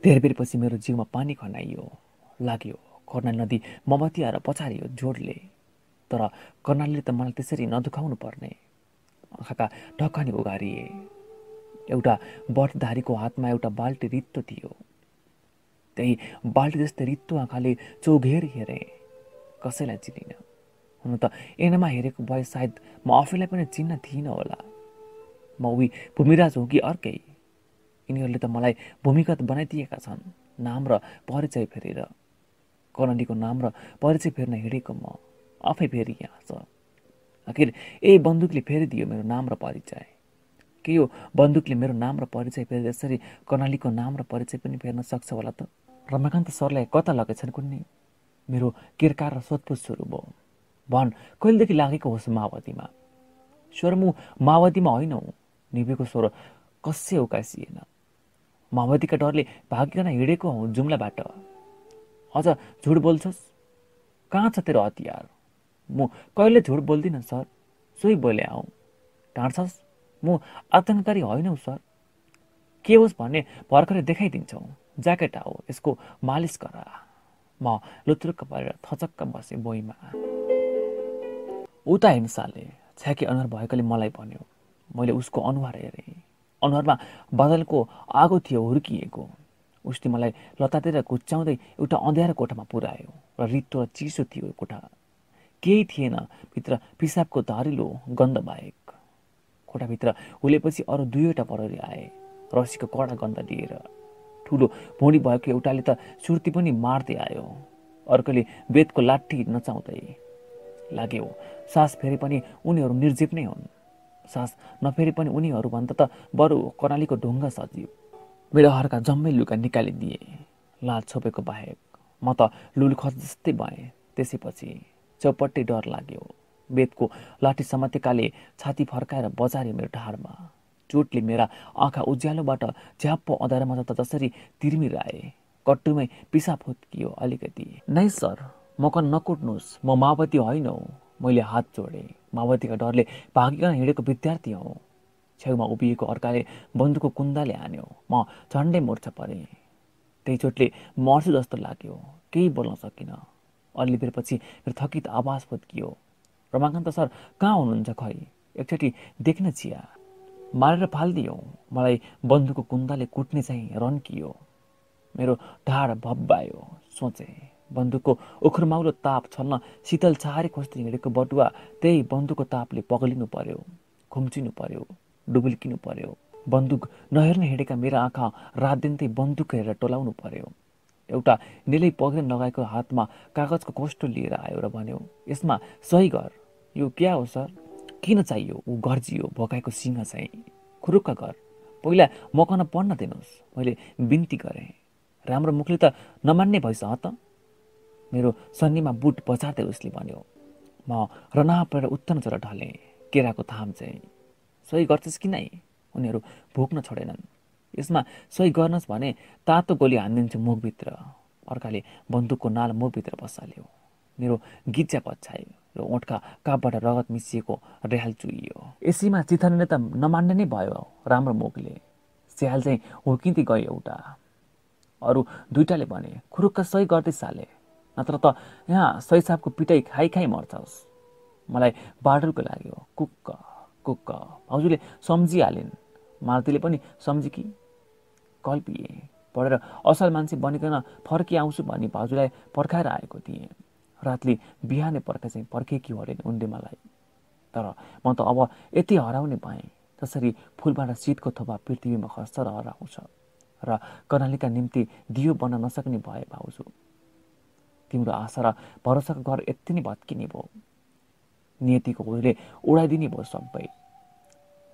धेरै बेरपछि मेरो जिउमा पानी खनाइयो लाग्यो। कर्णाली नदी ममती आएर पछारियो जोडले। तर कर्णालीले त मलाई त्यसरी नदुखाउनु पर्ने। आँखाका ढक्कानी उगारिए। एउटा बटधारीको हातमा एउटा बाल्टी रित्तो थियो। त्यही बाल्टी जस्तै रित्तो आँखाले चौघेर हेरेँ। कसैलाई चिनिनँ। हुन त एनामा हेरेको भए सायद म आफैलाई पनि चिन्न थिइनँ होला। म उही भूमिराज हुँ कि अर्कै? यिनीहरूले त मलाई भूमिगत बनाइदिएका छन्। नाम र परिचय फेरेर। कर्णालीको नाम र परिचय फेर्न हिँडेको म। आफै फेरि यहाँ छ। आखिर ए बन्दुकले फेरिदियो मेरो नाम र परिचय। के यो बन्दुकले मेरो नाम र परिचय फेरि यसरी कर्णालीको नाम र परिचय पनि फेर्न सक्छ होला त। रमाकान्त सरलाई कता लगेछन् कुन्ने? मेरो किर्कार र सोधपुछ सुरु भयो। भन कहिलेदेखि लागेको होस् माओवादीमा? स्वर म माओवादीमा होइन हौ। निभेको स्वर कसै उकासिएन माओवादीका डरले भागिकन हिँडेको हौ जुम्लाबाट। अझ झुट बोल्छस्? कहाँ छ तेरो हतियार? म कहिले झुट बोल्दिनँ सर? सोही बोले आऊ ढाँट्छस् म आतङ्ककारी होइन सर। के होस् भन्ने भर्खरै देखाइदिन्छौ। ज्याकेट आऊ यसको मालिस गर। म लुत्रुक्क परेर थचक्क बसेँ बोइमा। उता हिंसाले छ्याकी अनुहार भएकोले मलाई भन्यो मैले उसको अनुहार हेरेँ। अनुहारमा बदलको आगो थियो हुर्किएको। उसले मलाई लतातिर कुच्चाउँदै एउटा अँध्यारो कोठामा पुऱ्यायो र रित्तो र चिसो थियो कोठा। केही थिएन भित्र पिसाबको धारिलो गन्ध बाहेक। कोठाभित्र हुलेपछि अरू दुईवटा प्रहरी आए। रसीको कडा गन्ध दिएर ठुलो भुँडी भएको एउटाले त सुर्ती पनि मार्दै आयो। अर्कोले बेतको लाठी नचाउँदै लाग्यो। सास फेरि पनि उनीहरू निर्जीव नै हुन्। सास नफेरि पनि उनीहरूभन्दा त बरु कर्णालीको ढुङ्गा सजियो मेरो हर्का जम्मै लुगा निकालिदिए। लाज छोपेको बाहेक। म त लुलखस जस्तै भएँ। त्यसैपछि चौपट्टि डर लाग्यो। बेदको लाठी समातेकाले छाती फर्काएर बजारे मेरो ढाडमा। चोटले मेरा आँखा उज्यालोबाट झ्याप्पो अँधारामा त जसरी तिर्मिराए। कट्टुमै पिसा फुत्कियो अलिकति। नै सर म कन नकुट्नुहोस् म माओवादी होइन हौ। मैले हात जोडेँ। माओवादीका डरले भागिकन हिँडेको विद्यार्थी हौ। छेउमा उभिएको अर्काले बन्दुकको कुन्दाले हान्यो। म झन्डै मोर्चा परेँ। त्यही चोटले मर्छु जस्तो लाग्यो। केही बोल्न सकिनँ। अलि बेरपछि मेरो थकित आवाज फुत्कियो। रमाकान्त सर कहाँ हुनुहुन्छ खै? एकचोटि देख्न चिया। मारेर फालिदियो। मलाई बन्दुकको कुन्दाले कुट्ने चाहिँ रन्कियो। मेरो ढाड भब्बायो सोचेँ। बन्दुकको उखुरमाउलो ताप छल्न शीतल छहारी खोज्दै हिँडेको बटुवा त्यही बन्दुकको तापले पगलिनु पर्यो खुम्चिनु पर्यो डुबुल्किनु पर्यो। बन्दुक नहेर्न हिँडेका मेरा आँखा रात दिन त्यही बन्दुक हेरेर टोलाउनु पर्यो। एउटा निलै पग्रेन लगाएको हातमा कागजको कोष्टो लिएर आयो र भन्यो यसमा सही गर। यो क्या हो सर? किन चाहियो? ऊ गर्जियो भोकाएको सिंह चाहिँ। खुरुक्क घर पहिला मकन पढ्न दिनुहोस्। मैले बिन्ती गरेँ। राम्रो मुखले त नमान्ने भइस त? मेरो सन्नीमा बुट बचार्दै उसले भन्यो म रना परेर उत्तर चरा ढलेँ। केराको थाम चाहिँ। सही गर्छस् कि नै? उनीहरू भोक्न छोडेनन्। यसमा सही गर्नुहोस् भने तातो गोली हानिदिन्छु मुखभित्र। अर्काले बन्दुकको नाल मुखभित्र बसाल्यो। मेरो गिज्जा पछ्यायो। र ओठका कापबाट रगत मिसिएको रेहाल चुइयो एसीमा चिथाने त नमान्ने नै भयो राम्रो मुखले। स्याल चाहिँ हुर्किँदै गयो एउटा अरू दुइटाले भने खुरुक्क सही गर्दै साले नत्र त यहाँ सैसाबको पिटाइ खाइ खाइ मर्छस्। मलाई बाडलको लाग्यो। कुक्क कुक्क। भाउजूले सम्झिहालिन्। मार्तीले पनि सम्झि कि कल्पिए पढेर असल मान्छे बनिकन फर्की आउँछु भनी भाउजूलाई पर्खाएर आएको थिएँ। रातले बिहानै पर्खा चाहिँ पर्खेकी हरेन उनले मलाई। तर म त अब यति हराउने भएँ जसरी फुलबाट शीतको थोपा पृथ्वीमा खस्छ र हराउँछ र कर्णालीका निम्ति दियो बन्न नसक्ने भए भाउजू। तिम्रो आशा र भरोसाको घर यति नै भत्किने भयो। नियतिको हुरीले उडाइदिने भयो सबै।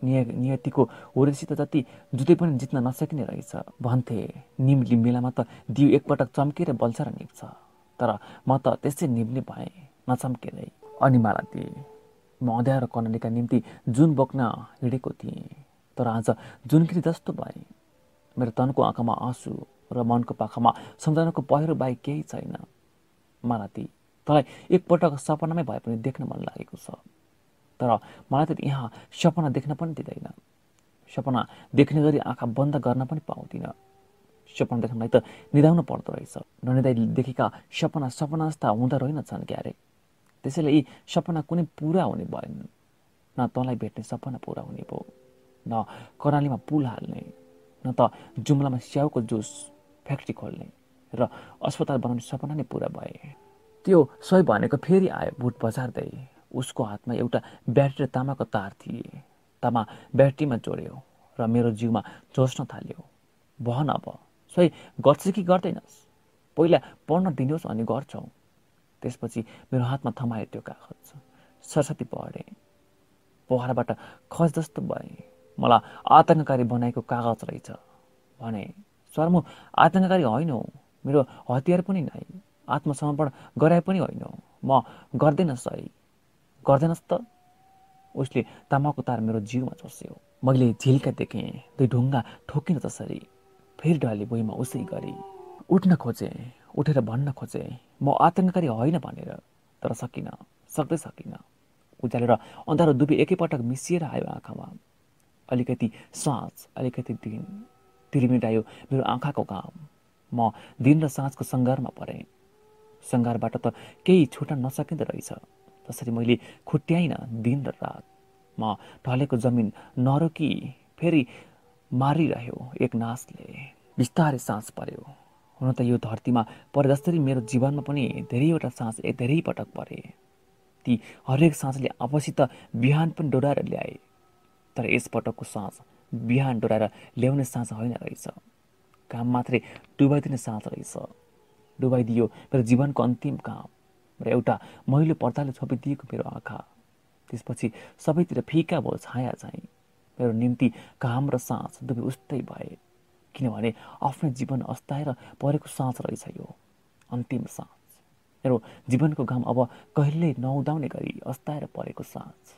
निय नियतिको हुरीसित जति जुतै पनि जित्न नसकिने रहेछ। भन्थे निम्ली मेलामा त दिउ एकपटक चम्केर बल्छ र निप्छ। तर म त त्यसै निप्ने भएँ नचम्केरै। अनि मलाई दिए म अँध्यारो कर्णालीका निम्ति जुन बोक्न हिँडेको थिएँ तर आज जुनखिरी जस्तो भए। मेरो तनको आँखामा आँसु र मनको पाखामा सम्झनाको पहिरो बाहेक केही छैन। मालती तँलाई एकपटक सपनामै भए पनि देख्न मन लागेको छ। तर मलाई त यहाँ सपना देख्न पनि दिँदैन। सपना देख्ने गरी आँखा बन्द गर्न पनि पाउँदिनँ। सपना देख्नलाई त निधाउनु पर्दो रहेछ। ननिदाई देखेका सपना सपना जस्ता हुँदो रहेनछन् क्यारे। त्यसैले यी सपना कुनै पुरा हुने भएन। न तँलाई भेट्ने सपना पुरा हुने भयो न कर्णालीमा पुल हाल्ने। न त जुम्लामा स्याउको जुस फ्याक्ट्री खोल्ने र अस्पताल बनाउने सपना नै पुरा भए। त्यो सही भनेको फेरि आयो बुट बजार्दै। उसको हातमा एउटा ब्याट्री र तामाको तार थिए। तामा ब्याट्रीमा जोड्यो र मेरो जिउमा जोस्न थाल्यो। भन अब। सही गर्छ कि गर्दैनस्? पहिला पढ्न दिनुहोस् अनि गर्छौ। त्यसपछि मेरो हातमा थमायो त्यो कागज सरस्वती पढेँ। पोखराबाट खस जस्तो भएँ। मलाई आतङ्ककारी बनाएको कागज रहेछ। भने सर म आतङ्ककारी होइन मेरो हतियार पनि नै। आत्मसमर्पण गराए पनि होइन म गर्दैन सही गर्दैनस् त? उसले तामाको तार मेरो जिउमा चस्यो मैले झिल्का देखेँ। दुई ढुङ्गा ठोकिन जसरी फेरि डरले भुइँमा उसै गरी उठ्न खोजेँ उठेर भन्न खोजेँ। म आतङ्ककारी होइन भनेर तर सकिनँ सक्दै सकिनँ। उज्यालो र अन्धारो दुवै एकैपटक मिसिएर आयो आँखामा। अलिकति साँझ अलिकति दिन तिर्मिटायो मेरो आँखाको घाम। म दिन र साँझको सङ्घारमा परेँ। सङ्घारबाट त केही छुट्न नसकिँदो रहेछ। तसरी मैले खुट्याइनँ दिन र रात म ढलेको जमिन नरोकी फेरि मारिरह्यो एक नासले बिस्तारै सास पर्यो। हुन त यो धरतीमा परे जसरी मेरो जीवनमा पनि धेरैवटा सास धेरै पटक परे। ती हरेक सासले आफूसित बिहान पनि डोराएर ल्याए। तर यसपटकको सास बिहान डोराएर ल्याउने सास होइन रहेछ। काम मात्रै डुबाइदिने सास रहेछ। डुबाइदियो मेरो जीवनको अन्तिम काम र एउटा मैलो पर्दाले छोपिदिएको मेरो आँखा। त्यसपछि सबैतिर फिका भयो छाया चाहिँ। मेरो निम्ति घाम र सास दुवै उस्तै भए। किनभने आफ्नो जीवन अस्ताएर परेको सास रहेछ यो अन्तिम सास मेरो जीवनको घाम अब कहिल्यै नउदाउने गरी अस्ताएर परेको सास